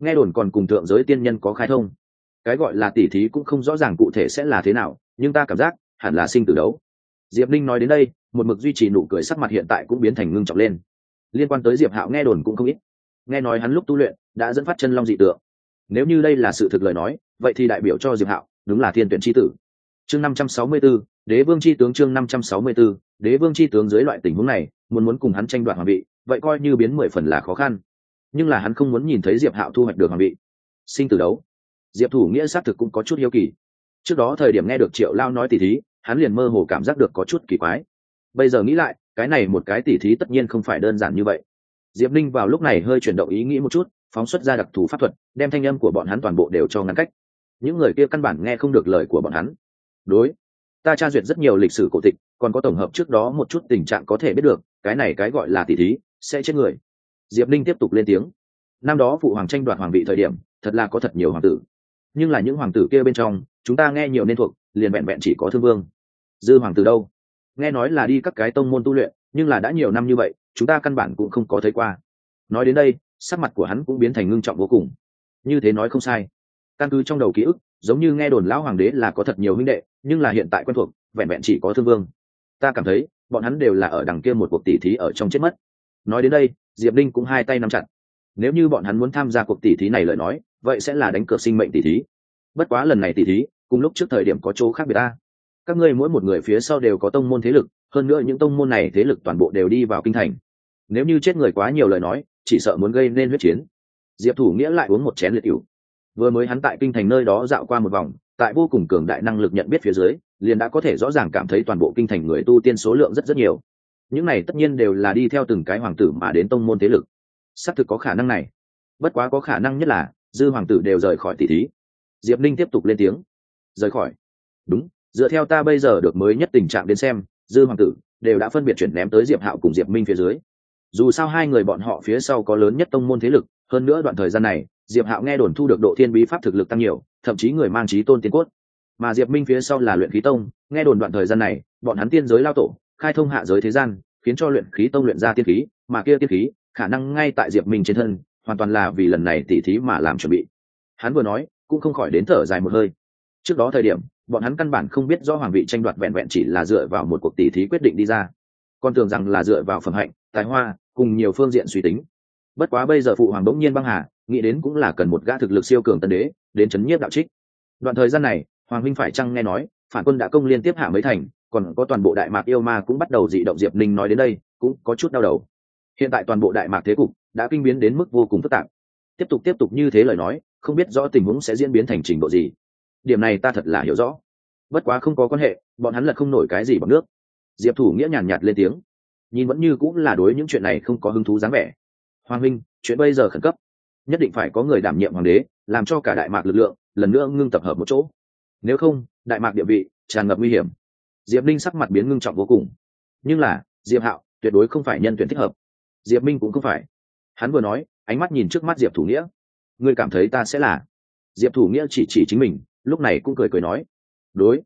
nghe đồn còn cùng thượng giới tiên nhân có khai thông. Cái gọi là tỉ thí cũng không rõ ràng cụ thể sẽ là thế nào, nhưng ta cảm giác, hẳn là sinh tử đấu. Diệp linh nói đến đây, một mực duy trì nụ cười sắc mặt hiện tại cũng biến thành ngưng trọng lên. Liên quan tới diệp hạo nghe đồn cũng không ít. Nghe nói hắn lúc tu luyện, đã dẫn phát chân long dị tượng. Nếu như đây là sự thực lời nói, vậy thì đại biểu cho diệp hạo, đúng là thiên tuyển tri tử. Chương năm trăm sáu mươi b ố đế vương tri tướng chương năm trăm sáu mươi b ố đế vương tri tướng dưới loại tình huống này, muốn muốn cùng hắn tranh đoạt hoàng vị, vậy coi như biến mười phần là khó khăn nhưng là hắn không muốn nhìn thấy diệp hạo thu hoạch được hoàng vị. Sinh tử đấu. Diệp thủ nghĩa xác thực cũng có chút hiếu kỳ. Trước đó thời điểm nghe được triệu lao nói tỉ thí, hắn liền mơ hồ cảm giác được có chút kỳ quái. Bây giờ nghĩ lại, cái này một cái tỉ thí tất nhiên không phải đơn giản như vậy. Diệp ninh vào lúc này hơi chuyển động ý nghĩ một chút, phóng xuất ra đặc thù pháp thuật, đem thanh âm của bọn hắn toàn bộ đều cho ngăn cách. Những người kia căn bản nghe không được lời của bọn hắn. Đối, ta tra duyệt rất nhiều lịch sử cổ tịch, còn có tổng hợp trước đó một chút tình trạng có thể biết được, cái này cái gọi là tỷ thí, sẽ chết người diệp linh tiếp tục lên tiếng. Năm đó phụ hoàng tranh đoạt hoàng vị thời điểm, thật là có thật nhiều hoàng tử. Nhưng là những hoàng tử kia bên trong, chúng ta nghe nhiều nên thuộc, liền vẹn vẹn chỉ có thương vương. Dư hoàng tử đâu? Nghe nói là đi các cái tông môn tu luyện, nhưng là đã nhiều năm như vậy, chúng ta căn bản cũng không có thấy qua. Nói đến đây, sắc mặt của hắn cũng biến thành ngưng trọng vô cùng. Như thế nói không sai. Căn cứ trong đầu ký ức, giống như nghe đồn lão hoàng đế là có thật nhiều huynh đệ, nhưng là hiện tại quen thuộc, vẹn vẹn chỉ có thương vương. Ta cảm thấy, bọn hắn đều là ở đằng kia một cuộc tỉ thí ở trong chết mất nói đến đây, diệp linh cũng hai tay nắm chặt. Nếu như bọn hắn muốn tham gia cuộc tỉ thí này lời nói, vậy sẽ là đánh cược sinh mệnh tỉ thí. Bất quá lần này tỉ thí, cùng lúc trước thời điểm có chỗ khác biệt ta. Các ngươi mỗi một người phía sau đều có tông môn thế lực, hơn nữa những tông môn này thế lực toàn bộ đều đi vào kinh thành. Nếu như chết người quá nhiều lời nói, chỉ sợ muốn gây nên huyết chiến. Diệp thủ nghĩa lại uống một chén liệt cựu vừa mới hắn tại kinh thành nơi đó dạo qua một vòng, tại vô cùng cường đại năng lực nhận biết phía dưới, liền đã có thể rõ ràng cảm thấy toàn bộ kinh thành người tu tiên số lượng rất rất nhiều những này tất nhiên đều là đi theo từng cái hoàng tử mà đến tông môn thế lực. Xác thực có khả năng này. Bất quá có khả năng nhất là, dư hoàng tử đều rời khỏi tỷ thí. Diệp Ninh tiếp tục lên tiếng. Rời khỏi. Đúng, dựa theo ta bây giờ được mới nhất tình trạng đến xem, dư hoàng tử đều đã phân biệt chuyển ném tới diệp hạo cùng diệp minh phía dưới. Dù sao hai người bọn họ phía sau có lớn nhất tông môn thế lực, hơn nữa đoạn thời gian này, diệp hạo nghe đồn thu được độ thiên bí pháp thực lực tăng nhiều, thậm chí người mang trí tôn tiên cốt. Mà diệp minh phía sau là luyện khí tông, nghe đồn đoạn thời gian này, bọn hắn tiên giới lao tổ khai thông hạ giới thế gian, khiến cho luyện khí tông luyện ra tiên khí, mà kia tiên khí, khả năng ngay tại diệp minh trên thân, hoàn toàn là vì lần này tỉ thí mà làm chuẩn bị. Hắn vừa nói, cũng không khỏi đến thở dài một hơi. Trước đó thời điểm, bọn hắn căn bản không biết do hoàng vị tranh đoạt vẹn vẹn chỉ là dựa vào một cuộc tỉ thí quyết định đi ra. Còn tưởng rằng là dựa vào phẩm hạnh, tài hoa, cùng nhiều phương diện suy tính. Bất quá bây giờ phụ hoàng bỗng nhiên băng hà, nghĩ đến cũng là cần một gã thực lực siêu cường tân đế, đến chấn nhiếp đạo trích. Đoạn thời gian này, hoàng minh phải chăng nghe nói, phản quân đã công liên tiếp hạ mấy thành còn có toàn bộ đại mạc yêu ma cũng bắt đầu dị động diệp ninh nói đến đây, cũng có chút đau đầu. Hiện tại toàn bộ đại mạc thế cục đã kinh biến đến mức vô cùng phức tạp. Tiếp tục tiếp tục như thế lời nói, không biết rõ tình huống sẽ diễn biến thành trình độ gì. Điểm này ta thật là hiểu rõ. Bất quá không có quan hệ, bọn hắn là không nổi cái gì bằng nước. Diệp thủ nghĩa nhàn nhạt lên tiếng. Nhìn vẫn như cũng là đối những chuyện này không có hứng thú dáng vẻ. Hoàng minh, chuyện bây giờ khẩn cấp. Nhất định phải có người đảm nhiệm hoàng đế, làm cho cả đại mạc lực lượng lần nữa ngưng tập hợp một chỗ. Nếu không, đại mạc địa vị tràn ngập nguy hiểm diệp minh sắc mặt biến ngưng trọng vô cùng. Nhưng là, diệp hạo, tuyệt đối không phải nhân tuyển thích hợp. Diệp minh cũng không phải. Hắn vừa nói, ánh mắt nhìn trước mắt diệp thủ nghĩa. Ngươi cảm thấy ta sẽ là? Diệp thủ nghĩa chỉ chỉ chính mình, lúc này cũng cười cười nói. Đối.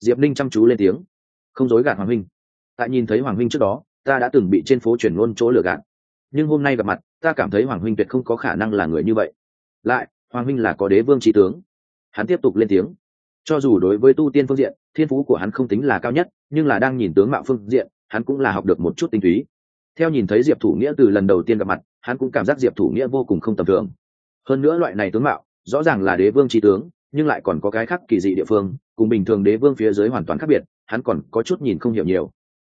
Diệp ninh chăm chú lên tiếng. Không dối gạt hoàng huynh tại nhìn thấy hoàng huynh trước đó, ta đã từng bị trên phố chuyển ngôn chỗ lừa gạt. Nhưng hôm nay gặp mặt, ta cảm thấy hoàng huynh tuyệt không có khả năng là người như vậy. Lại, hoàng huynh là có đế vương trí tướng. Hắn tiếp tục lên tiếng. Cho dù đối với tu tiên phương diện thiên phú của hắn không tính là cao nhất nhưng là đang nhìn tướng mạo phương diện hắn cũng là học được một chút tinh túy. Theo nhìn thấy diệp thủ nghĩa từ lần đầu tiên gặp mặt hắn cũng cảm giác diệp thủ nghĩa vô cùng không tầm thường. Hơn nữa loại này tướng mạo rõ ràng là đế vương trí tướng nhưng lại còn có cái khác kỳ dị địa phương cùng bình thường đế vương phía dưới hoàn toàn khác biệt hắn còn có chút nhìn không hiểu nhiều.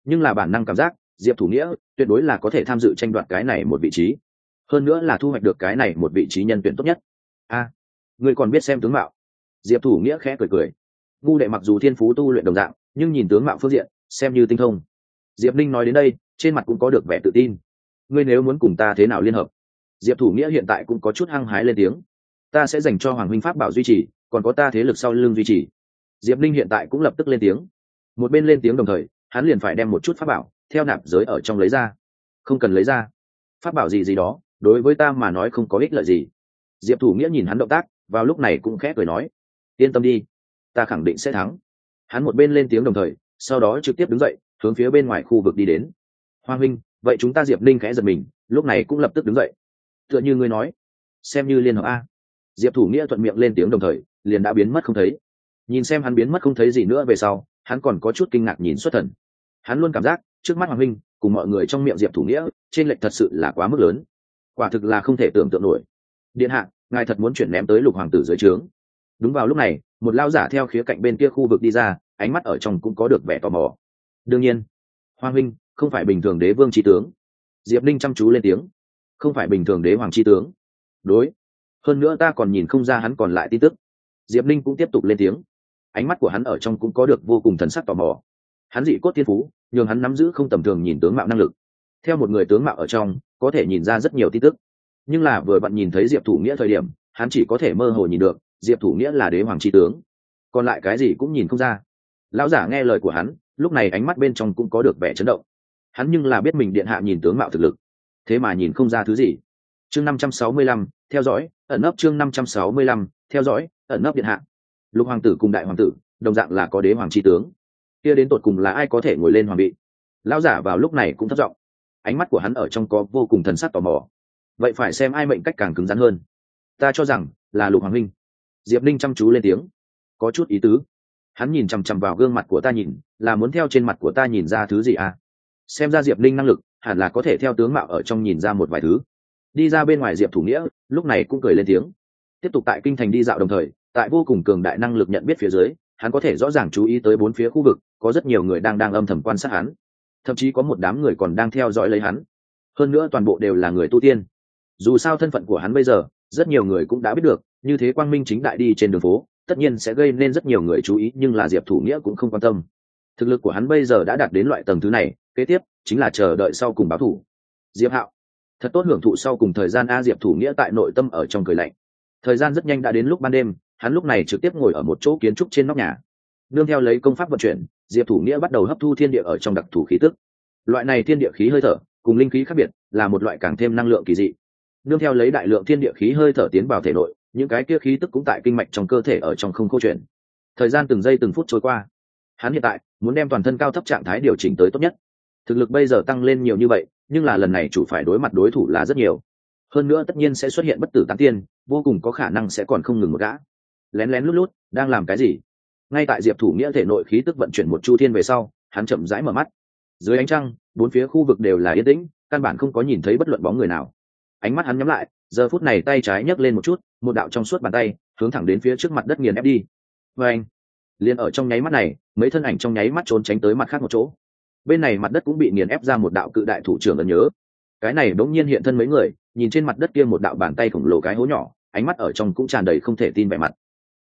Nhưng là bản năng cảm giác diệp thủ nghĩa tuyệt đối là có thể tham dự tranh đoạt cái này một vị trí. Hơn nữa là thu hoạch được cái này một vị trí nhân tuyển tốt nhất. A à, người còn biết xem tướng mạo. Diệp thủ nghĩa khẽ cười cười ngu đệ mặc dù thiên phú tu luyện đồng dạng, nhưng nhìn tướng mạo phương diện, xem như tinh thông. Diệp linh nói đến đây, trên mặt cũng có được vẻ tự tin. Ngươi nếu muốn cùng ta thế nào liên hợp? Diệp thủ nghĩa hiện tại cũng có chút hăng hái lên tiếng. Ta sẽ dành cho hoàng huynh pháp bảo duy trì, còn có ta thế lực sau lưng duy trì. Diệp linh hiện tại cũng lập tức lên tiếng. Một bên lên tiếng đồng thời, hắn liền phải đem một chút pháp bảo, theo nạp giới ở trong lấy ra. Không cần lấy ra. Pháp bảo gì gì đó, đối với ta mà nói không có ích lợi gì. Diệp thủ nghĩa nhìn hắn động tác, vào lúc này cũng khẽ cười nói. Yên tâm đi ta khẳng định sẽ thắng. Hắn một bên lên tiếng đồng thời, sau đó trực tiếp đứng dậy, hướng phía bên ngoài khu vực đi đến. Hoàng huynh vậy chúng ta diệp Ninh khẽ giật mình, lúc này cũng lập tức đứng dậy. Tựa như ngươi nói, xem như liên hợp a. Diệp thủ nghĩa thuận miệng lên tiếng đồng thời, liền đã biến mất không thấy. Nhìn xem hắn biến mất không thấy gì nữa về sau, hắn còn có chút kinh ngạc nhìn xuất thần. Hắn luôn cảm giác, trước mắt hoàng huynh cùng mọi người trong miệng diệp thủ nghĩa, trên lệnh thật sự là quá mức lớn. Quả thực là không thể tưởng tượng nổi. Điện hạ, ngài thật muốn chuyển ném tới lục hoàng tử dưới trướng. Đúng vào lúc này một lao giả theo khía cạnh bên kia khu vực đi ra, ánh mắt ở trong cũng có được vẻ tò mò. Đương nhiên, hoàng huynh, không phải bình thường đế vương tri tướng. Diệp linh chăm chú lên tiếng. Không phải bình thường đế hoàng tri tướng. Đối. Hơn nữa ta còn nhìn không ra hắn còn lại tin tức. Diệp linh cũng tiếp tục lên tiếng. Ánh mắt của hắn ở trong cũng có được vô cùng thần sắc tò mò. Hắn dị cốt thiên phú, nhường hắn nắm giữ không tầm thường nhìn tướng mạo năng lực. Theo một người tướng mạo ở trong, có thể nhìn ra rất nhiều tin tức. Nhưng là vừa bạn nhìn thấy diệp thủ nghĩa thời điểm, hắn chỉ có thể mơ hồ nhìn được diệp thủ nghĩa là đế hoàng tri tướng. Còn lại cái gì cũng nhìn không ra. Lão giả nghe lời của hắn, lúc này ánh mắt bên trong cũng có được vẻ chấn động. Hắn nhưng là biết mình điện hạ nhìn tướng mạo thực lực, thế mà nhìn không ra thứ gì. Chương năm trăm sáu mươi lăm, theo dõi, ẩn nấp chương năm trăm sáu mươi lăm, theo dõi, ẩn nấp điện hạ. Lục hoàng tử cùng đại hoàng tử, đồng dạng là có đế hoàng tri tướng. Kia đến tột cùng là ai có thể ngồi lên hoàng vị? Lão giả vào lúc này cũng thất vọng ánh mắt của hắn ở trong có vô cùng thần sắc tò mò. Vậy phải xem ai mệnh cách càng cứng rắn hơn. Ta cho rằng là lục hoàng minh diệp linh chăm chú lên tiếng. Có chút ý tứ. Hắn nhìn chằm chằm vào gương mặt của ta nhìn, là muốn theo trên mặt của ta nhìn ra thứ gì à? Xem ra diệp linh năng lực, hẳn là có thể theo tướng mạo ở trong nhìn ra một vài thứ. Đi ra bên ngoài diệp thủ nghĩa, lúc này cũng cười lên tiếng. Tiếp tục tại kinh thành đi dạo đồng thời, tại vô cùng cường đại năng lực nhận biết phía dưới, hắn có thể rõ ràng chú ý tới bốn phía khu vực, có rất nhiều người đang đang âm thầm quan sát hắn. Thậm chí có một đám người còn đang theo dõi lấy hắn. Hơn nữa toàn bộ đều là người tu tiên. Dù sao thân phận của hắn bây giờ, rất nhiều người cũng đã biết được như thế quang minh chính đại đi trên đường phố, tất nhiên sẽ gây nên rất nhiều người chú ý, nhưng là diệp thủ nghĩa cũng không quan tâm. Thực lực của hắn bây giờ đã đạt đến loại tầng thứ này, kế tiếp chính là chờ đợi sau cùng báo thủ. Diệp hạo, thật tốt hưởng thụ sau cùng thời gian a diệp thủ nghĩa tại nội tâm ở trong cười lạnh. Thời gian rất nhanh đã đến lúc ban đêm, hắn lúc này trực tiếp ngồi ở một chỗ kiến trúc trên nóc nhà. Nương theo lấy công pháp vận chuyển, diệp thủ nghĩa bắt đầu hấp thu thiên địa ở trong đặc thù khí tức. Loại này thiên địa khí hơi thở, cùng linh khí khác biệt, là một loại càng thêm năng lượng kỳ dị. Nương theo lấy đại lượng thiên địa khí hơi thở tiến vào thể nội những cái kia khí tức cũng tại kinh mạch trong cơ thể ở trong không câu chuyện thời gian từng giây từng phút trôi qua. Hắn hiện tại muốn đem toàn thân cao thấp trạng thái điều chỉnh tới tốt nhất. Thực lực bây giờ tăng lên nhiều như vậy, nhưng là lần này chủ phải đối mặt đối thủ là rất nhiều. Hơn nữa tất nhiên sẽ xuất hiện bất tử tán tiên, vô cùng có khả năng sẽ còn không ngừng một gã. Lén lén lút lút, đang làm cái gì? Ngay tại diệp thủ nghĩa thể nội khí tức vận chuyển một chu thiên về sau, hắn chậm rãi mở mắt. Dưới ánh trăng, bốn phía khu vực đều là yên tĩnh, căn bản không có nhìn thấy bất luận bóng người nào. Ánh mắt hắn nhắm lại, giờ phút này tay trái nhấc lên một chút một đạo trong suốt bàn tay, hướng thẳng đến phía trước mặt đất nghiền ép đi. Vê anh, liền ở trong nháy mắt này, mấy thân ảnh trong nháy mắt trốn tránh tới mặt khác một chỗ. Bên này mặt đất cũng bị nghiền ép ra một đạo cự đại thủ trưởng ẩn nhớ. Cái này đ ỗ n g nhiên hiện thân mấy người, nhìn trên mặt đất kia một đạo bàn tay khổng lồ cái hố nhỏ, ánh mắt ở trong cũng tràn đầy không thể tin vẻ mặt.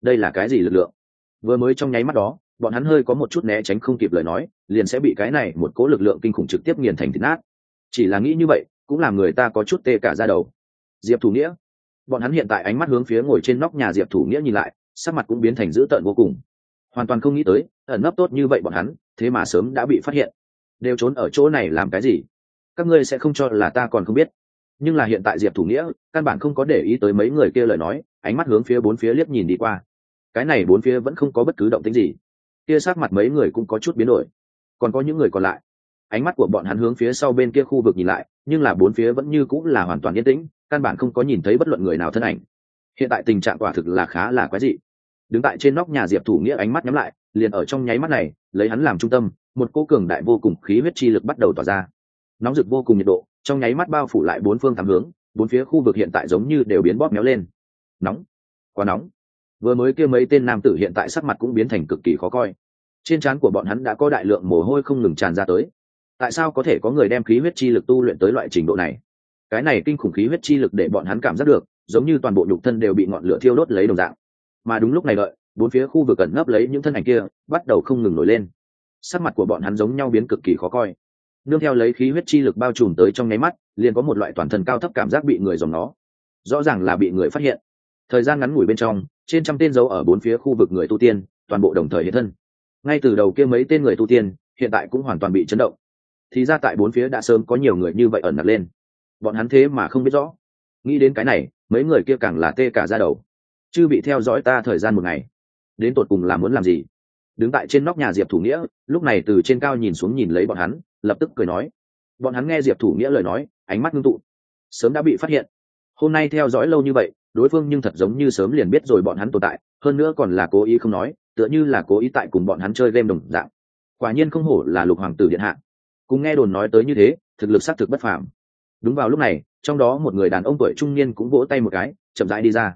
Đây là cái gì lực lượng? Vừa mới trong nháy mắt đó, bọn hắn hơi có một chút né tránh không kịp lời nói, liền sẽ bị cái này một cố lực lượng kinh khủng trực tiếp nghiền thành thịt nát. Chỉ là nghĩ như vậy, cũng làm người ta có chút tê cả ra đầu. Diệp thủ nghĩa bọn hắn hiện tại ánh mắt hướng phía ngồi trên nóc nhà diệp thủ nghĩa nhìn lại, sắc mặt cũng biến thành dữ tợn vô cùng. Hoàn toàn không nghĩ tới, ẩn nấp tốt như vậy bọn hắn, thế mà sớm đã bị phát hiện. Đều trốn ở chỗ này làm cái gì? Các ngươi sẽ không cho là ta còn không biết. Nhưng là hiện tại diệp thủ nghĩa, căn bản không có để ý tới mấy người kia lời nói, ánh mắt hướng phía bốn phía liếc nhìn đi qua. Cái này bốn phía vẫn không có bất cứ động tính gì. Kia sát mặt mấy người cũng có chút biến đổi. Còn có những người còn lại. Ánh mắt của bọn hắn hướng phía sau bên kia khu vực nhìn lại, nhưng là bốn phía vẫn như cũng là hoàn toàn yên tĩnh căn bản không có nhìn thấy bất luận người nào thân ảnh. Hiện tại tình trạng quả thực là khá là quái dị. Đứng tại trên nóc nhà diệp thủ nghĩa ánh mắt nhắm lại, liền ở trong nháy mắt này, lấy hắn làm trung tâm, một cô cường đại vô cùng khí huyết chi lực bắt đầu tỏa ra. Nóng rực vô cùng nhiệt độ, trong nháy mắt bao phủ lại bốn phương tám hướng, bốn phía khu vực hiện tại giống như đều biến bóp méo lên. Nóng. Quá nóng. Vừa mới kia mấy tên nam tử hiện tại sắc mặt cũng biến thành cực kỳ khó coi. Trên trán của bọn hắn đã có đại lượng mồ hôi không ngừng tràn ra tới. Tại sao có thể có người đem khí huyết chi lực tu luyện tới loại trình độ này? Cái này kinh khủng khí huyết chi lực để bọn hắn cảm giác được, giống như toàn bộ nhục thân đều bị ngọn lửa thiêu đốt lấy đồng dạng. Mà đúng lúc này đợi, bốn phía khu vực cẩn ngấp lấy những thân ảnh kia, bắt đầu không ngừng nổi lên. Sắc mặt của bọn hắn giống nhau biến cực kỳ khó coi. Nương theo lấy khí huyết chi lực bao trùm tới trong nháy mắt, liền có một loại toàn thân cao thấp cảm giác bị người dòng nó. Rõ ràng là bị người phát hiện. Thời gian ngắn ngủi bên trong, trên trăm tên dấu ở bốn phía khu vực người tu tiên, toàn bộ đồng thời hiện thân. Ngay từ đầu kia mấy tên người tu tiên, hiện tại cũng hoàn toàn bị chấn động. Thì ra tại bốn phía đã sớm có nhiều người như vậy ẩn nặc lên bọn hắn thế mà không biết rõ. Nghĩ đến cái này, mấy người kia càng là tê cả ra đầu. Chứ bị theo dõi ta thời gian một ngày. Đến tột cùng là muốn làm gì? Đứng tại trên nóc nhà diệp thủ nghĩa, lúc này từ trên cao nhìn xuống nhìn lấy bọn hắn, lập tức cười nói. Bọn hắn nghe diệp thủ nghĩa lời nói, ánh mắt ngưng tụ. Sớm đã bị phát hiện. Hôm nay theo dõi lâu như vậy, đối phương nhưng thật giống như sớm liền biết rồi bọn hắn tồn tại, hơn nữa còn là cố ý không nói, tựa như là cố ý tại cùng bọn hắn chơi game đồng dạng. Quả nhiên không hổ là lục hoàng tử điện hạ. Cùng nghe đồn nói tới như thế, thực lực xác thực bất phàm đúng vào lúc này, trong đó một người đàn ông tuổi trung niên cũng vỗ tay một cái, chậm rãi đi ra.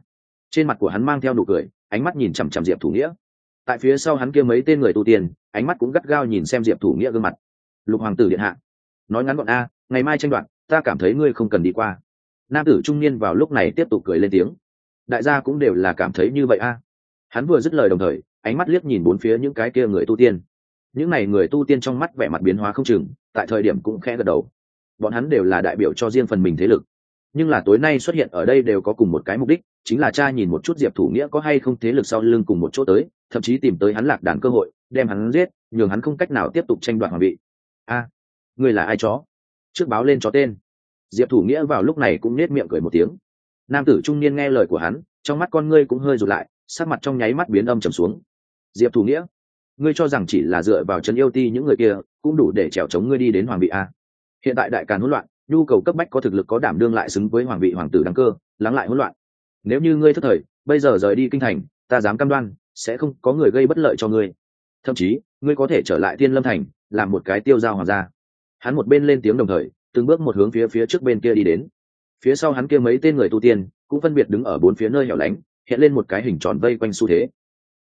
Trên mặt của hắn mang theo nụ cười, ánh mắt nhìn chằm chằm diệp thủ nghĩa. Tại phía sau hắn kia mấy tên người tu tiên, ánh mắt cũng gắt gao nhìn xem diệp thủ nghĩa gương mặt. Lục hoàng tử điện hạ, nói ngắn gọn a, ngày mai tranh đoạt, ta cảm thấy ngươi không cần đi qua. Nam tử trung niên vào lúc này tiếp tục cười lên tiếng. Đại gia cũng đều là cảm thấy như vậy a. Hắn vừa dứt lời đồng thời, ánh mắt liếc nhìn bốn phía những cái kia người tu tiên. Những n à y người tu tiên trong mắt vẻ mặt biến hóa không chừng, tại thời điểm cũng khẽ gật đầu bọn hắn đều là đại biểu cho riêng phần mình thế lực. Nhưng là tối nay xuất hiện ở đây đều có cùng một cái mục đích, chính là cha nhìn một chút diệp thủ nghĩa có hay không thế lực sau lưng cùng một chỗ tới, thậm chí tìm tới hắn lạc đàn cơ hội, đem hắn giết, nhường hắn không cách nào tiếp tục tranh đoạt hoàng vị. A, ngươi là ai chó? Trước báo lên chó tên. Diệp thủ nghĩa vào lúc này cũng nết miệng cười một tiếng. Nam tử trung niên nghe lời của hắn, trong mắt con ngươi cũng hơi rụt lại, sắc mặt trong nháy mắt biến âm trầm xuống. Diệp thủ nghĩa, ngươi cho rằng chỉ là dựa vào chân yêu ti những người kia, cũng đủ để trèo chống ngươi đi đến hoàng vị a hiện tại đại càn hỗn loạn, nhu cầu cấp bách có thực lực có đảm đương lại xứng với hoàng vị hoàng tử đăng cơ, lắng lại hỗn loạn. Nếu như ngươi thất thời, bây giờ rời đi kinh thành, ta dám cam đoan, sẽ không có người gây bất lợi cho ngươi. Thậm chí, ngươi có thể trở lại thiên lâm thành, làm một cái tiêu giao hoàng gia. Hắn một bên lên tiếng đồng thời, từng bước một hướng phía phía trước bên kia đi đến. Phía sau hắn kia mấy tên người tu tiên, cũng phân biệt đứng ở bốn phía nơi hẻo lánh, hiện lên một cái hình tròn vây quanh xu thế.